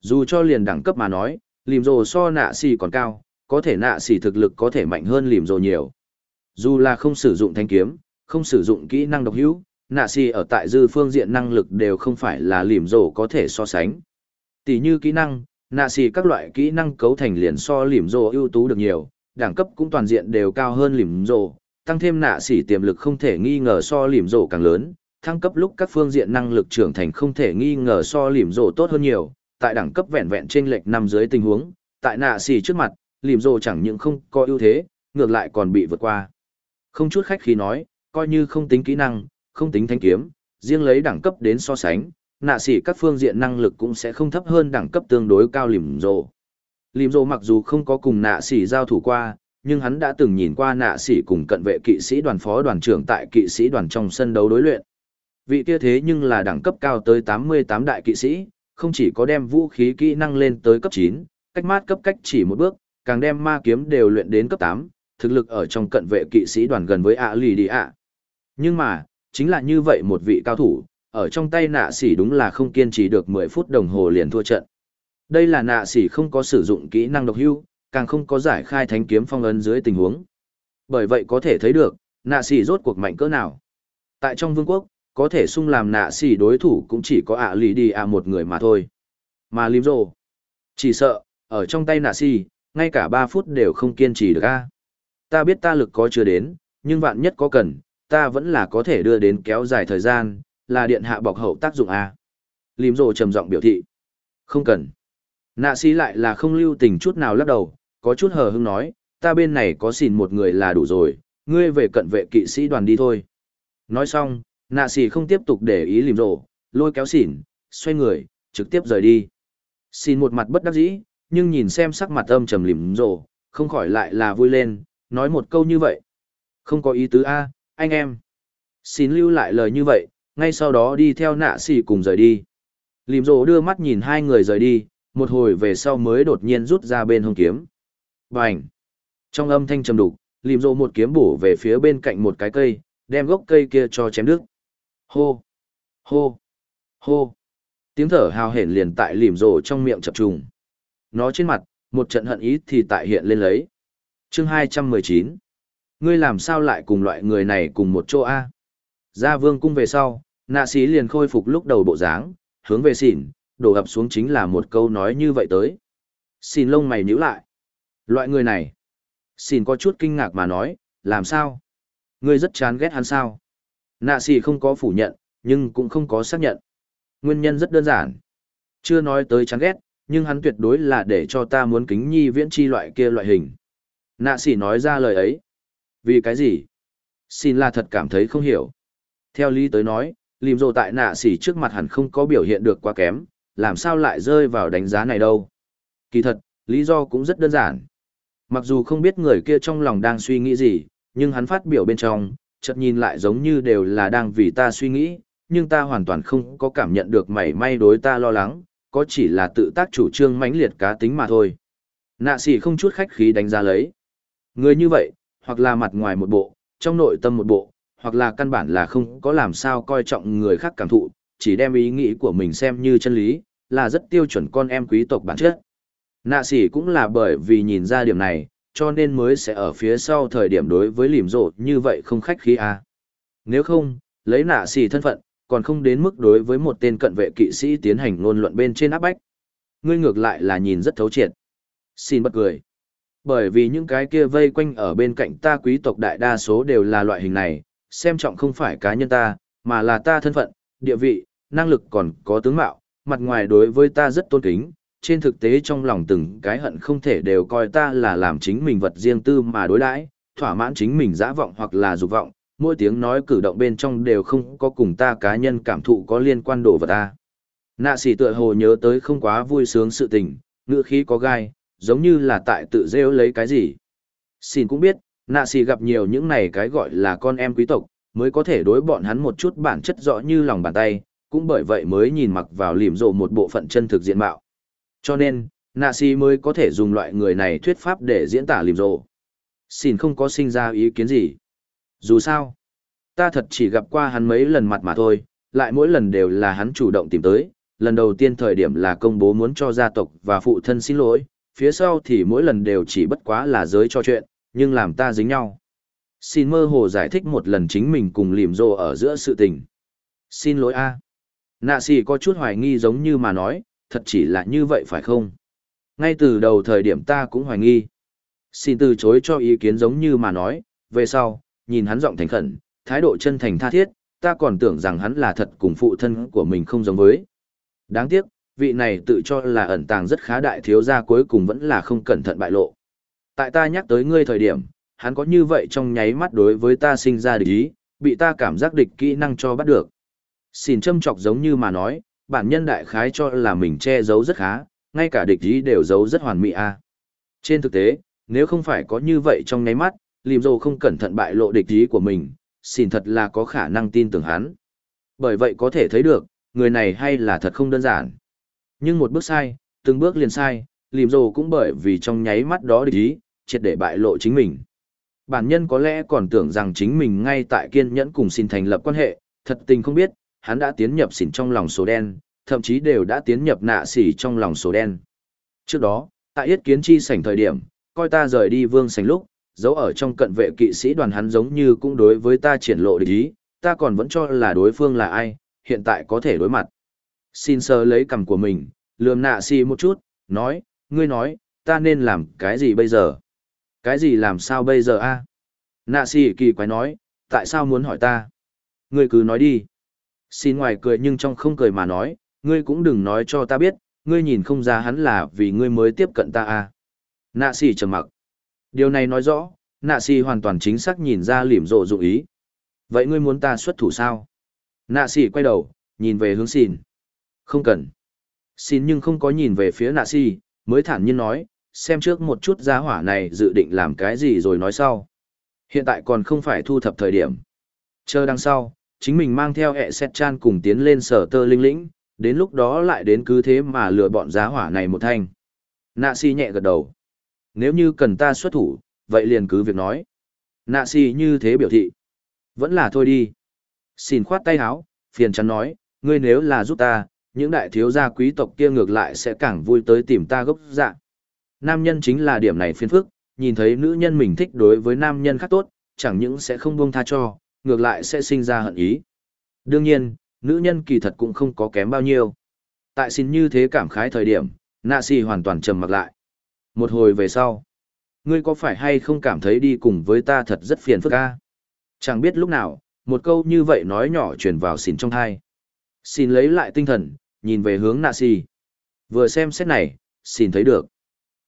Dù cho liền đẳng cấp mà nói, lìm rồ so nạ xì còn cao, có thể nạ xì thực lực có thể mạnh hơn lìm rồ nhiều. Dù là không sử dụng thanh kiếm, không sử dụng kỹ năng độc hữu, nạ xì ở tại dư phương diện năng lực đều không phải là lìm rồ có thể so sánh. Tỷ như kỹ năng, nạ xì các loại kỹ năng cấu thành liền so lìm rồ ưu tú được nhiều, đẳng cấp cũng toàn diện đều cao hơn lìm rồ, tăng thêm nạ xỉ tiềm lực không thể nghi ngờ so lìm rồ càng lớn, thăng cấp lúc các phương diện năng lực trưởng thành không thể nghi ngờ so lìm rồ tốt hơn nhiều, tại đẳng cấp vẹn vẹn trên lệch năm dưới tình huống, tại nạ xì trước mặt, lìm rồ chẳng những không có ưu thế, ngược lại còn bị vượt qua. Không chút khách khí nói, coi như không tính kỹ năng, không tính thanh kiếm, riêng lấy đẳng cấp đến so sánh, nạ xỉ các phương diện năng lực cũng sẽ không thấp hơn đẳng cấp tương đối cao lìm rồ. Lìm rồ mặc dù không có cùng nạ xỉ giao thủ qua, nhưng hắn đã từng nhìn qua nạ xỉ cùng cận vệ kỵ sĩ đoàn phó đoàn trưởng tại kỵ sĩ đoàn trong sân đấu đối luyện. Vị kia thế nhưng là đẳng cấp cao tới 88 đại kỵ sĩ, không chỉ có đem vũ khí kỹ năng lên tới cấp 9, cách mát cấp cách chỉ một bước, càng đem ma kiếm đều luyện đến cấp 8, thực lực ở trong cận vệ kỵ sĩ đoàn gần với ạ lì đi ạ. Nhưng mà, chính là như vậy một vị cao thủ, ở trong tay nạ sỉ đúng là không kiên trì được 10 phút đồng hồ liền thua trận. Đây là nạ sỉ không có sử dụng kỹ năng độc hưu, càng không có giải khai thánh kiếm phong ấn dưới tình huống. Bởi vậy có thể thấy được, nạ sỉ rốt cuộc mạnh cỡ nào. Tại trong vương quốc, có thể sung làm nạ xỉ đối thủ cũng chỉ có ạ lì đi ạ một người mà thôi. Mà lim rồ, chỉ sợ, ở trong tay nạ xỉ, ngay cả 3 phút đều không kiên trì được a. Ta biết ta lực có chưa đến, nhưng vạn nhất có cần, ta vẫn là có thể đưa đến kéo dài thời gian, là điện hạ bọc hậu tác dụng a. Lim rồ trầm giọng biểu thị. Không cần. Nạ xỉ lại là không lưu tình chút nào lắc đầu, có chút hờ hững nói, ta bên này có xỉn một người là đủ rồi, ngươi về cận vệ kỵ sĩ đoàn đi thôi. Nói xong, nạ xỉ không tiếp tục để ý lìm rổ, lôi kéo xỉn, xoay người, trực tiếp rời đi. Xin một mặt bất đắc dĩ, nhưng nhìn xem sắc mặt âm trầm lìm rổ, không khỏi lại là vui lên, nói một câu như vậy. Không có ý tứ A, anh em. Xin lưu lại lời như vậy, ngay sau đó đi theo nạ xỉ cùng rời đi. Lìm rổ đưa mắt nhìn hai người rời đi, một hồi về sau mới đột nhiên rút ra bên hông kiếm. Bành! Trong âm thanh trầm đục, lìm rộ một kiếm bổ về phía bên cạnh một cái cây, đem gốc cây kia cho chém đứt. Hô! Hô! Hô! Tiếng thở hào hển liền tại lìm rồ trong miệng chập trùng. Nó trên mặt, một trận hận ý thì tại hiện lên lấy. chương 219. Ngươi làm sao lại cùng loại người này cùng một chỗ A? Ra vương cung về sau, nạ sĩ liền khôi phục lúc đầu bộ dáng, hướng về xỉn, đổ ập xuống chính là một câu nói như vậy tới. Xin lông mày nhíu lại. Loại người này. Xin có chút kinh ngạc mà nói, làm sao? Ngươi rất chán ghét hắn sao? Nạ xì không có phủ nhận, nhưng cũng không có xác nhận. Nguyên nhân rất đơn giản. Chưa nói tới chán ghét, nhưng hắn tuyệt đối là để cho ta muốn kính nhi viễn chi loại kia loại hình. Nạ xì nói ra lời ấy. Vì cái gì? Xin là thật cảm thấy không hiểu. Theo lý tới nói, lìm rồ tại nạ xì trước mặt hẳn không có biểu hiện được quá kém, làm sao lại rơi vào đánh giá này đâu. Kỳ thật, lý do cũng rất đơn giản. Mặc dù không biết người kia trong lòng đang suy nghĩ gì, nhưng hắn phát biểu bên trong, chợt nhìn lại giống như đều là đang vì ta suy nghĩ, nhưng ta hoàn toàn không có cảm nhận được mảy may đối ta lo lắng, có chỉ là tự tác chủ trương mãnh liệt cá tính mà thôi. Nạ sĩ không chút khách khí đánh giá lấy. Người như vậy, hoặc là mặt ngoài một bộ, trong nội tâm một bộ, hoặc là căn bản là không có làm sao coi trọng người khác cảm thụ, chỉ đem ý nghĩ của mình xem như chân lý, là rất tiêu chuẩn con em quý tộc bản chất. Nạ sĩ cũng là bởi vì nhìn ra điểm này, cho nên mới sẽ ở phía sau thời điểm đối với lìm rộ như vậy không khách khí à. Nếu không, lấy nạ xì thân phận, còn không đến mức đối với một tên cận vệ kỵ sĩ tiến hành ngôn luận bên trên áp bách. Ngươi ngược lại là nhìn rất thấu triệt. Xin bất cười. Bởi vì những cái kia vây quanh ở bên cạnh ta quý tộc đại đa số đều là loại hình này, xem trọng không phải cá nhân ta, mà là ta thân phận, địa vị, năng lực còn có tướng mạo, mặt ngoài đối với ta rất tôn kính, trên thực tế trong lòng từng cái hận không thể đều coi ta là làm chính mình vật riêng tư mà đối đãi, thỏa mãn chính mình dã vọng hoặc là dục vọng, mỗi tiếng nói cử động bên trong đều không có cùng ta cá nhân cảm thụ có liên quan đồ vật ta. Nạ sĩ tựa hồ nhớ tới không quá vui sướng sự tình, ngữ khí có gai, giống như là tại tự rêu lấy cái gì. Xin cũng biết, nạ sĩ gặp nhiều những này cái gọi là con em quý tộc, mới có thể đối bọn hắn một chút bản chất rõ như lòng bàn tay, cũng bởi vậy mới nhìn mặc vào liềm rộ một bộ phận chân thực diện mạo. Cho nên, nạ si mới có thể dùng loại người này thuyết pháp để diễn tả lìm rộ. Xin không có sinh ra ý kiến gì. Dù sao, ta thật chỉ gặp qua hắn mấy lần mặt mà thôi, lại mỗi lần đều là hắn chủ động tìm tới. Lần đầu tiên thời điểm là công bố muốn cho gia tộc và phụ thân xin lỗi, phía sau thì mỗi lần đều chỉ bất quá là giới cho chuyện, nhưng làm ta dính nhau. Xin mơ hồ giải thích một lần chính mình cùng lìm rộ ở giữa sự tình. Xin lỗi a. Nạ xì có chút hoài nghi giống như mà nói, thật chỉ là như vậy phải không? Ngay từ đầu thời điểm ta cũng hoài nghi. Xin từ chối cho ý kiến giống như mà nói, về sau, nhìn hắn giọng thành khẩn, thái độ chân thành tha thiết, ta còn tưởng rằng hắn là thật cùng phụ thân của mình không giống với. Đáng tiếc, vị này tự cho là ẩn tàng rất khá đại thiếu gia cuối cùng vẫn là không cẩn thận bại lộ. Tại ta nhắc tới ngươi thời điểm, hắn có như vậy trong nháy mắt đối với ta sinh ra địch ý, bị ta cảm giác địch kỹ năng cho bắt được. Xin châm chọc giống như mà nói, bản nhân đại khái cho là mình che giấu rất khá, ngay cả địch ý đều giấu rất hoàn mỹ a. Trên thực tế, nếu không phải có như vậy trong nháy mắt, Lìm Dô không cẩn thận bại lộ địch ý của mình, xin thật là có khả năng tin tưởng hắn. Bởi vậy có thể thấy được, người này hay là thật không đơn giản. Nhưng một bước sai, từng bước liền sai, Lìm Dô cũng bởi vì trong nháy mắt đó địch ý, triệt để bại lộ chính mình. Bản nhân có lẽ còn tưởng rằng chính mình ngay tại kiên nhẫn cùng xin thành lập quan hệ, thật tình không biết, hắn đã tiến nhập xỉn trong lòng số đen, thậm chí đều đã tiến nhập nạ xỉ trong lòng số đen. Trước đó, tại yết kiến chi sảnh thời điểm, coi ta rời đi vương sảnh lúc, giấu ở trong cận vệ kỵ sĩ đoàn hắn giống như cũng đối với ta triển lộ địch ý, ta còn vẫn cho là đối phương là ai, hiện tại có thể đối mặt. Xin sơ lấy cằm của mình, lườm nạ xỉ một chút, nói, ngươi nói, ta nên làm cái gì bây giờ? Cái gì làm sao bây giờ a? Nạ xỉ kỳ quái nói, tại sao muốn hỏi ta? Ngươi cứ nói đi. Xin ngoài cười nhưng trong không cười mà nói, ngươi cũng đừng nói cho ta biết, ngươi nhìn không ra hắn là vì ngươi mới tiếp cận ta à. Nạ xì trầm mặc. Điều này nói rõ, nạ xì hoàn toàn chính xác nhìn ra lỉm rộ dụng ý. Vậy ngươi muốn ta xuất thủ sao? Nạ xì quay đầu, nhìn về hướng xin. Không cần. Xin nhưng không có nhìn về phía nạ xì, mới thản nhiên nói, xem trước một chút giá hỏa này dự định làm cái gì rồi nói sau. Hiện tại còn không phải thu thập thời điểm. Chờ đằng sau, chính mình mang theo ẹ xét chan cùng tiến lên sở tơ linh lĩnh, đến lúc đó lại đến cứ thế mà lừa bọn giá hỏa này một thanh. Nạ si nhẹ gật đầu. Nếu như cần ta xuất thủ, vậy liền cứ việc nói. Nạ si như thế biểu thị. Vẫn là thôi đi. Xin khoát tay háo, phiền chắn nói, ngươi nếu là giúp ta, những đại thiếu gia quý tộc kia ngược lại sẽ càng vui tới tìm ta gốc dạ. Nam nhân chính là điểm này phiền phức, nhìn thấy nữ nhân mình thích đối với nam nhân khác tốt, chẳng những sẽ không buông tha cho, ngược lại sẽ sinh ra hận ý. Đương nhiên, nữ nhân kỳ thật cũng không có kém bao nhiêu. Tại xin như thế cảm khái thời điểm, nạ si hoàn toàn trầm mặc lại. Một hồi về sau, ngươi có phải hay không cảm thấy đi cùng với ta thật rất phiền phức ca? Chẳng biết lúc nào, một câu như vậy nói nhỏ truyền vào xin trong thai. Xin lấy lại tinh thần, nhìn về hướng nạ si. Vừa xem xét này, xin thấy được.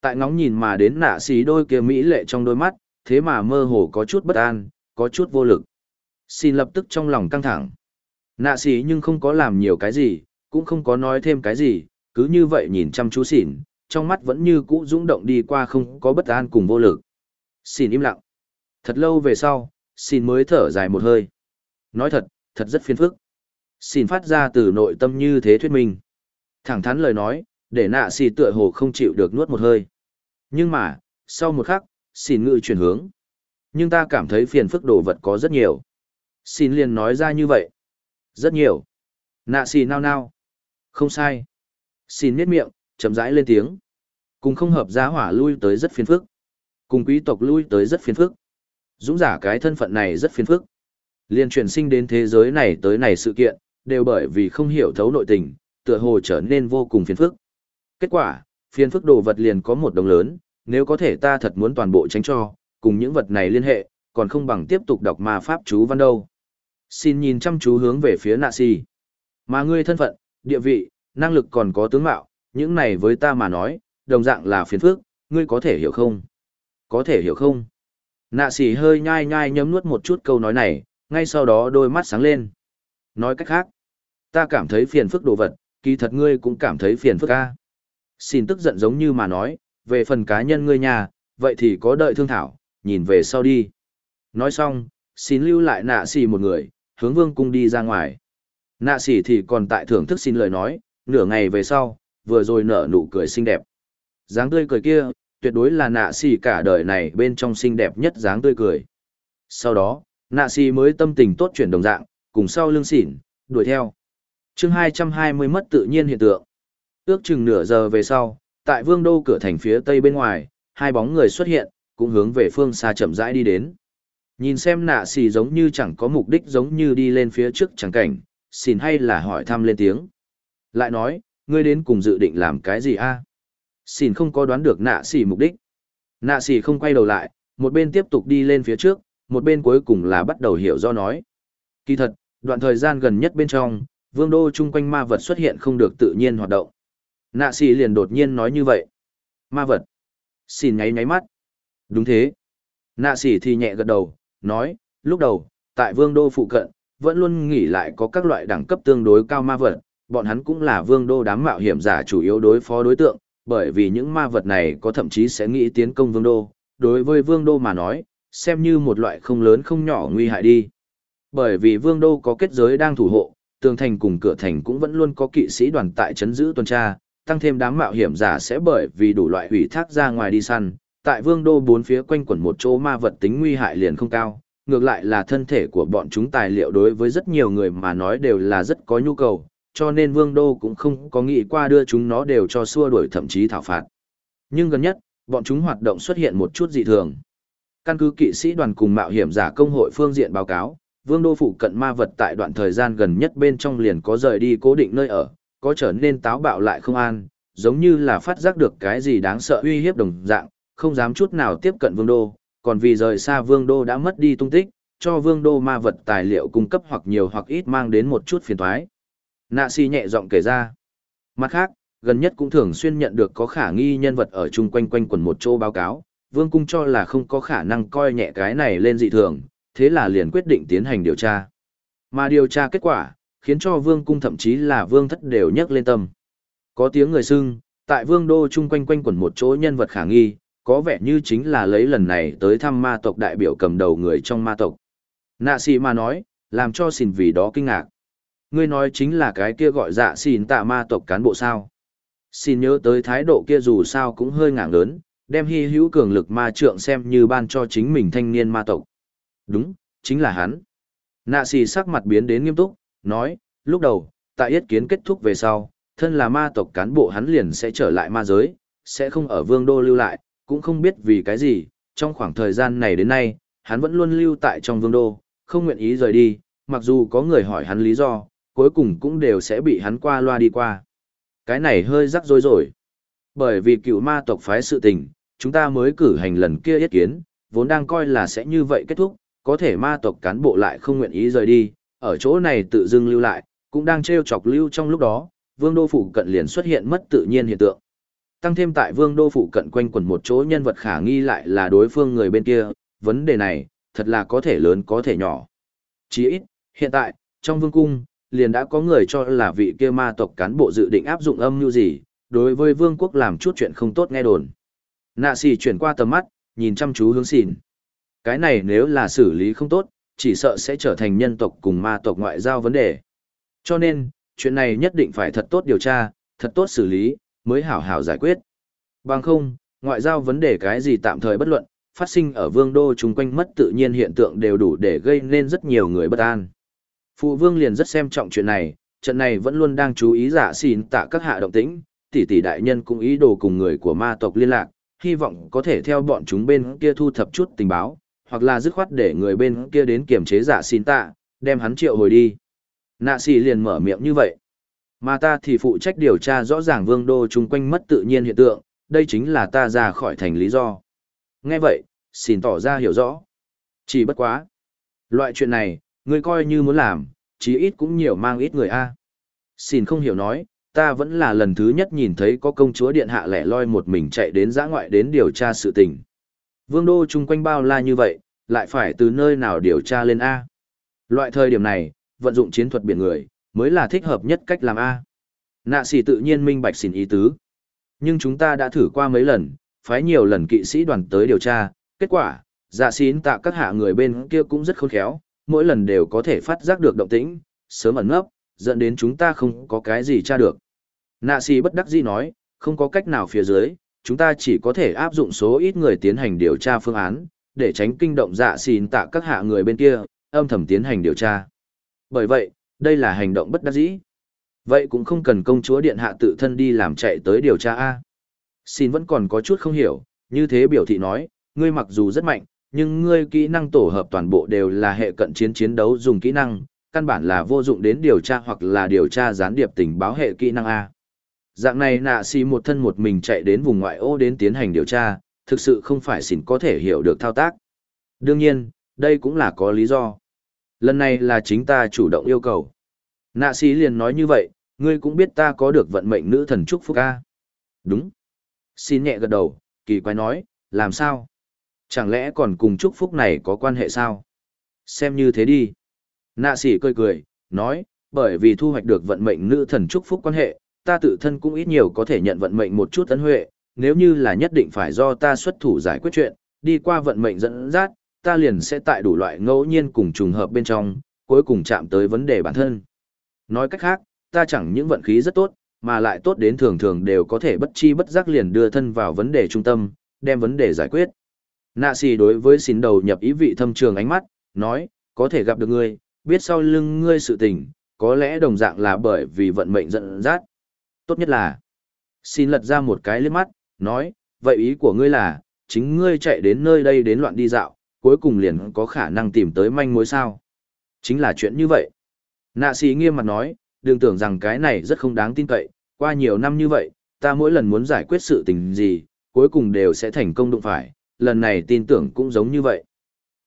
Tại ngóng nhìn mà đến nạ si đôi kia mỹ lệ trong đôi mắt, thế mà mơ hồ có chút bất an, có chút vô lực. Xin lập tức trong lòng căng thẳng. Nạ si nhưng không có làm nhiều cái gì, cũng không có nói thêm cái gì, cứ như vậy nhìn chăm chú xỉn, trong mắt vẫn như cũ rung động đi qua không có bất an cùng vô lực. Xỉn im lặng. Thật lâu về sau, xỉn mới thở dài một hơi. Nói thật, thật rất phiền phức. Xỉn phát ra từ nội tâm như thế thuyết minh. Thẳng thắn lời nói, để nạ xì tựa hồ không chịu được nuốt một hơi. Nhưng mà, sau một khắc, xỉn ngự chuyển hướng. Nhưng ta cảm thấy phiền phức đồ vật có rất nhiều. Xin liền nói ra như vậy. Rất nhiều. Nạ xì nao nao. Không sai. Xin miết miệng, chậm rãi lên tiếng. Cùng không hợp giá hỏa lui tới rất phiền phức. Cùng quý tộc lui tới rất phiền phức. Dũng giả cái thân phận này rất phiền phức. Liên chuyển sinh đến thế giới này tới này sự kiện, đều bởi vì không hiểu thấu nội tình, tựa hồ trở nên vô cùng phiền phức. Kết quả, phiền phức đồ vật liền có một đồng lớn, nếu có thể ta thật muốn toàn bộ tránh cho, cùng những vật này liên hệ, còn không bằng tiếp tục đọc ma pháp chú văn đâu. Xin nhìn chăm chú hướng về phía nạ xì. Mà ngươi thân phận, địa vị, năng lực còn có tướng mạo, những này với ta mà nói, đồng dạng là phiền phức, ngươi có thể hiểu không? Có thể hiểu không? Nạ xì hơi nhai nhai nhấm nuốt một chút câu nói này, ngay sau đó đôi mắt sáng lên. Nói cách khác, ta cảm thấy phiền phức đồ vật, kỳ thật ngươi cũng cảm thấy phiền phức a. Xin tức giận giống như mà nói, về phần cá nhân ngươi nhà, vậy thì có đợi thương thảo, nhìn về sau đi. Nói xong, xin lưu lại nạ xì một người, hướng vương cung đi ra ngoài. Nạ xì thì còn tại thưởng thức xin lời nói, nửa ngày về sau, vừa rồi nở nụ cười xinh đẹp. dáng tươi cười kia, tuyệt đối là nạ xì cả đời này bên trong xinh đẹp nhất dáng tươi cười. Sau đó, nạ xì mới tâm tình tốt chuyển đồng dạng, cùng sau lưng xỉn, đuổi theo. chương 220 mất tự nhiên hiện tượng. Ước chừng nửa giờ về sau, tại vương đô cửa thành phía tây bên ngoài, hai bóng người xuất hiện, cũng hướng về phương xa chậm rãi đi đến. Nhìn xem nạ xì giống như chẳng có mục đích giống như đi lên phía trước chẳng cảnh, xin hay là hỏi thăm lên tiếng. Lại nói, ngươi đến cùng dự định làm cái gì a? xin không có đoán được nạ xì mục đích. Nạ xì không quay đầu lại, một bên tiếp tục đi lên phía trước, một bên cuối cùng là bắt đầu hiểu do nói. Kỳ thật, đoạn thời gian gần nhất bên trong, vương đô chung quanh ma vật xuất hiện không được tự nhiên hoạt động. Nạ xì liền đột nhiên nói như vậy. Ma vật. Xin nháy nháy mắt. Đúng thế. Nạ xì thì nhẹ gật đầu, nói, lúc đầu, tại vương đô phụ cận, vẫn luôn nghĩ lại có các loại đẳng cấp tương đối cao ma vật, bọn hắn cũng là vương đô đám mạo hiểm giả chủ yếu đối phó đối tượng, bởi vì những ma vật này có thậm chí sẽ nghĩ tiến công vương đô, đối với vương đô mà nói, xem như một loại không lớn không nhỏ nguy hại đi. Bởi vì vương đô có kết giới đang thủ hộ, tường thành cùng cửa thành cũng vẫn luôn có kỵ sĩ đoàn tại chấn giữ tuần tra, tăng thêm đám mạo hiểm giả sẽ bởi vì đủ loại hủy thác ra ngoài đi săn, tại vương đô bốn phía quanh quẩn một chỗ ma vật tính nguy hại liền không cao, ngược lại là thân thể của bọn chúng tài liệu đối với rất nhiều người mà nói đều là rất có nhu cầu, cho nên vương đô cũng không có nghĩ qua đưa chúng nó đều cho xua đuổi thậm chí thảo phạt. Nhưng gần nhất, bọn chúng hoạt động xuất hiện một chút dị thường. Căn cứ kỵ sĩ đoàn cùng mạo hiểm giả công hội phương diện báo cáo, vương đô phụ cận ma vật tại đoạn thời gian gần nhất bên trong liền có rời đi cố định nơi ở, có trở nên táo bạo lại không an, giống như là phát giác được cái gì đáng sợ uy hiếp đồng dạng, không dám chút nào tiếp cận vương đô, còn vì rời xa vương đô đã mất đi tung tích, cho vương đô ma vật tài liệu cung cấp hoặc nhiều hoặc ít mang đến một chút phiền toái. Nạ si nhẹ giọng kể ra. Mặt khác, gần nhất cũng thường xuyên nhận được có khả nghi nhân vật ở chung quanh quanh quần một chỗ báo cáo, vương cung cho là không có khả năng coi nhẹ cái này lên dị thường, thế là liền quyết định tiến hành điều tra. Mà điều tra kết quả, khiến cho vương cung thậm chí là vương thất đều nhấc lên tâm. Có tiếng người xưng, tại vương đô chung quanh quanh quần một chỗ nhân vật khả nghi, có vẻ như chính là lấy lần này tới thăm ma tộc đại biểu cầm đầu người trong ma tộc. Nạ xì mà nói, làm cho xìn vì đó kinh ngạc. Ngươi nói chính là cái kia gọi dạ xìn tạ ma tộc cán bộ sao. Xin nhớ tới thái độ kia dù sao cũng hơi ngạng lớn, đem hy hữu cường lực ma trượng xem như ban cho chính mình thanh niên ma tộc. Đúng, chính là hắn. Nạ xì sắc mặt biến đến nghiêm túc, nói, lúc đầu, tại yết kiến kết thúc về sau, thân là ma tộc cán bộ hắn liền sẽ trở lại ma giới, sẽ không ở vương đô lưu lại, cũng không biết vì cái gì, trong khoảng thời gian này đến nay, hắn vẫn luôn lưu tại trong vương đô, không nguyện ý rời đi, mặc dù có người hỏi hắn lý do, cuối cùng cũng đều sẽ bị hắn qua loa đi qua. Cái này hơi rắc rối rồi. Bởi vì cựu ma tộc phái sự tình, chúng ta mới cử hành lần kia yết kiến, vốn đang coi là sẽ như vậy kết thúc, có thể ma tộc cán bộ lại không nguyện ý rời đi, ở chỗ này tự dưng lưu lại, cũng đang treo chọc lưu trong lúc đó, vương đô phủ cận liền xuất hiện mất tự nhiên hiện tượng. Tăng thêm tại vương đô phụ cận quanh quẩn một chỗ nhân vật khả nghi lại là đối phương người bên kia, vấn đề này, thật là có thể lớn có thể nhỏ. Chỉ ít, hiện tại, trong vương cung, liền đã có người cho là vị kia ma tộc cán bộ dự định áp dụng âm mưu gì, đối với vương quốc làm chút chuyện không tốt nghe đồn. Nạ xì chuyển qua tầm mắt, nhìn chăm chú hướng xìn. Cái này nếu là xử lý không tốt, chỉ sợ sẽ trở thành nhân tộc cùng ma tộc ngoại giao vấn đề. Cho nên, chuyện này nhất định phải thật tốt điều tra, thật tốt xử lý, mới hảo hảo giải quyết. Bằng không, ngoại giao vấn đề cái gì tạm thời bất luận, phát sinh ở vương đô chung quanh mất tự nhiên hiện tượng đều đủ để gây nên rất nhiều người bất an. Phụ vương liền rất xem trọng chuyện này, trận này vẫn luôn đang chú ý giả xin tạ các hạ động tĩnh, tỷ tỷ đại nhân cũng ý đồ cùng người của ma tộc liên lạc, hy vọng có thể theo bọn chúng bên kia thu thập chút tình báo, hoặc là dứt khoát để người bên kia đến kiểm chế giả xin tạ, đem hắn triệu hồi đi. Nạ xì liền mở miệng như vậy. Mà ta thì phụ trách điều tra rõ ràng vương đô chung quanh mất tự nhiên hiện tượng, đây chính là ta ra khỏi thành lý do. Nghe vậy, xin tỏ ra hiểu rõ. Chỉ bất quá. Loại chuyện này, ngươi coi như muốn làm, chí ít cũng nhiều mang ít người a. Xin không hiểu nói, ta vẫn là lần thứ nhất nhìn thấy có công chúa điện hạ lẻ loi một mình chạy đến giã ngoại đến điều tra sự tình. Vương đô chung quanh bao la như vậy, lại phải từ nơi nào điều tra lên A. Loại thời điểm này, vận dụng chiến thuật biển người, mới là thích hợp nhất cách làm A. Nạ xì tự nhiên minh bạch xin ý tứ. Nhưng chúng ta đã thử qua mấy lần, phái nhiều lần kỵ sĩ đoàn tới điều tra, kết quả, dạ xín tạ các hạ người bên kia cũng rất khôn khéo, mỗi lần đều có thể phát giác được động tĩnh, sớm ẩn nấp, dẫn đến chúng ta không có cái gì tra được. Nạ xì bất đắc dĩ nói, không có cách nào phía dưới, chúng ta chỉ có thể áp dụng số ít người tiến hành điều tra phương án, để tránh kinh động dạ xín tạ các hạ người bên kia, âm thầm tiến hành điều tra. Bởi vậy, đây là hành động bất đắc dĩ. Vậy cũng không cần công chúa điện hạ tự thân đi làm chạy tới điều tra A. Xin vẫn còn có chút không hiểu, như thế biểu thị nói, ngươi mặc dù rất mạnh, nhưng ngươi kỹ năng tổ hợp toàn bộ đều là hệ cận chiến chiến đấu dùng kỹ năng, căn bản là vô dụng đến điều tra hoặc là điều tra gián điệp tình báo hệ kỹ năng A. Dạng này nạ xì một thân một mình chạy đến vùng ngoại ô đến tiến hành điều tra, thực sự không phải xỉn có thể hiểu được thao tác. Đương nhiên, đây cũng là có lý do. Lần này là chính ta chủ động yêu cầu. Nạ sĩ liền nói như vậy, ngươi cũng biết ta có được vận mệnh nữ thần chúc phúc ca. Đúng. Xin nhẹ gật đầu, kỳ quái nói, làm sao? Chẳng lẽ còn cùng chúc phúc này có quan hệ sao? Xem như thế đi. Nạ sĩ cười cười, nói, bởi vì thu hoạch được vận mệnh nữ thần chúc phúc quan hệ, ta tự thân cũng ít nhiều có thể nhận vận mệnh một chút ấn huệ, nếu như là nhất định phải do ta xuất thủ giải quyết chuyện, đi qua vận mệnh dẫn dắt, ta liền sẽ tại đủ loại ngẫu nhiên cùng trùng hợp bên trong, cuối cùng chạm tới vấn đề bản thân. Nói cách khác, ta chẳng những vận khí rất tốt, mà lại tốt đến thường thường đều có thể bất chi bất giác liền đưa thân vào vấn đề trung tâm, đem vấn đề giải quyết. Nạ xì đối với xin đầu nhập ý vị thâm trường ánh mắt, nói, có thể gặp được ngươi, biết sau lưng ngươi sự tình, có lẽ đồng dạng là bởi vì vận mệnh giận dắt. Tốt nhất là, xin lật ra một cái liếc mắt, nói, vậy ý của ngươi là, chính ngươi chạy đến nơi đây đến loạn đi dạo, cuối cùng liền có khả năng tìm tới manh mối sao. Chính là chuyện như vậy. Nạ sĩ nghiêm mặt nói, đừng tưởng rằng cái này rất không đáng tin cậy, qua nhiều năm như vậy, ta mỗi lần muốn giải quyết sự tình gì, cuối cùng đều sẽ thành công đụng phải, lần này tin tưởng cũng giống như vậy.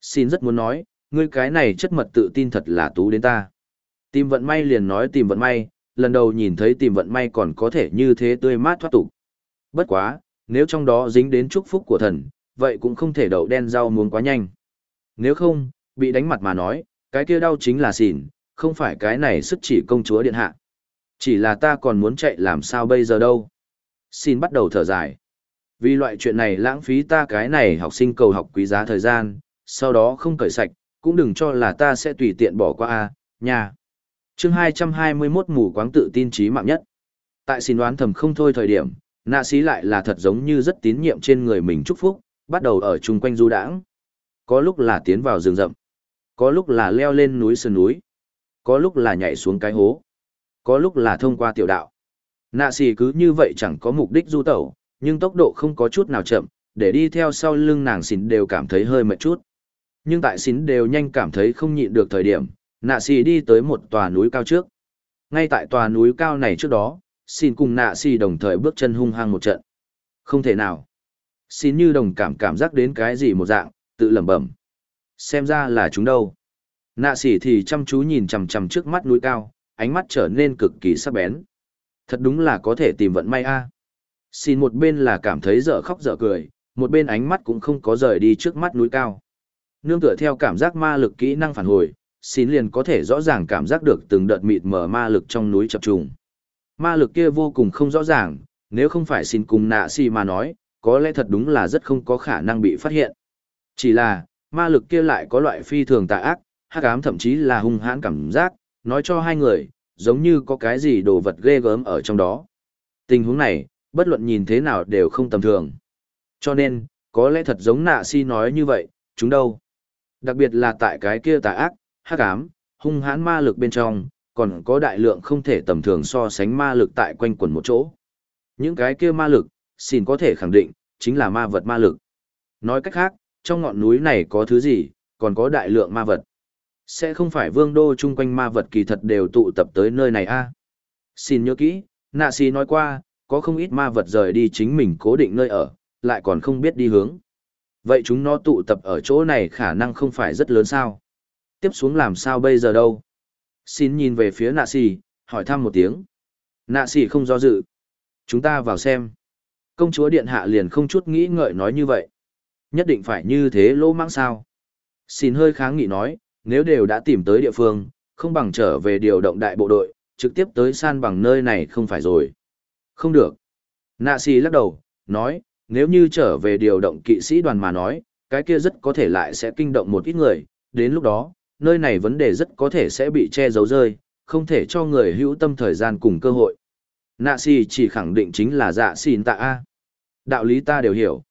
Xin rất muốn nói, ngươi cái này chất mật tự tin thật là tú đến ta. Tìm vận may liền nói tìm vận may, lần đầu nhìn thấy tìm vận may còn có thể như thế tươi mát thoát tục. Bất quá, nếu trong đó dính đến chúc phúc của thần, vậy cũng không thể đậu đen rau muống quá nhanh. Nếu không, bị đánh mặt mà nói, cái kia đau chính là xỉn, không phải cái này sức chỉ công chúa điện hạ. Chỉ là ta còn muốn chạy làm sao bây giờ đâu. Xin bắt đầu thở dài. Vì loại chuyện này lãng phí ta cái này học sinh cầu học quý giá thời gian, sau đó không cởi sạch, cũng đừng cho là ta sẽ tùy tiện bỏ qua a nhà. chương 221 mù quáng tự tin trí mạng nhất. Tại xin đoán thầm không thôi thời điểm, nạ sĩ lại là thật giống như rất tín nhiệm trên người mình chúc phúc, bắt đầu ở chung quanh du đãng. Có lúc là tiến vào rừng rậm, có lúc là leo lên núi sơn núi, có lúc là nhảy xuống cái hố, có lúc là thông qua tiểu đạo. Nạ xì cứ như vậy chẳng có mục đích du tẩu, nhưng tốc độ không có chút nào chậm, để đi theo sau lưng nàng xỉn đều cảm thấy hơi mệt chút. Nhưng tại xỉn đều nhanh cảm thấy không nhịn được thời điểm, nạ xì đi tới một tòa núi cao trước. Ngay tại tòa núi cao này trước đó, xin cùng nạ xì đồng thời bước chân hung hăng một trận. Không thể nào. Xin như đồng cảm cảm giác đến cái gì một dạng, tự lẩm bẩm. Xem ra là chúng đâu. Nạ sỉ thì chăm chú nhìn chằm chằm trước mắt núi cao, ánh mắt trở nên cực kỳ sắc bén. Thật đúng là có thể tìm vận may a. Xin một bên là cảm thấy dở khóc dở cười, một bên ánh mắt cũng không có rời đi trước mắt núi cao. Nương tựa theo cảm giác ma lực kỹ năng phản hồi, xin liền có thể rõ ràng cảm giác được từng đợt mịt mờ ma lực trong núi chập trùng. Ma lực kia vô cùng không rõ ràng, nếu không phải xin cùng nạ xì mà nói, có lẽ thật đúng là rất không có khả năng bị phát hiện. Chỉ là, ma lực kia lại có loại phi thường tà ác, hắc ám thậm chí là hung hãn cảm giác, nói cho hai người, giống như có cái gì đồ vật ghê gớm ở trong đó. Tình huống này, bất luận nhìn thế nào đều không tầm thường. Cho nên, có lẽ thật giống nạ si nói như vậy, chúng đâu. Đặc biệt là tại cái kia tà ác, hắc ám, hung hãn ma lực bên trong, còn có đại lượng không thể tầm thường so sánh ma lực tại quanh quần một chỗ. Những cái kia ma lực, xin có thể khẳng định, chính là ma vật ma lực. Nói cách khác, trong ngọn núi này có thứ gì, còn có đại lượng ma vật. Sẽ không phải vương đô chung quanh ma vật kỳ thật đều tụ tập tới nơi này a Xin nhớ kỹ, nạ xì nói qua, có không ít ma vật rời đi chính mình cố định nơi ở, lại còn không biết đi hướng. Vậy chúng nó tụ tập ở chỗ này khả năng không phải rất lớn sao? Tiếp xuống làm sao bây giờ đâu? Xin nhìn về phía nạ xì, hỏi thăm một tiếng. Nạ xì không do dự. Chúng ta vào xem. Công chúa điện hạ liền không chút nghĩ ngợi nói như vậy. Nhất định phải như thế lỗ mang sao? Xin hơi kháng nghị nói, nếu đều đã tìm tới địa phương, không bằng trở về điều động đại bộ đội, trực tiếp tới san bằng nơi này không phải rồi. Không được. Nạ xì lắc đầu, nói, nếu như trở về điều động kỵ sĩ đoàn mà nói, cái kia rất có thể lại sẽ kinh động một ít người, đến lúc đó, nơi này vấn đề rất có thể sẽ bị che giấu rơi, không thể cho người hữu tâm thời gian cùng cơ hội. Nạ xì chỉ khẳng định chính là dạ xin tạ A. Đạo lý ta đều hiểu.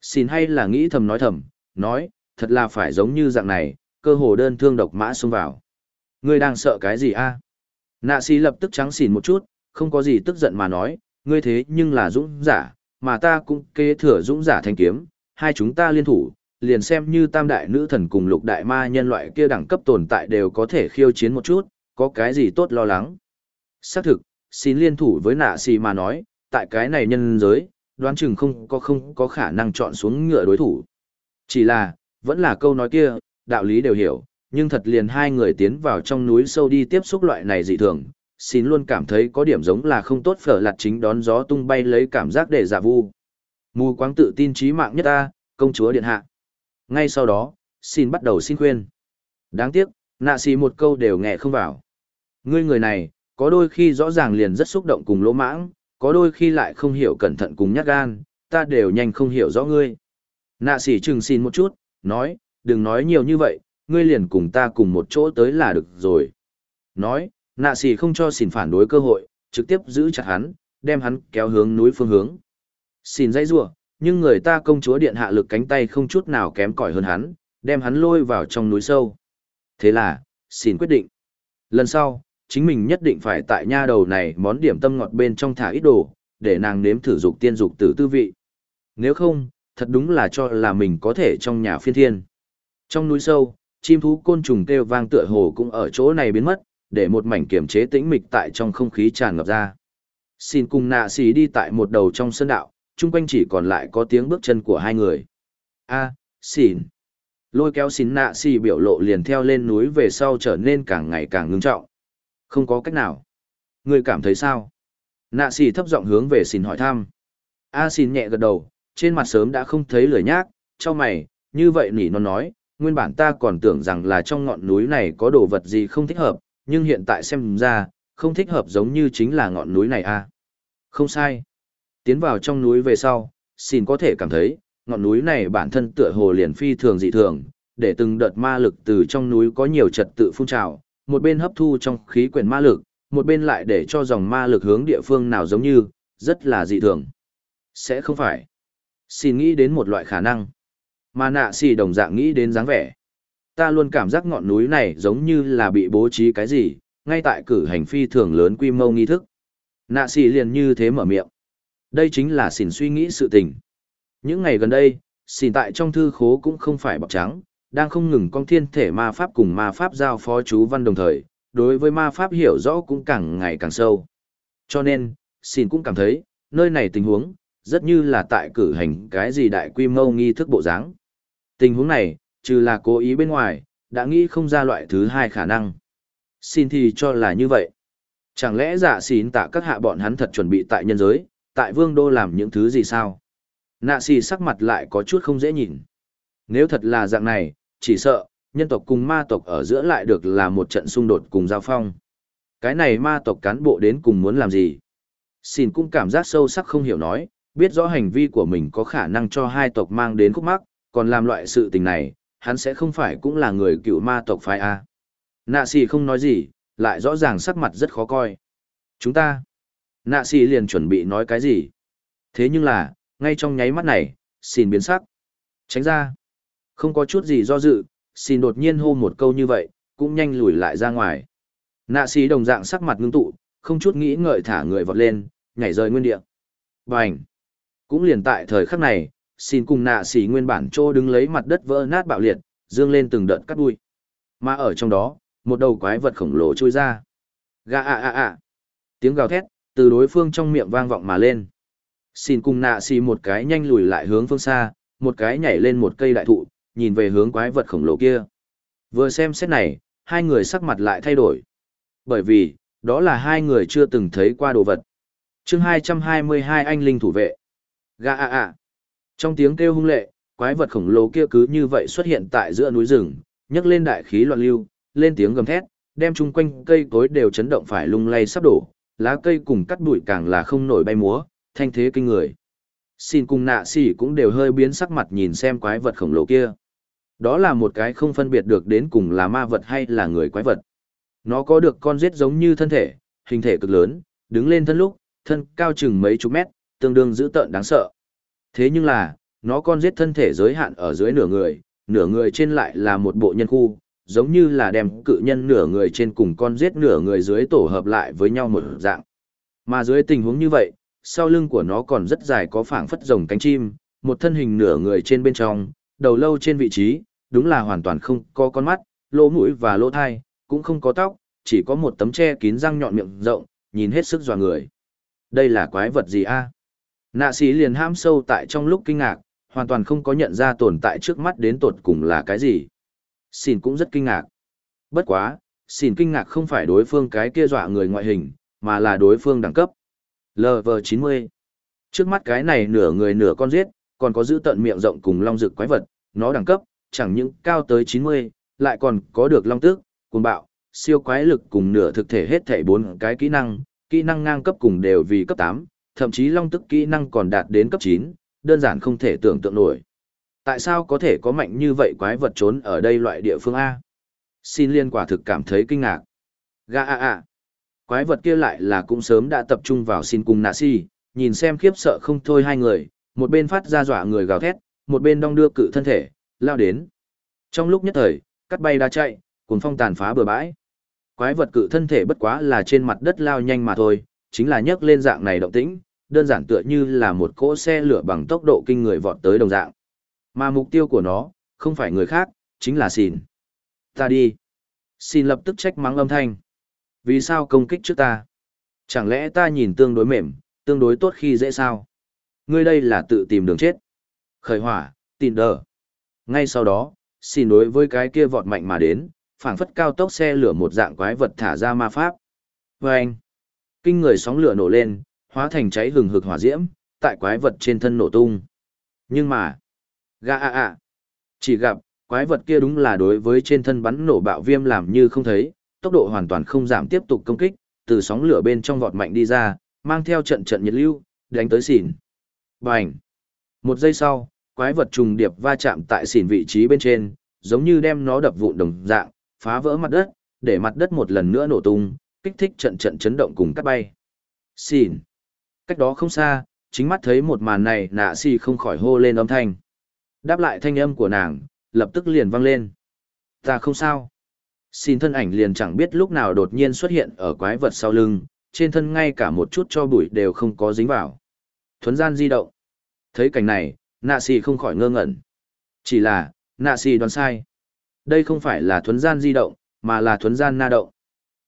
Xin hay là nghĩ thầm nói thầm, nói, thật là phải giống như dạng này, cơ hồ đơn thương độc mã xông vào. Ngươi đang sợ cái gì a? Nạ xì lập tức trắng xỉn một chút, không có gì tức giận mà nói, ngươi thế nhưng là dũng giả, mà ta cũng kế thừa dũng giả thanh kiếm, hai chúng ta liên thủ, liền xem như tam đại nữ thần cùng lục đại ma nhân loại kia đẳng cấp tồn tại đều có thể khiêu chiến một chút, có cái gì tốt lo lắng. Xác thực, xin liên thủ với nạ xì mà nói, tại cái này nhân giới, đoán chừng không có không có khả năng chọn xuống ngựa đối thủ. Chỉ là, vẫn là câu nói kia, đạo lý đều hiểu, nhưng thật liền hai người tiến vào trong núi sâu đi tiếp xúc loại này dị thường, xin luôn cảm thấy có điểm giống là không tốt phở lặt chính đón gió tung bay lấy cảm giác để giả vu. Mù quáng tự tin trí mạng nhất ta, công chúa điện hạ. Ngay sau đó, xin bắt đầu xin khuyên. Đáng tiếc, nạ xì một câu đều nghe không vào. Ngươi người này, có đôi khi rõ ràng liền rất xúc động cùng lỗ mãng, có đôi khi lại không hiểu cẩn thận cùng nhát gan, ta đều nhanh không hiểu rõ ngươi. Nạ sỉ trừng xin một chút, nói, đừng nói nhiều như vậy, ngươi liền cùng ta cùng một chỗ tới là được rồi. Nói, nạ sỉ không cho xin phản đối cơ hội, trực tiếp giữ chặt hắn, đem hắn kéo hướng núi phương hướng. Xin dây rủa nhưng người ta công chúa điện hạ lực cánh tay không chút nào kém cỏi hơn hắn, đem hắn lôi vào trong núi sâu. Thế là, xin quyết định. Lần sau, chính mình nhất định phải tại nha đầu này món điểm tâm ngọt bên trong thả ít đồ, để nàng nếm thử dục tiên dục tử tư vị. Nếu không, thật đúng là cho là mình có thể trong nhà phiên thiên. Trong núi sâu, chim thú côn trùng kêu vang tựa hồ cũng ở chỗ này biến mất, để một mảnh kiểm chế tĩnh mịch tại trong không khí tràn ngập ra. Xin cùng nạ xì đi tại một đầu trong sân đạo, chung quanh chỉ còn lại có tiếng bước chân của hai người. A, xin. Lôi kéo xin nạ xì biểu lộ liền theo lên núi về sau trở nên càng ngày càng ngưng trọng. Không có cách nào. Người cảm thấy sao? Nạ xì thấp giọng hướng về xin hỏi thăm. A xin nhẹ gật đầu, trên mặt sớm đã không thấy lười nhác, cho mày, như vậy nỉ nó nói, nguyên bản ta còn tưởng rằng là trong ngọn núi này có đồ vật gì không thích hợp, nhưng hiện tại xem ra, không thích hợp giống như chính là ngọn núi này a. À. Không sai. Tiến vào trong núi về sau, xin có thể cảm thấy, ngọn núi này bản thân tựa hồ liền phi thường dị thường, để từng đợt ma lực từ trong núi có nhiều trật tự phun trào, một bên hấp thu trong khí quyển ma lực, một bên lại để cho dòng ma lực hướng địa phương nào giống như, rất là dị thường. Sẽ không phải. Xin nghĩ đến một loại khả năng. Mà nạ xì đồng dạng nghĩ đến dáng vẻ. Ta luôn cảm giác ngọn núi này giống như là bị bố trí cái gì, ngay tại cử hành phi thường lớn quy mô nghi thức. Nạ xì liền như thế mở miệng. Đây chính là xỉn suy nghĩ sự tình. Những ngày gần đây, xỉn tại trong thư khố cũng không phải bọc trắng, đang không ngừng con thiên thể ma pháp cùng ma pháp giao phó chú văn đồng thời, đối với ma pháp hiểu rõ cũng càng ngày càng sâu. Cho nên, xin cũng cảm thấy, nơi này tình huống, rất như là tại cử hành cái gì đại quy mô nghi thức bộ dáng. Tình huống này, trừ là cố ý bên ngoài, đã nghĩ không ra loại thứ hai khả năng. Xin thì cho là như vậy. Chẳng lẽ dạ giả xín tạ các hạ bọn hắn thật chuẩn bị tại nhân giới, tại vương đô làm những thứ gì sao? Nạ xì sắc mặt lại có chút không dễ nhìn. Nếu thật là dạng này, chỉ sợ, nhân tộc cùng ma tộc ở giữa lại được là một trận xung đột cùng giao phong. Cái này ma tộc cán bộ đến cùng muốn làm gì? Xin cũng cảm giác sâu sắc không hiểu nói, biết rõ hành vi của mình có khả năng cho hai tộc mang đến khúc mắc, còn làm loại sự tình này, hắn sẽ không phải cũng là người cựu ma tộc phái A. Nạ xì không nói gì, lại rõ ràng sắc mặt rất khó coi. Chúng ta, nạ xì liền chuẩn bị nói cái gì. Thế nhưng là, ngay trong nháy mắt này, xin biến sắc. Tránh ra. Không có chút gì do dự, xin đột nhiên hô một câu như vậy, cũng nhanh lùi lại ra ngoài. Nạ xì đồng dạng sắc mặt ngưng tụ, không chút nghĩ ngợi thả người vọt lên, nhảy rời nguyên địa. Bành! Cũng liền tại thời khắc này, xin cùng nạ xì nguyên bản trô đứng lấy mặt đất vỡ nát bạo liệt, dương lên từng đợt cắt đuôi. Mà ở trong đó, một đầu quái vật khổng lồ trôi ra. Gà ạ ạ ạ. Tiếng gào thét, từ đối phương trong miệng vang vọng mà lên. Xin cùng nạ xì một cái nhanh lùi lại hướng phương xa, một cái nhảy lên một cây đại thụ, nhìn về hướng quái vật khổng lồ kia. Vừa xem xét này, hai người sắc mặt lại thay đổi. Bởi vì, đó là hai người chưa từng thấy qua đồ vật. chương 222 anh linh thủ vệ. Gà à à. Trong tiếng kêu hung lệ, quái vật khổng lồ kia cứ như vậy xuất hiện tại giữa núi rừng, nhấc lên đại khí loạn lưu, lên tiếng gầm thét, đem chung quanh cây cối đều chấn động phải lung lay sắp đổ, lá cây cùng cắt bụi càng là không nổi bay múa, thanh thế kinh người. Xin cùng nạ xỉ cũng đều hơi biến sắc mặt nhìn xem quái vật khổng lồ kia. Đó là một cái không phân biệt được đến cùng là ma vật hay là người quái vật. Nó có được con giết giống như thân thể, hình thể cực lớn, đứng lên thân lúc, thân cao chừng mấy chục mét, tương đương dữ tợn đáng sợ. Thế nhưng là, nó con giết thân thể giới hạn ở dưới nửa người, nửa người trên lại là một bộ nhân khu, giống như là đem cự nhân nửa người trên cùng con giết nửa người dưới tổ hợp lại với nhau một dạng. Mà dưới tình huống như vậy, sau lưng của nó còn rất dài có phảng phất rồng cánh chim, một thân hình nửa người trên bên trong, đầu lâu trên vị trí, đúng là hoàn toàn không có con mắt, lỗ mũi và lỗ thai, cũng không có tóc, chỉ có một tấm che kín răng nhọn miệng rộng, nhìn hết sức dọa người. Đây là quái vật gì a? Nạ sĩ liền ham sâu tại trong lúc kinh ngạc, hoàn toàn không có nhận ra tồn tại trước mắt đến tột cùng là cái gì. Xin cũng rất kinh ngạc. Bất quá, xin kinh ngạc không phải đối phương cái kia dọa người ngoại hình, mà là đối phương đẳng cấp. LV90. Trước mắt cái này nửa người nửa con giết, còn có giữ tận miệng rộng cùng long dực quái vật, nó đẳng cấp, chẳng những cao tới 90, lại còn có được long tước, cuồng bạo, siêu quái lực cùng nửa thực thể hết thảy bốn cái kỹ năng, kỹ năng ngang cấp cùng đều vì cấp 8, thậm chí long tức kỹ năng còn đạt đến cấp 9, đơn giản không thể tưởng tượng nổi. Tại sao có thể có mạnh như vậy quái vật trốn ở đây loại địa phương A? Xin liên quả thực cảm thấy kinh ngạc. Ga a a. Quái vật kia lại là cũng sớm đã tập trung vào xin cùng nạ si, nhìn xem khiếp sợ không thôi hai người, một bên phát ra dọa người gào thét, một bên đong đưa cự thân thể, lao đến. Trong lúc nhất thời, cắt bay đa chạy, cuốn phong tàn phá bừa bãi. Quái vật cự thân thể bất quá là trên mặt đất lao nhanh mà thôi, chính là nhấc lên dạng này động tĩnh, đơn giản tựa như là một cỗ xe lửa bằng tốc độ kinh người vọt tới đồng dạng. Mà mục tiêu của nó, không phải người khác, chính là xìn. Ta đi. Xin lập tức trách mắng âm thanh. Vì sao công kích trước ta? Chẳng lẽ ta nhìn tương đối mềm, tương đối tốt khi dễ sao? Ngươi đây là tự tìm đường chết. Khởi hỏa, tin đờ. Ngay sau đó, xin đối với cái kia vọt mạnh mà đến, phảng phất cao tốc xe lửa một dạng quái vật thả ra ma pháp. Và anh, kinh người sóng lửa nổ lên, hóa thành cháy hừng hực hỏa diễm, tại quái vật trên thân nổ tung. Nhưng mà, ga a a, chỉ gặp, quái vật kia đúng là đối với trên thân bắn nổ bạo viêm làm như không thấy, tốc độ hoàn toàn không giảm tiếp tục công kích, từ sóng lửa bên trong vọt mạnh đi ra, mang theo trận trận nhiệt lưu, đánh tới xỉn. Bành! Một giây sau, quái vật trùng điệp va chạm tại xỉn vị trí bên trên, giống như đem nó đập vụn đồng dạng, phá vỡ mặt đất, để mặt đất một lần nữa nổ tung, kích thích trận trận chấn động cùng cắt bay. Xỉn! Cách đó không xa, chính mắt thấy một màn này nạ si không khỏi hô lên âm thanh. Đáp lại thanh âm của nàng, lập tức liền vang lên. Ta không sao. Xin thân ảnh liền chẳng biết lúc nào đột nhiên xuất hiện ở quái vật sau lưng, trên thân ngay cả một chút cho bụi đều không có dính vào. Thuấn gian di động. Thấy cảnh này, nạ xì không khỏi ngơ ngẩn. Chỉ là, nạ xì đoán sai. Đây không phải là thuấn gian di động, mà là thuấn gian na động.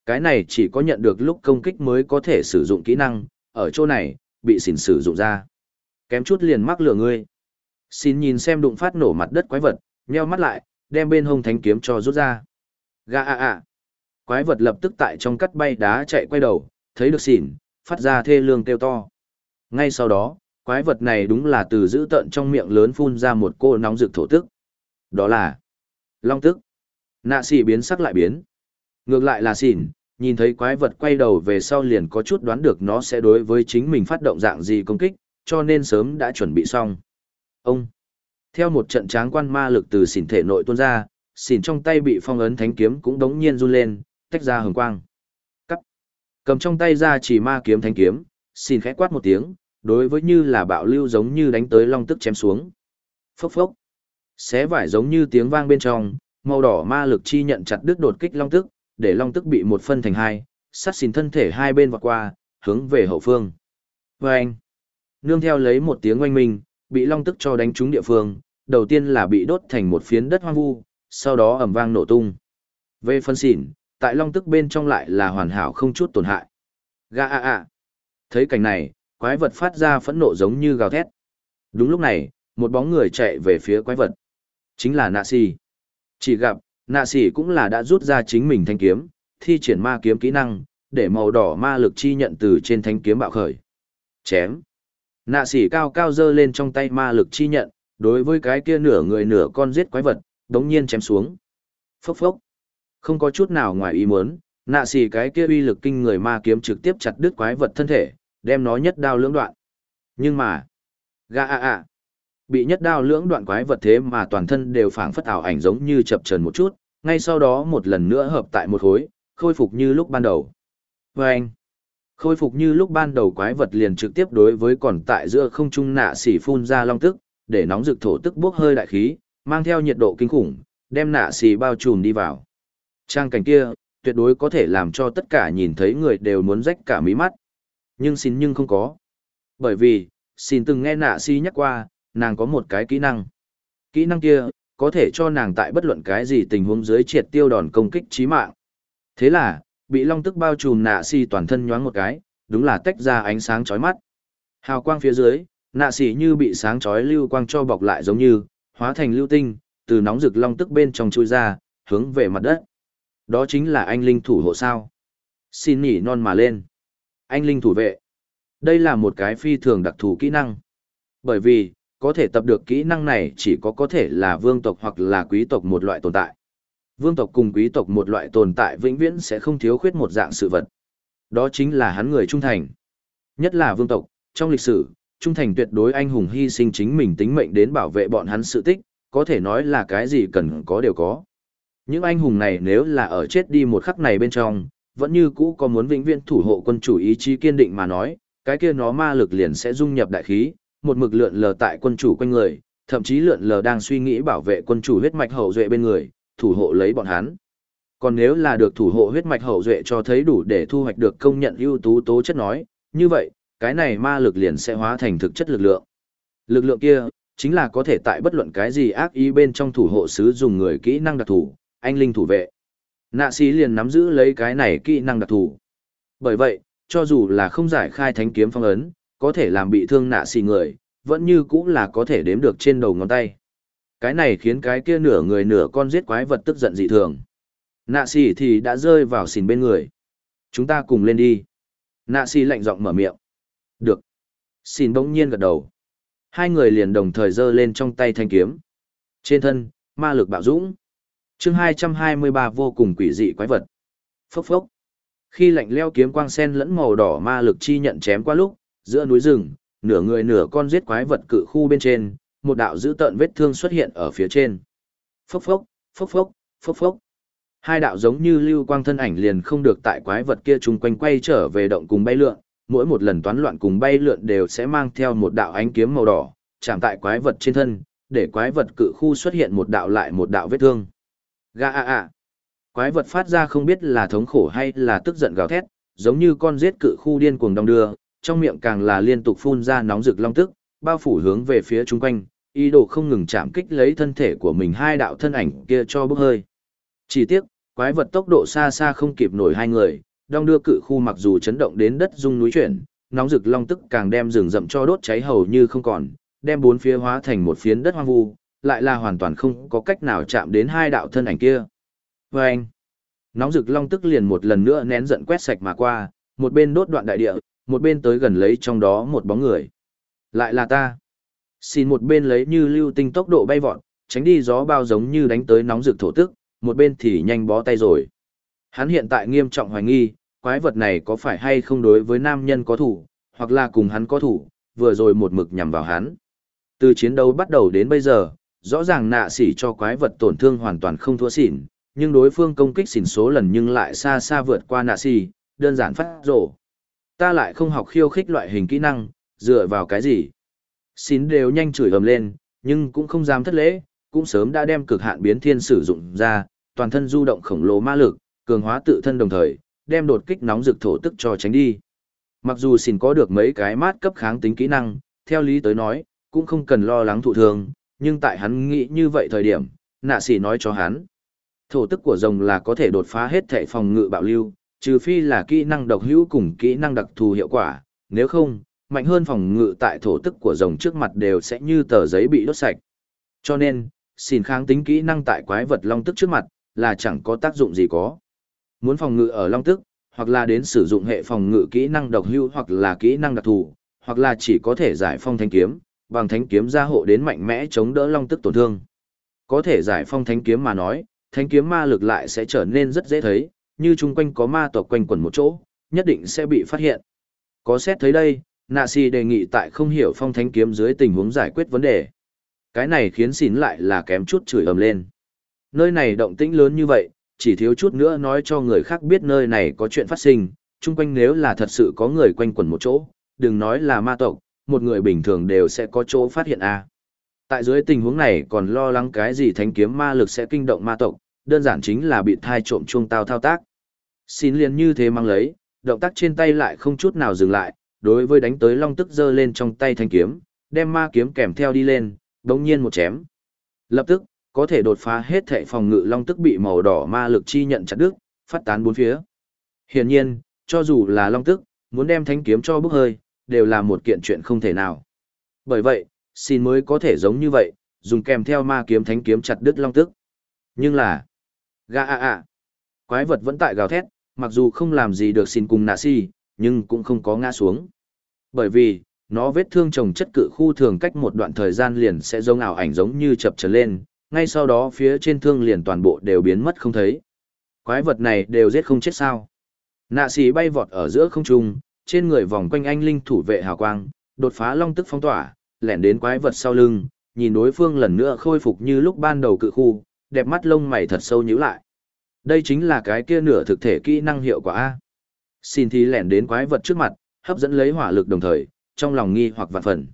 Cái này chỉ có nhận được lúc công kích mới có thể sử dụng kỹ năng, ở chỗ này, bị xỉn sử dụng ra. Kém chút liền mắc lửa ngươi. Xin nhìn xem đụng phát nổ mặt đất quái vật, nheo mắt lại, đem bên hông thánh kiếm cho rút ra. Gà à à. Quái vật lập tức tại trong cắt bay đá chạy quay đầu, thấy được xỉn, phát ra thê lương kêu to. Ngay sau đó, quái vật này đúng là từ giữ tận trong miệng lớn phun ra một cô nóng rực thổ tức. Đó là long tức. Nạ xỉ biến sắc lại biến. Ngược lại là xỉn, nhìn thấy quái vật quay đầu về sau liền có chút đoán được nó sẽ đối với chính mình phát động dạng gì công kích, cho nên sớm đã chuẩn bị xong. Ông! Theo một trận tráng quan ma lực từ xỉn thể nội tuôn ra, xỉn trong tay bị phong ấn thánh kiếm cũng đống nhiên run lên, tách ra hừng quang. Cắt! Cầm trong tay ra chỉ ma kiếm thánh kiếm, xỉn khẽ quát một tiếng, đối với như là bạo lưu giống như đánh tới long tức chém xuống. Phốc phốc! Xé vải giống như tiếng vang bên trong, màu đỏ ma lực chi nhận chặt đứt đột kích long tức, để long tức bị một phân thành hai, sát xỉn thân thể hai bên vọt qua, hướng về hậu phương. Vâng! Nương theo lấy một tiếng oanh minh, bị long tức cho đánh trúng địa phương, đầu tiên là bị đốt thành một phiến đất hoang vu, sau đó ầm vang nổ tung. Về phân xỉn, tại long tức bên trong lại là hoàn hảo không chút tổn hại. Ga a a. Thấy cảnh này, quái vật phát ra phẫn nộ giống như gào thét. Đúng lúc này, một bóng người chạy về phía quái vật. Chính là nạ xì. Chỉ gặp, nạ xì cũng là đã rút ra chính mình thanh kiếm, thi triển ma kiếm kỹ năng, để màu đỏ ma lực chi nhận từ trên thanh kiếm bạo khởi. Chém. Nạ Sĩ cao cao dơ lên trong tay ma lực chi nhận, đối với cái kia nửa người nửa con giết quái vật, đống nhiên chém xuống. Phốc phốc. Không có chút nào ngoài ý muốn, nạ Sĩ cái kia uy lực kinh người ma kiếm trực tiếp chặt đứt quái vật thân thể, đem nó nhất đao lưỡng đoạn. Nhưng mà, ga a a, bị nhất đao lưỡng đoạn quái vật thế mà toàn thân đều phảng phất ảo ảnh giống như chập chờn một chút, ngay sau đó một lần nữa hợp tại một khối, khôi phục như lúc ban đầu. Vâng! Khôi phục như lúc ban đầu quái vật liền trực tiếp đối với còn tại giữa không trung nạ xỉ phun ra long tức, để nóng rực thổ tức bốc hơi đại khí, mang theo nhiệt độ kinh khủng, đem nạ xỉ bao trùm đi vào. Trang cảnh kia, tuyệt đối có thể làm cho tất cả nhìn thấy người đều muốn rách cả mí mắt. Nhưng xin nhưng không có. Bởi vì, xin từng nghe nạ si nhắc qua, nàng có một cái kỹ năng. Kỹ năng kia, có thể cho nàng tại bất luận cái gì tình huống dưới triệt tiêu đòn công kích chí mạng. Thế là, bị long tức bao trùm nạ si toàn thân nhoáng một cái, đúng là tách ra ánh sáng chói mắt. Hào quang phía dưới, nạ xì như bị sáng chói lưu quang cho bọc lại giống như, hóa thành lưu tinh, từ nóng rực long tức bên trong chui ra, hướng về mặt đất. Đó chính là anh linh thủ hộ sao. Xin nhỉ non mà lên. Anh linh thủ vệ. Đây là một cái phi thường đặc thù kỹ năng. Bởi vì, có thể tập được kỹ năng này chỉ có có thể là vương tộc hoặc là quý tộc một loại tồn tại. Vương tộc cùng quý tộc một loại tồn tại vĩnh viễn sẽ không thiếu khuyết một dạng sự vật. Đó chính là hắn người trung thành. Nhất là vương tộc, trong lịch sử, trung thành tuyệt đối anh hùng hy sinh chính mình tính mệnh đến bảo vệ bọn hắn sự tích, có thể nói là cái gì cần có đều có. Những anh hùng này nếu là ở chết đi một khắc này bên trong, vẫn như cũ có muốn vĩnh viễn thủ hộ quân chủ ý chí kiên định mà nói, cái kia nó ma lực liền sẽ dung nhập đại khí, một mực lượn lờ tại quân chủ quanh người, thậm chí lượn lờ đang suy nghĩ bảo vệ quân chủ huyết mạch hậu duệ bên người, thủ hộ lấy bọn hắn. Còn nếu là được thủ hộ huyết mạch hậu duệ cho thấy đủ để thu hoạch được công nhận ưu tú tố chất nói, như vậy, cái này ma lực liền sẽ hóa thành thực chất lực lượng. Lực lượng kia, chính là có thể tại bất luận cái gì ác ý bên trong thủ hộ sứ dùng người kỹ năng đặc thù, anh linh thủ vệ. Nạ sĩ liền nắm giữ lấy cái này kỹ năng đặc thù. Bởi vậy, cho dù là không giải khai thánh kiếm phong ấn, có thể làm bị thương nạ sĩ người, vẫn như cũng là có thể đếm được trên đầu ngón tay. Cái này khiến cái kia nửa người nửa con giết quái vật tức giận dị thường. Nạ sĩ thì đã rơi vào xìn bên người. Chúng ta cùng lên đi. Nạ sĩ lạnh giọng mở miệng. Được. Xìn bỗng nhiên gật đầu. Hai người liền đồng thời giơ lên trong tay thanh kiếm. Trên thân, ma lực bạo dũng chương 223 vô cùng quỷ dị quái vật. Phốc phốc. Khi lạnh leo kiếm quang sen lẫn màu đỏ ma lực chi nhận chém qua lúc, giữa núi rừng, nửa người nửa con giết quái vật cự khu bên trên, một đạo dữ tợn vết thương xuất hiện ở phía trên. Phốc phốc, phốc phốc, phốc phốc. Hai đạo giống như lưu quang thân ảnh liền không được tại quái vật kia chung quanh quay trở về động cùng bay lượn, mỗi một lần toán loạn cùng bay lượn đều sẽ mang theo một đạo ánh kiếm màu đỏ, chạm tại quái vật trên thân, để quái vật cự khu xuất hiện một đạo lại một đạo vết thương. Ga à à, Quái vật phát ra không biết là thống khổ hay là tức giận gào thét, giống như con giết cự khu điên cuồng đong đưa, trong miệng càng là liên tục phun ra nóng rực long tức, bao phủ hướng về phía chung quanh, ý đồ không ngừng chạm kích lấy thân thể của mình hai đạo thân ảnh kia cho bốc hơi. Chỉ tiếc, quái vật tốc độ xa xa không kịp nổi hai người, đong đưa cự khu mặc dù chấn động đến đất rung núi chuyển, nóng rực long tức càng đem rừng rậm cho đốt cháy hầu như không còn, đem bốn phía hóa thành một phiến đất hoang vu, lại là hoàn toàn không có cách nào chạm đến hai đạo thân ảnh kia. Và anh, nóng rực long tức liền một lần nữa nén giận quét sạch mà qua, một bên đốt đoạn đại địa, một bên tới gần lấy trong đó một bóng người. Lại là ta. Xin một bên lấy như lưu tinh tốc độ bay vọt, tránh đi gió bao giống như đánh tới nóng rực thổ tức, một bên thì nhanh bó tay rồi. Hắn hiện tại nghiêm trọng hoài nghi, quái vật này có phải hay không đối với nam nhân có thủ, hoặc là cùng hắn có thủ, vừa rồi một mực nhằm vào hắn. Từ chiến đấu bắt đầu đến bây giờ, rõ ràng nạ sỉ cho quái vật tổn thương hoàn toàn không thua xỉn, nhưng đối phương công kích xỉn số lần nhưng lại xa xa vượt qua nạ sỉ, đơn giản phát rổ. Ta lại không học khiêu khích loại hình kỹ năng, dựa vào cái gì? Xỉn đều nhanh chửi ầm lên, nhưng cũng không dám thất lễ, cũng sớm đã đem cực hạn biến thiên sử dụng ra, toàn thân du động khổng lồ ma lực, cường hóa tự thân đồng thời, đem đột kích nóng rực thổ tức cho tránh đi. Mặc dù xỉn có được mấy cái mát cấp kháng tính kỹ năng, theo lý tới nói, cũng không cần lo lắng thụ thương, nhưng tại hắn nghĩ như vậy thời điểm, nạ sĩ nói cho hắn. Thổ tức của rồng là có thể đột phá hết thể phòng ngự bạo lưu, trừ phi là kỹ năng độc hữu cùng kỹ năng đặc thù hiệu quả, nếu không, mạnh hơn phòng ngự tại thổ tức của rồng trước mặt đều sẽ như tờ giấy bị đốt sạch. Cho nên, xin kháng tính kỹ năng tại quái vật long tức trước mặt, là chẳng có tác dụng gì có. Muốn phòng ngự ở long tức, hoặc là đến sử dụng hệ phòng ngự kỹ năng độc hưu hoặc là kỹ năng đặc thù, hoặc là chỉ có thể giải phong thanh kiếm, bằng thánh kiếm gia hộ đến mạnh mẽ chống đỡ long tức tổn thương. Có thể giải phong thánh kiếm mà nói, thánh kiếm ma lực lại sẽ trở nên rất dễ thấy, như chung quanh có ma tộc quanh quẩn một chỗ, nhất định sẽ bị phát hiện. Có xét thấy đây, nạ si đề nghị tại không hiểu phong thánh kiếm dưới tình huống giải quyết vấn đề. Cái này khiến xín lại là kém chút chửi ầm lên. Nơi này động tĩnh lớn như vậy, chỉ thiếu chút nữa nói cho người khác biết nơi này có chuyện phát sinh, chung quanh nếu là thật sự có người quanh quẩn một chỗ, đừng nói là ma tộc, một người bình thường đều sẽ có chỗ phát hiện a. Tại dưới tình huống này còn lo lắng cái gì thánh kiếm ma lực sẽ kinh động ma tộc, đơn giản chính là bị thai trộm chuông tao thao tác. Xin liền như thế mang lấy, động tác trên tay lại không chút nào dừng lại, đối với đánh tới long tức giơ lên trong tay thanh kiếm, đem ma kiếm kèm theo đi lên, đống nhiên một chém. Lập tức, có thể đột phá hết thệ phòng ngự long tức bị màu đỏ ma lực chi nhận chặt đứt, phát tán bốn phía. Hiển nhiên, cho dù là long tức, muốn đem thanh kiếm cho bức hơi, đều là một kiện chuyện không thể nào. Bởi vậy, xin mới có thể giống như vậy, dùng kèm theo ma kiếm thánh kiếm chặt đứt long tức. Nhưng là, Gà à à! quái vật vẫn tại gào thét, mặc dù không làm gì được xin cùng nạ si, nhưng cũng không có ngã xuống. Bởi vì, nó vết thương trồng chất cự khu thường cách một đoạn thời gian liền sẽ giống ảo ảnh giống như chập trở lên, ngay sau đó phía trên thương liền toàn bộ đều biến mất không thấy. Quái vật này đều giết không chết sao. Nạ xì bay vọt ở giữa không trung, trên người vòng quanh anh linh thủ vệ hào quang, đột phá long tức phong tỏa, lẻn đến quái vật sau lưng, nhìn đối phương lần nữa khôi phục như lúc ban đầu cự khu, đẹp mắt lông mày thật sâu nhíu lại. Đây chính là cái kia nửa thực thể kỹ năng hiệu quả A. Xin thì lẻn đến quái vật trước mặt, hấp dẫn lấy hỏa lực đồng thời, trong lòng nghi hoặc vạn phần.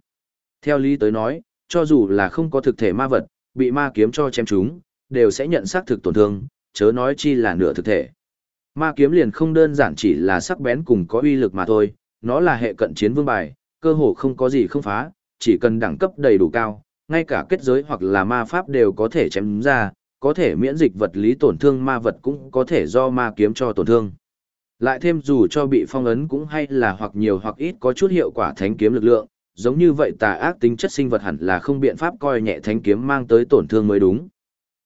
Theo lý tới nói, cho dù là không có thực thể ma vật, bị ma kiếm cho chém chúng, đều sẽ nhận xác thực tổn thương, chớ nói chi là nửa thực thể. Ma kiếm liền không đơn giản chỉ là sắc bén cùng có uy lực mà thôi, nó là hệ cận chiến vương bài, cơ hồ không có gì không phá, chỉ cần đẳng cấp đầy đủ cao, ngay cả kết giới hoặc là ma pháp đều có thể chém ra, có thể miễn dịch vật lý tổn thương ma vật cũng có thể do ma kiếm cho tổn thương. Lại thêm dù cho bị phong ấn cũng hay là hoặc nhiều hoặc ít có chút hiệu quả thánh kiếm lực lượng, giống như vậy tà ác tính chất sinh vật hẳn là không biện pháp coi nhẹ thánh kiếm mang tới tổn thương mới đúng.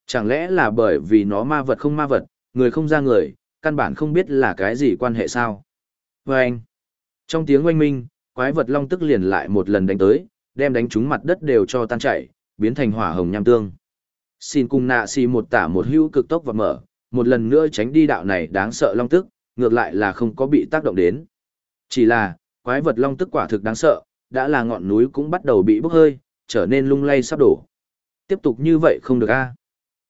Chẳng lẽ là bởi vì nó ma vật không ma vật, người không ra người, căn bản không biết là cái gì quan hệ sao. Và anh, trong tiếng oanh minh, quái vật long tức liền lại một lần đánh tới, đem đánh trúng mặt đất đều cho tan chảy, biến thành hỏa hồng nham tương. Xin cùng nạ xì một tả một hưu cực tốc và mở, một lần nữa tránh đi đạo này đáng sợ long tức, ngược lại là không có bị tác động đến. Chỉ là, quái vật long tức quả thực đáng sợ, đã là ngọn núi cũng bắt đầu bị bốc hơi, trở nên lung lay sắp đổ. Tiếp tục như vậy không được a.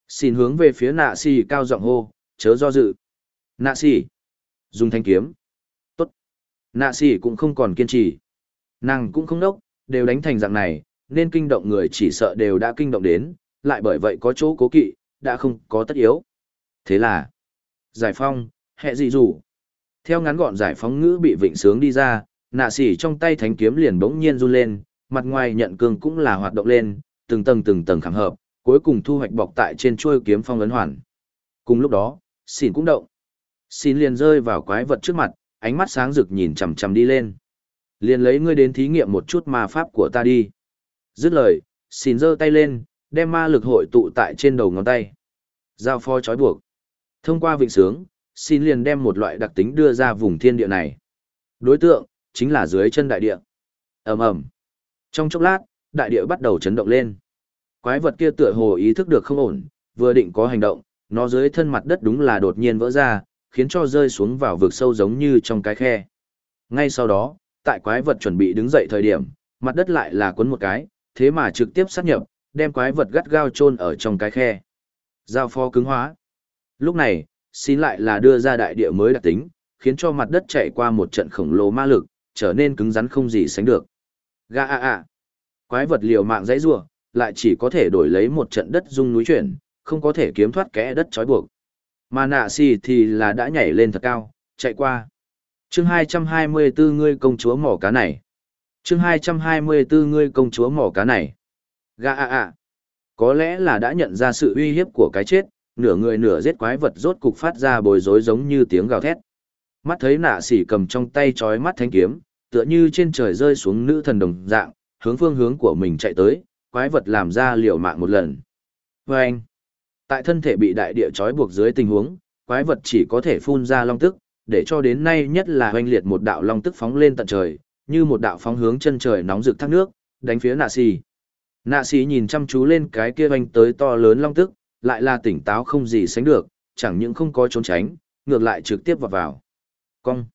Xin hướng về phía nạ xì cao giọng hô, chớ do dự. Nạ xỉ. Dùng thanh kiếm. Tốt. Nạ xỉ cũng không còn kiên trì. Nàng cũng không đốc, đều đánh thành dạng này, nên kinh động người chỉ sợ đều đã kinh động đến, lại bởi vậy có chỗ cố kỵ, đã không có tất yếu. Thế là, giải phong, hệ dị rủ. Theo ngắn gọn giải phóng ngữ bị vịnh sướng đi ra, nạ sỉ trong tay thánh kiếm liền bỗng nhiên run lên, mặt ngoài nhận cương cũng là hoạt động lên, từng tầng từng tầng khảm hợp, cuối cùng thu hoạch bọc tại trên chuôi kiếm phong ấn hoàn. Cùng lúc đó, xỉn cũng động. Xin liền rơi vào quái vật trước mặt, ánh mắt sáng rực nhìn chằm chằm đi lên. Liền lấy ngươi đến thí nghiệm một chút ma pháp của ta đi. Dứt lời, xin giơ tay lên, đem ma lực hội tụ tại trên đầu ngón tay. Giao phó chói buộc. Thông qua vịnh sướng, xin liền đem một loại đặc tính đưa ra vùng thiên địa này. Đối tượng, chính là dưới chân đại địa. ầm ầm Trong chốc lát, đại địa bắt đầu chấn động lên. Quái vật kia tựa hồ ý thức được không ổn, vừa định có hành động, nó dưới thân mặt đất đúng là đột nhiên vỡ ra, khiến cho rơi xuống vào vực sâu giống như trong cái khe. Ngay sau đó, tại quái vật chuẩn bị đứng dậy thời điểm, mặt đất lại là cuốn một cái, thế mà trực tiếp sát nhập, đem quái vật gắt gao chôn ở trong cái khe. Giao pho cứng hóa. Lúc này, xin lại là đưa ra đại địa mới đặc tính, khiến cho mặt đất chạy qua một trận khổng lồ ma lực, trở nên cứng rắn không gì sánh được. Ga a a. Quái vật liều mạng dãy rủa, lại chỉ có thể đổi lấy một trận đất rung núi chuyển, không có thể kiếm thoát kẽ đất trói buộc. Mà nạ xì thì là đã nhảy lên thật cao, chạy qua. chương 224 ngươi công chúa mỏ cá này. chương 224 ngươi công chúa mỏ cá này. Gà a a. Có lẽ là đã nhận ra sự uy hiếp của cái chết, nửa người nửa giết quái vật rốt cục phát ra bồi rối giống như tiếng gào thét. Mắt thấy nạ sỉ cầm trong tay chói mắt thanh kiếm, tựa như trên trời rơi xuống nữ thần đồng dạng, hướng phương hướng của mình chạy tới, quái vật làm ra liều mạng một lần. Và anh, tại thân thể bị đại địa trói buộc dưới tình huống, quái vật chỉ có thể phun ra long tức, để cho đến nay nhất là hoanh liệt một đạo long tức phóng lên tận trời, như một đạo phóng hướng chân trời nóng rực thác nước, đánh phía nạ xì. Nạ xì nhìn chăm chú lên cái kia hoanh tới to lớn long tức, lại là tỉnh táo không gì sánh được, chẳng những không có trốn tránh, ngược lại trực tiếp vào vào. Cong.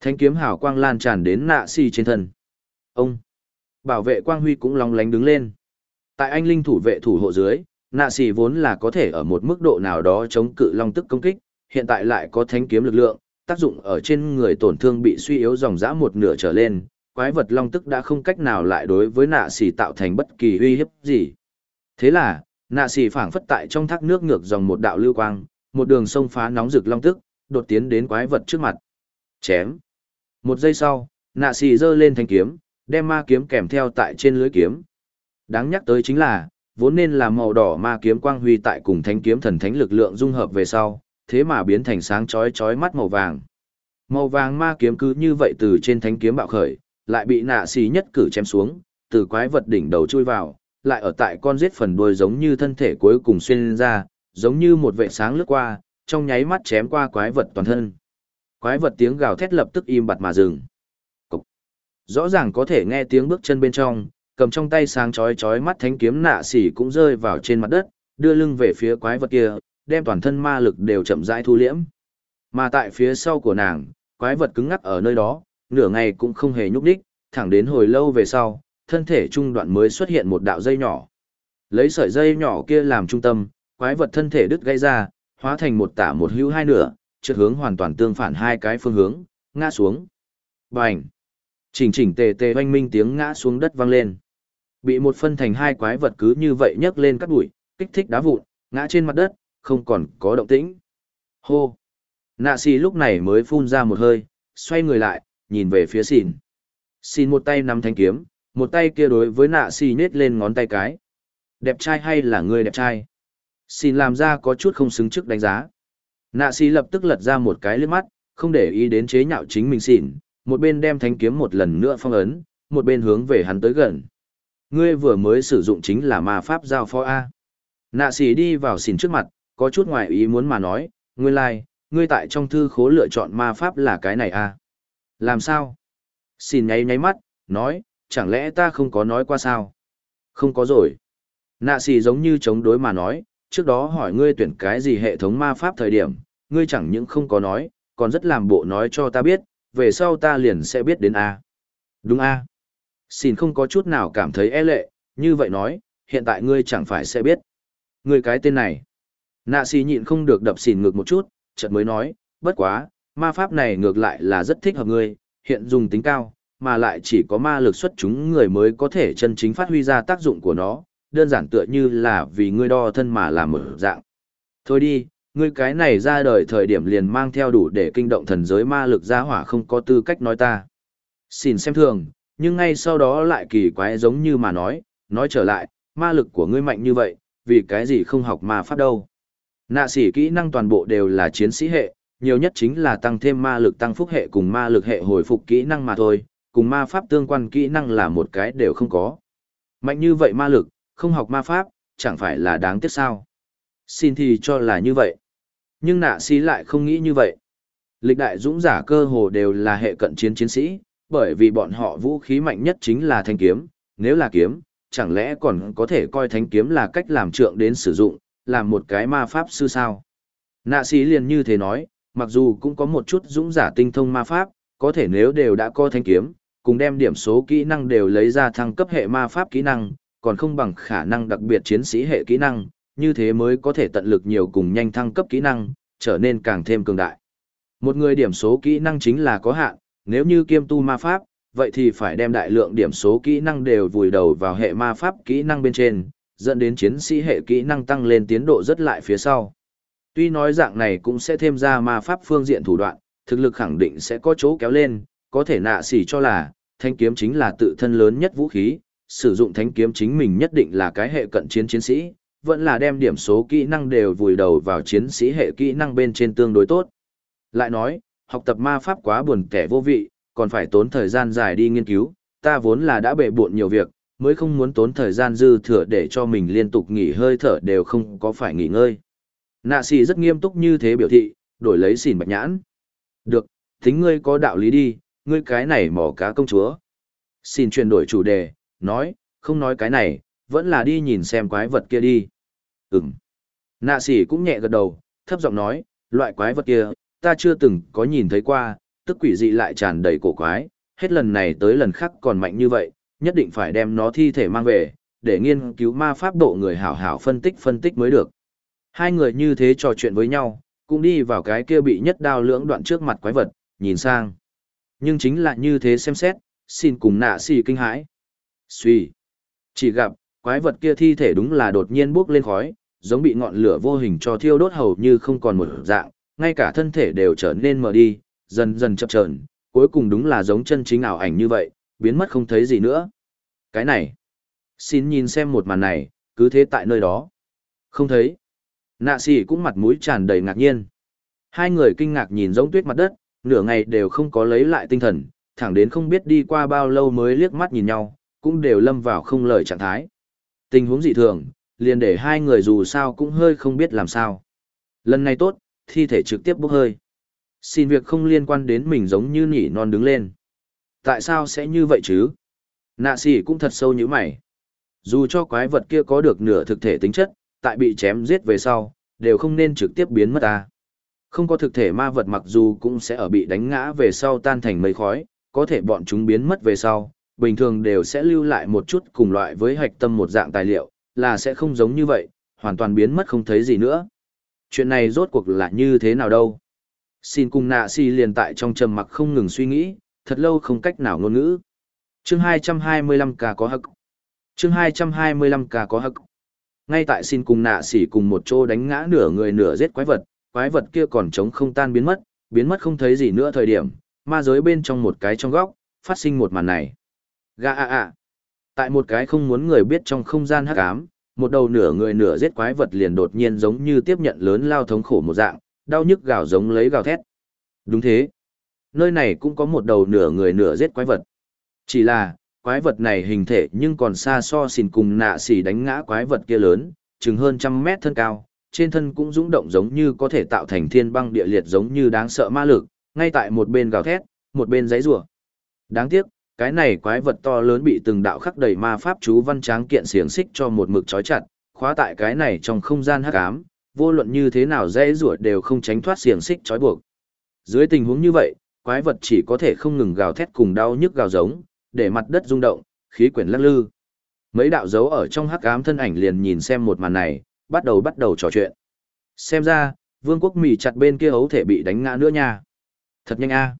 Thánh kiếm hào quang lan tràn đến nạ xì trên thân. Ông. Bảo vệ quang huy cũng lóng lánh đứng lên. Tại anh linh thủ vệ thủ hộ dưới, nạ xì vốn là có thể ở một mức độ nào đó chống cự long tức công kích, hiện tại lại có thánh kiếm lực lượng, tác dụng ở trên người tổn thương bị suy yếu dòng dã một nửa trở lên, quái vật long tức đã không cách nào lại đối với nạ xì tạo thành bất kỳ uy hiếp gì. Thế là, nạ xì phảng phất tại trong thác nước ngược dòng một đạo lưu quang, một đường sông phá nóng rực long tức, đột tiến đến quái vật trước mặt. Chém. Một giây sau, nạ xì giơ lên thanh kiếm, đem ma kiếm kèm theo tại trên lưới kiếm. Đáng nhắc tới chính là, vốn nên là màu đỏ ma kiếm quang huy tại cùng thánh kiếm thần thánh lực lượng dung hợp về sau, thế mà biến thành sáng chói chói mắt màu vàng. Màu vàng ma kiếm cứ như vậy từ trên thánh kiếm bạo khởi, lại bị nạ xì nhất cử chém xuống, từ quái vật đỉnh đầu chui vào, lại ở tại con giết phần đuôi giống như thân thể cuối cùng xuyên ra, giống như một vệ sáng lướt qua, trong nháy mắt chém qua quái vật toàn thân. Quái vật tiếng gào thét lập tức im bặt mà dừng. Cục. Rõ ràng có thể nghe tiếng bước chân bên trong, cầm trong tay sáng chói chói mắt thánh kiếm nạ xỉ cũng rơi vào trên mặt đất, đưa lưng về phía quái vật kia, đem toàn thân ma lực đều chậm rãi thu liễm. Mà tại phía sau của nàng, quái vật cứng ngắc ở nơi đó, nửa ngày cũng không hề nhúc đích, thẳng đến hồi lâu về sau, thân thể trung đoạn mới xuất hiện một đạo dây nhỏ. Lấy sợi dây nhỏ kia làm trung tâm, quái vật thân thể đứt gãy ra, hóa thành một tả một hữu hai nửa, trượt hướng hoàn toàn tương phản hai cái phương hướng, ngã xuống. Bành! Chỉnh chỉnh tề tề oanh minh tiếng ngã xuống đất vang lên. Bị một phân thành hai quái vật cứ như vậy nhấc lên cắt bụi, kích thích đá vụn, ngã trên mặt đất, không còn có động tĩnh. Hô! Nạ xì lúc này mới phun ra một hơi, xoay người lại, nhìn về phía xìn. xìn một tay nắm thanh kiếm, một tay kia đối với nạ xì nết lên ngón tay cái. Đẹp trai hay là người đẹp trai? xìn làm ra có chút không xứng trước đánh giá. Nạ xì lập tức lật ra một cái lướt mắt, không để ý đến chế nhạo chính mình xỉn, một bên đem thanh kiếm một lần nữa phong ấn, một bên hướng về hắn tới gần. Ngươi vừa mới sử dụng chính là ma pháp giao phó A. Nạ sĩ đi vào xỉn trước mặt, có chút ngoài ý muốn mà nói, ngươi lai, like, ngươi tại trong thư khố lựa chọn ma pháp là cái này A. Làm sao? Xin nháy nháy mắt, nói, chẳng lẽ ta không có nói qua sao? Không có rồi. Nạ sĩ giống như chống đối mà nói, trước đó hỏi ngươi tuyển cái gì hệ thống ma pháp thời điểm, ngươi chẳng những không có nói, còn rất làm bộ nói cho ta biết, về sau ta liền sẽ biết đến A. Đúng A. Xin không có chút nào cảm thấy e lệ, như vậy nói, hiện tại ngươi chẳng phải sẽ biết. Ngươi cái tên này. Nạ xì nhịn không được đập xìn ngược một chút, chợt mới nói, bất quá, ma pháp này ngược lại là rất thích hợp ngươi, hiện dùng tính cao, mà lại chỉ có ma lực xuất chúng người mới có thể chân chính phát huy ra tác dụng của nó, đơn giản tựa như là vì ngươi đo thân mà làm mở dạng. Thôi đi, ngươi cái này ra đời thời điểm liền mang theo đủ để kinh động thần giới ma lực ra hỏa không có tư cách nói ta. Xin xem thường, nhưng ngay sau đó lại kỳ quái giống như mà nói, nói trở lại, ma lực của ngươi mạnh như vậy, vì cái gì không học ma pháp đâu. Nạ sĩ kỹ năng toàn bộ đều là chiến sĩ hệ, nhiều nhất chính là tăng thêm ma lực tăng phúc hệ cùng ma lực hệ hồi phục kỹ năng mà thôi, cùng ma pháp tương quan kỹ năng là một cái đều không có. Mạnh như vậy ma lực, không học ma pháp, chẳng phải là đáng tiếc sao. Xin thì cho là như vậy. Nhưng nạ sĩ lại không nghĩ như vậy. Lịch đại dũng giả cơ hồ đều là hệ cận chiến chiến sĩ, bởi vì bọn họ vũ khí mạnh nhất chính là thanh kiếm, nếu là kiếm, chẳng lẽ còn có thể coi thanh kiếm là cách làm trượng đến sử dụng, làm một cái ma pháp sư sao. Nạ sĩ liền như thế nói, mặc dù cũng có một chút dũng giả tinh thông ma pháp, có thể nếu đều đã có thanh kiếm, cùng đem điểm số kỹ năng đều lấy ra thăng cấp hệ ma pháp kỹ năng, còn không bằng khả năng đặc biệt chiến sĩ hệ kỹ năng, như thế mới có thể tận lực nhiều cùng nhanh thăng cấp kỹ năng, trở nên càng thêm cường đại. Một người điểm số kỹ năng chính là có hạn, nếu như kiêm tu ma pháp, vậy thì phải đem đại lượng điểm số kỹ năng đều vùi đầu vào hệ ma pháp kỹ năng bên trên, dẫn đến chiến sĩ hệ kỹ năng tăng lên tiến độ rất lại phía sau. Tuy nói dạng này cũng sẽ thêm ra ma pháp phương diện thủ đoạn, thực lực khẳng định sẽ có chỗ kéo lên, có thể nạ xỉ cho là, thanh kiếm chính là tự thân lớn nhất vũ khí, sử dụng thanh kiếm chính mình nhất định là cái hệ cận chiến chiến sĩ, vẫn là đem điểm số kỹ năng đều vùi đầu vào chiến sĩ hệ kỹ năng bên trên tương đối tốt. Lại nói, học tập ma pháp quá buồn kẻ vô vị, còn phải tốn thời gian dài đi nghiên cứu, ta vốn là đã bệ bộn nhiều việc, mới không muốn tốn thời gian dư thừa để cho mình liên tục nghỉ hơi thở đều không có phải nghỉ ngơi. Nạ sĩ rất nghiêm túc như thế biểu thị, đổi lấy xỉn bạch nhãn. Được, tính ngươi có đạo lý đi, ngươi cái này mỏ cá công chúa. Xin chuyển đổi chủ đề, nói, không nói cái này, vẫn là đi nhìn xem quái vật kia đi. Ừm. Nạ sĩ cũng nhẹ gật đầu, thấp giọng nói, loại quái vật kia, ta chưa từng có nhìn thấy qua, tức quỷ dị lại tràn đầy cổ quái, hết lần này tới lần khác còn mạnh như vậy, nhất định phải đem nó thi thể mang về, để nghiên cứu ma pháp độ người hảo hảo phân tích phân tích mới được. Hai người như thế trò chuyện với nhau, cũng đi vào cái kia bị nhất đao lưỡng đoạn trước mặt quái vật, nhìn sang. Nhưng chính là như thế xem xét, xin cùng nạ xì kinh hãi. Suy. Chỉ gặp, quái vật kia thi thể đúng là đột nhiên bốc lên khói, giống bị ngọn lửa vô hình cho thiêu đốt hầu như không còn một dạng, ngay cả thân thể đều trở nên mờ đi, dần dần chập chờn, cuối cùng đúng là giống chân chính ảo ảnh như vậy, biến mất không thấy gì nữa. Cái này, xin nhìn xem một màn này, cứ thế tại nơi đó. Không thấy. Nạ sĩ cũng mặt mũi tràn đầy ngạc nhiên. Hai người kinh ngạc nhìn giống tuyết mặt đất, nửa ngày đều không có lấy lại tinh thần, thẳng đến không biết đi qua bao lâu mới liếc mắt nhìn nhau, cũng đều lâm vào không lời trạng thái. Tình huống dị thường, liền để hai người dù sao cũng hơi không biết làm sao. Lần này tốt, thi thể trực tiếp bốc hơi. Xin việc không liên quan đến mình giống như nhỉ non đứng lên. Tại sao sẽ như vậy chứ? Nạ sĩ cũng thật sâu như mày. Dù cho quái vật kia có được nửa thực thể tính chất, tại bị chém giết về sau, đều không nên trực tiếp biến mất ta. Không có thực thể ma vật mặc dù cũng sẽ ở bị đánh ngã về sau tan thành mây khói, có thể bọn chúng biến mất về sau, bình thường đều sẽ lưu lại một chút cùng loại với hạch tâm một dạng tài liệu, là sẽ không giống như vậy, hoàn toàn biến mất không thấy gì nữa. Chuyện này rốt cuộc là như thế nào đâu? Xin cùng nạ si liền tại trong trầm mặc không ngừng suy nghĩ, thật lâu không cách nào ngôn ngữ. Chương 225 ca có hậc. Chương 225 ca có hậc. Ngay tại xin cùng nạ Sỉ cùng một chỗ đánh ngã nửa người nửa giết quái vật, quái vật kia còn chống không tan biến mất, biến mất không thấy gì nữa thời điểm, ma giới bên trong một cái trong góc, phát sinh một màn này. Gà à à. Tại một cái không muốn người biết trong không gian hắc ám, một đầu nửa người nửa giết quái vật liền đột nhiên giống như tiếp nhận lớn lao thống khổ một dạng, đau nhức gào giống lấy gào thét. Đúng thế. Nơi này cũng có một đầu nửa người nửa giết quái vật. Chỉ là, quái vật này hình thể nhưng còn xa so xìn cùng nạ xỉ đánh ngã quái vật kia lớn, chừng hơn trăm mét thân cao, trên thân cũng rung động giống như có thể tạo thành thiên băng địa liệt giống như đáng sợ ma lực, ngay tại một bên gào thét, một bên giấy rủa. Đáng tiếc, cái này quái vật to lớn bị từng đạo khắc đầy ma pháp chú văn tráng kiện xiềng xích cho một mực trói chặt, khóa tại cái này trong không gian hắc ám, vô luận như thế nào dễ ruột đều không tránh thoát xiềng xích trói buộc. Dưới tình huống như vậy, quái vật chỉ có thể không ngừng gào thét cùng đau nhức gào giống, để mặt đất rung động, khí quyển lắc lư. Mấy đạo dấu ở trong hắc ám thân ảnh liền nhìn xem một màn này, bắt đầu bắt đầu trò chuyện. Xem ra, vương quốc Mỹ chặt bên kia hấu thể bị đánh ngã nữa nha. Thật nhanh a.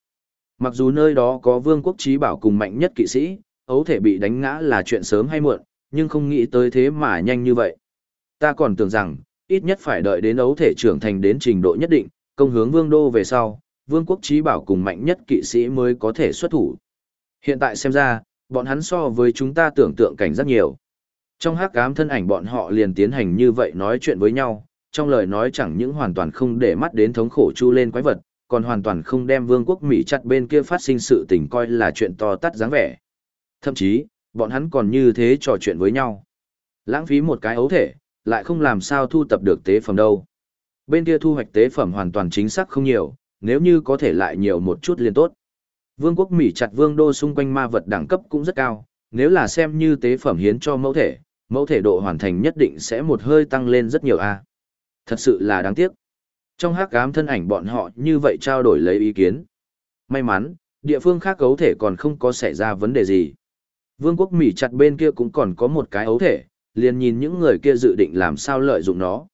Mặc dù nơi đó có vương quốc trí bảo cùng mạnh nhất kỵ sĩ, ấu thể bị đánh ngã là chuyện sớm hay muộn, nhưng không nghĩ tới thế mà nhanh như vậy. Ta còn tưởng rằng, ít nhất phải đợi đến ấu thể trưởng thành đến trình độ nhất định, công hướng vương đô về sau, vương quốc trí bảo cùng mạnh nhất kỵ sĩ mới có thể xuất thủ. Hiện tại xem ra, bọn hắn so với chúng ta tưởng tượng cảnh rất nhiều. Trong hắc cám thân ảnh bọn họ liền tiến hành như vậy nói chuyện với nhau, trong lời nói chẳng những hoàn toàn không để mắt đến thống khổ chu lên quái vật, còn hoàn toàn không đem vương quốc Mỹ chặt bên kia phát sinh sự tình coi là chuyện to tắt dáng vẻ. Thậm chí, bọn hắn còn như thế trò chuyện với nhau. Lãng phí một cái ấu thể, lại không làm sao thu tập được tế phẩm đâu. Bên kia thu hoạch tế phẩm hoàn toàn chính xác không nhiều, nếu như có thể lại nhiều một chút liền tốt. Vương quốc Mỹ chặt vương đô xung quanh ma vật đẳng cấp cũng rất cao, nếu là xem như tế phẩm hiến cho mẫu thể, mẫu thể độ hoàn thành nhất định sẽ một hơi tăng lên rất nhiều a. Thật sự là đáng tiếc. Trong hắc ám thân ảnh bọn họ như vậy trao đổi lấy ý kiến. May mắn, địa phương khác ấu thể còn không có xảy ra vấn đề gì. Vương quốc Mỹ chặt bên kia cũng còn có một cái ấu thể, liền nhìn những người kia dự định làm sao lợi dụng nó.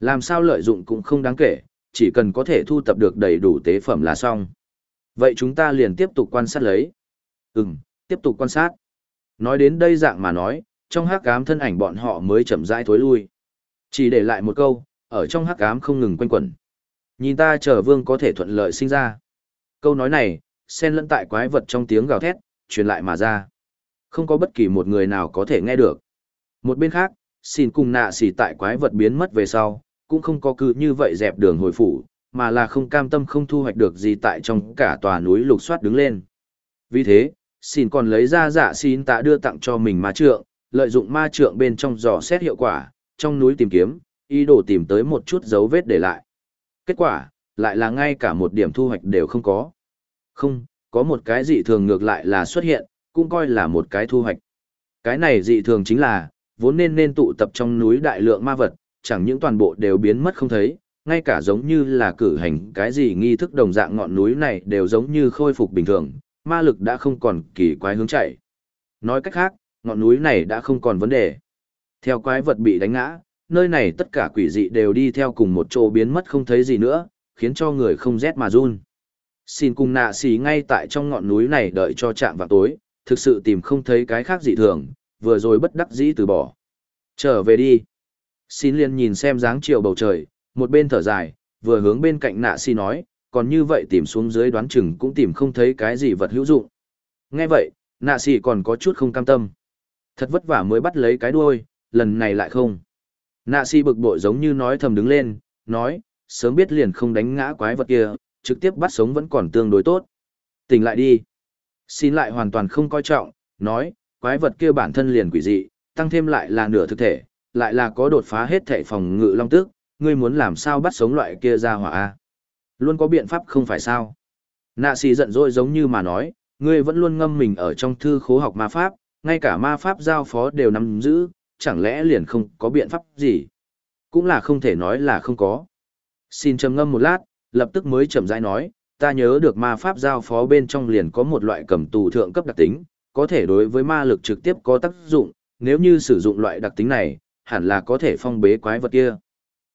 Làm sao lợi dụng cũng không đáng kể, chỉ cần có thể thu tập được đầy đủ tế phẩm là xong. Vậy chúng ta liền tiếp tục quan sát lấy. Ừm, tiếp tục quan sát. Nói đến đây dạng mà nói, trong hắc ám thân ảnh bọn họ mới chậm rãi thối lui. Chỉ để lại một câu, ở trong hắc ám không ngừng quanh quẩn. Nhìn ta chờ vương có thể thuận lợi sinh ra. Câu nói này, xen lẫn tại quái vật trong tiếng gào thét, truyền lại mà ra. Không có bất kỳ một người nào có thể nghe được. Một bên khác, xin cùng nạ xỉ tại quái vật biến mất về sau, cũng không có cứ như vậy dẹp đường hồi phủ, mà là không cam tâm không thu hoạch được gì tại trong cả tòa núi lục soát đứng lên. Vì thế, xin còn lấy ra giả xin tạ đưa tặng cho mình ma trượng, lợi dụng ma trượng bên trong dò xét hiệu quả, trong núi tìm kiếm, ý đồ tìm tới một chút dấu vết để lại. Kết quả, lại là ngay cả một điểm thu hoạch đều không có. Không, có một cái dị thường ngược lại là xuất hiện, cũng coi là một cái thu hoạch. Cái này dị thường chính là, vốn nên nên tụ tập trong núi đại lượng ma vật, chẳng những toàn bộ đều biến mất không thấy, ngay cả giống như là cử hành cái gì nghi thức đồng dạng ngọn núi này đều giống như khôi phục bình thường, ma lực đã không còn kỳ quái hướng chạy. Nói cách khác, ngọn núi này đã không còn vấn đề. Theo quái vật bị đánh ngã, nơi này tất cả quỷ dị đều đi theo cùng một chỗ biến mất không thấy gì nữa, khiến cho người không rét mà run. Xin cùng nạ xì ngay tại trong ngọn núi này đợi cho chạm vào tối, thực sự tìm không thấy cái khác dị thường, vừa rồi bất đắc dĩ từ bỏ. Trở về đi. Xin liền nhìn xem dáng chiều bầu trời, một bên thở dài, vừa hướng bên cạnh nạ xì nói, còn như vậy tìm xuống dưới đoán chừng cũng tìm không thấy cái gì vật hữu dụng. Nghe vậy, nạ xì còn có chút không cam tâm. Thật vất vả mới bắt lấy cái đuôi, lần này lại không. Nạ si bực bội giống như nói thầm đứng lên, nói, sớm biết liền không đánh ngã quái vật kia, trực tiếp bắt sống vẫn còn tương đối tốt. Tỉnh lại đi. Xin lại hoàn toàn không coi trọng, nói, quái vật kia bản thân liền quỷ dị, tăng thêm lại là nửa thực thể, lại là có đột phá hết thể phòng ngự long tức, ngươi muốn làm sao bắt sống loại kia ra hỏa a? Luôn có biện pháp không phải sao? Nạ xì giận dỗi giống như mà nói, ngươi vẫn luôn ngâm mình ở trong thư khố học ma pháp, ngay cả ma pháp giao phó đều nắm giữ, chẳng lẽ liền không có biện pháp gì? Cũng là không thể nói là không có. Xin trầm ngâm một lát, lập tức mới chậm rãi nói, ta nhớ được ma pháp giao phó bên trong liền có một loại cầm tù thượng cấp đặc tính, có thể đối với ma lực trực tiếp có tác dụng, nếu như sử dụng loại đặc tính này, hẳn là có thể phong bế quái vật kia.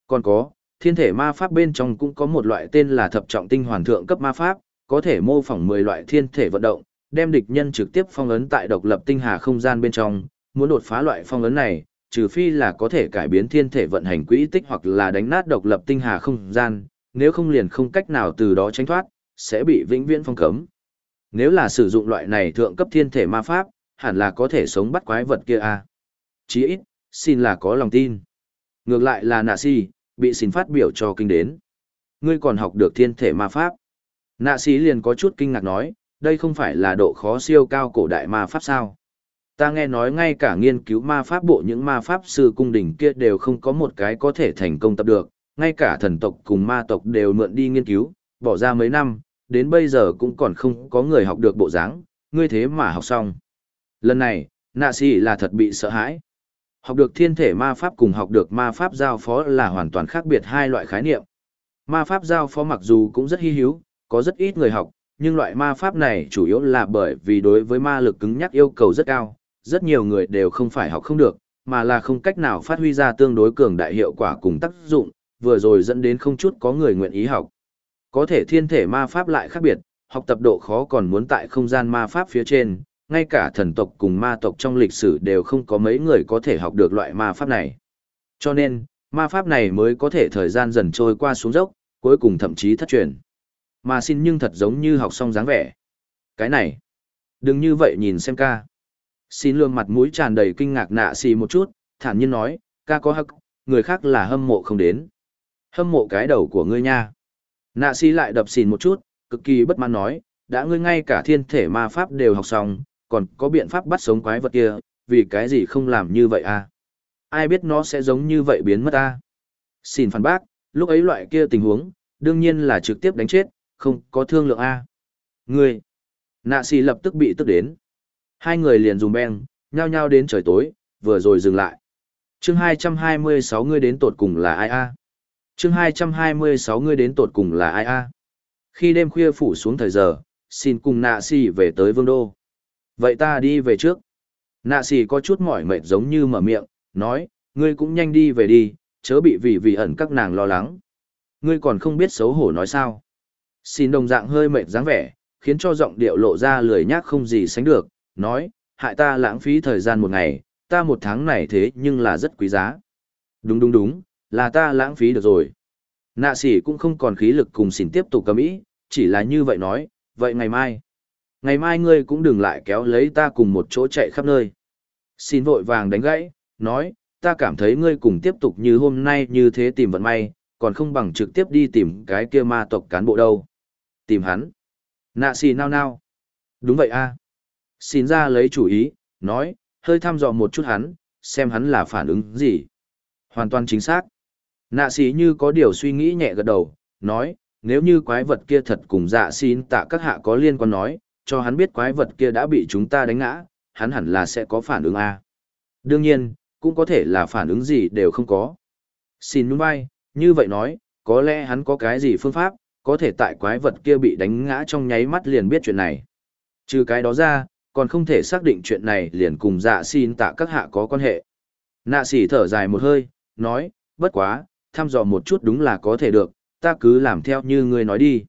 Còn có, thiên thể ma pháp bên trong cũng có một loại tên là thập trọng tinh hoàn thượng cấp ma pháp, có thể mô phỏng 10 loại thiên thể vận động, đem địch nhân trực tiếp phong ấn tại độc lập tinh hà không gian bên trong, muốn đột phá loại phong ấn này, trừ phi là có thể cải biến thiên thể vận hành quỹ tích hoặc là đánh nát độc lập tinh hà không gian, nếu không liền không cách nào từ đó tránh thoát, sẽ bị vĩnh viễn phong cấm. Nếu là sử dụng loại này thượng cấp thiên thể ma pháp, hẳn là có thể sống bắt quái vật kia a. À. Chí ít, xin là có lòng tin. Ngược lại là nạ si, bị xin phát biểu cho kinh đến. Ngươi còn học được thiên thể ma pháp. Nạ si liền có chút kinh ngạc nói, đây không phải là độ khó siêu cao cổ đại ma pháp sao. Ta nghe nói ngay cả nghiên cứu ma pháp bộ những ma pháp sư cung đình kia đều không có một cái có thể thành công tập được, ngay cả thần tộc cùng ma tộc đều mượn đi nghiên cứu, bỏ ra mấy năm, đến bây giờ cũng còn không có người học được bộ dáng, ngươi thế mà học xong. Lần này, nạ sĩ là thật bị sợ hãi. Học được thiên thể ma pháp cùng học được ma pháp giao phó là hoàn toàn khác biệt hai loại khái niệm. Ma pháp giao phó mặc dù cũng rất hy hữu, có rất ít người học, nhưng loại ma pháp này chủ yếu là bởi vì đối với ma lực cứng nhắc yêu cầu rất cao, rất nhiều người đều không phải học không được, mà là không cách nào phát huy ra tương đối cường đại hiệu quả cùng tác dụng, vừa rồi dẫn đến không chút có người nguyện ý học. Có thể thiên thể ma pháp lại khác biệt, học tập độ khó còn muốn tại không gian ma pháp phía trên, ngay cả thần tộc cùng ma tộc trong lịch sử đều không có mấy người có thể học được loại ma pháp này. Cho nên, ma pháp này mới có thể thời gian dần trôi qua xuống dốc, cuối cùng thậm chí thất truyền. Mà xin nhưng thật giống như học xong dáng vẻ. Cái này, đừng như vậy nhìn xem ca. Xin lương mặt mũi tràn đầy kinh ngạc nạ xì một chút, thản nhiên nói, ca có hắc, người khác là hâm mộ không đến. Hâm mộ cái đầu của ngươi nha. Nạ xì lại đập xìn một chút, cực kỳ bất mãn nói, đã ngươi ngay cả thiên thể ma pháp đều học xong, còn có biện pháp bắt sống quái vật kia, vì cái gì không làm như vậy à? Ai biết nó sẽ giống như vậy biến mất à? Xin phản bác, lúc ấy loại kia tình huống, đương nhiên là trực tiếp đánh chết, không có thương lượng à? Ngươi! Nạ xì lập tức bị tức đến. Hai người liền dùng beng, nhao nhao đến trời tối, vừa rồi dừng lại. chương 226 ngươi đến tột cùng là ai a à? chương 226 ngươi đến tột cùng là ai a Khi đêm khuya phủ xuống thời giờ, xin cùng nạ xì về tới vương đô. Vậy ta đi về trước. Nạ xì có chút mỏi mệt giống như mở miệng, nói, ngươi cũng nhanh đi về đi, chớ bị vì vì ẩn các nàng lo lắng. Ngươi còn không biết xấu hổ nói sao. Xin đồng dạng hơi mệt dáng vẻ, khiến cho giọng điệu lộ ra lười nhác không gì sánh được, nói, hại ta lãng phí thời gian một ngày, ta một tháng này thế nhưng là rất quý giá. Đúng đúng đúng, là ta lãng phí được rồi. Nạ sỉ cũng không còn khí lực cùng xỉn tiếp tục cầm ý, chỉ là như vậy nói, vậy ngày mai. Ngày mai ngươi cũng đừng lại kéo lấy ta cùng một chỗ chạy khắp nơi. Xin vội vàng đánh gãy, nói, ta cảm thấy ngươi cùng tiếp tục như hôm nay như thế tìm vận may, còn không bằng trực tiếp đi tìm cái kia ma tộc cán bộ đâu. Tìm hắn. Nạ xì nao nao. Đúng vậy a Xin ra lấy chủ ý, nói, hơi thăm dò một chút hắn, xem hắn là phản ứng gì. Hoàn toàn chính xác. Nạ sĩ như có điều suy nghĩ nhẹ gật đầu, nói, nếu như quái vật kia thật cùng dạ xin tạ các hạ có liên quan nói, cho hắn biết quái vật kia đã bị chúng ta đánh ngã, hắn hẳn là sẽ có phản ứng A. Đương nhiên, cũng có thể là phản ứng gì đều không có. Xin nhún vai, như vậy nói, có lẽ hắn có cái gì phương pháp, có thể tại quái vật kia bị đánh ngã trong nháy mắt liền biết chuyện này. Trừ cái đó ra, còn không thể xác định chuyện này liền cùng dạ xin tạ các hạ có quan hệ. Nạ sỉ thở dài một hơi, nói, bất quá, thăm dò một chút đúng là có thể được, ta cứ làm theo như ngươi nói đi.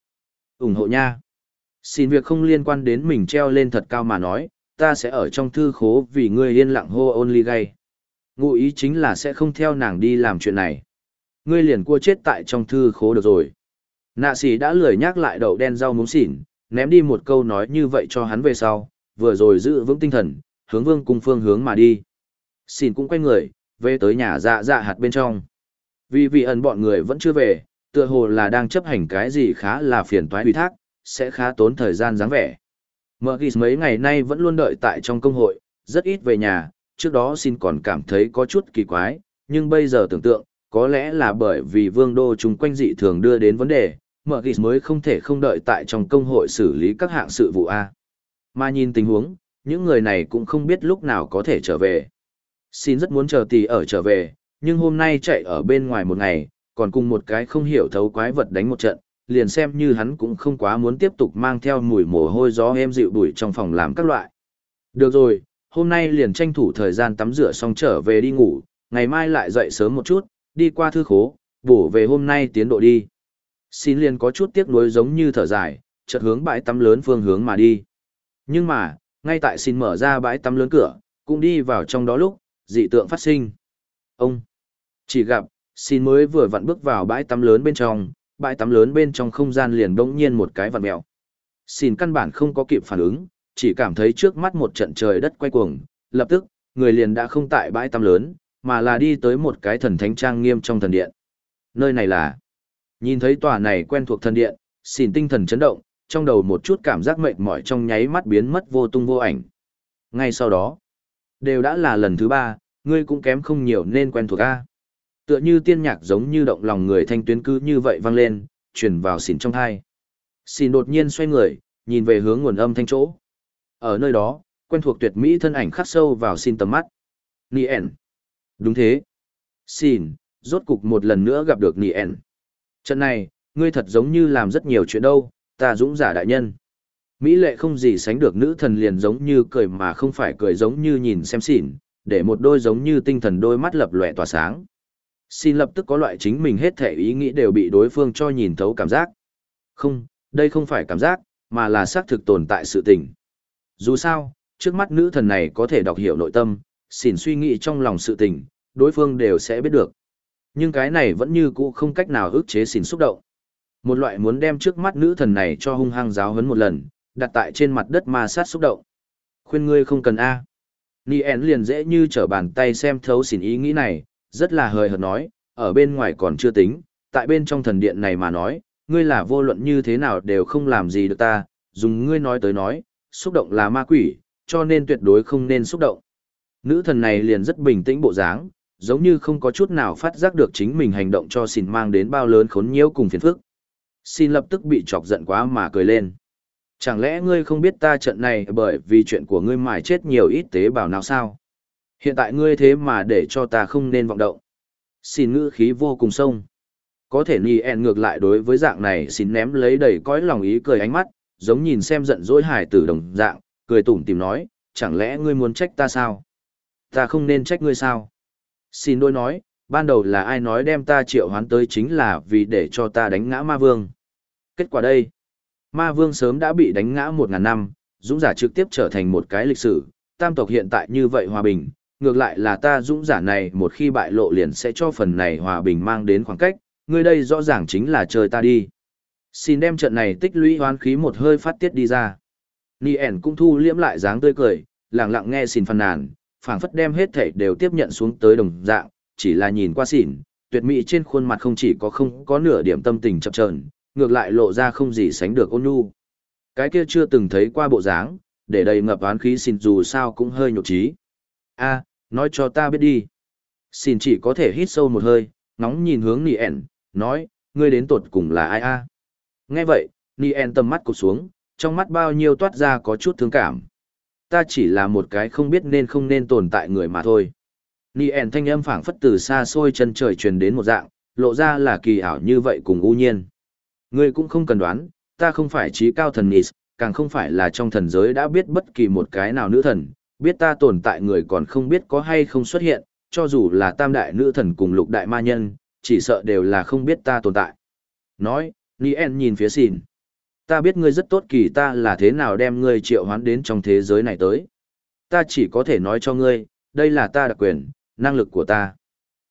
ủng hộ nha. Xin việc không liên quan đến mình treo lên thật cao mà nói, ta sẽ ở trong thư khố vì ngươi yên lặng hô only gay. Ngụ ý chính là sẽ không theo nàng đi làm chuyện này. Ngươi liền cua chết tại trong thư khố được rồi. Nạ sĩ đã lười nhắc lại đậu đen rau muống xỉn, ném đi một câu nói như vậy cho hắn về sau, vừa rồi giữ vững tinh thần, hướng vương cung phương hướng mà đi. Xin cũng quay người, về tới nhà dạ dạ hạt bên trong. Vì vị ẩn bọn người vẫn chưa về, tựa hồ là đang chấp hành cái gì khá là phiền toái ủy thác, sẽ khá tốn thời gian dáng vẻ. Mở ghi mấy ngày nay vẫn luôn đợi tại trong công hội, rất ít về nhà, trước đó xin còn cảm thấy có chút kỳ quái, nhưng bây giờ tưởng tượng, có lẽ là bởi vì vương đô chung quanh dị thường đưa đến vấn đề, mở ghi mới không thể không đợi tại trong công hội xử lý các hạng sự vụ A. Mà nhìn tình huống, những người này cũng không biết lúc nào có thể trở về. Xin rất muốn chờ tỷ ở trở về, nhưng hôm nay chạy ở bên ngoài một ngày, còn cùng một cái không hiểu thấu quái vật đánh một trận, liền xem như hắn cũng không quá muốn tiếp tục mang theo mùi mồ hôi gió êm dịu đuổi trong phòng làm các loại. Được rồi, hôm nay liền tranh thủ thời gian tắm rửa xong trở về đi ngủ, ngày mai lại dậy sớm một chút, đi qua thư khố, bổ về hôm nay tiến độ đi. Xin liền có chút tiếc nuối giống như thở dài, chợt hướng bãi tắm lớn phương hướng mà đi. Nhưng mà, ngay tại xin mở ra bãi tắm lớn cửa, cũng đi vào trong đó lúc, dị tượng phát sinh. Ông chỉ gặp, xin mới vừa vặn bước vào bãi tắm lớn bên trong, bãi tắm lớn bên trong không gian liền bỗng nhiên một cái vặn mèo. Xin căn bản không có kịp phản ứng, chỉ cảm thấy trước mắt một trận trời đất quay cuồng, lập tức, người liền đã không tại bãi tắm lớn, mà là đi tới một cái thần thánh trang nghiêm trong thần điện. Nơi này là, nhìn thấy tòa này quen thuộc thần điện, xin tinh thần chấn động, trong đầu một chút cảm giác mệt mỏi trong nháy mắt biến mất vô tung vô ảnh. Ngay sau đó, đều đã là lần thứ ba, ngươi cũng kém không nhiều nên quen thuộc A. Tựa như tiên nhạc giống như động lòng người thanh tuyến cứ như vậy vang lên, truyền vào xỉn trong thai. Xỉn đột nhiên xoay người, nhìn về hướng nguồn âm thanh chỗ. Ở nơi đó, quen thuộc tuyệt mỹ thân ảnh khắc sâu vào xin tầm mắt. Nien. Đúng thế. Xin, rốt cục một lần nữa gặp được Nien. Trận này, ngươi thật giống như làm rất nhiều chuyện đâu, ta dũng giả đại nhân. Mỹ lệ không gì sánh được nữ thần liền giống như cười mà không phải cười giống như nhìn xem xỉn, để một đôi giống như tinh thần đôi mắt lập lòe tỏa sáng. Xin lập tức có loại chính mình hết thể ý nghĩ đều bị đối phương cho nhìn thấu cảm giác. Không, đây không phải cảm giác, mà là xác thực tồn tại sự tình. Dù sao, trước mắt nữ thần này có thể đọc hiểu nội tâm, xỉn suy nghĩ trong lòng sự tình, đối phương đều sẽ biết được. Nhưng cái này vẫn như cũ không cách nào ức chế xỉn xúc động. Một loại muốn đem trước mắt nữ thần này cho hung hăng giáo hấn một lần, đặt tại trên mặt đất ma sát xúc động. Khuyên ngươi không cần A. Nien liền dễ như trở bàn tay xem thấu xỉn ý nghĩ này, rất là hời hợt nói, ở bên ngoài còn chưa tính, tại bên trong thần điện này mà nói, ngươi là vô luận như thế nào đều không làm gì được ta, dùng ngươi nói tới nói, xúc động là ma quỷ, cho nên tuyệt đối không nên xúc động. Nữ thần này liền rất bình tĩnh bộ dáng, giống như không có chút nào phát giác được chính mình hành động cho xỉn mang đến bao lớn khốn nhiễu cùng phiền phức. Xin lập tức bị chọc giận quá mà cười lên. Chẳng lẽ ngươi không biết ta trận này bởi vì chuyện của ngươi mài chết nhiều ít tế bào nào sao? Hiện tại ngươi thế mà để cho ta không nên vọng động. Xin ngữ khí vô cùng sông. Có thể nì ẹn ngược lại đối với dạng này xin ném lấy đầy cõi lòng ý cười ánh mắt, giống nhìn xem giận dỗi hải tử đồng dạng, cười tủm tìm nói, chẳng lẽ ngươi muốn trách ta sao? Ta không nên trách ngươi sao? Xin đôi nói, ban đầu là ai nói đem ta triệu hoán tới chính là vì để cho ta đánh ngã ma vương. Kết quả đây, ma vương sớm đã bị đánh ngã một ngàn năm, dũng giả trực tiếp trở thành một cái lịch sử, tam tộc hiện tại như vậy hòa bình, ngược lại là ta dũng giả này một khi bại lộ liền sẽ cho phần này hòa bình mang đến khoảng cách, ngươi đây rõ ràng chính là chơi ta đi. Xin đem trận này tích lũy hoán khí một hơi phát tiết đi ra. Nien cũng thu liễm lại dáng tươi cười, lặng lặng nghe xin phàn nàn, phảng phất đem hết thảy đều tiếp nhận xuống tới đồng dạng, chỉ là nhìn qua xỉn, tuyệt mỹ trên khuôn mặt không chỉ có không có nửa điểm tâm tình chập chờn, ngược lại lộ ra không gì sánh được ôn nhu. Cái kia chưa từng thấy qua bộ dáng, để đầy ngập oán khí xin dù sao cũng hơi nhục trí. A, nói cho ta biết đi. Xin chỉ có thể hít sâu một hơi, ngóng nhìn hướng Nien, nói, ngươi đến tột cùng là ai a? Nghe vậy, Nien tầm mắt cụt xuống, trong mắt bao nhiêu toát ra có chút thương cảm. Ta chỉ là một cái không biết nên không nên tồn tại người mà thôi. Nien thanh âm phảng phất từ xa xôi chân trời truyền đến một dạng, lộ ra là kỳ ảo như vậy cùng u nhiên. Ngươi cũng không cần đoán, ta không phải trí cao thần Nis, càng không phải là trong thần giới đã biết bất kỳ một cái nào nữ thần, biết ta tồn tại người còn không biết có hay không xuất hiện, cho dù là tam đại nữ thần cùng lục đại ma nhân, chỉ sợ đều là không biết ta tồn tại. Nói, Nien nhìn phía xìn. Ta biết ngươi rất tốt kỳ ta là thế nào đem ngươi triệu hoán đến trong thế giới này tới. Ta chỉ có thể nói cho ngươi, đây là ta đặc quyền, năng lực của ta.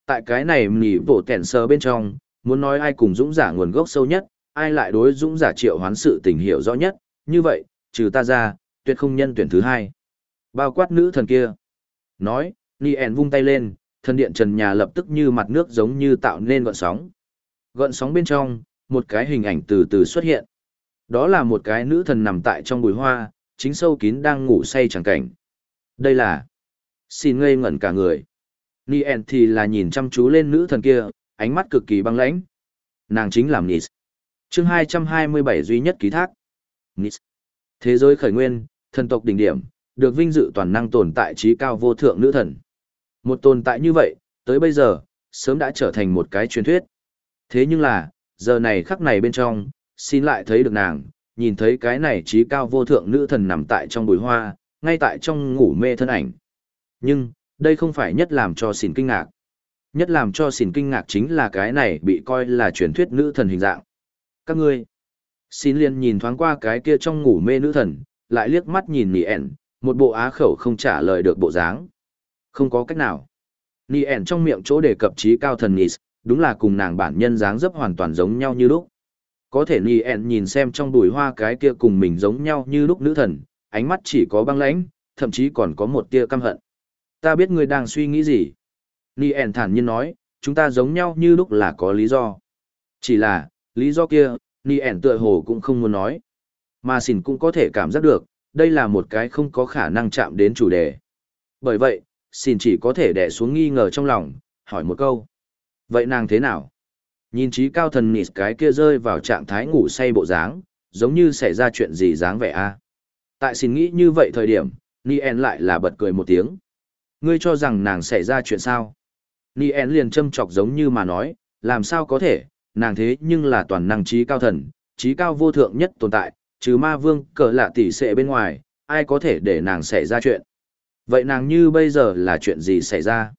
Tại cái này mỉ vổ kẻn sơ bên trong, muốn nói ai cùng dũng giả nguồn gốc sâu nhất, ai lại đối dũng giả triệu hoán sự tình hiểu rõ nhất, như vậy, trừ ta ra, tuyệt không nhân tuyển thứ hai. Bao quát nữ thần kia. Nói, Nien vung tay lên, thần điện trần nhà lập tức như mặt nước giống như tạo nên gợn sóng. Gợn sóng bên trong, một cái hình ảnh từ từ xuất hiện. Đó là một cái nữ thần nằm tại trong bụi hoa, chính sâu kín đang ngủ say chẳng cảnh. Đây là... Xin ngây ngẩn cả người. Nien thì là nhìn chăm chú lên nữ thần kia, ánh mắt cực kỳ băng lãnh. Nàng chính là Nis chương 227 duy nhất ký thác. Nis. Thế giới khởi nguyên, thần tộc đỉnh điểm, được vinh dự toàn năng tồn tại trí cao vô thượng nữ thần. Một tồn tại như vậy, tới bây giờ, sớm đã trở thành một cái truyền thuyết. Thế nhưng là, giờ này khắc này bên trong, xin lại thấy được nàng, nhìn thấy cái này trí cao vô thượng nữ thần nằm tại trong bụi hoa, ngay tại trong ngủ mê thân ảnh. Nhưng, đây không phải nhất làm cho xỉn kinh ngạc. Nhất làm cho xỉn kinh ngạc chính là cái này bị coi là truyền thuyết nữ thần hình dạng. Các ngươi, xin liền nhìn thoáng qua cái kia trong ngủ mê nữ thần, lại liếc mắt nhìn nỉ ẻn, một bộ á khẩu không trả lời được bộ dáng. Không có cách nào. Nỉ ẻn trong miệng chỗ đề cập trí cao thần Nis, đúng là cùng nàng bản nhân dáng dấp hoàn toàn giống nhau như lúc. Có thể Nien nhìn xem trong đùi hoa cái kia cùng mình giống nhau như lúc nữ thần, ánh mắt chỉ có băng lãnh, thậm chí còn có một tia căm hận. Ta biết ngươi đang suy nghĩ gì. Nien thản nhiên nói, chúng ta giống nhau như lúc là có lý do. Chỉ là, lý do kia, Nien tựa hồ cũng không muốn nói. Mà xỉn cũng có thể cảm giác được, đây là một cái không có khả năng chạm đến chủ đề. Bởi vậy, xin chỉ có thể đè xuống nghi ngờ trong lòng, hỏi một câu. Vậy nàng thế nào? Nhìn trí cao thần nịt cái kia rơi vào trạng thái ngủ say bộ dáng, giống như xảy ra chuyện gì dáng vẻ a. Tại xin nghĩ như vậy thời điểm, Nien lại là bật cười một tiếng. Ngươi cho rằng nàng xảy ra chuyện sao? Nien liền châm chọc giống như mà nói, làm sao có thể, nàng thế nhưng là toàn năng trí cao thần, trí cao vô thượng nhất tồn tại, trừ ma vương cờ lạ tỷ sệ bên ngoài, ai có thể để nàng xảy ra chuyện. Vậy nàng như bây giờ là chuyện gì xảy ra?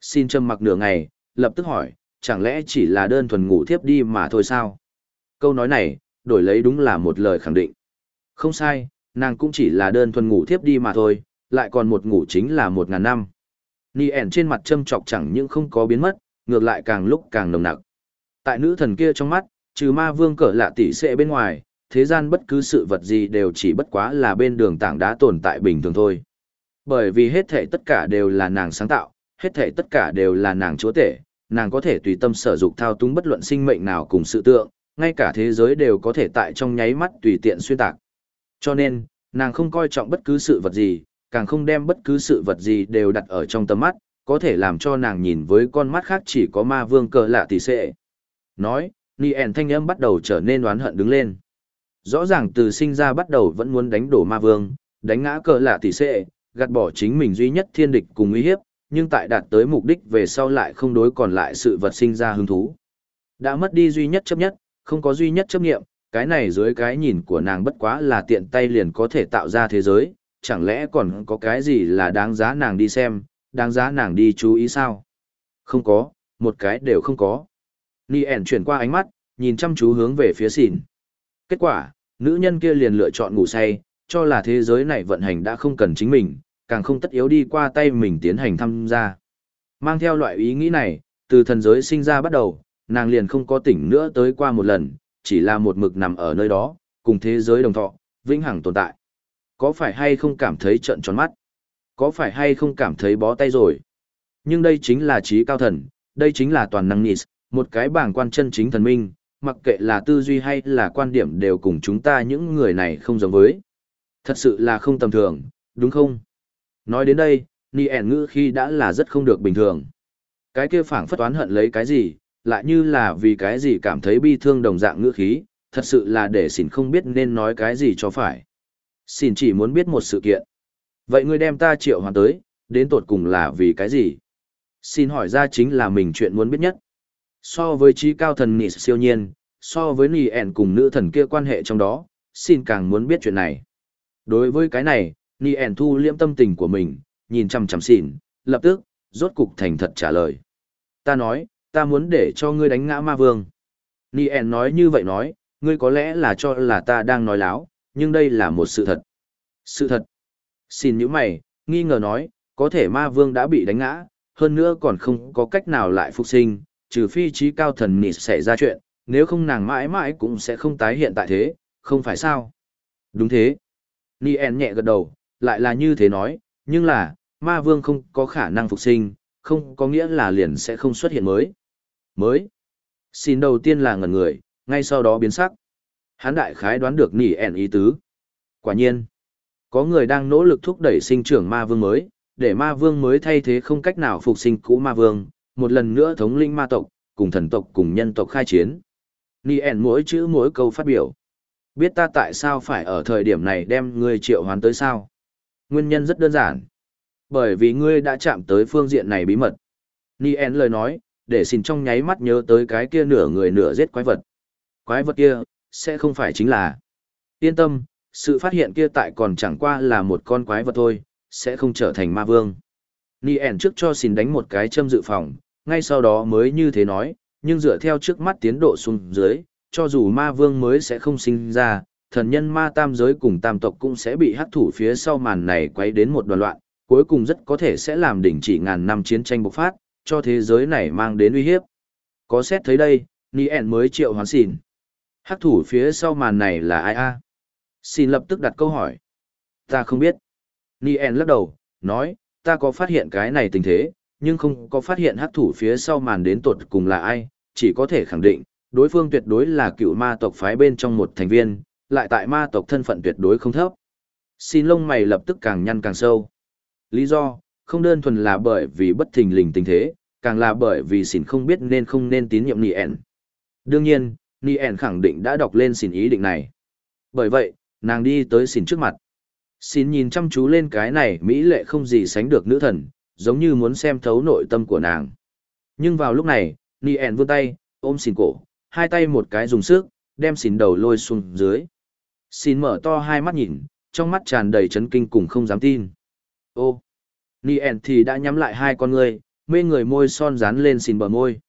Xin trầm mặc nửa ngày, lập tức hỏi, chẳng lẽ chỉ là đơn thuần ngủ thiếp đi mà thôi sao? Câu nói này, đổi lấy đúng là một lời khẳng định. Không sai, nàng cũng chỉ là đơn thuần ngủ thiếp đi mà thôi, lại còn một ngủ chính là một ngàn năm. Ni ẻn trên mặt châm trọc chẳng những không có biến mất, ngược lại càng lúc càng nồng nặc. Tại nữ thần kia trong mắt, trừ ma vương cỡ lạ tỷ sệ bên ngoài, thế gian bất cứ sự vật gì đều chỉ bất quá là bên đường tảng đá tồn tại bình thường thôi. Bởi vì hết thể tất cả đều là nàng sáng tạo, hết thể tất cả đều là nàng chúa tể, nàng có thể tùy tâm sở dục thao túng bất luận sinh mệnh nào cùng sự tượng, ngay cả thế giới đều có thể tại trong nháy mắt tùy tiện xuyên tạc. Cho nên, nàng không coi trọng bất cứ sự vật gì, càng không đem bất cứ sự vật gì đều đặt ở trong tầm mắt, có thể làm cho nàng nhìn với con mắt khác chỉ có ma vương cờ lạ tỷ sệ. Nói, Nien thanh âm bắt đầu trở nên oán hận đứng lên. Rõ ràng từ sinh ra bắt đầu vẫn muốn đánh đổ ma vương, đánh ngã cờ lạ tỷ sệ, gạt bỏ chính mình duy nhất thiên địch cùng uy hiếp, nhưng tại đạt tới mục đích về sau lại không đối còn lại sự vật sinh ra hứng thú. Đã mất đi duy nhất chấp nhất, không có duy nhất chấp nghiệm, cái này dưới cái nhìn của nàng bất quá là tiện tay liền có thể tạo ra thế giới, chẳng lẽ còn có cái gì là đáng giá nàng đi xem, đáng giá nàng đi chú ý sao? Không có, một cái đều không có. Ni ẻn chuyển qua ánh mắt, nhìn chăm chú hướng về phía xỉn. Kết quả, nữ nhân kia liền lựa chọn ngủ say, cho là thế giới này vận hành đã không cần chính mình, càng không tất yếu đi qua tay mình tiến hành tham gia. Mang theo loại ý nghĩ này, từ thần giới sinh ra bắt đầu, nàng liền không có tỉnh nữa tới qua một lần, chỉ là một mực nằm ở nơi đó, cùng thế giới đồng thọ, vĩnh hằng tồn tại. Có phải hay không cảm thấy trận tròn mắt? Có phải hay không cảm thấy bó tay rồi? Nhưng đây chính là trí cao thần, đây chính là toàn năng Nis, một cái bảng quan chân chính thần minh, mặc kệ là tư duy hay là quan điểm đều cùng chúng ta những người này không giống với. Thật sự là không tầm thường, đúng không? Nói đến đây, ni ẻn ngữ khi đã là rất không được bình thường. Cái kia phảng phất oán hận lấy cái gì, lại như là vì cái gì cảm thấy bi thương đồng dạng ngữ khí, thật sự là để xỉn không biết nên nói cái gì cho phải. Xỉn chỉ muốn biết một sự kiện. Vậy ngươi đem ta triệu hoàn tới, đến tột cùng là vì cái gì? Xin hỏi ra chính là mình chuyện muốn biết nhất. So với trí cao thần nị siêu nhiên, so với nị ẻn cùng nữ thần kia quan hệ trong đó, xin càng muốn biết chuyện này. Đối với cái này, nị ẻn thu liễm tâm tình của mình, nhìn chăm chăm xỉn, lập tức, rốt cục thành thật trả lời. Ta nói, ta muốn để cho ngươi đánh ngã ma vương. Nị ẻn nói như vậy nói, ngươi có lẽ là cho là ta đang nói láo, nhưng đây là một sự thật. Sự thật. Xin những mày, nghi ngờ nói, có thể ma vương đã bị đánh ngã, hơn nữa còn không có cách nào lại phục sinh, trừ phi trí cao thần nịt xảy ra chuyện, nếu không nàng mãi mãi cũng sẽ không tái hiện tại thế, không phải sao? Đúng thế. Nien nhẹ gật đầu, lại là như thế nói, nhưng là, ma vương không có khả năng phục sinh, không có nghĩa là liền sẽ không xuất hiện mới. Mới. Xin đầu tiên là ngẩn người, ngay sau đó biến sắc. Hán đại khái đoán được Nien ý tứ. Quả nhiên, có người đang nỗ lực thúc đẩy sinh trưởng ma vương mới, để ma vương mới thay thế không cách nào phục sinh cũ ma vương, một lần nữa thống linh ma tộc, cùng thần tộc cùng nhân tộc khai chiến. Nien mỗi chữ mỗi câu phát biểu. Biết ta tại sao phải ở thời điểm này đem ngươi triệu hoán tới sao? Nguyên nhân rất đơn giản. Bởi vì ngươi đã chạm tới phương diện này bí mật. Nien lời nói, để xin trong nháy mắt nhớ tới cái kia nửa người nửa giết quái vật. Quái vật kia, sẽ không phải chính là. Yên tâm, sự phát hiện kia tại còn chẳng qua là một con quái vật thôi, sẽ không trở thành ma vương. Nien trước cho xin đánh một cái châm dự phòng, ngay sau đó mới như thế nói, nhưng dựa theo trước mắt tiến độ xuống dưới, cho dù ma vương mới sẽ không sinh ra, thần nhân ma tam giới cùng tam tộc cũng sẽ bị hắc thủ phía sau màn này quấy đến một đoàn loạn, cuối cùng rất có thể sẽ làm đỉnh chỉ ngàn năm chiến tranh bộc phát, cho thế giới này mang đến uy hiếp. Có xét thấy đây, Nien mới triệu hoán xỉn. Hắc thủ phía sau màn này là ai a? Xin lập tức đặt câu hỏi. Ta không biết. Nien lắc đầu, nói, ta có phát hiện cái này tình thế, nhưng không có phát hiện hắc thủ phía sau màn đến tột cùng là ai, chỉ có thể khẳng định, đối phương tuyệt đối là cựu ma tộc phái bên trong một thành viên, lại tại ma tộc thân phận tuyệt đối không thấp. Xin lông mày lập tức càng nhăn càng sâu. Lý do, không đơn thuần là bởi vì bất thình lình tình thế, càng là bởi vì xin không biết nên không nên tín nhiệm Nien. Đương nhiên, Nien khẳng định đã đọc lên xin ý định này. Bởi vậy, nàng đi tới xin trước mặt. Xin nhìn chăm chú lên cái này mỹ lệ không gì sánh được nữ thần, giống như muốn xem thấu nội tâm của nàng. Nhưng vào lúc này, Nien vươn tay, ôm xin cổ, hai tay một cái dùng sức, đem xin đầu lôi xuống dưới. Xin mở to hai mắt nhìn, trong mắt tràn đầy chấn kinh cùng không dám tin. Ô! Nien thì đã nhắm lại hai con ngươi, mê người môi son dán lên xin bờ môi.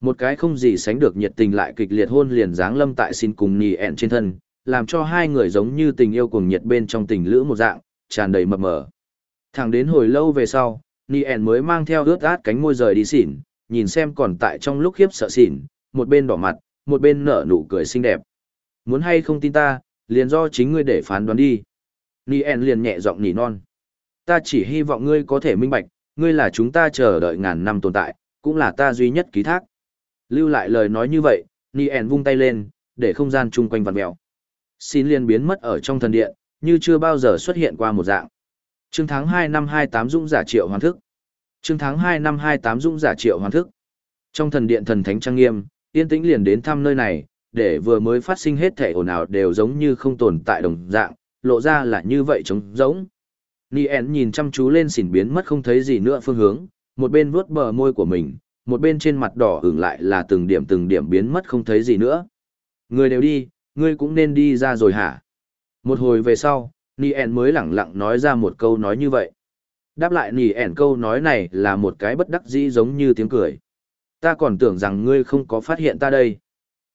Một cái không gì sánh được nhiệt tình lại kịch liệt hôn liền dáng lâm tại xin cùng Nien trên thân, làm cho hai người giống như tình yêu cùng nhiệt bên trong tình lữ một dạng, tràn đầy mập mờ. Thẳng đến hồi lâu về sau, Nien mới mang theo ướt át cánh môi rời đi xỉn, nhìn xem còn tại trong lúc khiếp sợ xỉn, một bên đỏ mặt, một bên nở nụ cười xinh đẹp. Muốn hay không tin ta, liền do chính ngươi để phán đoán đi. Nien liền nhẹ giọng nỉ non. Ta chỉ hy vọng ngươi có thể minh bạch, ngươi là chúng ta chờ đợi ngàn năm tồn tại, cũng là ta duy nhất ký thác. Lưu lại lời nói như vậy, Nien vung tay lên, để không gian chung quanh vặn mèo. Xin liền biến mất ở trong thần điện, như chưa bao giờ xuất hiện qua một dạng. Trương tháng 2 năm 28 dũng giả triệu hoàn thức. Trương tháng 2 năm 28 dũng giả triệu hoàn thức. Trong thần điện thần thánh trang nghiêm, yên tĩnh liền đến thăm nơi này, để vừa mới phát sinh hết thể ồn ào đều giống như không tồn tại đồng dạng, lộ ra là như vậy trống giống. Nien nhìn chăm chú lên xỉn biến mất không thấy gì nữa phương hướng, một bên vuốt bờ môi của mình, một bên trên mặt đỏ ửng lại là từng điểm từng điểm biến mất không thấy gì nữa. Người đều đi, ngươi cũng nên đi ra rồi hả? Một hồi về sau, Nien mới lẳng lặng nói ra một câu nói như vậy. Đáp lại Nien câu nói này là một cái bất đắc dĩ giống như tiếng cười. Ta còn tưởng rằng ngươi không có phát hiện ta đây.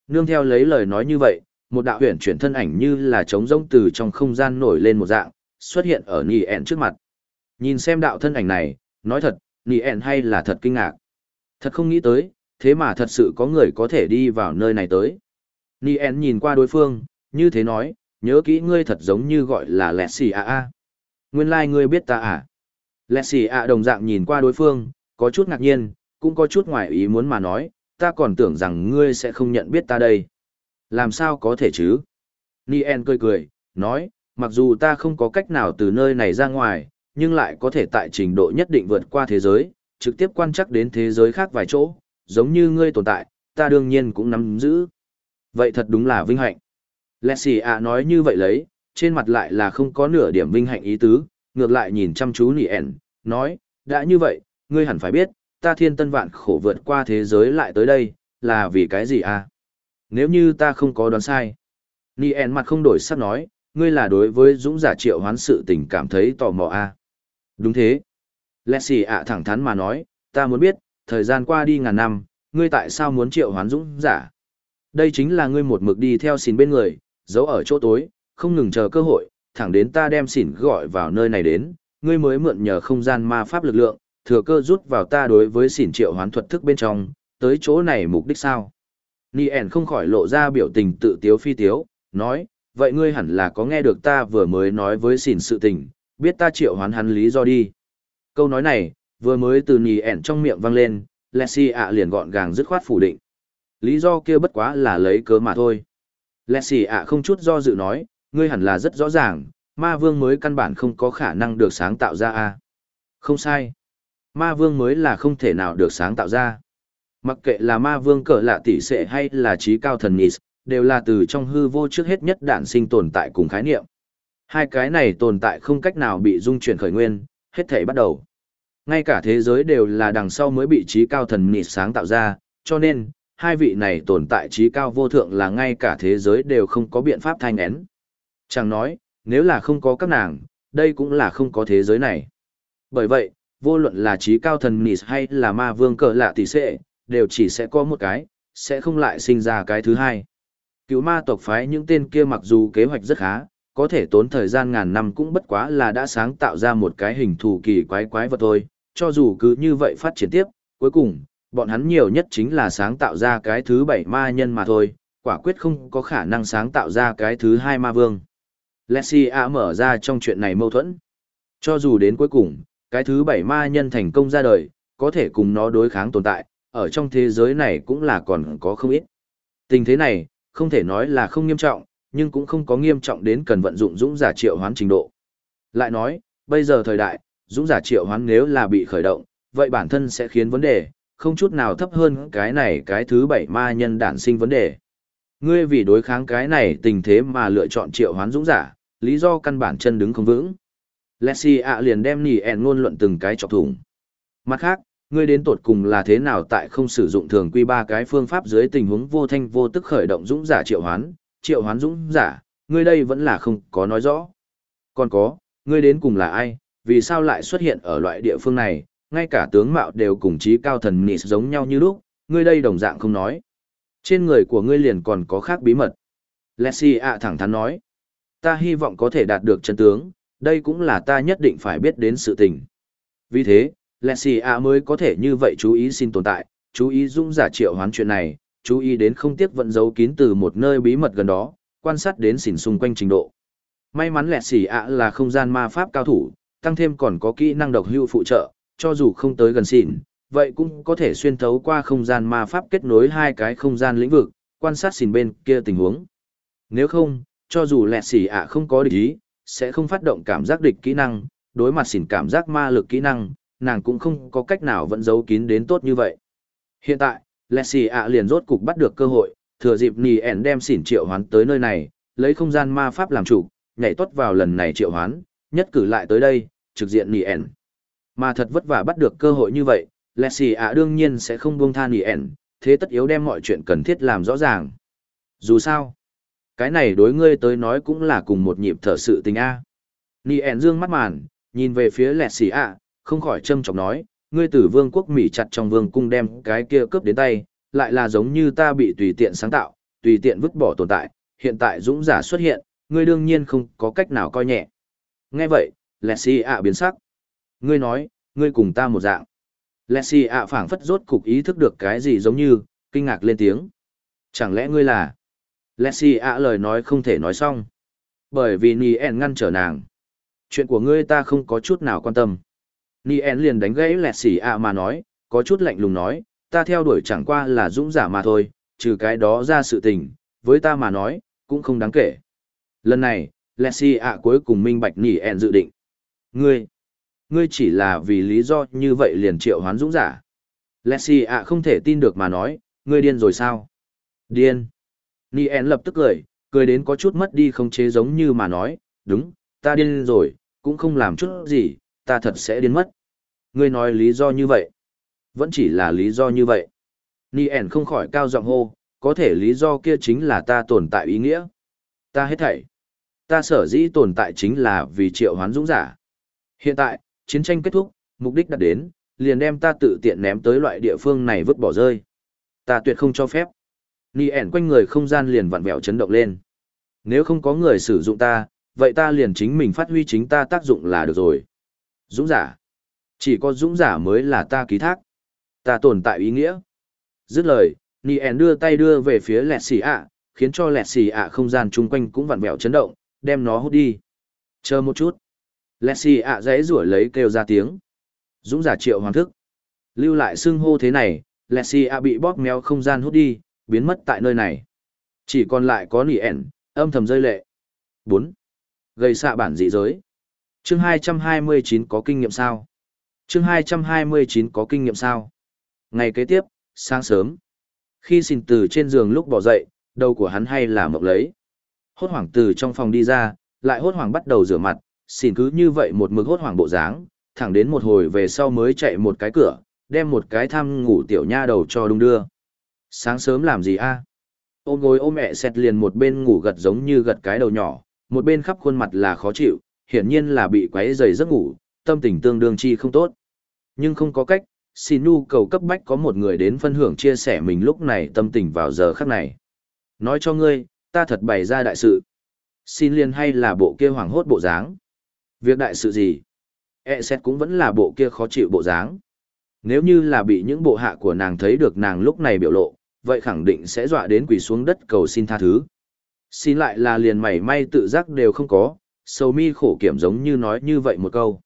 Nương theo lấy lời nói như vậy, một đạo huyền chuyển thân ảnh như là trống rỗng từ trong không gian nổi lên một dạng, xuất hiện ở Nien trước mặt. Nhìn xem đạo thân ảnh này, nói thật, Nien hay là thật kinh ngạc. Thật không nghĩ tới, thế mà thật sự có người có thể đi vào nơi này tới. Nien nhìn qua đối phương, như thế nói, nhớ kỹ ngươi thật giống như gọi là lẹ xì a a. Nguyên lai like ngươi biết ta à? Lẹ xì a đồng dạng nhìn qua đối phương, có chút ngạc nhiên, cũng có chút ngoài ý muốn mà nói, ta còn tưởng rằng ngươi sẽ không nhận biết ta đây. Làm sao có thể chứ? Nien cười cười, nói, mặc dù ta không có cách nào từ nơi này ra ngoài, nhưng lại có thể tại trình độ nhất định vượt qua thế giới, trực tiếp quan chắc đến thế giới khác vài chỗ, giống như ngươi tồn tại, ta đương nhiên cũng nắm giữ. Vậy thật đúng là vinh hạnh. Lẹ xì ạ nói như vậy lấy, trên mặt lại là không có nửa điểm vinh hạnh ý tứ, ngược lại nhìn chăm chú nỉ ẻn, nói, đã như vậy, ngươi hẳn phải biết, ta thiên tân vạn khổ vượt qua thế giới lại tới đây, là vì cái gì à? Nếu như ta không có đoán sai. Nỉ ẻn mặt không đổi sắc nói, ngươi là đối với dũng giả triệu hoán sự tình cảm thấy tò mò à? Đúng thế. Lẹ xì ạ thẳng thắn mà nói, ta muốn biết, thời gian qua đi ngàn năm, ngươi tại sao muốn triệu hoán dũng giả? Đây chính là ngươi một mực đi theo xin bên người, giấu ở chỗ tối, không ngừng chờ cơ hội, thẳng đến ta đem xỉn gọi vào nơi này đến, ngươi mới mượn nhờ không gian ma pháp lực lượng, thừa cơ rút vào ta đối với xỉn triệu hoán thuật thức bên trong, tới chỗ này mục đích sao? Nien không khỏi lộ ra biểu tình tự tiếu phi tiếu, nói, vậy ngươi hẳn là có nghe được ta vừa mới nói với xỉn sự tình, biết ta triệu hoán hắn lý do đi. Câu nói này, vừa mới từ Nien trong miệng vang lên, Lexi ạ liền gọn gàng dứt khoát phủ định lý do kia bất quá là lấy cớ mà thôi. Lẹ xì ạ không chút do dự nói, ngươi hẳn là rất rõ ràng, ma vương mới căn bản không có khả năng được sáng tạo ra a Không sai. Ma vương mới là không thể nào được sáng tạo ra. Mặc kệ là ma vương cỡ lạ tỷ sệ hay là trí cao thần Nis, đều là từ trong hư vô trước hết nhất đản sinh tồn tại cùng khái niệm. Hai cái này tồn tại không cách nào bị dung chuyển khởi nguyên, hết thể bắt đầu. Ngay cả thế giới đều là đằng sau mới bị trí cao thần Nis sáng tạo ra, cho nên, hai vị này tồn tại trí cao vô thượng là ngay cả thế giới đều không có biện pháp thanh én. Chẳng nói, nếu là không có các nàng, đây cũng là không có thế giới này. Bởi vậy, vô luận là trí cao thần Nis hay là ma vương cờ lạ tỷ sệ, đều chỉ sẽ có một cái, sẽ không lại sinh ra cái thứ hai. Cứu ma tộc phái những tên kia mặc dù kế hoạch rất khá, có thể tốn thời gian ngàn năm cũng bất quá là đã sáng tạo ra một cái hình thù kỳ quái quái vật thôi, cho dù cứ như vậy phát triển tiếp, cuối cùng, bọn hắn nhiều nhất chính là sáng tạo ra cái thứ bảy ma nhân mà thôi, quả quyết không có khả năng sáng tạo ra cái thứ hai ma vương. Lexia mở ra trong chuyện này mâu thuẫn. Cho dù đến cuối cùng, cái thứ bảy ma nhân thành công ra đời, có thể cùng nó đối kháng tồn tại, ở trong thế giới này cũng là còn có không ít. Tình thế này, không thể nói là không nghiêm trọng, nhưng cũng không có nghiêm trọng đến cần vận dụng dũng giả triệu hoán trình độ. Lại nói, bây giờ thời đại, dũng giả triệu hoán nếu là bị khởi động, vậy bản thân sẽ khiến vấn đề, không chút nào thấp hơn cái này cái thứ bảy ma nhân đản sinh vấn đề. Ngươi vì đối kháng cái này tình thế mà lựa chọn triệu hoán dũng giả, lý do căn bản chân đứng không vững. Lexi ạ liền đem nỉ ẹn ngôn luận từng cái chọc thủng. Mặt khác, ngươi đến tột cùng là thế nào tại không sử dụng thường quy ba cái phương pháp dưới tình huống vô thanh vô tức khởi động dũng giả triệu hoán, triệu hoán dũng giả, ngươi đây vẫn là không có nói rõ. Còn có, ngươi đến cùng là ai, vì sao lại xuất hiện ở loại địa phương này, ngay cả tướng mạo đều cùng trí cao thần nị giống nhau như lúc, ngươi đây đồng dạng không nói. Trên người của ngươi liền còn có khác bí mật. Lexi ạ thẳng thắn nói, ta hy vọng có thể đạt được chân tướng, đây cũng là ta nhất định phải biết đến sự tình. Vì thế, Lexi ạ mới có thể như vậy chú ý xin tồn tại, chú ý dung giả triệu hoán chuyện này, chú ý đến không tiếc vận giấu kín từ một nơi bí mật gần đó, quan sát đến xỉn xung quanh trình độ. May mắn lẹ xỉ ạ là không gian ma pháp cao thủ, tăng thêm còn có kỹ năng độc hưu phụ trợ, cho dù không tới gần xỉn, vậy cũng có thể xuyên thấu qua không gian ma pháp kết nối hai cái không gian lĩnh vực, quan sát xỉn bên kia tình huống. Nếu không, cho dù lẹ xỉ ạ không có địch ý, sẽ không phát động cảm giác địch kỹ năng, đối mặt xỉn cảm giác ma lực kỹ năng, nàng cũng không có cách nào vẫn giấu kín đến tốt như vậy. Hiện tại, Lexi ạ liền rốt cục bắt được cơ hội, thừa dịp Nì ẻn đem xỉn triệu hoán tới nơi này, lấy không gian ma pháp làm chủ, nhảy tốt vào lần này triệu hoán, nhất cử lại tới đây, trực diện Nì ẻn. Mà thật vất vả bắt được cơ hội như vậy, Lexi ạ đương nhiên sẽ không buông tha Nì ẻn, thế tất yếu đem mọi chuyện cần thiết làm rõ ràng. Dù sao, cái này đối ngươi tới nói cũng là cùng một nhịp thở sự tình A. Nì ẻn dương mắt màn, nhìn về phía Lexi ạ, không khỏi châm trọng nói, ngươi tử vương quốc Mỹ chặt trong vương cung đem cái kia cướp đến tay, lại là giống như ta bị tùy tiện sáng tạo, tùy tiện vứt bỏ tồn tại, hiện tại dũng giả xuất hiện, ngươi đương nhiên không có cách nào coi nhẹ. Nghe vậy, Lexi ạ biến sắc. Ngươi nói, ngươi cùng ta một dạng. Lexi ạ phảng phất rốt cục ý thức được cái gì giống như, kinh ngạc lên tiếng. Chẳng lẽ ngươi là... Lexi ạ lời nói không thể nói xong. Bởi vì Nien ngăn trở nàng. Chuyện của ngươi ta không có chút nào quan tâm. Nien liền đánh gãy Lexi ạ mà nói, có chút lạnh lùng nói, ta theo đuổi chẳng qua là dũng giả mà thôi, trừ cái đó ra sự tình, với ta mà nói, cũng không đáng kể. Lần này, Lexi ạ cuối cùng minh bạch Nien dự định. Ngươi, ngươi chỉ là vì lý do như vậy liền triệu hoán dũng giả. Lexi ạ không thể tin được mà nói, ngươi điên rồi sao? Điên. Nien lập tức cười, cười đến có chút mất đi không chế giống như mà nói, đúng, ta điên rồi, cũng không làm chút gì, ta thật sẽ điên mất. Ngươi nói lý do như vậy. Vẫn chỉ là lý do như vậy. Nien không khỏi cao giọng hô, có thể lý do kia chính là ta tồn tại ý nghĩa. Ta hết thảy. Ta sở dĩ tồn tại chính là vì triệu hoán dũng giả. Hiện tại, chiến tranh kết thúc, mục đích đạt đến, liền đem ta tự tiện ném tới loại địa phương này vứt bỏ rơi. Ta tuyệt không cho phép. Nien quanh người không gian liền vặn vẹo chấn động lên. Nếu không có người sử dụng ta, vậy ta liền chính mình phát huy chính ta tác dụng là được rồi. Dũng giả. Chỉ có dũng giả mới là ta ký thác. Ta tồn tại ý nghĩa. Dứt lời, Nien đưa tay đưa về phía lẹt xì ạ, khiến cho lẹt xì ạ không gian chung quanh cũng vặn vẹo chấn động, đem nó hút đi. Chờ một chút. Lexi ạ dãy rủa lấy kêu ra tiếng. Dũng giả triệu hoàn thức. Lưu lại xưng hô thế này, Lexi ạ bị bóp méo không gian hút đi, biến mất tại nơi này. Chỉ còn lại có Nien, âm thầm rơi lệ. 4. Gây xạ bản dị giới. Chương 229 có kinh nghiệm sao? Chương 229 có kinh nghiệm sao? Ngày kế tiếp, sáng sớm. Khi xin từ trên giường lúc bỏ dậy, đầu của hắn hay là mộng lấy. Hốt hoảng từ trong phòng đi ra, lại hốt hoảng bắt đầu rửa mặt, xin cứ như vậy một mực hốt hoảng bộ dáng, thẳng đến một hồi về sau mới chạy một cái cửa, đem một cái thăm ngủ tiểu nha đầu cho đung đưa. Sáng sớm làm gì a? Ôm gối ôm mẹ xẹt liền một bên ngủ gật giống như gật cái đầu nhỏ, một bên khắp khuôn mặt là khó chịu, hiển nhiên là bị quấy rầy giấc ngủ, tâm tình tương đương chi không tốt. Nhưng không có cách, xin nhu cầu cấp bách có một người đến phân hưởng chia sẻ mình lúc này tâm tình vào giờ khắc này. Nói cho ngươi, ta thật bày ra đại sự. Xin liền hay là bộ kia hoàng hốt bộ dáng. Việc đại sự gì? E xét cũng vẫn là bộ kia khó chịu bộ dáng. Nếu như là bị những bộ hạ của nàng thấy được nàng lúc này biểu lộ, vậy khẳng định sẽ dọa đến quỳ xuống đất cầu xin tha thứ. Xin lại là liền mảy may tự giác đều không có, sầu mi khổ kiểm giống như nói như vậy một câu.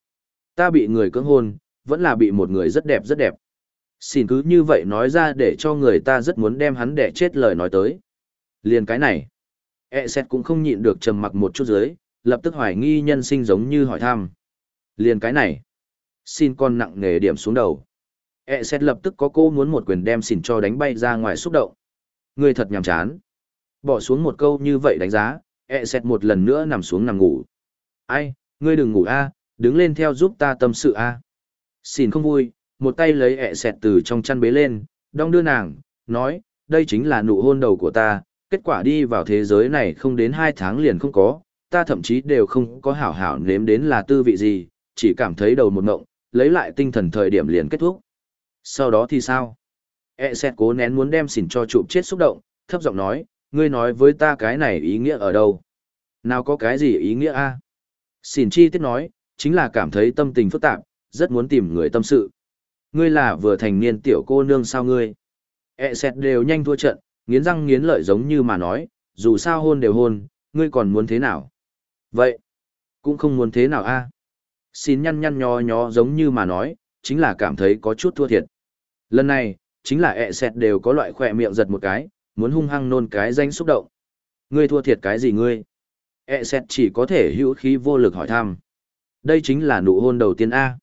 Ta bị người cưỡng hôn, vẫn là bị một người rất đẹp rất đẹp. Xin cứ như vậy nói ra để cho người ta rất muốn đem hắn đẻ chết lời nói tới. Liền cái này. E xét cũng không nhịn được trầm mặc một chút dưới, lập tức hoài nghi nhân sinh giống như hỏi thăm. Liền cái này. Xin con nặng nghề điểm xuống đầu. E xét lập tức có cô muốn một quyền đem xỉn cho đánh bay ra ngoài xúc động. Người thật nhàm chán. Bỏ xuống một câu như vậy đánh giá, E xét một lần nữa nằm xuống nằm ngủ. Ai, ngươi đừng ngủ a, đứng lên theo giúp ta tâm sự a. Xỉn không vui, một tay lấy E xét từ trong chăn bế lên, đong đưa nàng, nói, đây chính là nụ hôn đầu của ta, kết quả đi vào thế giới này không đến hai tháng liền không có, ta thậm chí đều không có hảo hảo nếm đến là tư vị gì, chỉ cảm thấy đầu một ngộng, lấy lại tinh thần thời điểm liền kết thúc. Sau đó thì sao? E xét cố nén muốn đem xỉn cho chụp chết xúc động, thấp giọng nói, ngươi nói với ta cái này ý nghĩa ở đâu? Nào có cái gì ý nghĩa a? Xỉn chi tiết nói, chính là cảm thấy tâm tình phức tạp, rất muốn tìm người tâm sự. Ngươi là vừa thành niên tiểu cô nương sao ngươi? E xét đều nhanh thua trận, nghiến răng nghiến lợi giống như mà nói, dù sao hôn đều hôn, ngươi còn muốn thế nào? Vậy, cũng không muốn thế nào a? Xin nhăn nhăn nhó nhó giống như mà nói, chính là cảm thấy có chút thua thiệt. Lần này, chính là ẹ xẹt đều có loại khỏe miệng giật một cái, muốn hung hăng nôn cái danh xúc động. Ngươi thua thiệt cái gì ngươi? ẹ xẹt chỉ có thể hữu khí vô lực hỏi thăm. Đây chính là nụ hôn đầu tiên A.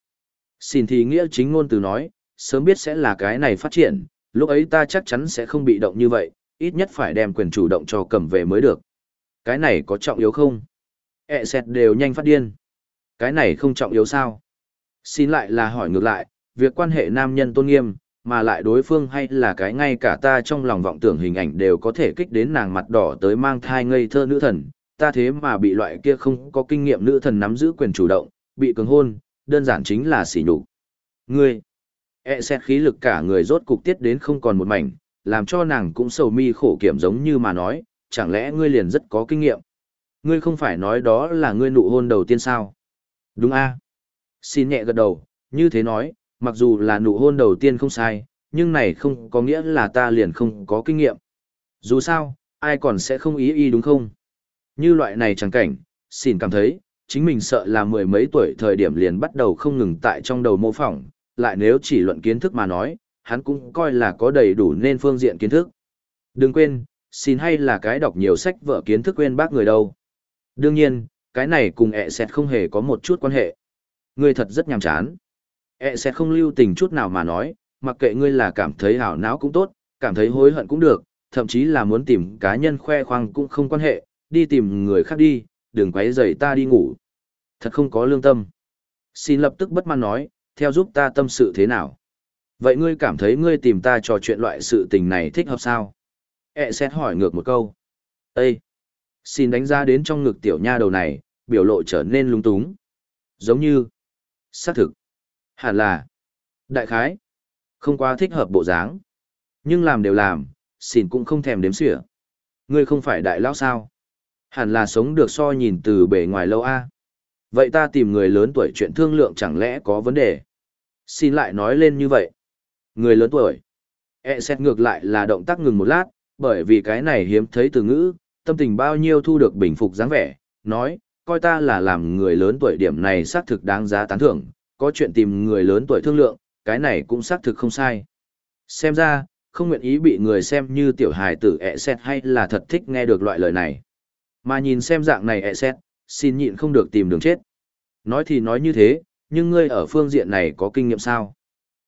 Xin thì nghĩa chính ngôn từ nói, sớm biết sẽ là cái này phát triển, lúc ấy ta chắc chắn sẽ không bị động như vậy, ít nhất phải đem quyền chủ động cho cầm về mới được. Cái này có trọng yếu không? Ẹ xẹt đều nhanh phát điên. Cái này không trọng yếu sao? Xin lại là hỏi ngược lại, việc quan hệ nam nhân tôn nghiêm, mà lại đối phương hay là cái ngay cả ta trong lòng vọng tưởng hình ảnh đều có thể kích đến nàng mặt đỏ tới mang thai ngây thơ nữ thần, ta thế mà bị loại kia không có kinh nghiệm nữ thần nắm giữ quyền chủ động, bị cường hôn, đơn giản chính là sỉ nhục. Ngươi, e xét khí lực cả người rốt cục tiết đến không còn một mảnh, làm cho nàng cũng sầu mi khổ kiểm giống như mà nói, chẳng lẽ ngươi liền rất có kinh nghiệm. Ngươi không phải nói đó là ngươi nụ hôn đầu tiên sao? Đúng a Xin nhẹ gật đầu, như thế nói, mặc dù là nụ hôn đầu tiên không sai, nhưng này không có nghĩa là ta liền không có kinh nghiệm. Dù sao, ai còn sẽ không ý y đúng không? Như loại này chẳng cảnh, xin cảm thấy, chính mình sợ là mười mấy tuổi thời điểm liền bắt đầu không ngừng tại trong đầu mô phỏng, lại nếu chỉ luận kiến thức mà nói, hắn cũng coi là có đầy đủ nên phương diện kiến thức. Đừng quên, xin hay là cái đọc nhiều sách vợ kiến thức quên bác người đâu. Đương nhiên, cái này cùng ẹ xẹt không hề có một chút quan hệ. Ngươi thật rất nhàm chán. ẹ xẹt không lưu tình chút nào mà nói, mặc kệ ngươi là cảm thấy hảo não cũng tốt, cảm thấy hối hận cũng được, thậm chí là muốn tìm cá nhân khoe khoang cũng không quan hệ, đi tìm người khác đi, đừng quấy rầy ta đi ngủ. Thật không có lương tâm. Xin lập tức bất mãn nói, theo giúp ta tâm sự thế nào. Vậy ngươi cảm thấy ngươi tìm ta trò chuyện loại sự tình này thích hợp sao? E xét hỏi ngược một câu. Ê! Xin đánh giá đến trong ngực tiểu nha đầu này, biểu lộ trở nên lung túng. Giống như, xác thực, hẳn là, đại khái, không quá thích hợp bộ dáng. Nhưng làm đều làm, xin cũng không thèm đếm xỉa. Ngươi không phải đại lão sao? Hẳn là sống được so nhìn từ bề ngoài lâu a. Vậy ta tìm người lớn tuổi chuyện thương lượng chẳng lẽ có vấn đề? Xin lại nói lên như vậy. Người lớn tuổi. E xét ngược lại là động tác ngừng một lát, bởi vì cái này hiếm thấy từ ngữ, tâm tình bao nhiêu thu được bình phục dáng vẻ, nói, coi ta là làm người lớn tuổi điểm này xác thực đáng giá tán thưởng, có chuyện tìm người lớn tuổi thương lượng, cái này cũng xác thực không sai. Xem ra, không nguyện ý bị người xem như tiểu hài tử ẹ xét hay là thật thích nghe được loại lời này. Mà nhìn xem dạng này ẹ xét, xin nhịn không được tìm đường chết. Nói thì nói như thế, nhưng ngươi ở phương diện này có kinh nghiệm sao?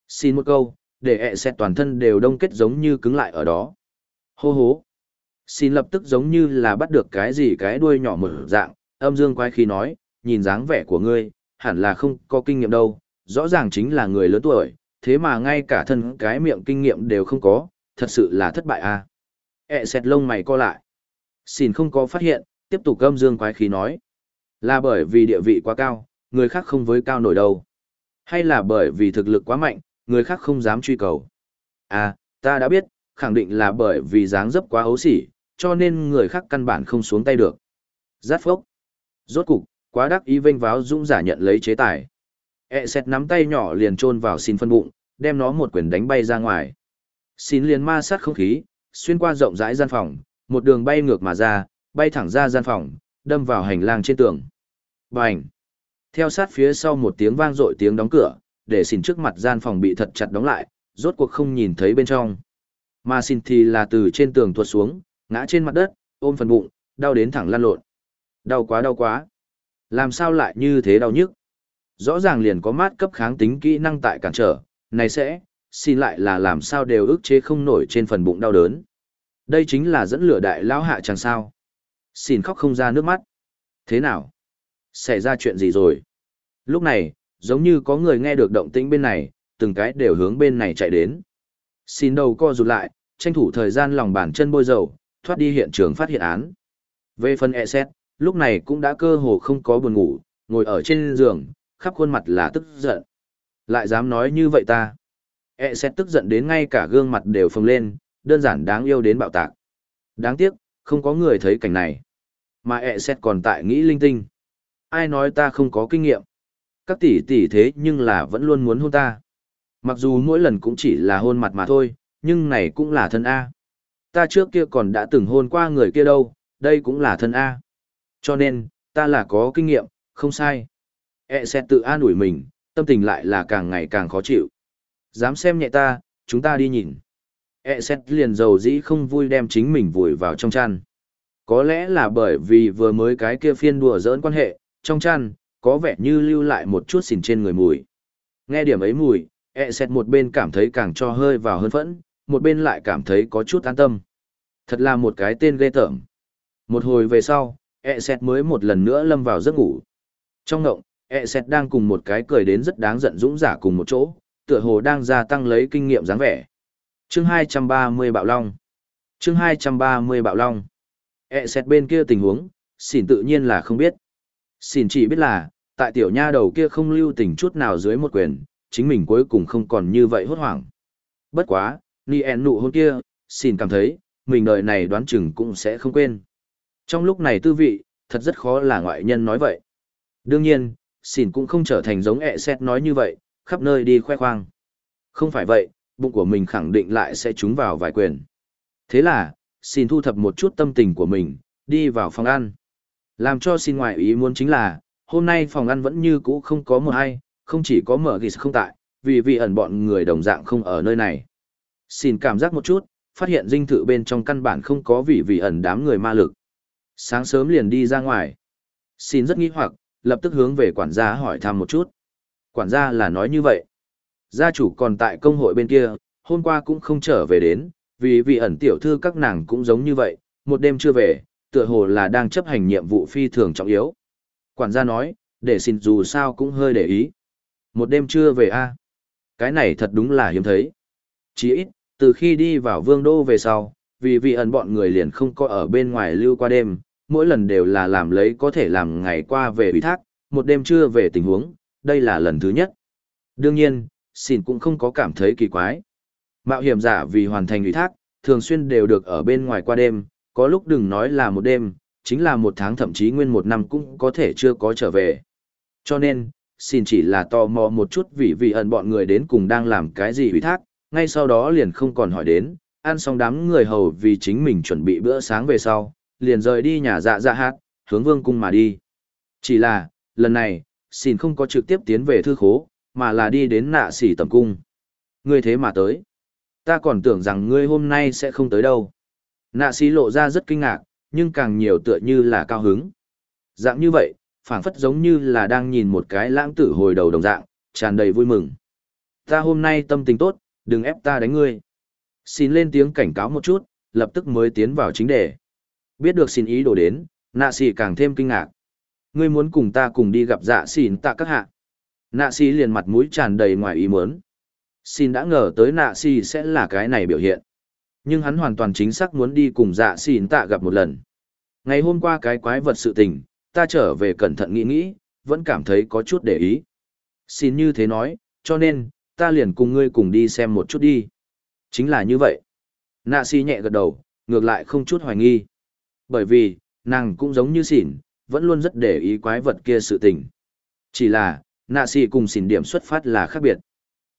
Xin một câu, để ẹ xét toàn thân đều đông kết giống như cứng lại ở đó. Hô hố. Xin lập tức giống như là bắt được cái gì cái đuôi nhỏ mở dạng, âm dương quái khí nói, nhìn dáng vẻ của ngươi, hẳn là không có kinh nghiệm đâu, rõ ràng chính là người lớn tuổi, thế mà ngay cả thân cái miệng kinh nghiệm đều không có, thật sự là thất bại à. E xẹt lông mày co lại. Xin không có phát hiện, tiếp tục âm dương quái khí nói. Là bởi vì địa vị quá cao, người khác không với cao nổi đâu. Hay là bởi vì thực lực quá mạnh, người khác không dám truy cầu. À, ta đã biết, khẳng định là bởi vì dáng dấp quá ấu xỉ, cho nên người khác căn bản không xuống tay được. Giát phốc. Rốt cục, quá đắc ý vênh váo dũng giả nhận lấy chế tài. E xét nắm tay nhỏ liền chôn vào xin phân bụng, đem nó một quyền đánh bay ra ngoài. Xin liền ma sát không khí, xuyên qua rộng rãi gian phòng, một đường bay ngược mà ra, bay thẳng ra gian phòng, đâm vào hành lang trên tường. Bành! Theo sát phía sau một tiếng vang dội tiếng đóng cửa, để xin trước mặt gian phòng bị thật chặt đóng lại, rốt cuộc không nhìn thấy bên trong. Mà xin thì là từ trên tường tuột xuống, ngã trên mặt đất, ôm phần bụng, đau đến thẳng lăn lộn. Đau quá đau quá. Làm sao lại như thế đau nhức? Rõ ràng liền có mát cấp kháng tính kỹ năng tại cản trở, này sẽ, xin lại là làm sao đều ức chế không nổi trên phần bụng đau đớn. Đây chính là dẫn lửa đại lão hạ chẳng sao. Xin khóc không ra nước mắt. Thế nào? Xảy ra chuyện gì rồi? Lúc này, giống như có người nghe được động tĩnh bên này, từng cái đều hướng bên này chạy đến. Xin đầu co rụt lại, tranh thủ thời gian lòng bàn chân bôi dầu, thoát đi hiện trường phát hiện án. Về phần e xét, lúc này cũng đã cơ hồ không có buồn ngủ, ngồi ở trên giường, khắp khuôn mặt là tức giận. Lại dám nói như vậy ta. E xét tức giận đến ngay cả gương mặt đều phồng lên, đơn giản đáng yêu đến bạo tạc. Đáng tiếc, không có người thấy cảnh này. Mà E xét còn tại nghĩ linh tinh. Ai nói ta không có kinh nghiệm. Các tỷ tỷ thế nhưng là vẫn luôn muốn hôn ta. Mặc dù mỗi lần cũng chỉ là hôn mặt mà thôi, nhưng này cũng là thân A. Ta trước kia còn đã từng hôn qua người kia đâu, đây cũng là thân A. Cho nên, ta là có kinh nghiệm, không sai. E sẽ tự an ủi mình, tâm tình lại là càng ngày càng khó chịu. Dám xem nhẹ ta, chúng ta đi nhìn. E sẽ liền dầu dĩ không vui đem chính mình vùi vào trong chăn. Có lẽ là bởi vì vừa mới cái kia phiên đùa giỡn quan hệ, trong chăn, có vẻ như lưu lại một chút xỉn trên người mùi. Nghe điểm ấy mùi, e sẽ một bên cảm thấy càng cho hơi vào hơn phẫn, một bên lại cảm thấy có chút an tâm. Thật là một cái tên ghê tởm. Một hồi về sau, e xét mới một lần nữa lâm vào giấc ngủ. Trong ngộng, e xét đang cùng một cái cười đến rất đáng giận dũng giả cùng một chỗ, tựa hồ đang gia tăng lấy kinh nghiệm dáng vẻ. Chương 230 Bạo Long Chương 230 Bạo Long E xét bên kia tình huống, xỉn tự nhiên là không biết. Xỉn chỉ biết là, tại tiểu nha đầu kia không lưu tình chút nào dưới một quyền, chính mình cuối cùng không còn như vậy hốt hoảng. Bất quá, ni en nụ hôn kia, xỉn cảm thấy, mình đời này đoán chừng cũng sẽ không quên. Trong lúc này tư vị, thật rất khó là ngoại nhân nói vậy. Đương nhiên, xỉn cũng không trở thành giống ẹ xét nói như vậy, khắp nơi đi khoe khoang. Không phải vậy, bụng của mình khẳng định lại sẽ trúng vào vài quyền. Thế là, xin thu thập một chút tâm tình của mình, đi vào phòng ăn. Làm cho xin ngoại ý muốn chính là, hôm nay phòng ăn vẫn như cũ không có một ai, không chỉ có mở ghis không tại, vì vị ẩn bọn người đồng dạng không ở nơi này. Xin cảm giác một chút, phát hiện dinh thự bên trong căn bản không có vị vị ẩn đám người ma lực. Sáng sớm liền đi ra ngoài. Xin rất nghi hoặc, lập tức hướng về quản gia hỏi thăm một chút. Quản gia là nói như vậy. Gia chủ còn tại công hội bên kia, hôm qua cũng không trở về đến, vì vị ẩn tiểu thư các nàng cũng giống như vậy, một đêm chưa về, tựa hồ là đang chấp hành nhiệm vụ phi thường trọng yếu. Quản gia nói, để xin dù sao cũng hơi để ý. Một đêm chưa về a Cái này thật đúng là hiếm thấy. Chỉ ít, từ khi đi vào vương đô về sau, vì vị ẩn bọn người liền không có ở bên ngoài lưu qua đêm, mỗi lần đều là làm lấy có thể làm ngày qua về ủy thác, một đêm chưa về tình huống, đây là lần thứ nhất. Đương nhiên, xin cũng không có cảm thấy kỳ quái. Mạo hiểm giả vì hoàn thành ủy thác, thường xuyên đều được ở bên ngoài qua đêm, có lúc đừng nói là một đêm, chính là một tháng thậm chí nguyên một năm cũng có thể chưa có trở về. Cho nên, xin chỉ là tò mò một chút vì vị ẩn bọn người đến cùng đang làm cái gì ủy thác, ngay sau đó liền không còn hỏi đến, ăn xong đám người hầu vì chính mình chuẩn bị bữa sáng về sau, liền rời đi nhà dạ dạ hát, hướng vương cung mà đi. Chỉ là, lần này, xin không có trực tiếp tiến về thư khố, mà là đi đến nạ sỉ tầm cung. Ngươi thế mà tới. Ta còn tưởng rằng ngươi hôm nay sẽ không tới đâu. Nạ xỉ lộ ra rất kinh ngạc, nhưng càng nhiều tựa như là cao hứng. Dạng như vậy, phảng phất giống như là đang nhìn một cái lãng tử hồi đầu đồng dạng, tràn đầy vui mừng. Ta hôm nay tâm tình tốt, đừng ép ta đánh ngươi. Xin lên tiếng cảnh cáo một chút, lập tức mới tiến vào chính đề. Biết được xin ý đồ đến, nạ sĩ càng thêm kinh ngạc. Ngươi muốn cùng ta cùng đi gặp dạ xin tạ các hạ. Nạ sĩ liền mặt mũi tràn đầy ngoài ý muốn. Xin đã ngờ tới nạ sĩ sẽ là cái này biểu hiện. Nhưng hắn hoàn toàn chính xác muốn đi cùng dạ xin tạ gặp một lần. Ngày hôm qua cái quái vật sự tình, ta trở về cẩn thận nghĩ nghĩ, vẫn cảm thấy có chút để ý. Xin như thế nói, cho nên, ta liền cùng ngươi cùng đi xem một chút đi. Chính là như vậy. Nạ si nhẹ gật đầu, ngược lại không chút hoài nghi. Bởi vì, nàng cũng giống như xỉn, vẫn luôn rất để ý quái vật kia sự tình. Chỉ là, nạ si cùng xỉn điểm xuất phát là khác biệt.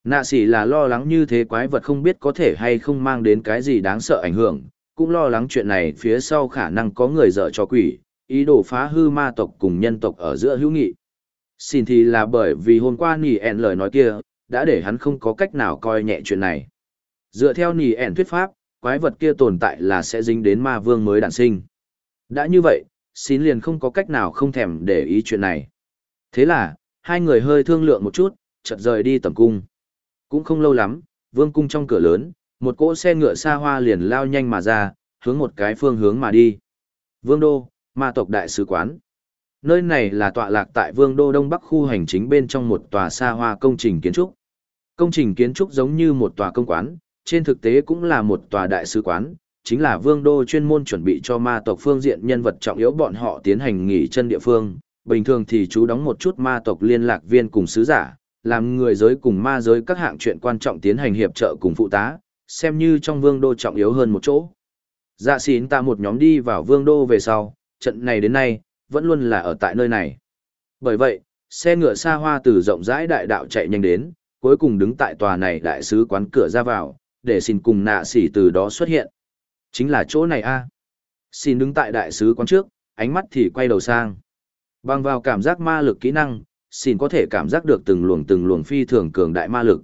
Nạ sĩ là lo lắng như thế quái vật không biết có thể hay không mang đến cái gì đáng sợ ảnh hưởng, cũng lo lắng chuyện này phía sau khả năng có người dở cho quỷ, ý đồ phá hư ma tộc cùng nhân tộc ở giữa hữu nghị. Xin thì là bởi vì hôm qua nỉ ẹn lời nói kia, đã để hắn không có cách nào coi nhẹ chuyện này. Dựa theo nì ẻn thuyết pháp, quái vật kia tồn tại là sẽ dính đến ma vương mới đản sinh. Đã như vậy, xin liền không có cách nào không thèm để ý chuyện này. Thế là, hai người hơi thương lượng một chút, chợt rời đi tầm cung. Cũng không lâu lắm, vương cung trong cửa lớn, một cỗ xe ngựa xa hoa liền lao nhanh mà ra, hướng một cái phương hướng mà đi. Vương đô, ma tộc đại sứ quán. Nơi này là tọa lạc tại vương đô đông bắc khu hành chính bên trong một tòa xa hoa công trình kiến trúc. Công trình kiến trúc giống như một tòa công quán, trên thực tế cũng là một tòa đại sứ quán, chính là vương đô chuyên môn chuẩn bị cho ma tộc phương diện nhân vật trọng yếu bọn họ tiến hành nghỉ chân địa phương. Bình thường thì chú đóng một chút ma tộc liên lạc viên cùng sứ giả, làm người giới cùng ma giới các hạng chuyện quan trọng tiến hành hiệp trợ cùng phụ tá, xem như trong vương đô trọng yếu hơn một chỗ. Dạ xín ta một nhóm đi vào vương đô về sau, trận này đến nay, vẫn luôn là ở tại nơi này. Bởi vậy, xe ngựa xa hoa từ rộng rãi đại đạo chạy nhanh đến, cuối cùng đứng tại tòa này đại sứ quán cửa ra vào, để xin cùng nạ sỉ từ đó xuất hiện. Chính là chỗ này a. Xin đứng tại đại sứ quán trước, ánh mắt thì quay đầu sang. Bằng vào cảm giác ma lực kỹ năng, xin có thể cảm giác được từng luồng từng luồng phi thường cường đại ma lực.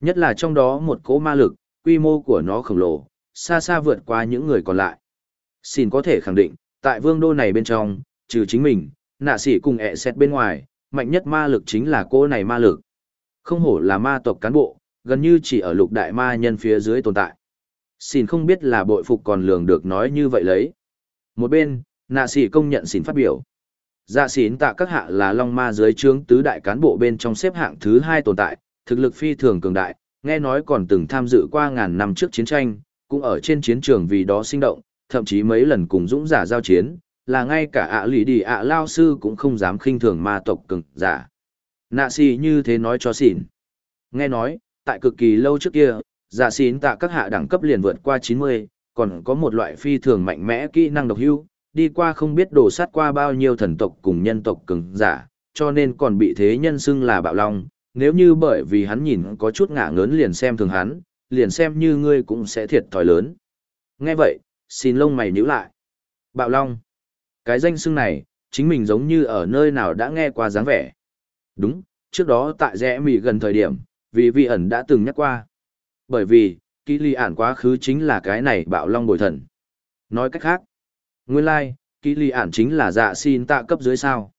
Nhất là trong đó một cỗ ma lực, quy mô của nó khổng lồ, xa xa vượt qua những người còn lại. Xin có thể khẳng định, tại vương đô này bên trong, trừ chính mình, nạ sĩ cùng ẹ xét bên ngoài, mạnh nhất ma lực chính là cô này ma lực. Không hổ là ma tộc cán bộ, gần như chỉ ở lục đại ma nhân phía dưới tồn tại. Xin không biết là bội phục còn lường được nói như vậy lấy. Một bên, nạ sĩ công nhận xin phát biểu. Dạ xín tạ các hạ là long ma dưới trướng tứ đại cán bộ bên trong xếp hạng thứ hai tồn tại, thực lực phi thường cường đại, nghe nói còn từng tham dự qua ngàn năm trước chiến tranh, cũng ở trên chiến trường vì đó sinh động, thậm chí mấy lần cùng dũng giả giao chiến, là ngay cả ạ lì đi ạ lao sư cũng không dám khinh thường ma tộc cường giả. Nạ xì như thế nói cho xỉn. Nghe nói, tại cực kỳ lâu trước kia, giả xỉn tạ các hạ đẳng cấp liền vượt qua 90, còn có một loại phi thường mạnh mẽ kỹ năng độc hưu, đi qua không biết đổ sát qua bao nhiêu thần tộc cùng nhân tộc cường giả, cho nên còn bị thế nhân xưng là bạo long. Nếu như bởi vì hắn nhìn có chút ngả ngớn liền xem thường hắn, liền xem như ngươi cũng sẽ thiệt thòi lớn. Nghe vậy, xin lông mày nhíu lại. Bạo long. Cái danh xưng này, chính mình giống như ở nơi nào đã nghe qua dáng vẻ. Đúng, trước đó tại rẽ mì gần thời điểm, vì vị ẩn đã từng nhắc qua. Bởi vì, kỹ ly ản quá khứ chính là cái này bạo long bồi thần. Nói cách khác, nguyên lai, like, kỹ ly ản chính là dạ xin tạ cấp dưới sao.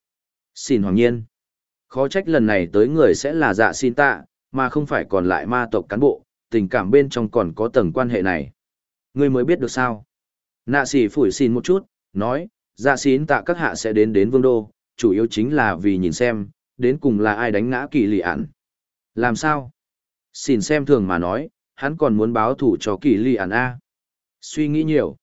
Xin hoàng nhiên. Khó trách lần này tới người sẽ là dạ xin tạ, mà không phải còn lại ma tộc cán bộ, tình cảm bên trong còn có tầng quan hệ này. Ngươi mới biết được sao? Nạ sĩ phủi xin một chút, nói, dạ xín tạ các hạ sẽ đến đến vương đô, chủ yếu chính là vì nhìn xem, đến cùng là ai đánh ngã kỳ lì ản. Làm sao? Xin xem thường mà nói, hắn còn muốn báo thủ cho kỳ lì ản A. Suy nghĩ nhiều.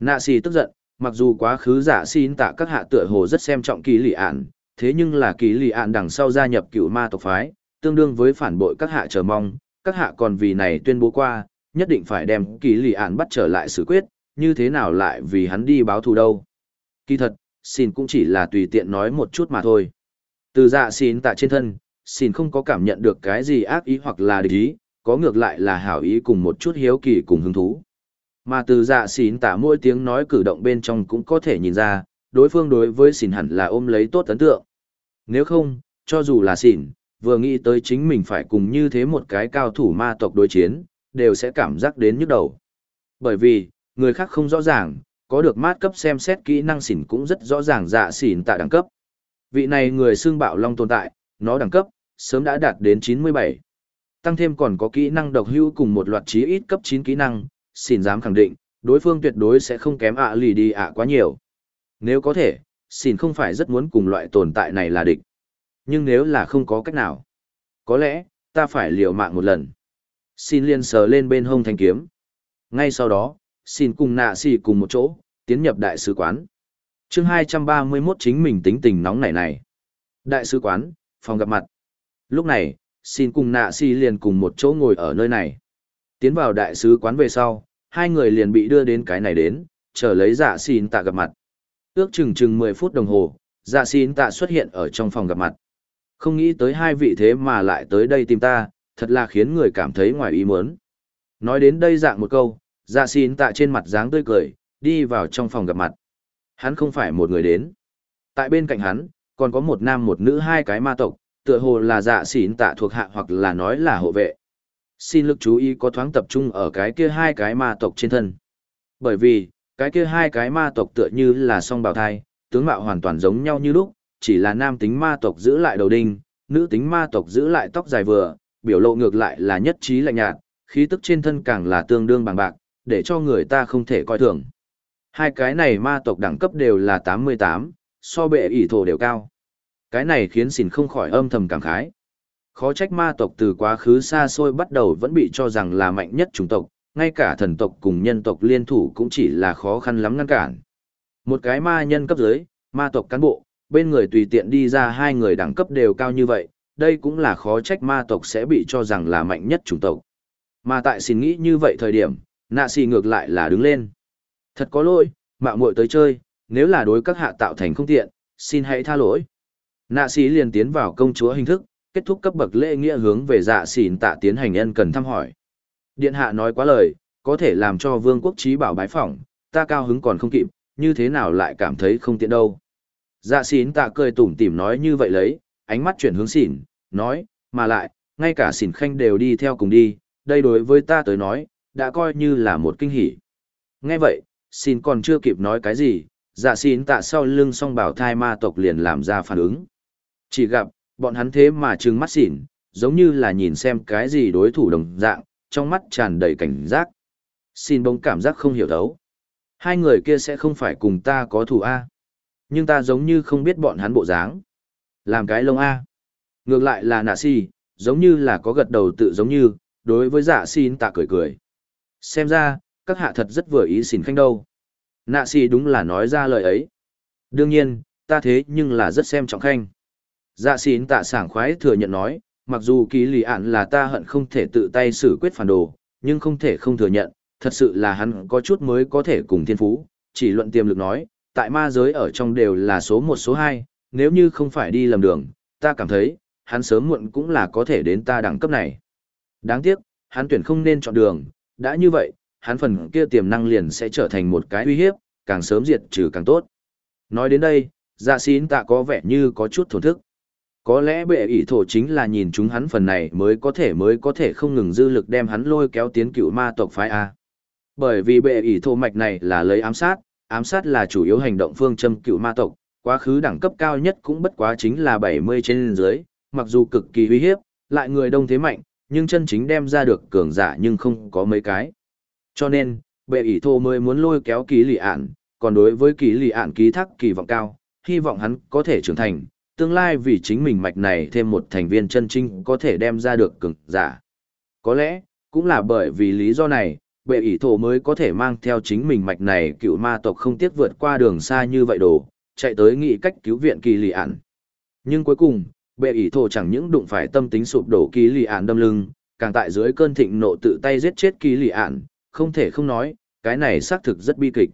Nạ xì tức giận, mặc dù quá khứ dạ giả xin tạ các hạ tựa hồ rất xem trọng kỳ lì ản, thế nhưng là kỳ lì ản đằng sau gia nhập cựu ma tộc phái, tương đương với phản bội các hạ chờ mong, các hạ còn vì này tuyên bố qua, nhất định phải đem kỳ lì ản bắt trở lại xử quyết, như thế nào lại vì hắn đi báo thù đâu. Kỳ thật, xin cũng chỉ là tùy tiện nói một chút mà thôi. Từ dạ xin tạ trên thân, xin không có cảm nhận được cái gì ác ý hoặc là địch ý, có ngược lại là hảo ý cùng một chút hiếu kỳ cùng hứng thú. Mà từ dạ xin tạ mỗi tiếng nói cử động bên trong cũng có thể nhìn ra, đối phương đối với xin hẳn là ôm lấy tốt ấn tượng. Nếu không, cho dù là xỉn, vừa nghĩ tới chính mình phải cùng như thế một cái cao thủ ma tộc đối chiến, đều sẽ cảm giác đến nhức đầu. Bởi vì, người khác không rõ ràng, có được mát cấp xem xét kỹ năng xỉn cũng rất rõ ràng dạ xỉn tại đẳng cấp. Vị này người xương bạo long tồn tại, nó đẳng cấp, sớm đã đạt đến 97. Tăng thêm còn có kỹ năng độc hưu cùng một loạt chí ít cấp 9 kỹ năng, xỉn dám khẳng định, đối phương tuyệt đối sẽ không kém ạ lì đi ạ quá nhiều. Nếu có thể, xỉn không phải rất muốn cùng loại tồn tại này là địch. Nhưng nếu là không có cách nào, có lẽ, ta phải liều mạng một lần. Xin liên sờ lên bên hông thanh kiếm. Ngay sau đó, xin cùng nạ xì cùng một chỗ, tiến nhập đại sứ quán. chương 231 chính mình tính tình nóng nảy này. Đại sứ quán, phòng gặp mặt. Lúc này, xin cùng nạ si liền cùng một chỗ ngồi ở nơi này. Tiến vào đại sứ quán về sau, hai người liền bị đưa đến cái này đến, chờ lấy dạ xin tạ gặp mặt. Ước chừng chừng 10 phút đồng hồ, dạ xin tạ xuất hiện ở trong phòng gặp mặt. Không nghĩ tới hai vị thế mà lại tới đây tìm ta, thật là khiến người cảm thấy ngoài ý muốn. Nói đến đây dạng một câu, dạ xin tạ trên mặt dáng tươi cười, đi vào trong phòng gặp mặt. Hắn không phải một người đến. Tại bên cạnh hắn, còn có một nam một nữ hai cái ma tộc, tựa hồ là dạ xỉn tạ thuộc hạ hoặc là nói là hộ vệ. Xin lực chú ý có thoáng tập trung ở cái kia hai cái ma tộc trên thân. Bởi vì, cái kia hai cái ma tộc tựa như là song bào thai, tướng mạo hoàn toàn giống nhau như lúc, chỉ là nam tính ma tộc giữ lại đầu đinh, nữ tính ma tộc giữ lại tóc dài vừa, biểu lộ ngược lại là nhất trí lạnh nhạt, khí tức trên thân càng là tương đương bằng bạc, để cho người ta không thể coi thường. Hai cái này ma tộc đẳng cấp đều là 88, so bệ ỷ thổ đều cao. Cái này khiến xỉn không khỏi âm thầm cảm khái. Khó trách ma tộc từ quá khứ xa xôi bắt đầu vẫn bị cho rằng là mạnh nhất chủng tộc, ngay cả thần tộc cùng nhân tộc liên thủ cũng chỉ là khó khăn lắm ngăn cản. Một cái ma nhân cấp dưới, ma tộc cán bộ, bên người tùy tiện đi ra hai người đẳng cấp đều cao như vậy, đây cũng là khó trách ma tộc sẽ bị cho rằng là mạnh nhất chủng tộc. Mà tại xin nghĩ như vậy thời điểm, nạ xì ngược lại là đứng lên. Thật có lỗi, mạo muội tới chơi, nếu là đối các hạ tạo thành không tiện, xin hãy tha lỗi. Nạ sĩ liền tiến vào công chúa hình thức, kết thúc cấp bậc lễ nghĩa hướng về dạ xỉn tạ tiến hành ân cần thăm hỏi. Điện hạ nói quá lời, có thể làm cho vương quốc trí bảo bái phỏng, ta cao hứng còn không kịp, như thế nào lại cảm thấy không tiện đâu. Dạ xỉn tạ cười tủm tỉm nói như vậy lấy, ánh mắt chuyển hướng xỉn, nói, mà lại, ngay cả xỉn khanh đều đi theo cùng đi, đây đối với ta tới nói, đã coi như là một kinh hỉ. Nghe vậy, xin còn chưa kịp nói cái gì, dạ xin tạ sau lưng song bảo thai ma tộc liền làm ra phản ứng. Chỉ gặp, bọn hắn thế mà trừng mắt xỉn, giống như là nhìn xem cái gì đối thủ đồng dạng, trong mắt tràn đầy cảnh giác. Xin bỗng cảm giác không hiểu thấu. Hai người kia sẽ không phải cùng ta có thù A. Nhưng ta giống như không biết bọn hắn bộ dáng. Làm cái lông A. Ngược lại là nạ si, giống như là có gật đầu tự giống như, đối với dạ xin tạ cười cười. Xem ra, các hạ thật rất vừa ý xỉn khanh đâu. Nạ xì đúng là nói ra lời ấy. Đương nhiên, ta thế nhưng là rất xem trọng khanh. Dạ xỉn tạ sảng khoái thừa nhận nói, mặc dù ký lì ạn là ta hận không thể tự tay xử quyết phản đồ, nhưng không thể không thừa nhận, thật sự là hắn có chút mới có thể cùng thiên phú, chỉ luận tiềm lực nói, tại ma giới ở trong đều là số một số hai, nếu như không phải đi lầm đường, ta cảm thấy, hắn sớm muộn cũng là có thể đến ta đẳng cấp này. Đáng tiếc, hắn tuyển không nên chọn đường, đã như vậy, hắn phần kia tiềm năng liền sẽ trở thành một cái uy hiếp, càng sớm diệt trừ càng tốt. Nói đến đây, dạ xín tạ có vẻ như có chút thổn thức. Có lẽ bệ ỷ thổ chính là nhìn chúng hắn phần này mới có thể mới có thể không ngừng dư lực đem hắn lôi kéo tiến cựu ma tộc phái A. Bởi vì bệ ỷ thổ mạch này là lấy ám sát, ám sát là chủ yếu hành động phương châm cựu ma tộc, quá khứ đẳng cấp cao nhất cũng bất quá chính là 70 trên dưới, mặc dù cực kỳ uy hiếp, lại người đông thế mạnh, nhưng chân chính đem ra được cường giả nhưng không có mấy cái. Cho nên, bệ ỷ thổ mới muốn lôi kéo ký lì ạn, còn đối với ký lì ạn ký thác kỳ vọng cao, hy vọng hắn có thể trưởng thành, tương lai vì chính mình mạch này thêm một thành viên chân chính có thể đem ra được cường giả. Có lẽ, cũng là bởi vì lý do này, bệ ỷ thổ mới có thể mang theo chính mình mạch này cựu ma tộc không tiếc vượt qua đường xa như vậy đồ, chạy tới nghị cách cứu viện kỳ lì ản. Nhưng cuối cùng, bệ ỷ thổ chẳng những đụng phải tâm tính sụp đổ kỳ lì ản đâm lưng, càng tại dưới cơn thịnh nộ tự tay giết chết kỳ lì ản, không thể không nói, cái này xác thực rất bi kịch.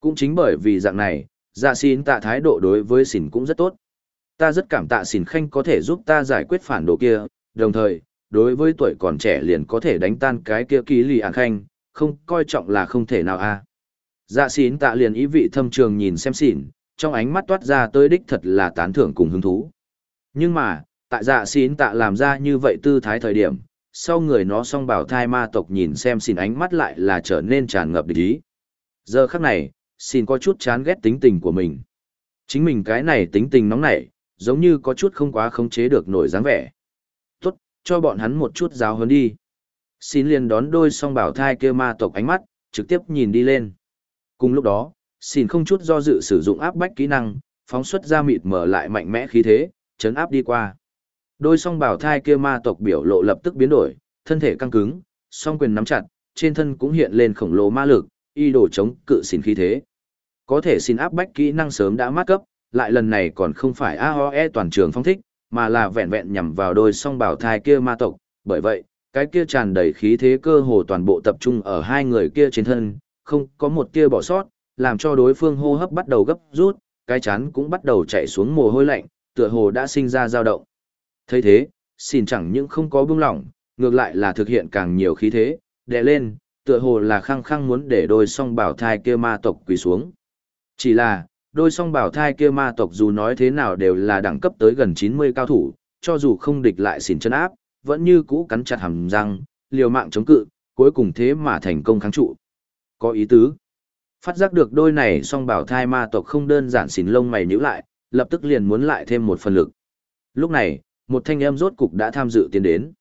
Cũng chính bởi vì dạng này, dạ xin tạ thái độ đối với xỉn cũng rất tốt ta rất cảm tạ xỉn khanh có thể giúp ta giải quyết phản đồ kia, đồng thời, đối với tuổi còn trẻ liền có thể đánh tan cái kia ký lì ảng khanh, không coi trọng là không thể nào a. Dạ xỉn tạ liền ý vị thâm trường nhìn xem xỉn, trong ánh mắt toát ra tới đích thật là tán thưởng cùng hứng thú. Nhưng mà, tại dạ xỉn tạ làm ra như vậy tư thái thời điểm, sau người nó song bảo thai ma tộc nhìn xem xin ánh mắt lại là trở nên tràn ngập địch ý. Giờ khắc này, xin có chút chán ghét tính tình của mình. Chính mình cái này tính tình nóng nảy, giống như có chút không quá khống chế được nổi dáng vẻ. Tốt, cho bọn hắn một chút giáo hơn đi. Xin liền đón đôi song bảo thai kia ma tộc ánh mắt, trực tiếp nhìn đi lên. Cùng lúc đó, xin không chút do dự sử dụng áp bách kỹ năng, phóng xuất ra mịt mở lại mạnh mẽ khí thế, chấn áp đi qua. Đôi song bảo thai kia ma tộc biểu lộ lập tức biến đổi, thân thể căng cứng, song quyền nắm chặt, trên thân cũng hiện lên khổng lồ ma lực, y đồ chống cự xin khí thế. Có thể xin áp bách kỹ năng sớm đã mát cấp, lại lần này còn không phải AOE toàn trường phong thích, mà là vẹn vẹn nhằm vào đôi song bảo thai kia ma tộc, bởi vậy, cái kia tràn đầy khí thế cơ hồ toàn bộ tập trung ở hai người kia trên thân, không có một tia bỏ sót, làm cho đối phương hô hấp bắt đầu gấp rút, cái chán cũng bắt đầu chạy xuống mồ hôi lạnh, tựa hồ đã sinh ra dao động thấy thế, xin chẳng những không có buông lỏng, ngược lại là thực hiện càng nhiều khí thế, đè lên, tựa hồ là khăng khăng muốn để đôi song bảo thai kia ma tộc quỳ xuống. Chỉ là, đôi song bảo thai kia ma tộc dù nói thế nào đều là đẳng cấp tới gần 90 cao thủ, cho dù không địch lại xỉn chân áp, vẫn như cũ cắn chặt hàm răng, liều mạng chống cự, cuối cùng thế mà thành công kháng trụ. Có ý tứ. Phát giác được đôi này song bảo thai ma tộc không đơn giản xỉn lông mày nhữ lại, lập tức liền muốn lại thêm một phần lực. Lúc này, một thanh em rốt cục đã tham dự tiến đến.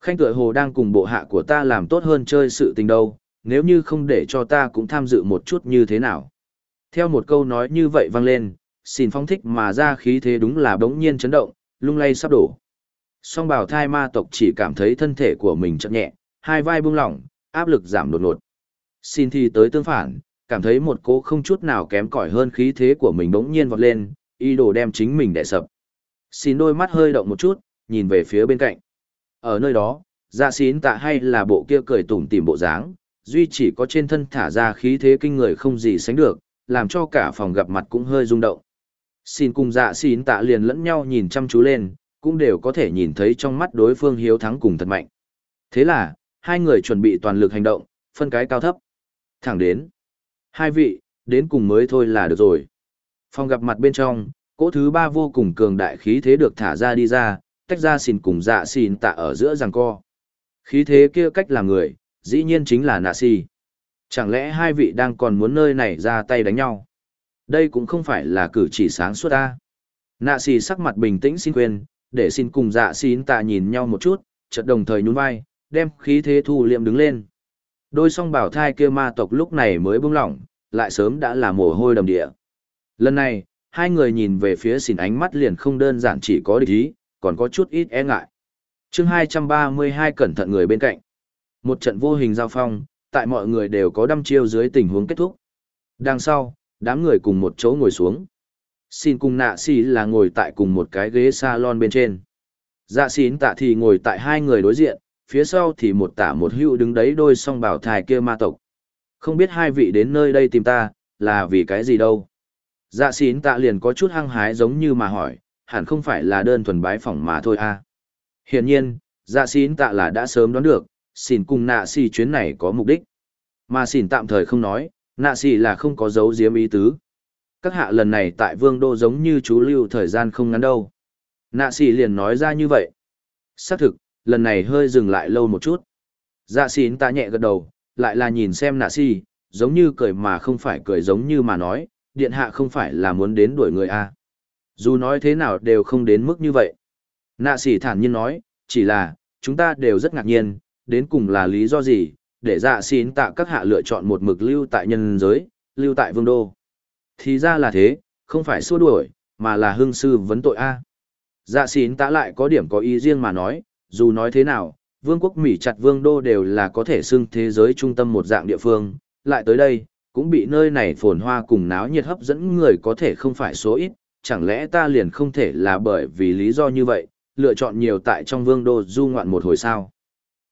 Khanh tựa hồ đang cùng bộ hạ của ta làm tốt hơn chơi sự tình đâu, nếu như không để cho ta cũng tham dự một chút như thế nào. Theo một câu nói như vậy vang lên, xin phong thích mà ra khí thế đúng là bỗng nhiên chấn động, lung lay sắp đổ. Song bảo thai ma tộc chỉ cảm thấy thân thể của mình chậm nhẹ, hai vai buông lỏng, áp lực giảm đột ngột. Xin thì tới tương phản, cảm thấy một cố không chút nào kém cỏi hơn khí thế của mình bỗng nhiên vọt lên, ý đồ đem chính mình đè sập. Xin đôi mắt hơi động một chút, nhìn về phía bên cạnh. Ở nơi đó, dạ xín tạ hay là bộ kia cười tủm tỉm bộ dáng, duy chỉ có trên thân thả ra khí thế kinh người không gì sánh được, làm cho cả phòng gặp mặt cũng hơi rung động. Xin cùng dạ xín tạ liền lẫn nhau nhìn chăm chú lên, cũng đều có thể nhìn thấy trong mắt đối phương hiếu thắng cùng thật mạnh. Thế là, hai người chuẩn bị toàn lực hành động, phân cái cao thấp. Thẳng đến. Hai vị, đến cùng mới thôi là được rồi. Phòng gặp mặt bên trong, cỗ thứ ba vô cùng cường đại khí thế được thả ra đi ra, tách ra xìn cùng dạ xìn tạ ở giữa giằng co. Khí thế kia cách làm người, dĩ nhiên chính là nạ xì. Chẳng lẽ hai vị đang còn muốn nơi này ra tay đánh nhau? Đây cũng không phải là cử chỉ sáng suốt ta. Nạ xì sắc mặt bình tĩnh xin quên, để xin cùng dạ xìn tạ nhìn nhau một chút, chợt đồng thời nhún vai, đem khí thế thu liệm đứng lên. Đôi song bảo thai kia ma tộc lúc này mới buông lỏng, lại sớm đã là mồ hôi đầm địa. Lần này, hai người nhìn về phía xỉn ánh mắt liền không đơn giản chỉ có địch ý, còn có chút ít e ngại. chương 232 cẩn thận người bên cạnh. Một trận vô hình giao phong, tại mọi người đều có đâm chiêu dưới tình huống kết thúc. Đằng sau, đám người cùng một chỗ ngồi xuống. Xin cùng nạ xì là ngồi tại cùng một cái ghế salon bên trên. Dạ xín tạ thì ngồi tại hai người đối diện, phía sau thì một tả một hữu đứng đấy đôi song bảo thai kia ma tộc. Không biết hai vị đến nơi đây tìm ta, là vì cái gì đâu. Dạ xín tạ liền có chút hăng hái giống như mà hỏi, hẳn không phải là đơn thuần bái phỏng mà thôi à. Hiển nhiên, dạ xín tạ là đã sớm đoán được, xin cùng nạ xì chuyến này có mục đích. Mà xin tạm thời không nói, nạ xì là không có dấu diếm ý tứ. Các hạ lần này tại vương đô giống như chú lưu thời gian không ngắn đâu. Nạ xì liền nói ra như vậy. Xác thực, lần này hơi dừng lại lâu một chút. Dạ xín tạ nhẹ gật đầu, lại là nhìn xem nạ xì, giống như cười mà không phải cười giống như mà nói, điện hạ không phải là muốn đến đuổi người a dù nói thế nào đều không đến mức như vậy. Nạ sĩ thản nhiên nói, chỉ là, chúng ta đều rất ngạc nhiên, đến cùng là lý do gì, để dạ xin tạ các hạ lựa chọn một mực lưu tại nhân giới, lưu tại vương đô. Thì ra là thế, không phải xua đuổi, mà là hương sư vấn tội a. Dạ xin tạ lại có điểm có ý riêng mà nói, dù nói thế nào, vương quốc mỹ chặt vương đô đều là có thể xưng thế giới trung tâm một dạng địa phương. Lại tới đây cũng bị nơi này phồn hoa cùng náo nhiệt hấp dẫn người có thể không phải số ít, chẳng lẽ ta liền không thể là bởi vì lý do như vậy, lựa chọn nhiều tại trong vương đô du ngoạn một hồi sao.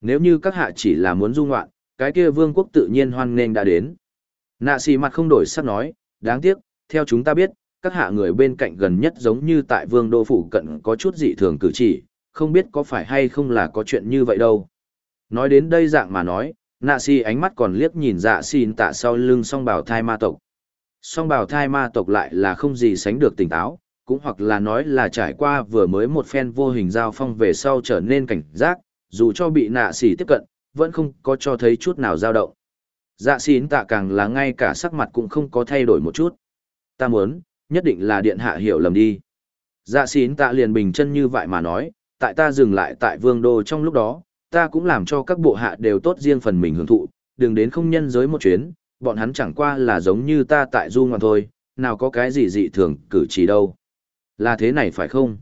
Nếu như các hạ chỉ là muốn du ngoạn, cái kia vương quốc tự nhiên hoan nghênh đã đến. Nạ xì mặt không đổi sắc nói, đáng tiếc, theo chúng ta biết, các hạ người bên cạnh gần nhất giống như tại vương đô phủ cận có chút dị thường cử chỉ, không biết có phải hay không là có chuyện như vậy đâu. Nói đến đây dạng mà nói, nạ si ánh mắt còn liếc nhìn dạ xin tạ sau lưng song bảo thai ma tộc. Song bảo thai ma tộc lại là không gì sánh được tỉnh táo, cũng hoặc là nói là trải qua vừa mới một phen vô hình giao phong về sau trở nên cảnh giác, dù cho bị nạ xỉ tiếp cận, vẫn không có cho thấy chút nào dao động. Dạ xin tạ càng là ngay cả sắc mặt cũng không có thay đổi một chút. Ta muốn, nhất định là điện hạ hiểu lầm đi. Dạ xin tạ liền bình chân như vậy mà nói, tại ta dừng lại tại vương đô trong lúc đó ta cũng làm cho các bộ hạ đều tốt riêng phần mình hưởng thụ, đừng đến không nhân giới một chuyến, bọn hắn chẳng qua là giống như ta tại du ngoạn thôi, nào có cái gì dị thường cử chỉ đâu. Là thế này phải không?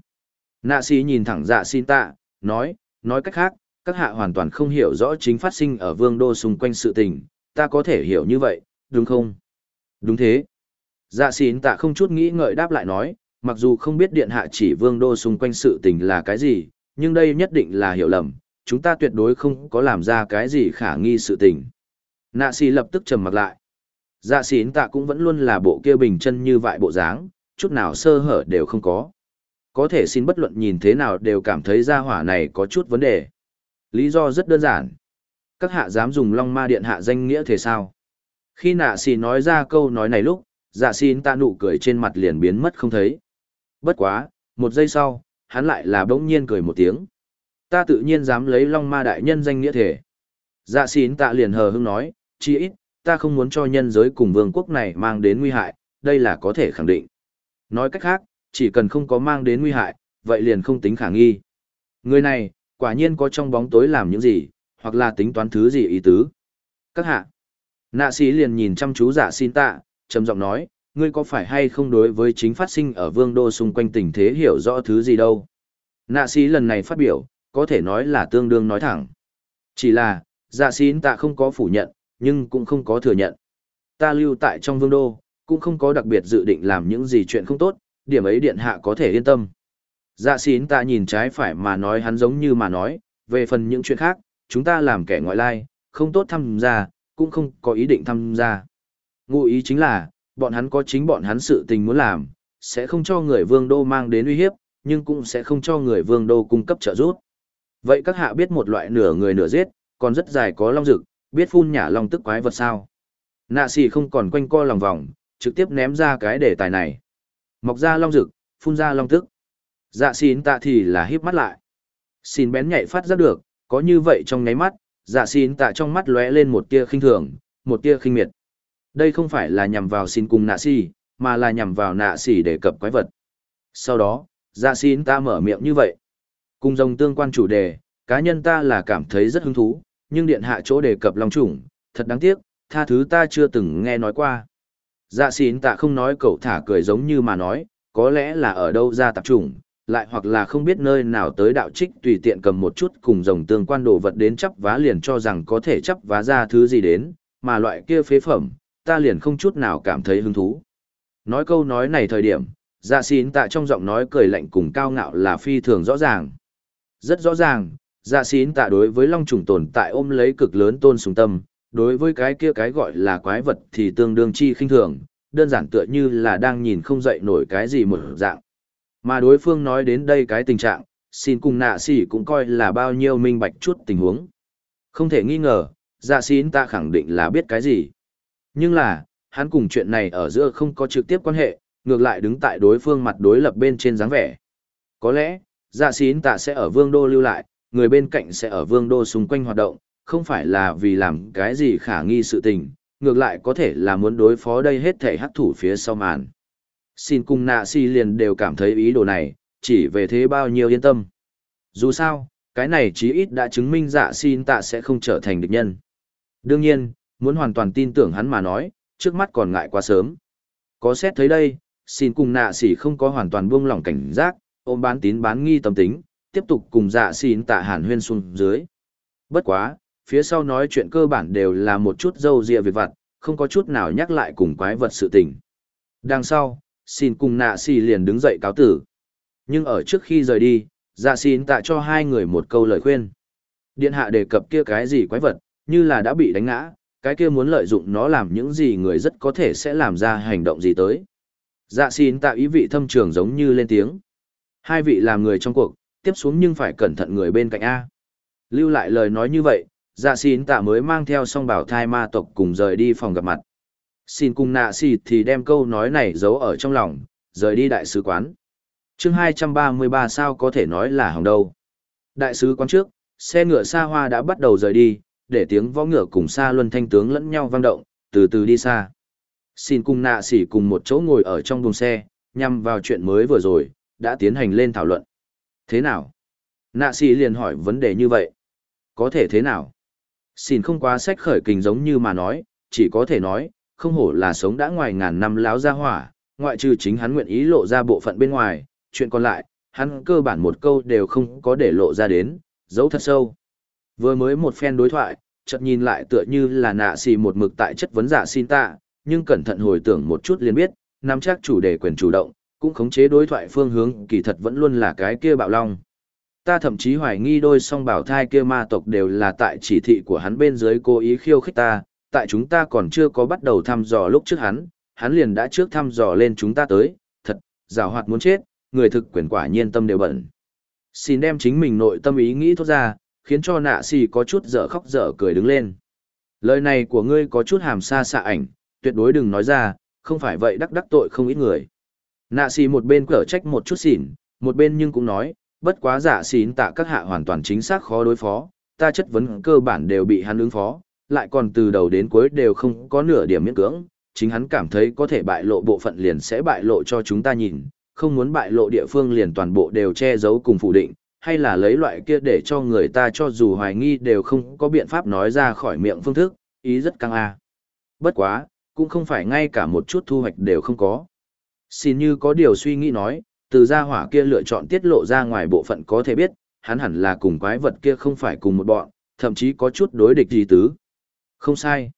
Nạ sĩ nhìn thẳng dạ xin tạ, nói, nói cách khác, các hạ hoàn toàn không hiểu rõ chính phát sinh ở vương đô xung quanh sự tình, ta có thể hiểu như vậy, đúng không? Đúng thế. Dạ xin tạ không chút nghĩ ngợi đáp lại nói, mặc dù không biết điện hạ chỉ vương đô xung quanh sự tình là cái gì, nhưng đây nhất định là hiểu lầm, chúng ta tuyệt đối không có làm ra cái gì khả nghi sự tình. Nạ xì lập tức trầm mặt lại. Dạ xín tạ cũng vẫn luôn là bộ kia bình chân như vại bộ dáng, chút nào sơ hở đều không có. Có thể xin bất luận nhìn thế nào đều cảm thấy ra hỏa này có chút vấn đề. Lý do rất đơn giản. Các hạ dám dùng Long Ma Điện hạ danh nghĩa thế sao? Khi nạ xì nói ra câu nói này lúc, dạ xin ta nụ cười trên mặt liền biến mất không thấy. Bất quá, một giây sau, hắn lại là bỗng nhiên cười một tiếng. Ta tự nhiên dám lấy Long Ma Đại Nhân danh nghĩa thể. Dạ xín tạ liền hờ hững nói, chi ít, ta không muốn cho nhân giới cùng vương quốc này mang đến nguy hại, đây là có thể khẳng định. Nói cách khác, chỉ cần không có mang đến nguy hại, vậy liền không tính khả nghi. Người này, quả nhiên có trong bóng tối làm những gì, hoặc là tính toán thứ gì ý tứ. Các hạ, nạ sĩ liền nhìn chăm chú dạ giả xin tạ, trầm giọng nói, ngươi có phải hay không đối với chính phát sinh ở vương đô xung quanh tình thế hiểu rõ thứ gì đâu. Nạ sĩ lần này phát biểu, có thể nói là tương đương nói thẳng. Chỉ là, dạ xin tạ không có phủ nhận, nhưng cũng không có thừa nhận. Ta lưu tại trong vương đô, cũng không có đặc biệt dự định làm những gì chuyện không tốt, điểm ấy điện hạ có thể yên tâm. Dạ xín ta nhìn trái phải mà nói hắn giống như mà nói, về phần những chuyện khác, chúng ta làm kẻ ngoại lai, không tốt tham gia, cũng không có ý định tham gia. Ngụ ý chính là, bọn hắn có chính bọn hắn sự tình muốn làm, sẽ không cho người vương đô mang đến uy hiếp, nhưng cũng sẽ không cho người vương đô cung cấp trợ giúp. Vậy các hạ biết một loại nửa người nửa giết, còn rất dài có long rực, biết phun nhả long tức quái vật sao. Nạ xì không còn quanh co lòng vòng, trực tiếp ném ra cái đề tài này. Mọc ra long rực, phun ra long tức. Dạ xin tạ thì là híp mắt lại. Xin bén nhạy phát ra được, có như vậy trong nháy mắt, dạ xin tạ trong mắt lóe lên một tia khinh thường, một tia khinh miệt. Đây không phải là nhằm vào xin cùng nạ xì mà là nhằm vào nạ xì để cập quái vật. Sau đó, dạ xin ta mở miệng như vậy. Cùng dòng tương quan chủ đề, cá nhân ta là cảm thấy rất hứng thú, nhưng điện hạ chỗ đề cập long chủng, thật đáng tiếc, tha thứ ta chưa từng nghe nói qua. Dạ xin tạ không nói cậu thả cười giống như mà nói, có lẽ là ở đâu ra tập chủng, lại hoặc là không biết nơi nào tới đạo trích tùy tiện cầm một chút cùng dòng tương quan đồ vật đến chấp vá liền cho rằng có thể chấp vá ra thứ gì đến, mà loại kia phế phẩm, ta liền không chút nào cảm thấy hứng thú. Nói câu nói này thời điểm, dạ xin tạ trong giọng nói cười lạnh cùng cao ngạo là phi thường rõ ràng. Rất rõ ràng, dạ xín tạ đối với long trùng tồn tại ôm lấy cực lớn tôn sùng tâm, đối với cái kia cái gọi là quái vật thì tương đương chi khinh thường, đơn giản tựa như là đang nhìn không dậy nổi cái gì một dạng. Mà đối phương nói đến đây cái tình trạng, xin cùng nạ xỉ cũng coi là bao nhiêu minh bạch chút tình huống. Không thể nghi ngờ, dạ xín ta khẳng định là biết cái gì. Nhưng là, hắn cùng chuyện này ở giữa không có trực tiếp quan hệ, ngược lại đứng tại đối phương mặt đối lập bên trên dáng vẻ. Có lẽ, dạ xin tạ sẽ ở vương đô lưu lại, người bên cạnh sẽ ở vương đô xung quanh hoạt động, không phải là vì làm cái gì khả nghi sự tình, ngược lại có thể là muốn đối phó đây hết thể hắc thủ phía sau màn xin cùng nạ si liền đều cảm thấy ý đồ này, chỉ về thế bao nhiêu yên tâm. Dù sao, cái này chí ít đã chứng minh dạ xin tạ sẽ không trở thành địch nhân. Đương nhiên, muốn hoàn toàn tin tưởng hắn mà nói, trước mắt còn ngại quá sớm. Có xét thấy đây, xin cùng nạ xỉ không có hoàn toàn buông lỏng cảnh giác, ôm bán tín bán nghi tâm tính, tiếp tục cùng dạ xin tạ hàn huyên xuống dưới. Bất quá, phía sau nói chuyện cơ bản đều là một chút dâu dịa việc vặt, không có chút nào nhắc lại cùng quái vật sự tình. Đằng sau, xin cùng nạ xì liền đứng dậy cáo tử. Nhưng ở trước khi rời đi, dạ xin tạ cho hai người một câu lời khuyên. Điện hạ đề cập kia cái gì quái vật, như là đã bị đánh ngã, cái kia muốn lợi dụng nó làm những gì người rất có thể sẽ làm ra hành động gì tới. Dạ xin tạ ý vị thâm trường giống như lên tiếng. Hai vị làm người trong cuộc, tiếp xuống nhưng phải cẩn thận người bên cạnh A. Lưu lại lời nói như vậy, dạ xin tạ mới mang theo song bảo thai ma tộc cùng rời đi phòng gặp mặt xin cùng nạ xì thì đem câu nói này giấu ở trong lòng, rời đi đại sứ quán. chương 233 sao có thể nói là hỏng đâu. Đại sứ quán trước, xe ngựa xa hoa đã bắt đầu rời đi, để tiếng võ ngựa cùng xa luân thanh tướng lẫn nhau vang động, từ từ đi xa. Xin cùng nạ xỉ cùng một chỗ ngồi ở trong buồng xe, nhằm vào chuyện mới vừa rồi, đã tiến hành lên thảo luận. Thế nào? Nạ sĩ liền hỏi vấn đề như vậy. Có thể thế nào? Xin không quá sách khởi kình giống như mà nói, chỉ có thể nói, không hổ là sống đã ngoài ngàn năm láo ra hỏa, ngoại trừ chính hắn nguyện ý lộ ra bộ phận bên ngoài, chuyện còn lại, hắn cơ bản một câu đều không có để lộ ra đến, giấu thật sâu. Vừa mới một phen đối thoại, chợt nhìn lại tựa như là nạ xì một mực tại chất vấn giả xin tạ, nhưng cẩn thận hồi tưởng một chút liền biết, nắm chắc chủ đề quyền chủ động, cũng khống chế đối thoại phương hướng kỳ thật vẫn luôn là cái kia bạo long. Ta thậm chí hoài nghi đôi song bảo thai kia ma tộc đều là tại chỉ thị của hắn bên dưới cố ý khiêu khích ta, tại chúng ta còn chưa có bắt đầu thăm dò lúc trước hắn, hắn liền đã trước thăm dò lên chúng ta tới, thật, rào hoạt muốn chết, người thực quyền quả nhiên tâm đều bẩn. Xin đem chính mình nội tâm ý nghĩ thốt ra, khiến cho nạ xì có chút dở khóc dở cười đứng lên. Lời này của ngươi có chút hàm xa xạ ảnh, tuyệt đối đừng nói ra, không phải vậy đắc đắc tội không ít người. Nạ xì một bên cở trách một chút xỉn, một bên nhưng cũng nói, bất quá giả xỉn tạ các hạ hoàn toàn chính xác khó đối phó, ta chất vấn cơ bản đều bị hắn ứng phó, lại còn từ đầu đến cuối đều không có nửa điểm miễn cưỡng, chính hắn cảm thấy có thể bại lộ bộ phận liền sẽ bại lộ cho chúng ta nhìn, không muốn bại lộ địa phương liền toàn bộ đều che giấu cùng phủ định, hay là lấy loại kia để cho người ta cho dù hoài nghi đều không có biện pháp nói ra khỏi miệng phương thức, ý rất căng a. Bất quá, cũng không phải ngay cả một chút thu hoạch đều không có. Xin như có điều suy nghĩ nói, từ gia hỏa kia lựa chọn tiết lộ ra ngoài bộ phận có thể biết, hắn hẳn là cùng quái vật kia không phải cùng một bọn, thậm chí có chút đối địch gì tứ. Không sai.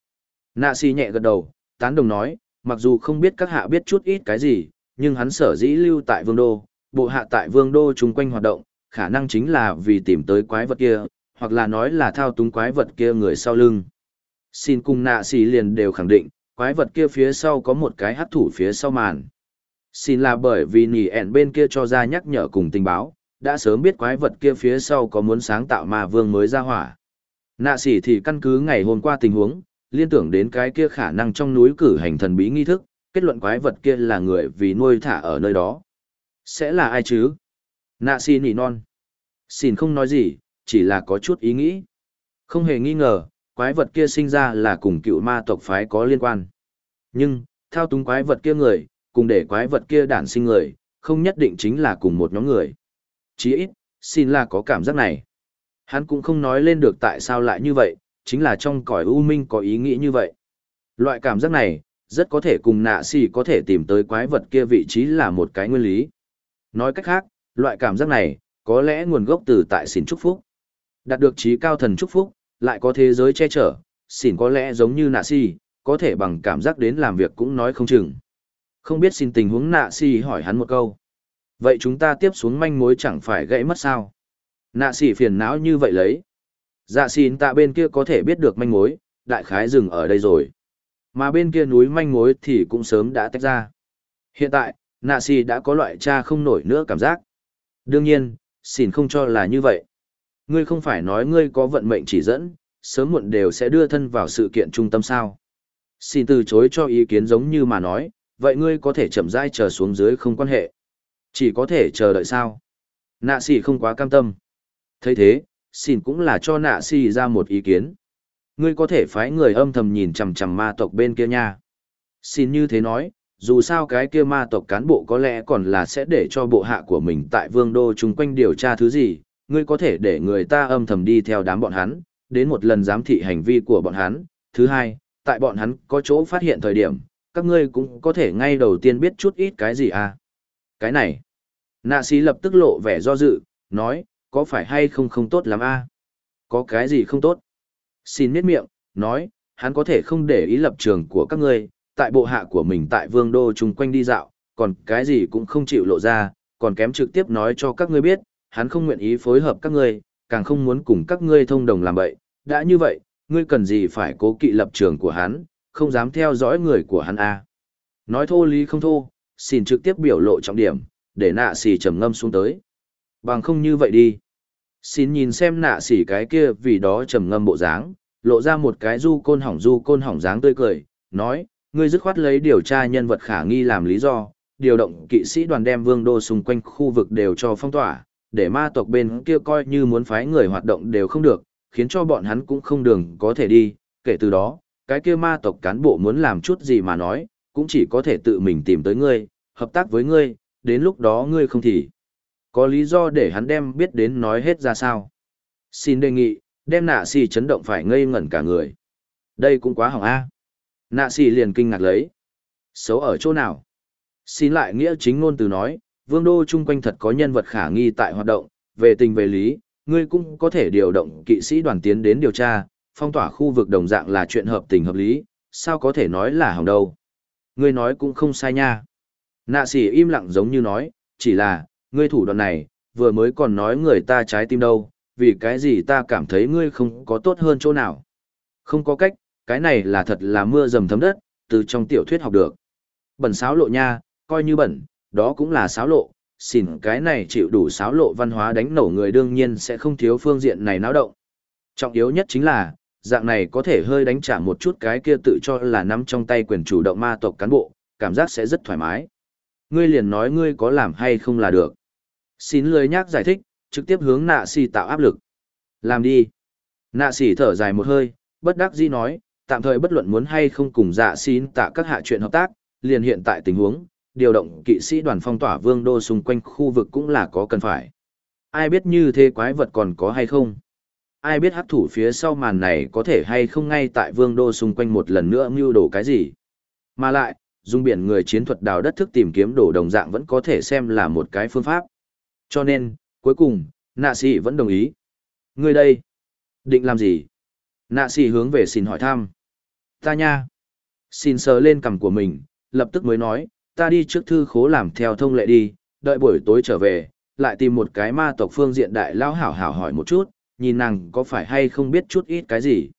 Nạ si nhẹ gật đầu, tán đồng nói, mặc dù không biết các hạ biết chút ít cái gì, nhưng hắn sở dĩ lưu tại vương đô, bộ hạ tại vương đô chung quanh hoạt động, khả năng chính là vì tìm tới quái vật kia, hoặc là nói là thao túng quái vật kia người sau lưng. Xin cùng nạ xì liền đều khẳng định, quái vật kia phía sau có một cái hắc thủ phía sau màn. Xin là bởi vì nỉ ẹn bên kia cho ra nhắc nhở cùng tình báo, đã sớm biết quái vật kia phía sau có muốn sáng tạo mà vương mới ra hỏa. Nạ sỉ thì căn cứ ngày hôm qua tình huống, liên tưởng đến cái kia khả năng trong núi cử hành thần bí nghi thức, kết luận quái vật kia là người vì nuôi thả ở nơi đó. Sẽ là ai chứ? Nạ sỉ nỉ non. Xin không nói gì, chỉ là có chút ý nghĩ. Không hề nghi ngờ, quái vật kia sinh ra là cùng cựu ma tộc phái có liên quan. Nhưng, thao túng quái vật kia người, cùng để quái vật kia đản sinh người, không nhất định chính là cùng một nhóm người. chí ít, xin là có cảm giác này. Hắn cũng không nói lên được tại sao lại như vậy, chính là trong cõi u minh có ý nghĩ như vậy. Loại cảm giác này, rất có thể cùng nạ xì có thể tìm tới quái vật kia vị trí là một cái nguyên lý. Nói cách khác, loại cảm giác này, có lẽ nguồn gốc từ tại xỉn chúc phúc. Đạt được trí cao thần chúc phúc, lại có thế giới che chở, xỉn có lẽ giống như nạ xì, có thể bằng cảm giác đến làm việc cũng nói không chừng. Không biết xin tình huống nạ xì hỏi hắn một câu. Vậy chúng ta tiếp xuống manh mối chẳng phải gãy mất sao? Nạ xì phiền não như vậy lấy. Dạ xin tạ bên kia có thể biết được manh mối, đại khái dừng ở đây rồi. Mà bên kia núi manh mối thì cũng sớm đã tách ra. Hiện tại, nạ xì đã có loại cha không nổi nữa cảm giác. Đương nhiên, xin không cho là như vậy. Ngươi không phải nói ngươi có vận mệnh chỉ dẫn, sớm muộn đều sẽ đưa thân vào sự kiện trung tâm sao. Xin từ chối cho ý kiến giống như mà nói, vậy ngươi có thể chậm rãi chờ xuống dưới không quan hệ. Chỉ có thể chờ đợi sao. Nạ xì không quá cam tâm thấy thế xin cũng là cho nạ xì ra một ý kiến ngươi có thể phái người âm thầm nhìn chằm chằm ma tộc bên kia nha xin như thế nói, dù sao cái kia ma tộc cán bộ có lẽ còn là sẽ để cho bộ hạ của mình tại vương đô chung quanh điều tra thứ gì, ngươi có thể để người ta âm thầm đi theo đám bọn hắn, đến một lần giám thị hành vi của bọn hắn thứ hai, tại bọn hắn có chỗ phát hiện thời điểm các ngươi cũng có thể ngay đầu tiên biết chút ít cái gì à cái này nạ xí lập tức lộ vẻ do dự nói có phải hay không không tốt lắm a Có cái gì không tốt? Xin miết miệng, nói, hắn có thể không để ý lập trường của các ngươi, tại bộ hạ của mình tại vương đô chung quanh đi dạo, còn cái gì cũng không chịu lộ ra, còn kém trực tiếp nói cho các ngươi biết, hắn không nguyện ý phối hợp các ngươi, càng không muốn cùng các ngươi thông đồng làm vậy. Đã như vậy, ngươi cần gì phải cố kỵ lập trường của hắn, không dám theo dõi người của hắn a Nói thô lý không thô, xin trực tiếp biểu lộ trọng điểm, để nạ xỉ trầm ngâm xuống tới. Bằng không như vậy đi. Xin nhìn xem nạ xỉ cái kia vì đó trầm ngâm bộ dáng, lộ ra một cái du côn hỏng du côn hỏng dáng tươi cười, nói, ngươi dứt khoát lấy điều tra nhân vật khả nghi làm lý do, điều động kỵ sĩ đoàn đem vương đô xung quanh khu vực đều cho phong tỏa, để ma tộc bên kia coi như muốn phái người hoạt động đều không được, khiến cho bọn hắn cũng không đường có thể đi, kể từ đó, cái kia ma tộc cán bộ muốn làm chút gì mà nói, cũng chỉ có thể tự mình tìm tới ngươi, hợp tác với ngươi, đến lúc đó ngươi không thì. Có lý do để hắn đem biết đến nói hết ra sao. Xin đề nghị, đem nạ xì chấn động phải ngây ngẩn cả người. Đây cũng quá hỏng a. Nạ xì liền kinh ngạc lấy. Xấu ở chỗ nào? Xin lại nghĩa chính ngôn từ nói, vương đô chung quanh thật có nhân vật khả nghi tại hoạt động, về tình về lý, ngươi cũng có thể điều động kỵ sĩ đoàn tiến đến điều tra, phong tỏa khu vực đồng dạng là chuyện hợp tình hợp lý, sao có thể nói là hỏng đâu. Ngươi nói cũng không sai nha. Nạ sỉ im lặng giống như nói, chỉ là, ngươi thủ đoạn này, vừa mới còn nói người ta trái tim đâu, vì cái gì ta cảm thấy ngươi không có tốt hơn chỗ nào. Không có cách, cái này là thật là mưa dầm thấm đất, từ trong tiểu thuyết học được. Bẩn sáo lộ nha, coi như bẩn, đó cũng là sáo lộ, xin cái này chịu đủ sáo lộ văn hóa đánh nổ người đương nhiên sẽ không thiếu phương diện này náo động. Trọng yếu nhất chính là, dạng này có thể hơi đánh trả một chút cái kia tự cho là nắm trong tay quyền chủ động ma tộc cán bộ, cảm giác sẽ rất thoải mái. Ngươi liền nói ngươi có làm hay không là được. Xin lời nhắc giải thích, trực tiếp hướng nạ xì tạo áp lực. Làm đi. Nạ xì thở dài một hơi, bất đắc dĩ nói, tạm thời bất luận muốn hay không cùng dạ xin tạ các hạ chuyện hợp tác, liền hiện tại tình huống, điều động kỵ sĩ đoàn phong tỏa vương đô xung quanh khu vực cũng là có cần phải. Ai biết như thế quái vật còn có hay không? Ai biết hắc thủ phía sau màn này có thể hay không ngay tại vương đô xung quanh một lần nữa mưu đồ cái gì? Mà lại, dùng biển người chiến thuật đào đất thức tìm kiếm đồ đồng dạng vẫn có thể xem là một cái phương pháp. Cho nên, cuối cùng, nạ sĩ vẫn đồng ý. Người đây, định làm gì? Nạ sĩ hướng về xin hỏi thăm. Ta nha. Xin sờ lên cằm của mình, lập tức mới nói, ta đi trước thư khố làm theo thông lệ đi, đợi buổi tối trở về, lại tìm một cái ma tộc phương diện đại lão hảo hảo hỏi một chút, nhìn nàng có phải hay không biết chút ít cái gì.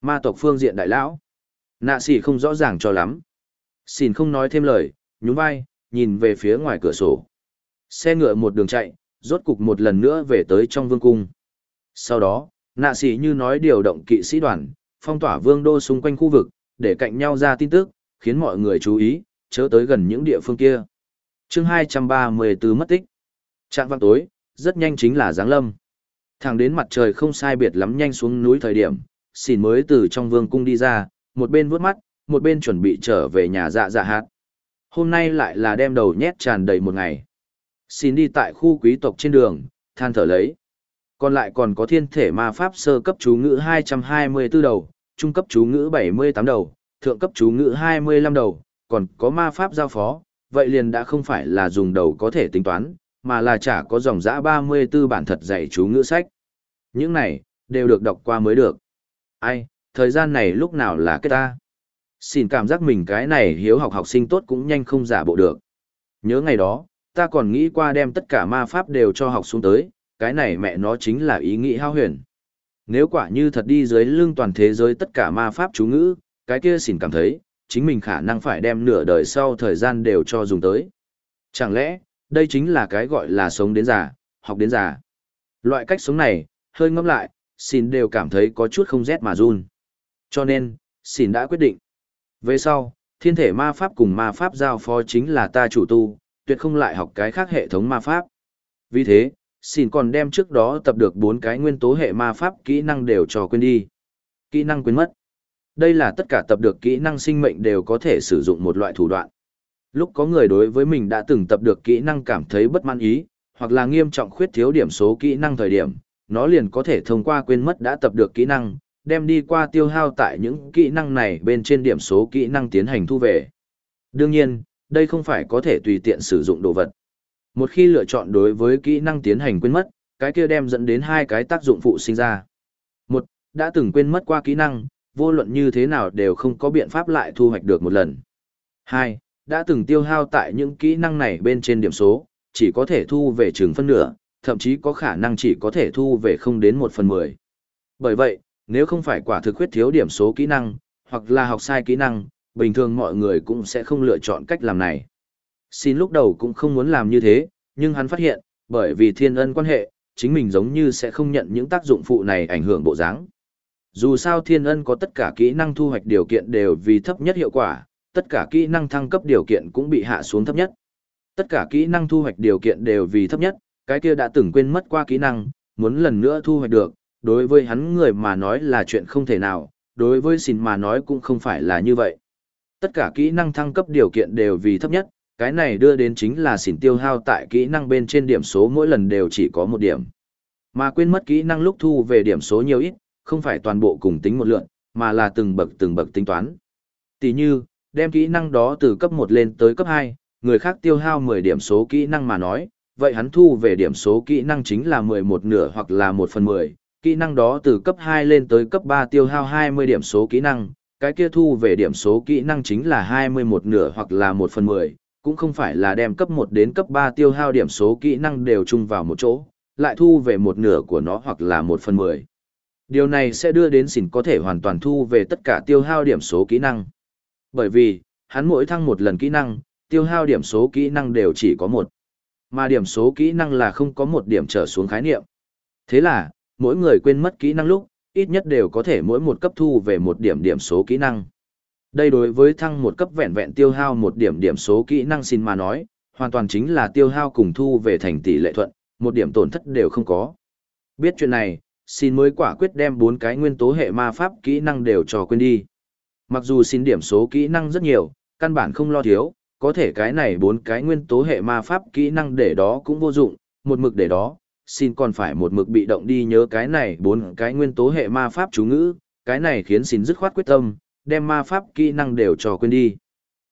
Ma tộc phương diện đại lão. Nạ xỉ không rõ ràng cho lắm. Xin không nói thêm lời, nhún vai, nhìn về phía ngoài cửa sổ. Xe ngựa một đường chạy, rốt cục một lần nữa về tới trong vương cung. Sau đó, nạ sĩ như nói điều động kỵ sĩ đoàn, phong tỏa vương đô xung quanh khu vực, để cạnh nhau ra tin tức, khiến mọi người chú ý, chớ tới gần những địa phương kia. chương 234 mất tích. Trạng văn tối, rất nhanh chính là giáng lâm. Thẳng đến mặt trời không sai biệt lắm nhanh xuống núi thời điểm, xỉn mới từ trong vương cung đi ra, một bên vuốt mắt, một bên chuẩn bị trở về nhà dạ dạ hạt. Hôm nay lại là đem đầu nhét tràn đầy một ngày. Xin đi tại khu quý tộc trên đường, than thở lấy. Còn lại còn có thiên thể ma pháp sơ cấp chú ngữ 224 đầu, trung cấp chú ngữ 78 đầu, thượng cấp chú ngữ 25 đầu, còn có ma pháp giao phó, vậy liền đã không phải là dùng đầu có thể tính toán, mà là chả có dòng dã 34 bản thật dạy chú ngữ sách. Những này, đều được đọc qua mới được. Ai, thời gian này lúc nào là cái ta? Xin cảm giác mình cái này hiếu học học sinh tốt cũng nhanh không giả bộ được. Nhớ ngày đó, ta còn nghĩ qua đem tất cả ma pháp đều cho học xuống tới, cái này mẹ nó chính là ý nghĩ hao huyền. Nếu quả như thật đi dưới lưng toàn thế giới tất cả ma pháp chú ngữ, cái kia xin cảm thấy, chính mình khả năng phải đem nửa đời sau thời gian đều cho dùng tới. Chẳng lẽ, đây chính là cái gọi là sống đến già, học đến già. Loại cách sống này, hơi ngẫm lại, xin đều cảm thấy có chút không rét mà run. Cho nên, xin đã quyết định. Về sau, thiên thể ma pháp cùng ma pháp giao phó chính là ta chủ tu, tuyệt không lại học cái khác hệ thống ma pháp. Vì thế, xin còn đem trước đó tập được bốn cái nguyên tố hệ ma pháp kỹ năng đều cho quên đi. Kỹ năng quên mất. Đây là tất cả tập được kỹ năng sinh mệnh đều có thể sử dụng một loại thủ đoạn. Lúc có người đối với mình đã từng tập được kỹ năng cảm thấy bất mãn ý, hoặc là nghiêm trọng khuyết thiếu điểm số kỹ năng thời điểm, nó liền có thể thông qua quên mất đã tập được kỹ năng, đem đi qua tiêu hao tại những kỹ năng này bên trên điểm số kỹ năng tiến hành thu về. Đương nhiên, đây không phải có thể tùy tiện sử dụng đồ vật. Một khi lựa chọn đối với kỹ năng tiến hành quên mất, cái kia đem dẫn đến hai cái tác dụng phụ sinh ra. Một, đã từng quên mất qua kỹ năng, vô luận như thế nào đều không có biện pháp lại thu hoạch được một lần. Hai, đã từng tiêu hao tại những kỹ năng này bên trên điểm số, chỉ có thể thu về chừng phân nửa, thậm chí có khả năng chỉ có thể thu về không đến một phần mười. Bởi vậy, nếu không phải quả thực khuyết thiếu điểm số kỹ năng, hoặc là học sai kỹ năng, bình thường mọi người cũng sẽ không lựa chọn cách làm này. Xin lúc đầu cũng không muốn làm như thế, nhưng hắn phát hiện, bởi vì thiên ân quan hệ, chính mình giống như sẽ không nhận những tác dụng phụ này ảnh hưởng bộ dáng. Dù sao thiên ân có tất cả kỹ năng thu hoạch điều kiện đều vì thấp nhất hiệu quả, tất cả kỹ năng thăng cấp điều kiện cũng bị hạ xuống thấp nhất. Tất cả kỹ năng thu hoạch điều kiện đều vì thấp nhất, cái kia đã từng quên mất qua kỹ năng, muốn lần nữa thu hoạch được, đối với hắn người mà nói là chuyện không thể nào, đối với xin mà nói cũng không phải là như vậy. Tất cả kỹ năng thăng cấp điều kiện đều vì thấp nhất, cái này đưa đến chính là xỉn tiêu hao tại kỹ năng bên trên điểm số mỗi lần đều chỉ có một điểm. Mà quên mất kỹ năng lúc thu về điểm số nhiều ít, không phải toàn bộ cùng tính một lượng, mà là từng bậc từng bậc tính toán. Tỷ như, đem kỹ năng đó từ cấp 1 lên tới cấp 2, người khác tiêu hao 10 điểm số kỹ năng mà nói, vậy hắn thu về điểm số kỹ năng chính là 11 nửa hoặc là 1 phần 10, kỹ năng đó từ cấp 2 lên tới cấp 3 tiêu hao 20 điểm số kỹ năng, cái kia thu về điểm số kỹ năng chính là 21 nửa hoặc là 1 phần 10, cũng không phải là đem cấp 1 đến cấp 3 tiêu hao điểm số kỹ năng đều chung vào một chỗ, lại thu về một nửa của nó hoặc là 1 phần 10. Điều này sẽ đưa đến xỉn có thể hoàn toàn thu về tất cả tiêu hao điểm số kỹ năng. Bởi vì, hắn mỗi thăng một lần kỹ năng, tiêu hao điểm số kỹ năng đều chỉ có một. Mà điểm số kỹ năng là không có một điểm trở xuống khái niệm. Thế là, mỗi người quên mất kỹ năng lúc, ít nhất đều có thể mỗi một cấp thu về một điểm điểm số kỹ năng. Đây đối với thăng một cấp vẹn vẹn tiêu hao một điểm điểm số kỹ năng xin mà nói, hoàn toàn chính là tiêu hao cùng thu về thành tỷ lệ thuận, một điểm tổn thất đều không có. Biết chuyện này, xin mới quả quyết đem bốn cái nguyên tố hệ ma pháp kỹ năng đều cho quên đi. Mặc dù xin điểm số kỹ năng rất nhiều, căn bản không lo thiếu, có thể cái này bốn cái nguyên tố hệ ma pháp kỹ năng để đó cũng vô dụng, một mực để đó, xin còn phải một mực bị động đi nhớ cái này bốn cái nguyên tố hệ ma pháp chú ngữ, cái này khiến xin dứt khoát quyết tâm, đem ma pháp kỹ năng đều cho quên đi.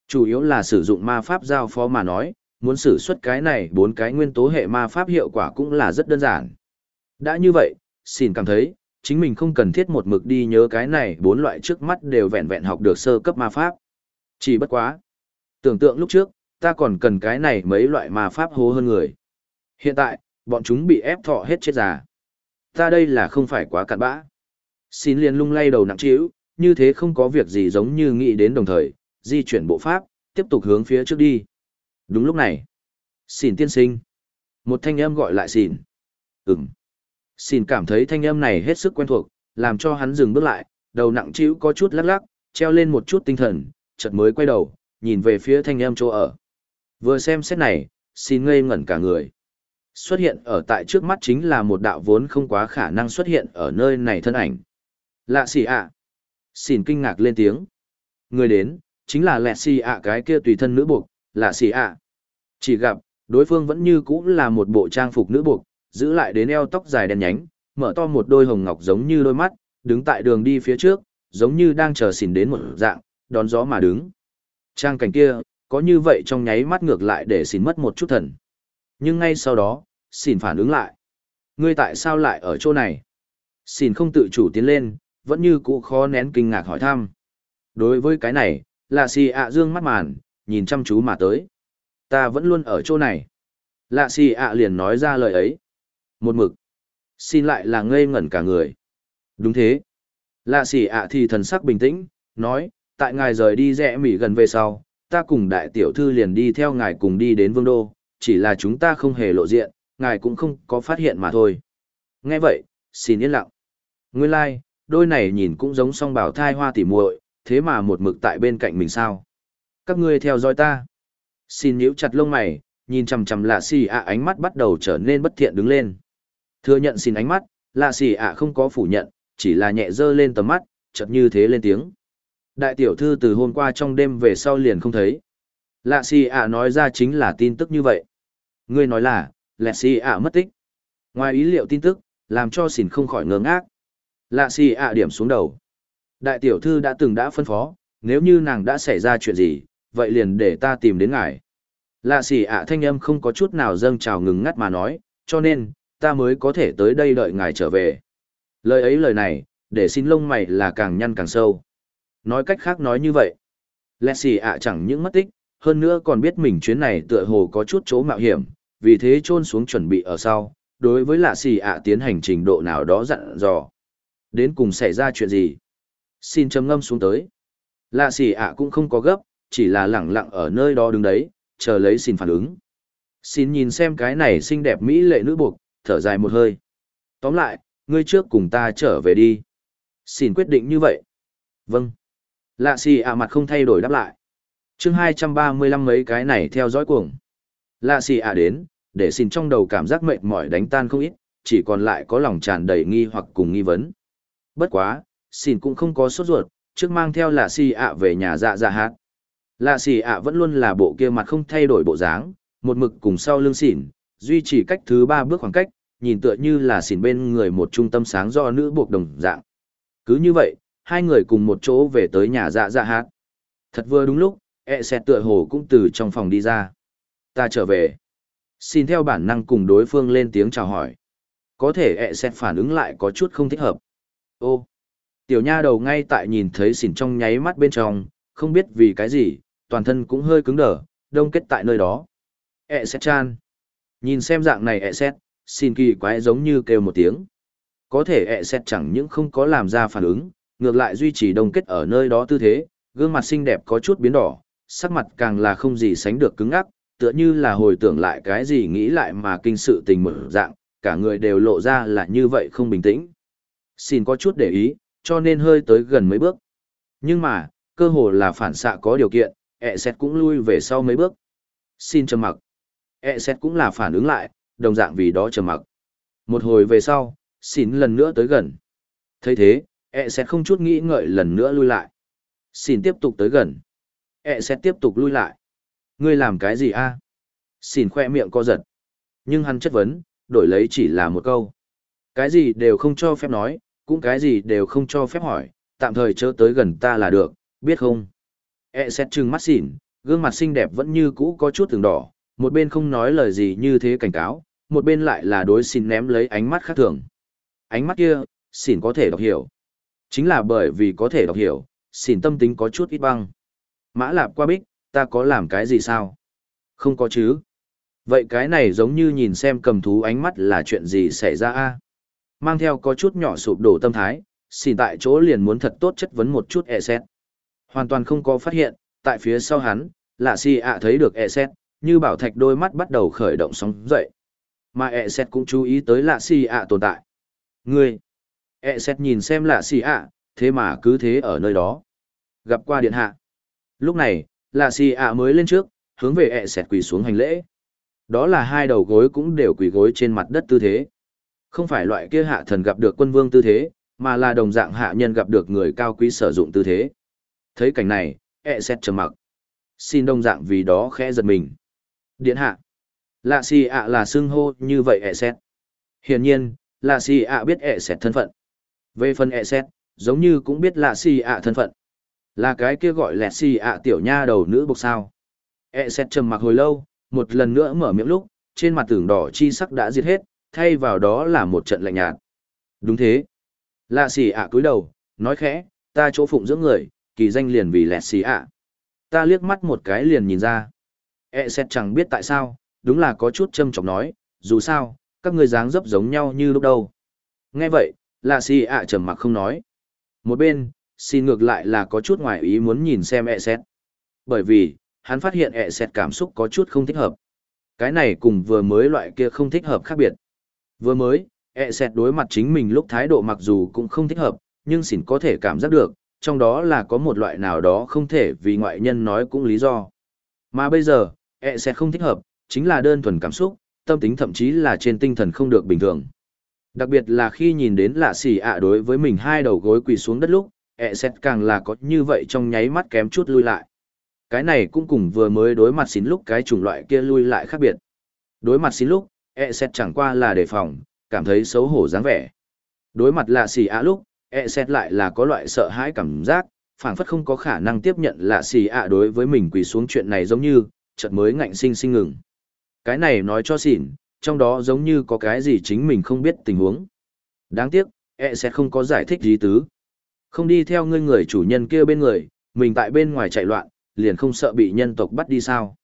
Chủ yếu là sử dụng ma pháp giao phó mà nói, muốn sử xuất cái này bốn cái nguyên tố hệ ma pháp hiệu quả cũng là rất đơn giản. Đã như vậy, xin cảm thấy, chính mình không cần thiết một mực đi nhớ cái này bốn loại trước mắt đều vẹn vẹn học được sơ cấp ma pháp. Chỉ bất quá. Tưởng tượng lúc trước, ta còn cần cái này mấy loại ma pháp hố hơn người. Hiện tại, bọn chúng bị ép thọ hết chết già. Ta đây là không phải quá cặn bã. Xin liền lung lay đầu nặng trĩu, như thế không có việc gì giống như nghĩ đến đồng thời, di chuyển bộ pháp, tiếp tục hướng phía trước đi. Đúng lúc này, xin tiên sinh. Một thanh âm gọi lại xin. Ừm. Xin cảm thấy thanh âm này hết sức quen thuộc, làm cho hắn dừng bước lại, đầu nặng trĩu có chút lắc lắc, treo lên một chút tinh thần, chợt mới quay đầu, nhìn về phía thanh âm chỗ ở. Vừa xem xét này, xin ngây ngẩn cả người. Xuất hiện ở tại trước mắt chính là một đạo vốn không quá khả năng xuất hiện ở nơi này thân ảnh. Lạ xì ạ. Xin kinh ngạc lên tiếng. Người đến, chính là lẹ xì ạ cái kia tùy thân nữ buộc, lạ xì ạ. Chỉ gặp, đối phương vẫn như cũ là một bộ trang phục nữ buộc, giữ lại đến eo tóc dài đen nhánh, mở to một đôi hồng ngọc giống như đôi mắt, đứng tại đường đi phía trước, giống như đang chờ xỉn đến một dạng, đón gió mà đứng. Trang cảnh kia, có như vậy trong nháy mắt ngược lại để xỉn mất một chút thần. Nhưng ngay sau đó, xỉn phản ứng lại. Ngươi tại sao lại ở chỗ này? Xỉn không tự chủ tiến lên, vẫn như cũ khó nén kinh ngạc hỏi thăm. Đối với cái này, lạ xì ạ dương mắt màn, nhìn chăm chú mà tới. Ta vẫn luôn ở chỗ này. Lạ xì ạ liền nói ra lời ấy. Một mực. Xin lại là ngây ngẩn cả người. Đúng thế. Lạ xì ạ thì thần sắc bình tĩnh, nói, tại ngài rời đi rẽ mỉ gần về sau, ta cùng đại tiểu thư liền đi theo ngài cùng đi đến vương đô, chỉ là chúng ta không hề lộ diện, ngài cũng không có phát hiện mà thôi. Nghe vậy, xin yên lặng. Nguyên lai, like, đôi này nhìn cũng giống song bảo thai hoa tỉ muội, thế mà một mực tại bên cạnh mình sao. Các ngươi theo dõi ta. Xin nhíu chặt lông mày, nhìn chằm chằm lạ xì ạ ánh mắt bắt đầu trở nên bất thiện đứng lên. Thừa nhận xin ánh mắt, lạ xì ạ không có phủ nhận, chỉ là nhẹ dơ lên tầm mắt, chợt như thế lên tiếng. Đại tiểu thư từ hôm qua trong đêm về sau liền không thấy. Lạ xì ạ nói ra chính là tin tức như vậy. Ngươi nói là, lạ xì ạ mất tích. Ngoài ý liệu tin tức, làm cho xỉn không khỏi ngơ ngác. Lạ xì ạ điểm xuống đầu. Đại tiểu thư đã từng đã phân phó, nếu như nàng đã xảy ra chuyện gì, vậy liền để ta tìm đến ngài. Lạ xì ạ thanh âm không có chút nào dâng trào ngừng ngắt mà nói, cho nên, ta mới có thể tới đây đợi ngài trở về. Lời ấy lời này, để xin lông mày là càng nhăn càng sâu. Nói cách khác nói như vậy. Lạ xì ạ chẳng những mất tích, hơn nữa còn biết mình chuyến này tựa hồ có chút chỗ mạo hiểm, vì thế trôn xuống chuẩn bị ở sau, đối với lạ xì ạ tiến hành trình độ nào đó dặn dò. Đến cùng xảy ra chuyện gì? Xin chấm ngâm xuống tới. Lạ xì ạ cũng không có gấp, chỉ là lẳng lặng ở nơi đó đứng đấy, chờ lấy xin phản ứng. Xin nhìn xem cái này xinh đẹp mỹ lệ nữ buộc, thở dài một hơi. Tóm lại, ngươi trước cùng ta trở về đi. Xin quyết định như vậy. Vâng. Lạ xì ạ mặt không thay đổi đáp lại. chương 235 mấy cái này theo dõi cuồng. Lạ xì ạ đến, để xin trong đầu cảm giác mệt mỏi đánh tan không ít, chỉ còn lại có lòng tràn đầy nghi hoặc cùng nghi vấn. Bất quá, xin cũng không có sốt ruột, trước mang theo lạ xì ạ về nhà dạ dạ hát. Lạ xì ạ vẫn luôn là bộ kia mặt không thay đổi bộ dáng, một mực cùng sau lưng xỉn, duy trì cách thứ ba bước khoảng cách, nhìn tựa như là xỉn bên người một trung tâm sáng do nữ buộc đồng dạng. Cứ như vậy, hai người cùng một chỗ về tới nhà dạ dạ hát. Thật vừa đúng lúc, e xẹt tựa hồ cũng từ trong phòng đi ra. Ta trở về. Xin theo bản năng cùng đối phương lên tiếng chào hỏi. Có thể e xẹt phản ứng lại có chút không thích hợp. Ô, tiểu nha đầu ngay tại nhìn thấy xỉn trong nháy mắt bên trong, không biết vì cái gì, toàn thân cũng hơi cứng đờ, đông kết tại nơi đó. E xẹt chan. Nhìn xem dạng này e xẹt, xin kỳ quái giống như kêu một tiếng. Có thể ẹ xét chẳng những không có làm ra phản ứng, ngược lại duy trì đông kết ở nơi đó tư thế, gương mặt xinh đẹp có chút biến đỏ, sắc mặt càng là không gì sánh được cứng ngắc, tựa như là hồi tưởng lại cái gì nghĩ lại mà kinh sự tình mở dạng, cả người đều lộ ra là như vậy không bình tĩnh. Xin có chút để ý, cho nên hơi tới gần mấy bước. Nhưng mà, cơ hồ là phản xạ có điều kiện, ẹ xét cũng lui về sau mấy bước. Xin trầm mặc. ẹ xét cũng là phản ứng lại, đồng dạng vì đó trầm mặc. Một hồi về sau, xin lần nữa tới gần. thấy thế, e ẹ sẽ không chút nghĩ ngợi lần nữa lui lại. Xin tiếp tục tới gần. E ẹ sẽ tiếp tục lui lại. Ngươi làm cái gì a? Xin khoe miệng co giật. Nhưng hắn chất vấn, đổi lấy chỉ là một câu. Cái gì đều không cho phép nói, cũng cái gì đều không cho phép hỏi, tạm thời chớ tới gần ta là được, biết không? E xét trừng mắt xỉn, gương mặt xinh đẹp vẫn như cũ có chút từng đỏ, một bên không nói lời gì như thế cảnh cáo, một bên lại là đối xin ném lấy ánh mắt khác thường. Ánh mắt kia, xin có thể đọc hiểu. Chính là bởi vì có thể đọc hiểu, xin tâm tính có chút ít băng. Mã lạp qua bích, ta có làm cái gì sao? Không có chứ. Vậy cái này giống như nhìn xem cầm thú ánh mắt là chuyện gì xảy ra a Mang theo có chút nhỏ sụp đổ tâm thái, xin tại chỗ liền muốn thật tốt chất vấn một chút e xét. Hoàn toàn không có phát hiện, tại phía sau hắn, là si ạ thấy được e xét, như bảo thạch đôi mắt bắt đầu khởi động sóng dậy. Mà e xét cũng chú ý tới lạ xì ạ tồn tại. Ngươi! E xét nhìn xem lạ xì ạ, thế mà cứ thế ở nơi đó. Gặp qua điện hạ. Lúc này, lạ xì ạ mới lên trước, hướng về e xét quỳ xuống hành lễ. Đó là hai đầu gối cũng đều quỳ gối trên mặt đất tư thế. Không phải loại kia hạ thần gặp được quân vương tư thế, mà là đồng dạng hạ nhân gặp được người cao quý sử dụng tư thế. Thấy cảnh này, e xét trầm mặc. Xin đồng dạng vì đó khẽ giật mình. Điện hạ. Lạ xì ạ là xưng hô như vậy ẹ xét. Hiển nhiên, lạ xì ạ biết ẹ xét thân phận. Về phần ẹ xét, giống như cũng biết lạ xì ạ thân phận. Là cái kia gọi lẹ xì ạ tiểu nha đầu nữ bộc sao. Ẹ xét trầm mặc hồi lâu, một lần nữa mở miệng lúc, trên mặt tưởng đỏ chi sắc đã diệt hết, thay vào đó là một trận lạnh nhạt. Đúng thế. Lạ xì ạ cúi đầu, nói khẽ, ta chỗ phụng dưỡng người, kỳ danh liền vì lẹt xì ạ. Ta liếc mắt một cái liền nhìn ra. E xét chẳng biết tại sao, đúng là có chút châm chọc nói, dù sao, các người dáng dấp giống nhau như lúc đầu. Nghe vậy, là si ạ trầm mặc không nói. Một bên, xin ngược lại là có chút ngoài ý muốn nhìn xem e xét. Bởi vì, hắn phát hiện e xét cảm xúc có chút không thích hợp. Cái này cùng vừa mới loại kia không thích hợp khác biệt. Vừa mới, e xét đối mặt chính mình lúc thái độ mặc dù cũng không thích hợp, nhưng xỉn có thể cảm giác được, trong đó là có một loại nào đó không thể vì ngoại nhân nói cũng lý do. Mà bây giờ, e sẽ không thích hợp, chính là đơn thuần cảm xúc, tâm tính thậm chí là trên tinh thần không được bình thường. Đặc biệt là khi nhìn đến lạ xỉ ạ đối với mình hai đầu gối quỳ xuống đất lúc, e sẽ càng là có như vậy trong nháy mắt kém chút lui lại. Cái này cũng cùng vừa mới đối mặt xín lúc cái chủng loại kia lui lại khác biệt. Đối mặt xín lúc, e sẽ chẳng qua là đề phòng, cảm thấy xấu hổ dáng vẻ. Đối mặt lạ xì ạ lúc, e sẽ lại là có loại sợ hãi cảm giác, phảng phất không có khả năng tiếp nhận lạ xì ạ đối với mình quỳ xuống chuyện này giống như, chợt mới ngạnh sinh sinh ngừng. Cái này nói cho xỉn, trong đó giống như có cái gì chính mình không biết tình huống. Đáng tiếc, e sẽ không có giải thích gì tứ. Không đi theo ngươi người chủ nhân kia bên người, mình tại bên ngoài chạy loạn, liền không sợ bị nhân tộc bắt đi sao.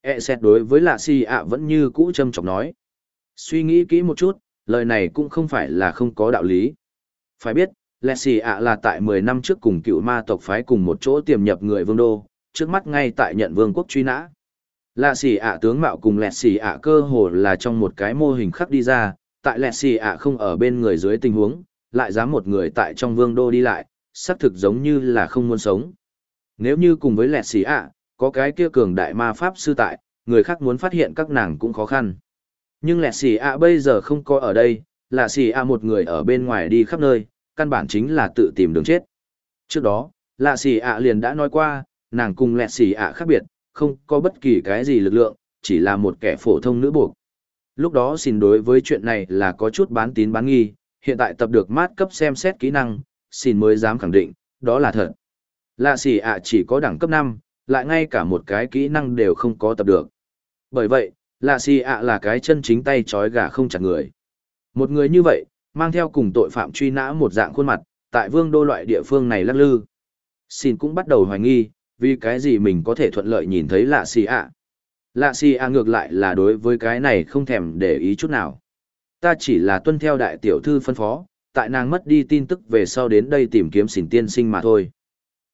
E sẽ đối với lạ xì ạ vẫn như cũ châm trọng nói. Suy nghĩ kỹ một chút, lời này cũng không phải là không có đạo lý. Phải biết, Lẹ Xì ạ là tại 10 năm trước cùng cựu ma tộc phái cùng một chỗ tiềm nhập người vương đô, trước mắt ngay tại nhận vương quốc truy nã. Lạ Xì ạ tướng mạo cùng Lẹ Xì ạ cơ hồ là trong một cái mô hình khắc đi ra, tại Lẹ Xì ạ không ở bên người dưới tình huống, lại dám một người tại trong vương đô đi lại, xác thực giống như là không muốn sống. Nếu như cùng với Lẹ Xì ạ, có cái kia cường đại ma pháp sư tại, người khác muốn phát hiện các nàng cũng khó khăn. Nhưng lẹ xì ạ bây giờ không có ở đây, lạ xì ạ một người ở bên ngoài đi khắp nơi, căn bản chính là tự tìm đường chết. Trước đó, lạ xì ạ liền đã nói qua, nàng cùng lẹ xì ạ khác biệt, không có bất kỳ cái gì lực lượng, chỉ là một kẻ phổ thông nữ buộc. Lúc đó xin đối với chuyện này là có chút bán tín bán nghi, hiện tại tập được mát cấp xem xét kỹ năng, xin mới dám khẳng định, đó là thật. Lạ xì ạ chỉ có đẳng cấp 5, lại ngay cả một cái kỹ năng đều không có tập được. Bởi vậy, Lạ xì ạ là cái chân chính tay trói gà không chặt người. Một người như vậy, mang theo cùng tội phạm truy nã một dạng khuôn mặt, tại vương đô loại địa phương này lắc lư. Xin cũng bắt đầu hoài nghi, vì cái gì mình có thể thuận lợi nhìn thấy lạ xì ạ. Lạ xì ạ ngược lại là đối với cái này không thèm để ý chút nào. Ta chỉ là tuân theo đại tiểu thư phân phó, tại nàng mất đi tin tức về sau đến đây tìm kiếm xỉn tiên sinh mà thôi.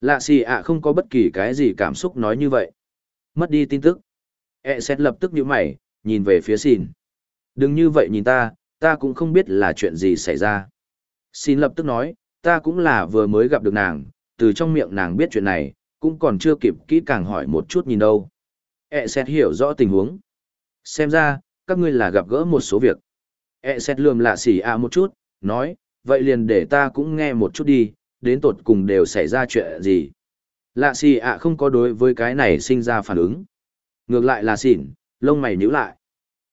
Lạ xì ạ không có bất kỳ cái gì cảm xúc nói như vậy. Mất đi tin tức. E xét lập tức nhíu mày, nhìn về phía xìn. Đừng như vậy nhìn ta, ta cũng không biết là chuyện gì xảy ra. Xin lập tức nói, ta cũng là vừa mới gặp được nàng, từ trong miệng nàng biết chuyện này, cũng còn chưa kịp kỹ càng hỏi một chút nhìn đâu. E xét hiểu rõ tình huống. Xem ra, các ngươi là gặp gỡ một số việc. E xét lườm lạ xỉ ạ một chút, nói, vậy liền để ta cũng nghe một chút đi, đến tột cùng đều xảy ra chuyện gì. Lạ xỉ ạ không có đối với cái này sinh ra phản ứng. Ngược lại là xỉn, lông mày nhíu lại.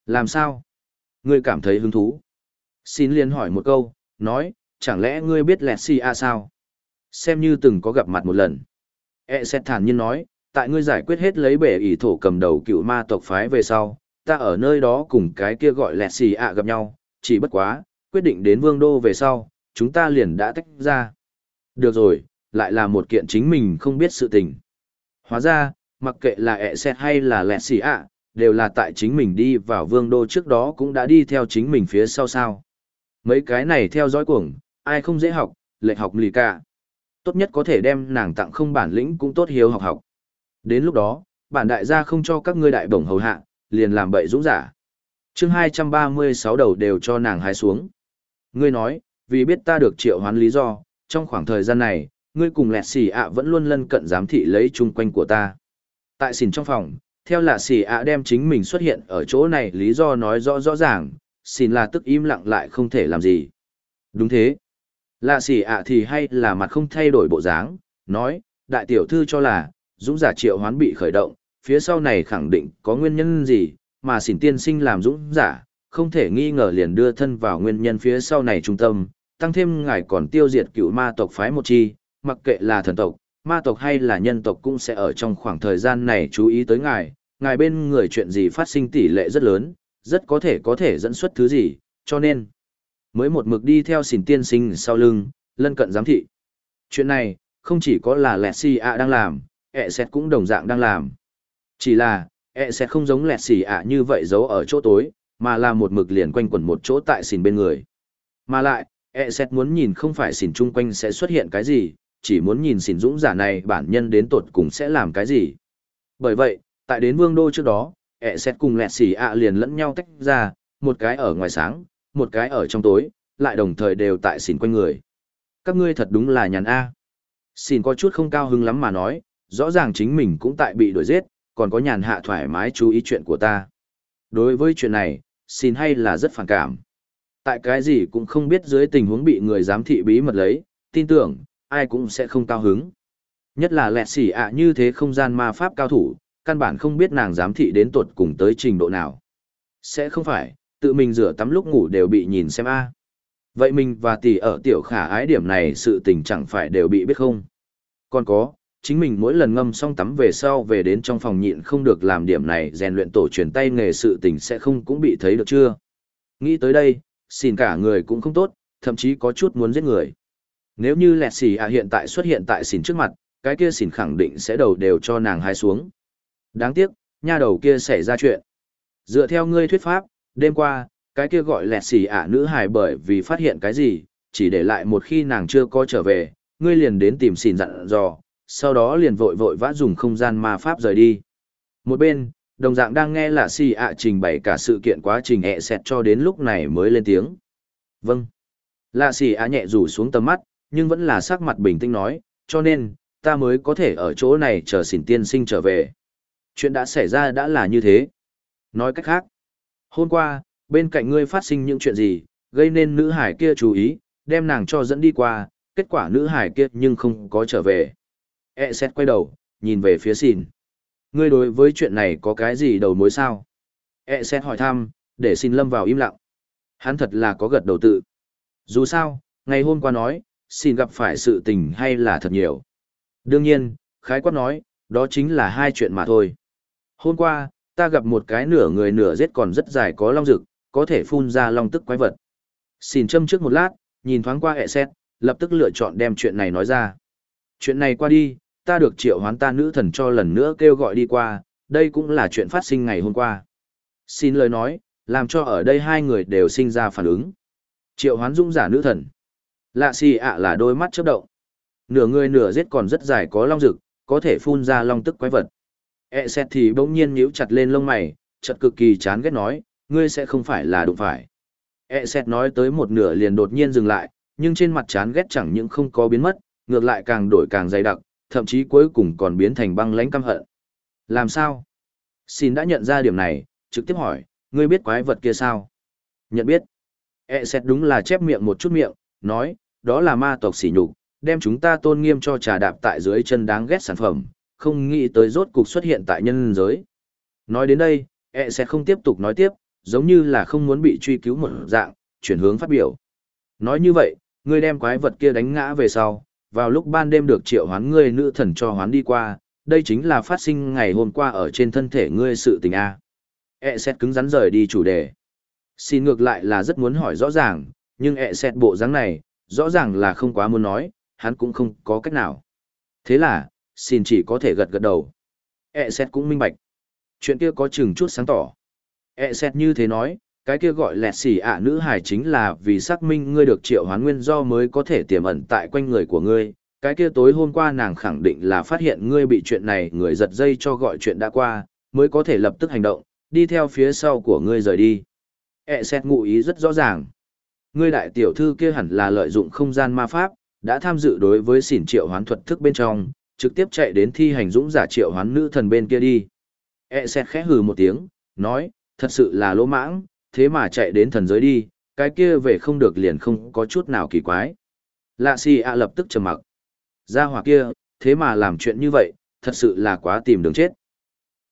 Làm sao? Ngươi cảm thấy hứng thú. Xin liền hỏi một câu, nói, chẳng lẽ ngươi biết lẹt si a sao? Xem như từng có gặp mặt một lần. E xét thản nhiên nói, tại ngươi giải quyết hết lấy bể ỷ thổ cầm đầu cựu ma tộc phái về sau, ta ở nơi đó cùng cái kia gọi lẹt si a gặp nhau, chỉ bất quá, quyết định đến vương đô về sau, chúng ta liền đã tách ra. Được rồi, lại là một kiện chính mình không biết sự tình. Hóa ra, mặc kệ là e ẹ xét hay là lẹt xì ạ, đều là tại chính mình đi vào vương đô trước đó cũng đã đi theo chính mình phía sau sao. Mấy cái này theo dõi cuồng, ai không dễ học, lệch học lì cả. Tốt nhất có thể đem nàng tặng không bản lĩnh cũng tốt hiếu học học. Đến lúc đó, bản đại gia không cho các ngươi đại bổng hầu hạ, liền làm bậy dũng giả. chương 236 đầu đều cho nàng hái xuống. Ngươi nói, vì biết ta được triệu hoán lý do, trong khoảng thời gian này, ngươi cùng lẹt xì ạ vẫn luôn lân cận giám thị lấy chung quanh của ta. Tại xỉn trong phòng, theo là xì ạ đem chính mình xuất hiện ở chỗ này lý do nói rõ rõ ràng, xin là tức im lặng lại không thể làm gì. Đúng thế. Lạ xì ạ thì hay là mặt không thay đổi bộ dáng, nói, đại tiểu thư cho là, dũng giả triệu hoán bị khởi động, phía sau này khẳng định có nguyên nhân gì, mà xỉn tiên sinh làm dũng giả, không thể nghi ngờ liền đưa thân vào nguyên nhân phía sau này trung tâm, tăng thêm ngài còn tiêu diệt cựu ma tộc phái một chi, mặc kệ là thần tộc, ma tộc hay là nhân tộc cũng sẽ ở trong khoảng thời gian này chú ý tới ngài, ngài bên người chuyện gì phát sinh tỷ lệ rất lớn, rất có thể có thể dẫn xuất thứ gì, cho nên mới một mực đi theo xỉn tiên sinh sau lưng, lân cận giám thị. Chuyện này, không chỉ có là lẹ si ạ đang làm, e ẹ xét cũng đồng dạng đang làm. Chỉ là, e ẹ xét không giống lẹt xì ạ như vậy giấu ở chỗ tối, mà là một mực liền quanh quẩn một chỗ tại xỉn bên người. Mà lại, e ẹ xét muốn nhìn không phải xỉn chung quanh sẽ xuất hiện cái gì, chỉ muốn nhìn xìn dũng giả này bản nhân đến tột cùng sẽ làm cái gì. Bởi vậy, tại đến vương đô trước đó, ẹ xét cùng lẹt xì ạ liền lẫn nhau tách ra, một cái ở ngoài sáng, một cái ở trong tối, lại đồng thời đều tại xìn quanh người. Các ngươi thật đúng là nhàn A. Xìn có chút không cao hứng lắm mà nói, rõ ràng chính mình cũng tại bị đuổi giết, còn có nhàn hạ thoải mái chú ý chuyện của ta. Đối với chuyện này, xin hay là rất phản cảm. Tại cái gì cũng không biết dưới tình huống bị người giám thị bí mật lấy, tin tưởng, ai cũng sẽ không cao hứng. Nhất là lẹt xỉ ạ như thế không gian ma pháp cao thủ, căn bản không biết nàng giám thị đến tuột cùng tới trình độ nào. Sẽ không phải, tự mình rửa tắm lúc ngủ đều bị nhìn xem a. Vậy mình và tỷ ở tiểu khả ái điểm này sự tình chẳng phải đều bị biết không? Còn có, chính mình mỗi lần ngâm xong tắm về sau về đến trong phòng nhịn không được làm điểm này rèn luyện tổ truyền tay nghề sự tình sẽ không cũng bị thấy được chưa. Nghĩ tới đây, xin cả người cũng không tốt, thậm chí có chút muốn giết người. Nếu như lẹt xì ạ hiện tại xuất hiện tại xỉn trước mặt, cái kia xỉn khẳng định sẽ đầu đều cho nàng hai xuống. Đáng tiếc, nha đầu kia xảy ra chuyện. Dựa theo ngươi thuyết pháp, đêm qua, cái kia gọi lẹt xì ạ nữ hài bởi vì phát hiện cái gì, chỉ để lại một khi nàng chưa có trở về, ngươi liền đến tìm xỉn dặn dò, sau đó liền vội vội vã dùng không gian ma pháp rời đi. Một bên, đồng dạng đang nghe là xì ạ trình bày cả sự kiện quá trình ẹ xẹt cho đến lúc này mới lên tiếng. Vâng. Lạ xì ạ nhẹ rủ xuống tầm mắt, nhưng vẫn là sắc mặt bình tĩnh nói, cho nên, ta mới có thể ở chỗ này chờ xỉn tiên sinh trở về. Chuyện đã xảy ra đã là như thế. Nói cách khác, hôm qua, bên cạnh ngươi phát sinh những chuyện gì, gây nên nữ hải kia chú ý, đem nàng cho dẫn đi qua, kết quả nữ hải kia nhưng không có trở về e xét quay đầu nhìn về phía xỉn. ngươi đối với chuyện này có cái gì đầu mối sao e xét hỏi thăm để xin lâm vào im lặng hắn thật là có gật đầu tự dù sao ngày hôm qua nói xin gặp phải sự tình hay là thật nhiều đương nhiên khái quát nói đó chính là hai chuyện mà thôi hôm qua ta gặp một cái nửa người nửa giết còn rất dài có long rực có thể phun ra long tức quái vật xin châm trước một lát nhìn thoáng qua hệ xét lập tức lựa chọn đem chuyện này nói ra chuyện này qua đi ta được triệu hoán ta nữ thần cho lần nữa kêu gọi đi qua, đây cũng là chuyện phát sinh ngày hôm qua. Xin lời nói, làm cho ở đây hai người đều sinh ra phản ứng. Triệu hoán dung giả nữ thần. Lạ xì ạ là đôi mắt chớp động. Nửa người nửa giết còn rất dài có long rực, có thể phun ra long tức quái vật. E xét thì bỗng nhiên nhíu chặt lên lông mày, chật cực kỳ chán ghét nói, ngươi sẽ không phải là đụng phải. E xét nói tới một nửa liền đột nhiên dừng lại, nhưng trên mặt chán ghét chẳng những không có biến mất, ngược lại càng đổi càng dày đặc, thậm chí cuối cùng còn biến thành băng lãnh căm hận. Làm sao? Xin đã nhận ra điểm này, trực tiếp hỏi, ngươi biết quái vật kia sao? Nhận biết. E xét đúng là chép miệng một chút miệng, nói, đó là ma tộc sỉ nhục, đem chúng ta tôn nghiêm cho trà đạp tại dưới chân đáng ghét sản phẩm, không nghĩ tới rốt cục xuất hiện tại nhân giới. Nói đến đây, E sẽ không tiếp tục nói tiếp, giống như là không muốn bị truy cứu một dạng, chuyển hướng phát biểu. Nói như vậy, ngươi đem quái vật kia đánh ngã về sau, vào lúc ban đêm được triệu hoán ngươi nữ thần cho hoán đi qua, đây chính là phát sinh ngày hôm qua ở trên thân thể ngươi sự tình A. E xét cứng rắn rời đi chủ đề. Xin ngược lại là rất muốn hỏi rõ ràng, nhưng E xét bộ dáng này, rõ ràng là không quá muốn nói, hắn cũng không có cách nào. Thế là, xin chỉ có thể gật gật đầu. E xét cũng minh bạch. Chuyện kia có chừng chút sáng tỏ. E xét như thế nói, cái kia gọi lẹt xỉ ạ nữ hải chính là vì xác minh ngươi được triệu hoán nguyên do mới có thể tiềm ẩn tại quanh người của ngươi. Cái kia tối hôm qua nàng khẳng định là phát hiện ngươi bị chuyện này người giật dây cho gọi chuyện đã qua, mới có thể lập tức hành động, đi theo phía sau của ngươi rời đi. E xét ngụ ý rất rõ ràng. Ngươi đại tiểu thư kia hẳn là lợi dụng không gian ma pháp, đã tham dự đối với xỉn triệu hoán thuật thức bên trong, trực tiếp chạy đến thi hành dũng giả triệu hoán nữ thần bên kia đi. E xét khẽ hừ một tiếng, nói, thật sự là lỗ mãng, thế mà chạy đến thần giới đi, cái kia về không được liền không có chút nào kỳ quái. Lạ si ạ lập tức trầm mặc. Gia hỏa kia, thế mà làm chuyện như vậy, thật sự là quá tìm đường chết.